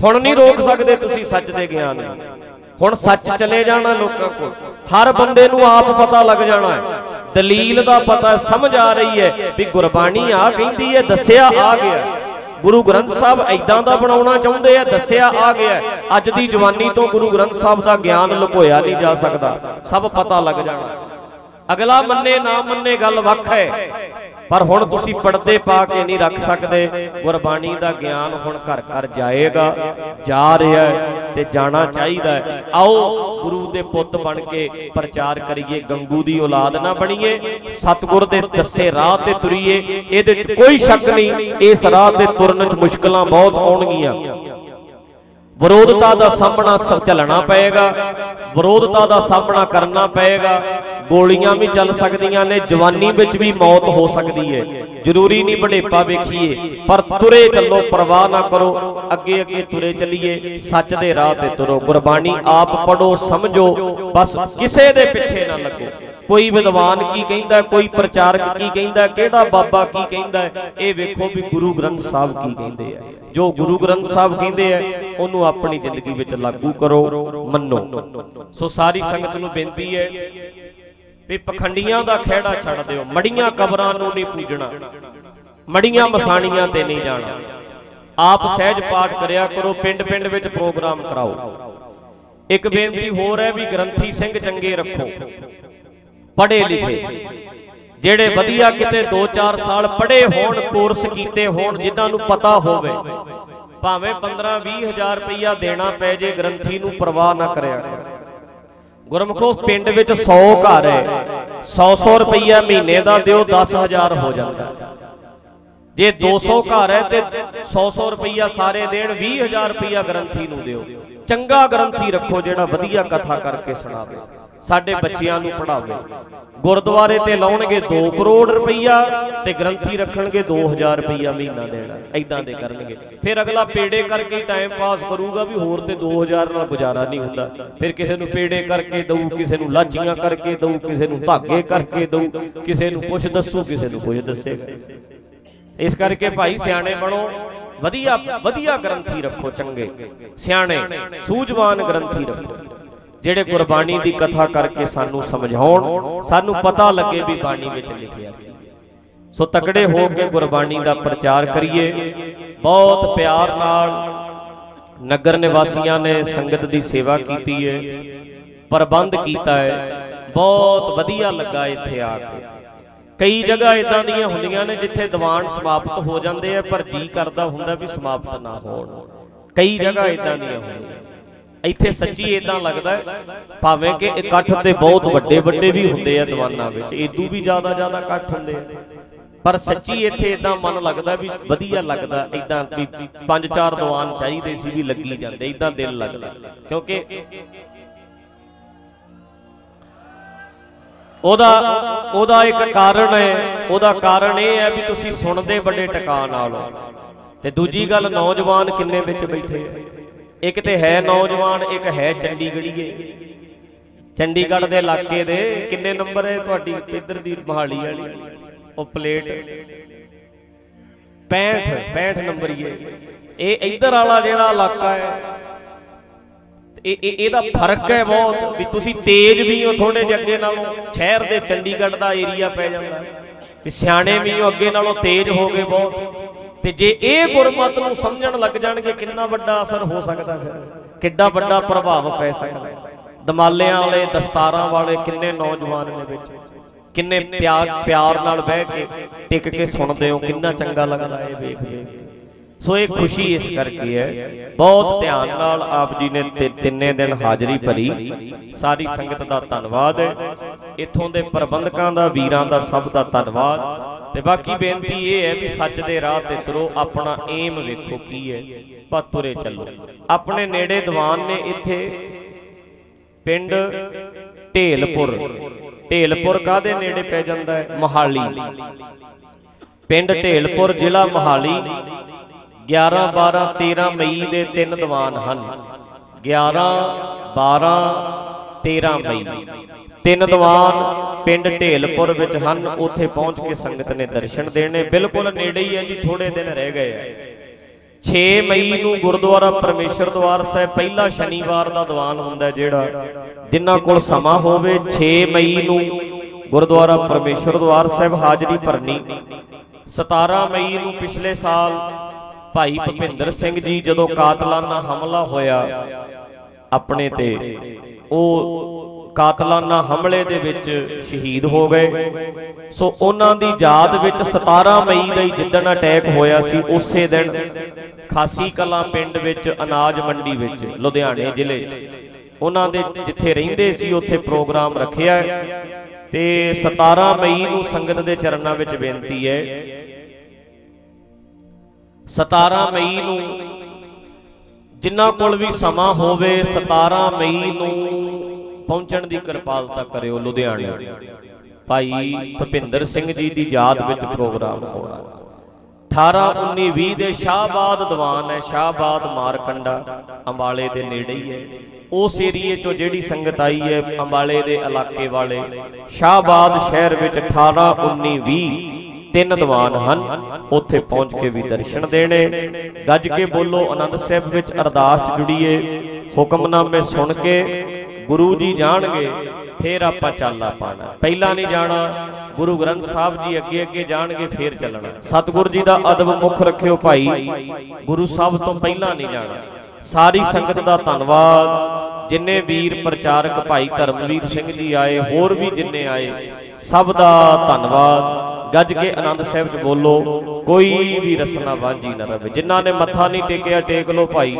ਹੁਣ ਨਹੀਂ ਰੋਕ ਸਕਦੇ ਤੁਸੀਂ ਸੱਚ ਦੇ ਗਿਆਨ। ਹੁਣ ਸੱਚ ਚਲੇ ਜਾਣਾ ਲੋਕਾਂ ਕੋਲ। ਹਰ ਬੰਦੇ ਨੂੰ ਆਪ ਪਤਾ ਲੱਗ ਜਾਣਾ ਹੈ। ਦਲੀਲ ਦਾ ਪਤਾ ਸਮਝ ਆ ਰਹੀ ਹੈ ਵੀ ਗੁਰਬਾਣੀ ਆ ਕਹਿੰਦੀ ਹੈ, ਦੱਸਿਆ ਆ ਗਿਆ। ਗੁਰੂ ਗ੍ਰੰਥ ਸਾਹਿਬ ਐਦਾਂ ਦਾ ਬਣਾਉਣਾ ਚਾਹੁੰਦੇ ਆ, ਦੱਸਿਆ ਆ ਗਿਆ। ਅੱਜ ਦੀ ਜਵਾਨੀ ਤੋਂ ਗੁਰੂ ਗ੍ਰੰਥ ਸਾਹਿਬ ਦਾ ਗਿਆਨ ਲੁਕੋਇਆ ਨਹੀਂ ਜਾ ਸਕਦਾ। ਸਭ ਪਤਾ ਲੱਗ ਜਾਣਾ। ਅਗਲਾ ਮੰਨੇ, ਨਾ ਮੰਨੇ, ਗੱਲ ਵੱਖ ਹੈ। ਪਰ ਹੁਣ ਤੁਸੀਂ ਪਰਦੇ ਪਾ ਕੇ ਨਹੀਂ ਰੱਖ ਸਕਦੇ। ਗੁਰਬਾਣੀ ਦਾ ਗਿਆਨ ਹੁਣ ਘਰ ਘਰ ਜਾਏਗਾ। ਜਾ ਰਿਹਾ ਤੇ ਜਾਣਾ ਚਾਹੀਦਾ ਆਓ ਗੁਰੂ ਦੇ ਪੁੱਤ ਬਣ ਕੇ ਪ੍ਰਚਾਰ ਕਰੀਏ। ਗੰਗੂ ਦੀ ਔਲਾਦ ਨਾ ਬਣੀਏ। ਸਤਿਗੁਰ ਦੇ ਦੱਸੇ ਰਾਹ ਤੇ ਤੁਰੀਏ। ਇਹਦੇ 'ਚ ਕੋਈ ਸ਼ੱਕ ਨਹੀਂ, ਇਸ ਰਾਹ ਤੇ ਤੁਰਨ 'ਚ ਮੁਸ਼ਕਲਾਂ ਬਹੁਤ ਆਉਣਗੀਆਂ। ਵਿਰੋਧਤਾ ਦਾ ਸਾਹਮਣਾ ਸ- ਚੱਲਣਾ ਪਏਗਾ। ਵਿਰੋਧਤਾ ਦਾ ਸਾਹਮਣਾ ਕਰਨਾ ਪਏਗਾ। ਗੋਲੀਆਂ ਵੀ ਚੱਲ ਸਕਦੀਆਂ ਨੇ, ਜਵਾਨੀ ਵਿੱਚ ਵੀ ਮੌਤ ਹੋ ਸਕਦੀ ਹੈ ਜ਼ਰੂਰੀ ਨਹੀਂ ਬੜੇਪਾ ਵੇਖੀਏ, ਪਰ ਤੁਰੇ ਚੱਲੋ, ਪਰਵਾਹ ਨਾ ਕਰੋ, ਅੱਗੇ ਅੱਗੇ ਤੁਰੇ ਚੱਲੀਏ, ਸੱਚ ਦੇ ਰਾਹ ਤੇ ਤੁਰੋ। ਗੁਰਬਾਣੀ ਆਪ ਪੜੋ ਸਮਝੋ, ਬਸ ਕਿਸੇ ਦੇ ਪਿੱਛੇ ਨਾ ਲੱਗੋ। ਕੋਈ ਵਿਦਵਾਨ ਕੀ ਕਹਿੰਦਾ, ਕੋਈ ਪ੍ਰਚਾਰਕ ਕੀ ਕਹਿੰਦਾ, ਕਿਹੜਾ ਬਾਬਾ ਕੀ ਕਹਿੰਦਾ, ਇਹ ਵੇਖੋ ਵੀ ਗੁਰੂ ਗ੍ਰੰਥ ਸਾਹਿਬ ਕੀ ਕਹਿੰਦੇ ਆ। ਜੋ ਗੁਰੂ ਗ੍ਰੰਥ ਸਾਹਿਬ ਕਹਿੰਦੇ ਆ, ਉਹਨੂੰ ਆਪਣੀ ਜ਼ਿੰਦਗੀ ਵਿੱਚ ਲਾਗੂ ਕਰੋ, ਮੰਨੋ। ਸੋ ਸਾਰੀ ਸੰਗਤ ਨੂੰ ਬੇਨਤੀ ਹੈ ਵੀ ਪਖੰਡੀਆਂ ਦਾ ਖਿਹੜਾ ਛੱਡ ਦਿਓ, ਮੜੀਆਂ ਕਬਰਾਂ ਨੂੰ ਨਹੀਂ ਪੂਜਣਾ, ਮੜੀਆਂ ਮਸਾਣੀਆਂ ਤੇ ਨਹੀਂ ਜਾਣਾ। ਆਪ ਸਹਿਜ ਪਾਠ ਕਰਿਆ ਕਰੋ ਪਿੰਡ ਪਿੰਡ ਵਿੱਚ ਪ੍ਰੋਗਰਾਮ ਕਰਾਓ। ਇੱਕ ਬੇਨਤੀ ਹੋਰ ਹੈ ਵੀ ਗ੍ਰੰਥੀ ਸਿੰਘ ਚੰਗੇ ਰੱਖੋ। ਪੜ੍ਹੇ ਲਿਖੇ। ਜਿਹੜੇ ਵਧੀਆ ਕਿਤੇ 2-4 ਸਾਲ ਪੜ੍ਹੇ ਹੋਣ, ਕੋਰਸ ਕੀਤੇ ਹੋਣ, ਜਿਨ੍ਹਾਂ ਨੂੰ ਪਤਾ ਹੋਵੇ, ਭਾਵੇਂ 15-20 ਹਜ਼ਾਰ ਰੁਪਈਆ ਦੇਣਾ ਪੈ ਜੇ, ਗ੍ਰੰਥੀ ਨੂੰ ਪਰਵਾਹ ਨਾ ਕਰਿਆ ਕਰੋ। ਗੁਰਮਖੋ ਪਿੰਡ ਵਿੱਚ 100 ਘਰ ਹੈ। 100-100 ਰੁਪਈਆ ਮਹੀਨੇ ਦਾ ਦਿਓ 10000 ਹੋ ਜਾਂਦਾ। ਜੇ 200 ਘਰ ਹੈ ਤੇ 100-100 ਰੁਪਈਆ ਸਾਰੇ ਦੇਣ 20000 ਰੁਪਈਆ ਗ੍ਰੰਥੀ ਨੂੰ ਦਿਓ। ਚੰਗਾ ਗ੍ਰੰਥੀ ਰੱਖੋ ਜਿਹੜਾ ਵਧੀਆ ਕਥਾ ਕਰਕੇ ਸੁਣਾਵੇ। ਸਾਡੇ ਬੱਚਿਆਂ ਨੂੰ ਪੜਾਵੇ ਗੁਰਦੁਆਰੇ ਤੇ ਲਾਉਣਗੇ 2 ਕਰੋੜ ਰੁਪਈਆ ਤੇ ਗ੍ਰੰਥੀ ਰੱਖਣਗੇ 2000 ਰੁਪਈਆ ਮਹੀਨਾ ਦੇਣਾ। ਐਦਾਂ ਦੇ ਕਰਨਗੇ। ਫਿਰ ਅਗਲਾ ਪੇੜੇ ਕਰਕੇ ਟਾਈਮ ਪਾਸ ਕਰੂਗਾ ਵੀ ਹੋਰ ਤੇ 2000 ਨਾਲ ਗੁਜ਼ਾਰਾ ਨਹੀਂ ਹੁੰਦਾ। ਫਿਰ ਕਿਸੇ ਨੂੰ ਪੇੜੇ ਕਰਕੇ ਦਊ ਕਿਸੇ ਨੂੰ ਲਾਚੀਆਂ ਕਰਕੇ ਦਊ ਕਿਸੇ ਨੂੰ ਧਾਗੇ ਕਰਕੇ ਦਊ ਕਿਸੇ ਨੂੰ ਕੁਝ ਦੱਸੂ ਕਿਸੇ ਨੂੰ ਕੁਝ ਦੱਸੇਗਾ। ਇਸ ਕਰਕੇ ਭਾਈ ਸਿਆਣੇ ਬਣੋ। ਵਧੀਆ ਵਧੀਆ ਗ੍ਰੰਥੀ ਰੱਖੋ ਚੰਗੇ। ਸਿਆਣੇ ਸੂਝਵਾਨ ਗ੍ਰੰਥੀ ਰੱਖੋ। ਜਿਹੜੇ ਗੁਰਬਾਣੀ ਦੀ ਕਥਾ ਕਰਕੇ ਸਾਨੂੰ ਸਮਝਾਉਣ ਸਾਨੂੰ ਪਤਾ ਲੱਗੇ ਵੀ ਬਾਣੀ ਵਿੱਚ ਲਿਖਿਆ ਕੀ ਸੋ ਤਕੜੇ ਹੋ ਕੇ ਗੁਰਬਾਣੀ ਦਾ ਪ੍ਰਚਾਰ ਕਰੀਏ। ਬਹੁਤ ਪਿਆਰ ਨਾਲ ਨਗਰ ਨਿਵਾਸੀਆਂ ਨੇ ਸੰਗਤ ਦੀ ਸੇਵਾ ਕੀਤੀ ਹੈ। ਪ੍ਰਬੰਧ ਕੀਤਾ ਹੈ। ਬਹੁਤ ਵਧੀਆ ਲੱਗਾ ਇੱਥੇ ਆ ਕੇ। ਕਈ ਜਗ੍ਹਾ ਇਦਾਂ ਦੀਆਂ ਹੁੰਦੀਆਂ ਨੇ ਜਿੱਥੇ ਦੀਵਾਨ ਸਮਾਪਤ ਹੋ ਜਾਂਦੇ ਆ ਪਰ ਜੀ ਕਰਦਾ ਹੁੰਦਾ ਵੀ ਸਮਾਪਤ ਨਾ ਹੋਣ। ਕਈ ਜਗ੍ਹਾ ਇਦਾਂ ਦੀਆਂ ਹੁੰਦੀਆਂ ਇੱਥੇ ਸੱਚੀ ਇਦਾਂ ਲੱਗਦਾ ਭਾਵੇਂ ਕਿ ਇਕੱਠ ਤੇ ਬਹੁਤ ਵੱਡੇ ਵੱਡੇ ਵੀ ਹੁੰਦੇ ਆ ਦੀਵਾਨਾਂ ਵਿੱਚ ਇਦੋਂ ਵੀ ਜ਼ਿਆਦਾ ਜ਼ਿਆਦਾ ਇਕੱਠ ਹੁੰਦੇ ਆ। ਪਰ ਸੱਚੀ ਇੱਥੇ ਇਦਾਂ ਮਨ ਲੱਗਦਾ ਵੀ ਵਧੀਆ ਲੱਗਦਾ ਇਦਾਂ ਵੀ ਪੰਜ ਚਾਰ ਦੀਵਾਨ ਚਾਹੀਦੇ ਸੀ ਵੀ ਲੱਗੀ ਜਾਂਦੇ ਇਦਾਂ ਦਿਲ ਲੱਗਦਾ। ਕਿਉਂਕਿ ਉਹਦਾ ਉਹਦਾ ਇੱਕ ਕਾਰਨ ਹੈ, ਉਹਦਾ ਕਾਰਨ ਇਹ ਹੈ ਵੀ ਤੁਸੀਂ ਸੁਣਦੇ ਵੱਡੇ ਟਿਕਾ ਨਾਲ। ਤੇ ਦੂਜੀ ਗੱਲ, ਨੌਜਵਾਨ ਕਿੰਨੇ ਵਿੱਚ ਬੈਠੇ ਆ? ਇੱਕ ਤੇ ਹੈ ਨੌਜਵਾਨ, ਇੱਕ ਹੈ ਚੰਡੀਗੜ੍ਹੀਏ ਚੰਡੀਗੜ੍ਹ ਦੇ ਇਲਾਕੇ ਦੇ ਕਿੰਨੇ ਨੰਬਰ ਹੈ ਤੁਹਾਡੀ ਇੱਧਰ ਦੀ ਮਹਾਲੀ ਵਾਲੀ? ਉਹ ਪਲੇਟ 65 65 ਨੰਬਰ ਹੀ ਹੈ। ਇਹ ਇੱਧਰ ਵਾਲਾ ਜਿਹੜਾ ਇਲਾਕਾ ਹੈ, ਇਹ ਇਹਦਾ ਫ਼ਰਕ ਹੈ ਬਹੁਤ ਵੀ ਤੁਸੀਂ ਤੇਜ਼ ਵੀ ਹੋ ਥੋੜੇ ਜਿਹੇ ਅੱਗੇ ਨਾਲੋਂ। ਸ਼ਹਿਰ ਦੇ ਚੰਡੀਗੜ੍ਹ ਦਾ ਏਰੀਆ ਪੈ ਜਾਂਦਾ। ਤੇ ਸਿਆਣੇ ਵੀ ਹੋ ਅੱਗੇ ਨਾਲੋਂ ਤੇਜ਼ ਹੋ ਗਏ ਬਹੁਤ। ਤੇ ਜੇ ਇਹ ਗੁਰਮਤ ਨੂੰ ਸਮਝਣ ਲੱਗ ਜਾਣਗੇ ਕਿੰਨਾ ਵੱਡਾ ਅਸਰ ਹੋ ਸਕਦਾ ਫਿਰ? ਕਿੱਡਾ ਵੱਡਾ ਪ੍ਰਭਾਵ ਪੈ ਸਕਦਾ ਦਮਾਲਿਆਂ ਵਾਲੇ ਦਸਤਾਰਾਂ ਵਾਲੇ ਕਿੰਨੇ ਨੌਜਵਾਨ ਨੇ ਵਿੱਚ? ਕਿੰਨੇ ਪਿਆਰ ਪਿਆਰ ਨਾਲ ਬਹਿ ਕੇ ਟਿਕ ਕੇ ਸੁਣਦੇ ਹੋ ਕਿੰਨਾ ਚੰਗਾ ਲੱਗਦਾ ਇਹ ਵੇਖ ਵੇਖ ਕੇ। ਸੋ ਇਹ ਖੁਸ਼ੀ ਇਸ ਕਰਕੇ ਹੈ। ਬਹੁਤ ਧਿਆਨ ਨਾਲ ਆਪ ਜੀ ਨੇ ਤਿੰਨੇ ਦਿਨ ਹਾਜ਼ਰੀ ਭਰੀ। ਸਾਰੀ ਸੰਗਤ ਦਾ ਧੰਨਵਾਦ ਹੈ। ਇੱਥੋਂ ਦੇ ਪ੍ਰਬੰਧਕਾਂ ਦਾ, ਵੀਰਾਂ ਦਾ ਸਭ ਦਾ ਧੰਨਵਾਦ। ਤੇ ਬਾਕੀ ਬੇਨਤੀ ਇਹ ਹੈ ਵੀ ਸੱਚ ਦੇ ਰਾਹ ਤੇ ਤੁਰੋ, ਆਪਣਾ ਏਮ ਵੇਖੋ ਕੀ ਹੈ ਪਤੁਰੇ ਚੱਲੋ। ਆਪਣੇ ਨੇੜੇ ਦੀਵਾਨ ਨੇ ਇੱਥੇ ਪਿੰਡ ਢੇਲਪੁਰ। ਢੇਲਪੁਰ ਕਾਦੇ ਨੇੜੇ ਪੈ ਜਾਂਦਾ ਹੈ? ਮੋਹਾਲੀ। ਪਿੰਡ ਢੇਲਪੁਰ, ਜ਼ਿਲ੍ਹਾ ਮੋਹਾਲੀ। 11 12 13 ਮਈ ਦੇ ਤਿੰਨ ਦੀਵਾਨ ਹਨ। 11 12 13 ਮਈ। ਤਿੰਨ ਦੀਵਾਨ ਪਿੰਡ ਢੇਲਪੁਰ ਵਿੱਚ ਹਨ, ਉੱਥੇ ਪਹੁੰਚ ਕੇ ਸੰਗਤ ਨੇ ਦਰਸ਼ਨ ਦੇਣੇ। ਬਿਲਕੁਲ ਨੇੜੇ ਹੀ ਹੈ ਜੀ ਥੋੜੇ ਦਿਨ ਰਹਿ ਗਏ ਆ। 6 ਮਈ ਨੂੰ ਗੁਰਦੁਆਰਾ ਪਰਮੇਸ਼ਰ ਦਵਾਰ ਸਾਹਿਬ, ਪਹਿਲਾ ਸ਼ਨੀਵਾਰ ਦਾ ਦੀਵਾਨ ਹੁੰਦਾ ਜਿਹੜਾ, ਜਿਨ੍ਹਾਂ ਕੋਲ ਸਮਾਂ ਹੋਵੇ 6 ਮਈ ਨੂੰ ਗੁਰਦੁਆਰਾ ਪਰਮੇਸ਼ਰ ਦਵਾਰ ਸਾਹਿਬ ਹਾਜ਼ਰੀ ਭਰਨੀ। 17 ਮਈ ਨੂੰ ਪਿਛਲੇ ਸਾਲ ਭਾਈ ਭਪਿੰਦਰ ਸਿੰਘ ਜੀ ਜਦੋਂ ਕਾਤਲਾਨਾ ਹਮਲਾ ਹੋਇਆ, ਆਪਣੇ ਤੇ, ਉਹ ਕਾਤਲਾਨਾ ਹਮਲੇ ਦੇ ਵਿੱਚ ਸ਼ਹੀਦ ਹੋ ਗਏ। ਸੋ ਉਹਨਾਂ ਦੀ ਯਾਦ ਵਿੱਚ 17 ਮਈ ਦਾ ਹੀ ਜਿੱਦਣ ਅਟੈਕ ਹੋਇਆ ਸੀ, ਉਸੇ ਦਿਨ ਖਾਸੀ ਕਲਾਂ ਪਿੰਡ ਵਿੱਚ, ਅਨਾਜ ਮੰਡੀ ਵਿੱਚ, ਲੁਧਿਆਣੇ ਜ਼ਿਲ੍ਹੇ 'ਚ। ਉਹਨਾਂ ਦੇ ਜਿੱਥੇ ਰਹਿੰਦੇ ਸੀ, ਉੱਥੇ ਪ੍ਰੋਗਰਾਮ ਰੱਖਿਆ ਤੇ 17 ਮਈ ਨੂੰ ਸੰਗਤ ਦੇ ਚਰਨਾਂ ਵਿੱਚ ਬੇਨਤੀ ਹੈ 17 ਮਈ ਨੂੰ ਜਿਨ੍ਹਾਂ ਕੋਲ ਵੀ ਸਮਾਂ ਹੋਵੇ 17 ਮਈ ਨੂੰ ਪਹੁੰਚਣ ਦੀ ਕਿਰਪਾਲਤਾ ਕਰਿਓ ਲੁਧਿਆਣੇ ਭਾਈ ਭਪਿੰਦਰ ਸਿੰਘ ਜੀ ਦੀ ਯਾਦ ਵਿੱਚ ਪ੍ਰੋਗਰਾਮ ਹੋਣਾ। 18 19 20 ਦੇ ਸ਼ਾਹਬਾਦ ਦੀਵਾਨ ਹੈ, ਸ਼ਾਹਬਾਦ ਮਾਰਕੰਡਾ, ਅੰਬਾਲੇ ਦੇ ਨੇੜੇ ਹੀ ਹੈ। ਉਸ ਏਰੀਏ ਚੋਂ ਜਿਹੜੀ ਸੰਗਤ ਆਈ ਹੈ, ਅੰਬਾਲੇ ਦੇ ਇਲਾਕੇ ਵਾਲੇ, ਸ਼ਾਹਬਾਦ ਸ਼ਹਿਰ ਵਿੱਚ 18 19 20 ਤਿੰਨ ਦੀਵਾਨ ਹਨ, ਉੱਥੇ ਪਹੁੰਚ ਕੇ ਵੀ ਦਰਸ਼ਨ ਦੇਣੇ। ਗੱਜ ਕੇ ਬੋਲੋ, ਆਨੰਦ ਸਾਹਿਬ ਵਿੱਚ ਅਰਦਾਸ ਜੁੜੀਏ, ਹੁਕਮਨਾਮੇ ਸੁਣ ਕੇ ਗੁਰੂ ਜੀ ਜਾਣਗੇ, ਫੇਰ ਆਪਾਂ ਚੱਲਾ ਪਾਣਾ। ਪਹਿਲਾਂ ਨਹੀਂ ਜਾਣਾ, ਗੁਰੂ ਗ੍ਰੰਥ ਸਾਹਿਬ ਜੀ ਅੱਗੇ ਅੱਗੇ ਜਾਣਗੇ, ਫੇਰ ਚੱਲਣਾ। ਸਤਿਗੁਰੂ ਜੀ ਦਾ ਅਦਬ ਮੁੱਖ ਰੱਖਿਓ ਭਾਈ, ਗੁਰੂ ਸਾਹਿਬ ਤੋਂ ਪਹਿਲਾਂ ਨਹੀਂ ਜਾਣਾ। ਸਾਰੀ ਸੰਗਤ ਦਾ ਧੰਨਵਾਦ। ਜਿੰਨੇ ਵੀਰ ਪ੍ਰਚਾਰਕ ਭਾਈ ਧਰਮਵੀਰ ਸਿੰਘ ਜੀ ਆਏ, ਹੋਰ ਵੀ ਜਿੰਨੇ ਆਏ, ਸਭ ਦਾ ਧੰਨਵਾਦ। ਗੱਜ ਕੇ ਆਨੰਦ ਸਾਹਿਬ ਚ ਬੋਲੋ, ਕੋਈ ਵੀ ਰਸਨਾ ਵਾਂਝੀ ਨਾ ਰਵੇ। ਜਿਨ੍ਹਾਂ ਨੇ ਮੱਥਾ ਨਹੀਂ ਟੇਕਿਆ, ਟੇਕ ਲੋ ਭਾਈ।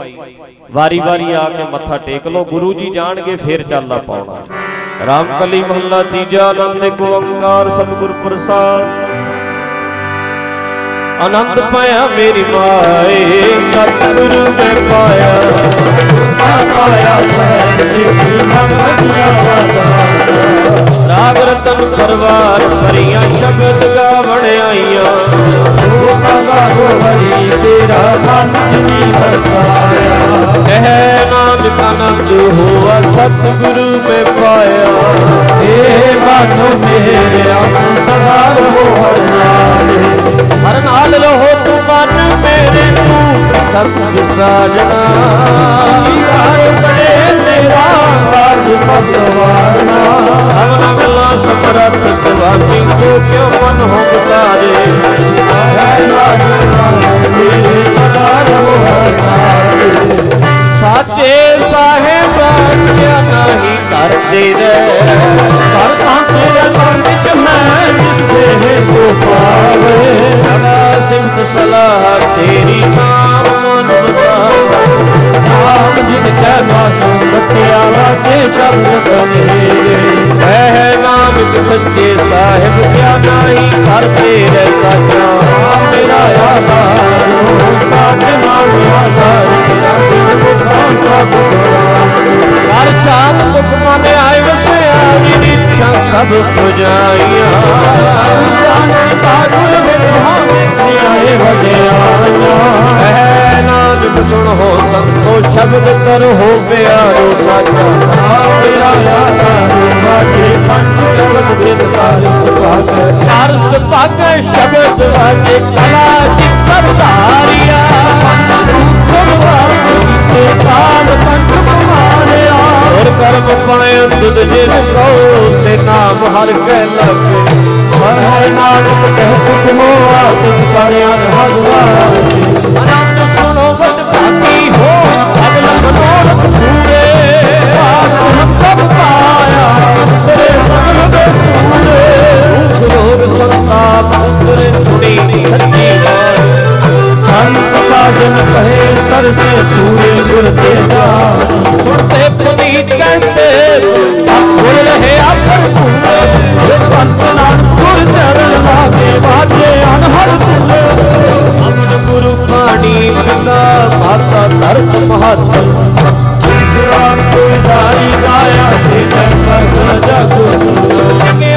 ਵਾਰੀ ਵਾਰੀ ਆ ਕੇ ਮੱਥਾ ਟੇਕ ਲੋ ਗੁਰੂ ਜੀ ਜਾਣਗੇ, ਫੇਰ ਚੱਲਦਾ ਪਾਉਣਾ। ਰਾਮ ਕਲੀ ਮਹੱਲਾ, ਤੀਜਾ ਆਨੰਦ, ਇੱਕ ਓੰਕਾਰ ਸਤਿਗੁਰ ਪ੍ਰਸਾਦ। ਆਨੰਦ ਪਾਇਆ ਮੇਰੀ ਮਾਏ, ਸਤਿਗੁਰੂ ਮੈਂ ਪਾਇਆ। ਪਾਇਆ ਸਹਿਜ ਸਿੱਖੀ ਮੰਗਿਆ ਰਾਗ ਰਤਨ ਪਰਵਾਰ ਭਰੀਆਂ ਸ਼ਬਦ ਗਾਵਣ ਆਈਆਂ। ਤੂੰ ਮਗਾ ਹਰੀ ਤੇਰਾ ਮਨ ਜੀ ਵਰਸਾਇਆ। ਕਹਿ ਨਾਨਕ ਆਨੰਦ ਹੋਆ, ਸਤਿਗੁਰੂ ਮੈਂ ਪਾਇਆ। ਏ ਬਾਨੋ ਮੇਰੇ ਆਪ ਸਦਾ ਰਹੋ ਹਰ ਹਰ ਨਾਲ ਰਹੋ ਤੂੰ ਮਨ ਮੇਰੇ ਤੂੰ ਸਤ ਸਾਜਣਾ। ਯਾਰ ਤੇਰਾ ਕਾਜ ਸਤਵਾਰਨਾ ਸਭਨਾ ਗੱਲਾਂ ਸਮਰਤ ਸੁਆਮੀ ਸੋ ਕਿਉ ਮਨ ਹੋ ਬਸਾਰੇ ਹੈ ਰਾਜ ਨਾਲੇ ਸਦਾ ਰਹੋ ਨਾਲੇ ਸਾਚੇ ਸਾਹਿਬ ਆਗਿਆ ਨਹੀਂ ਕਰਦੇ ਰਹਿ ਕਰ ਤਾਂ ਤੇਰੇ ਮਨ ਵਿੱਚ ਹੈ ਜਿਸ ਦੇ ਸੋ ਪਾਵੇ। ਸਦਾ ਸਿਮਤ ਸਲਾਹ ਤੇਰੀ ਨਾਮ ਮਨ ਵਸਾਵਾ ਨਾਮ ਜਿਨ ਕੈ ਮਾਤੋ ਬਸਿਆ ਵਾਜੇ ਸ਼ਬਦ ਹੈ ਕਹਿ ਨਾਨਕ ਸੱਚੇ ਸਾਹਿਬ ਕਿਆ ਨਹੀਂ ਕਰਦੇ ਰਹਿ ਸਾਚਾ। ਮੇਰਾ ਆਧਾਰੋ ਸਾਧ ਨਾਮ ਆਧਾਰ ਹਰ ਸਾਥ ਸੁਖ ਮਨ ਆਏ ਵਸਿਆ ਜੀ ਇੱਛਾ ਸਭ ਪੁਜਾਈਆਂ। ਜਾਣੇ ਸਾਧੁਰ ਵਿਰਹਾ ਵੇਖਿਆਏ ਵਡਿਆਈਆਂ। ਕਹਿ ਨਾਨਕ ਸੁਣ ਸੰਤੋ ਸ਼ਬਦ ਕਰੋ ਪਿਆਰੋ ਸਾਚਾ। ਮੇਰਾ ਆਧਾਰੋ ਵਾਜੇ ਪੰਜ ਸ਼ਬਦ ਬਿਨ ਸਾਰ ਸੁਭਾਗ ਹਰ ਸੁਭਾਗ ਸ਼ਬਦ ਵਾਜੇ ਕਲਾ ਚਿੱਤਰ ਧਾਰਿਆ ਗੁਰਵਾਸ ਕੀਤੇ ਕਾਲ ਪੰਜ ਕੁਮਾਰਿਆ ਹੋਰ ਕਰਮ ਪਾਇ ਤੁਧ ਜਿਨ ਕੋ ਤੇ ਨਾਮ ਹਰ ਕੈ ਲਾਗੇ ਹਰ ਹੈ ਕਹਿ ਸੁਖ ਮੋਆ ਤਿਸ ਪਰਿਆ ਭਗਵਾਨ ਆਨੰਦ ਅਗਲ ਮਨੋਰਥ ਪੂਰੇ ਹਮ ਸਭ ਪਾਇਆ ਤੇਰੇ ਸਗਲ ਦੇ। ਸੂਰੇ ਰੂਪ ਰੋਗ ਸੰਤਾਪ ਤੇਰੇ ਸੁਣੀ ਸੱਚੀ ਬਾਤ ਸੰਤ ਸਾਜਨ ਕਹੇ ਸਰ ਸੇ ਪੂਰੇ ਗੁਰ ਤੇਜਾ ਸੁਣਤੇ ਪੁਨੀਤ ਕਹਿੰਦੇ ਗੁਰ ਰਹੇ ਆਪਰ ਪੂਰੇ ਜੇ ਪੰਤ ਨਾਲ ਗੁਰ ਚਰਨ ਗੁਰੂ ਬਾਣੀ ਪਿਤਾ ਧਰਤ ਮਹੱਤਵ ਗੁਰਾਂ ਕੋਈ ਦਾਰੀ ਗਾਇਆ ਤੇ ਸਰਬ ਜਗ ਕੇ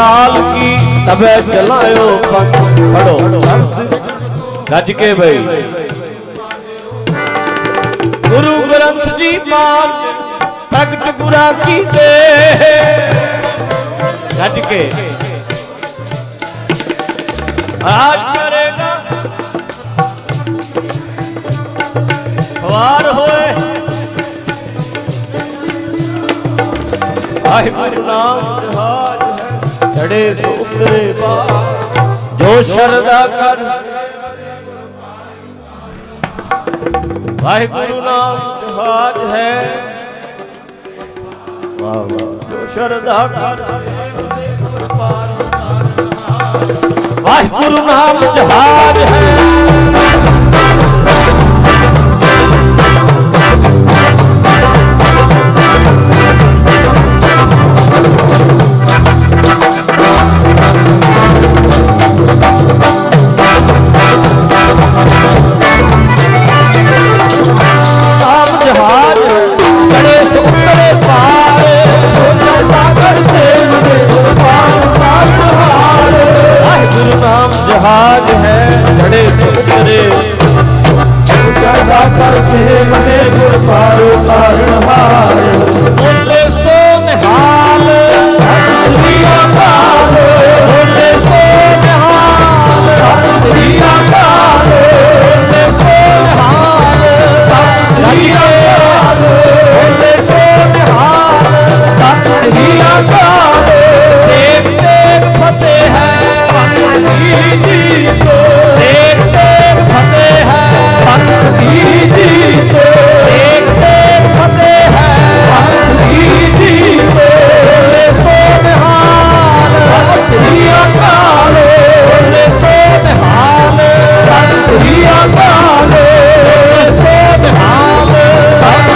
ਭਈ ਕੀ ਤਬੈ ਚਲਾਇਓ ਪੰਥ ਪੜੋ ਗੱਜ ਕੇ ਭਈ ਗੁਰੂ ਗ੍ਰੰਥ ਜੀ ਮਾਨ ਪ੍ਰਗਟ ਗੁਰਾਂ ਕੀ ਗੱਜ ਕੇ। ਰਾਜ ਕਰੇਗਾ। ਪਾਰ ਹੋਏ। ਵਾਹਿਗੁਰੂ। ਹੈ ਚੜੇ ਸੋ ਜੋ ਸ਼ਰਦਾ ਕਰ। ਵਾਹਿਗੁਰੂ ਨਾਮ ਜਹਾਜ ਹੈ। ਵਾਹ ਵਾਹ। ਜੋ ਸ਼ਰਦਾ ਕਰ। ਵਾਹਿਗੁਰੂ ਨਾਮ ਜਹਾਜ ਹੈ। ਜਹਾਜ ਹੈ ਚੜੇ ਸੋ ਉਤਰੇ ਸਾਗਰ ਸੇਵ ਦੇ ਗੁਰ ਪਾਰੋ ਕਾਰਨ ਹਾਰ। ਸ੍ਰੀ ਅਕਾਲ ਬੋਲੇ ਸੋ ਨਿਹਾਲ ਸ੍ਰੀ ਅਕਾਲ ਬੋਲੇ ਸੋ ਨਿਹਾਲ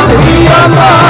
ਸ੍ਰੀ ਅਕਾਲ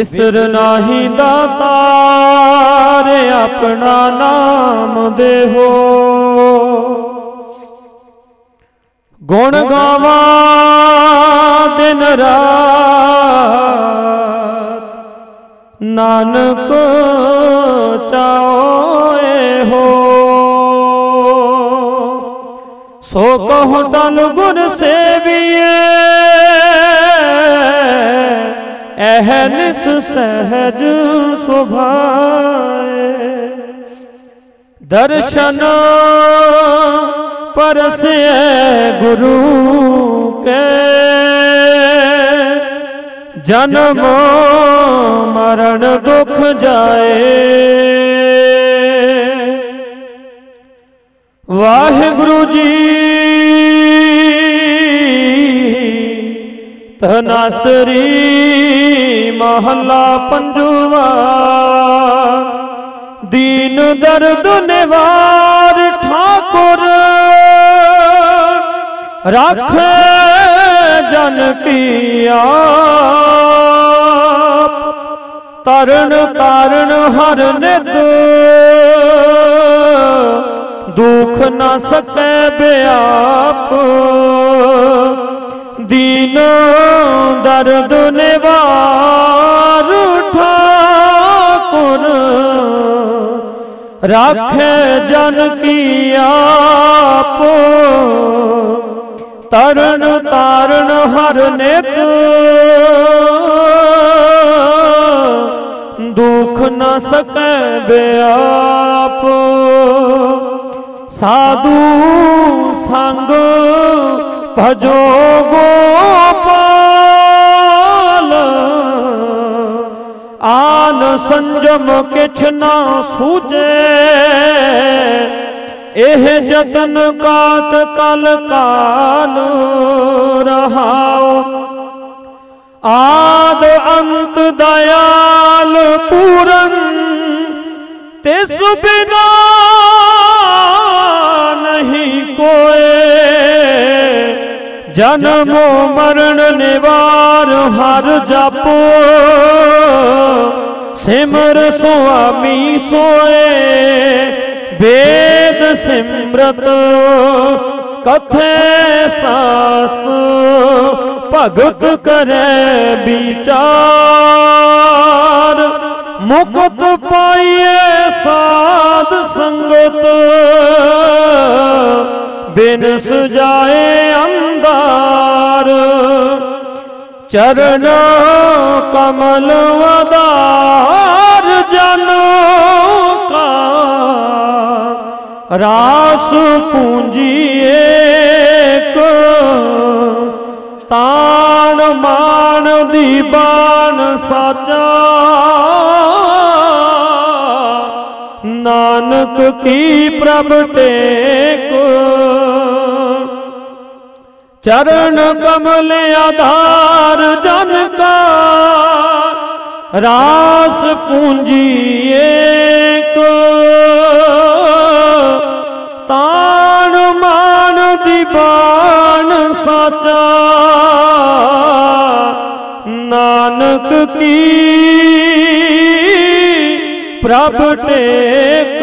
ਵਿਸਰ ਨਾਹੀ ਦਾਤਾਰ, ਆਪਣਾ ਨਾਮ ਦੇਹੋ। ਗੁਣ ਗਾਵਾਂ ਦਿਨ ਰਾਤ, ਨਾਨਕ ਚਾਓਏ ਹੋ। ਸੋ ਕਹੋ ਤਨ ਗੁਰ ਸੇਵੀਏ ਐਹ ਨਿਸ ਸਹਿਜ ਸੁਭਾਏ। ਦਰਸ਼ਨ ਪਰਸਿਐ ਗੁਰੂ ਕੇ। ਜਨਮ ਮਰਨ ਦੁਖ ਜਾਏ। ਵਾਹਿਗੁਰੂ ਜੀ ਤਨਾਸਰੀ ਮਹੱਲਾ ਪੰਜਵਾ। ਦੀਨ ਦਰਦ ਨਿਵਾਰ ਠਾਕੁਰ। ਰੱਖ ਜਨ ਕੀ ਆਪ। ਤਰਨ ਤਾਰਨ ਹਰ ਨਿਦ ਦੁਖ ਨਾ ਸਕੈ ਬਿਆਪ। ਦੀਨ ਦਰਦ ਨਿਵਾਰ ਠਾਕੁਰ ਰਾਖੇ ਜਨ ਕੀ ਆਪ। ਤਰਨ ਤਾਰਨ ਹਰ ਨਿਤ। ਦੁਖ ਨ ਸਕੈ ਬਿਆਪ। ਸਾਧੂ ਸੰਗ ਭਜੋ ਗੋਪਾਲ ਆਨ ਸੰਜਮ ਕਿਛ ਨਾ ਸੂਝੇ ਇਹ ਜਤਨ ਕਾਟ ਕਲ ਕਾਲ ਰਹਾਓ ਆਦ ਅੰਤ ਦਇਆਲ ਪੂਰਨ ਤਿਸ ਬਿਨਾ ਨਹੀਂ ਕੋਏ ਜਨਮ ਮਰਨ ਨਿਵਾਰ ਹਰ ਜਪੋ। ਸਿਮਰ ਸੁਆਮੀ ਸੋਏ। ਵੇਦ ਸਿਮਰਤ ਕਥੇ ਸਾਸ ਭਗਤ ਕਰੈ ਵਿਚਾਰ। ਮੁਕਤ ਪਾਈਏ ਸਾਧ ਸੰਗਤ। ਬਿਨ ਸੁਜਾਏ ਅੰਦਾਰ ਚਰਨ ਕਮਲ ਆਧਾਰ ਜਨ ਕਾ ਰਾਸ ਪੂੰਜੀ ਏਕ। ਤਾਣ ਮਾਨ ਦੀ ਬਾਣ ਸਾਚਾ। ਨਾਨਕ ਕੀ ਪ੍ਰਭ ਟੇਕ। ਚਰਨ ਕਮਲ ਆਧਾਰ ਜਨ ਕਾ। ਰਾਸ ਪੂੰਜੀ ਏਕ। ਤਾਣ ਮਾਨ ਦੀ ਬਾਣ ਸਾਚਾ। ਨਾਨਕ ਕੀ ਪ੍ਰਭ ਟੇਕ।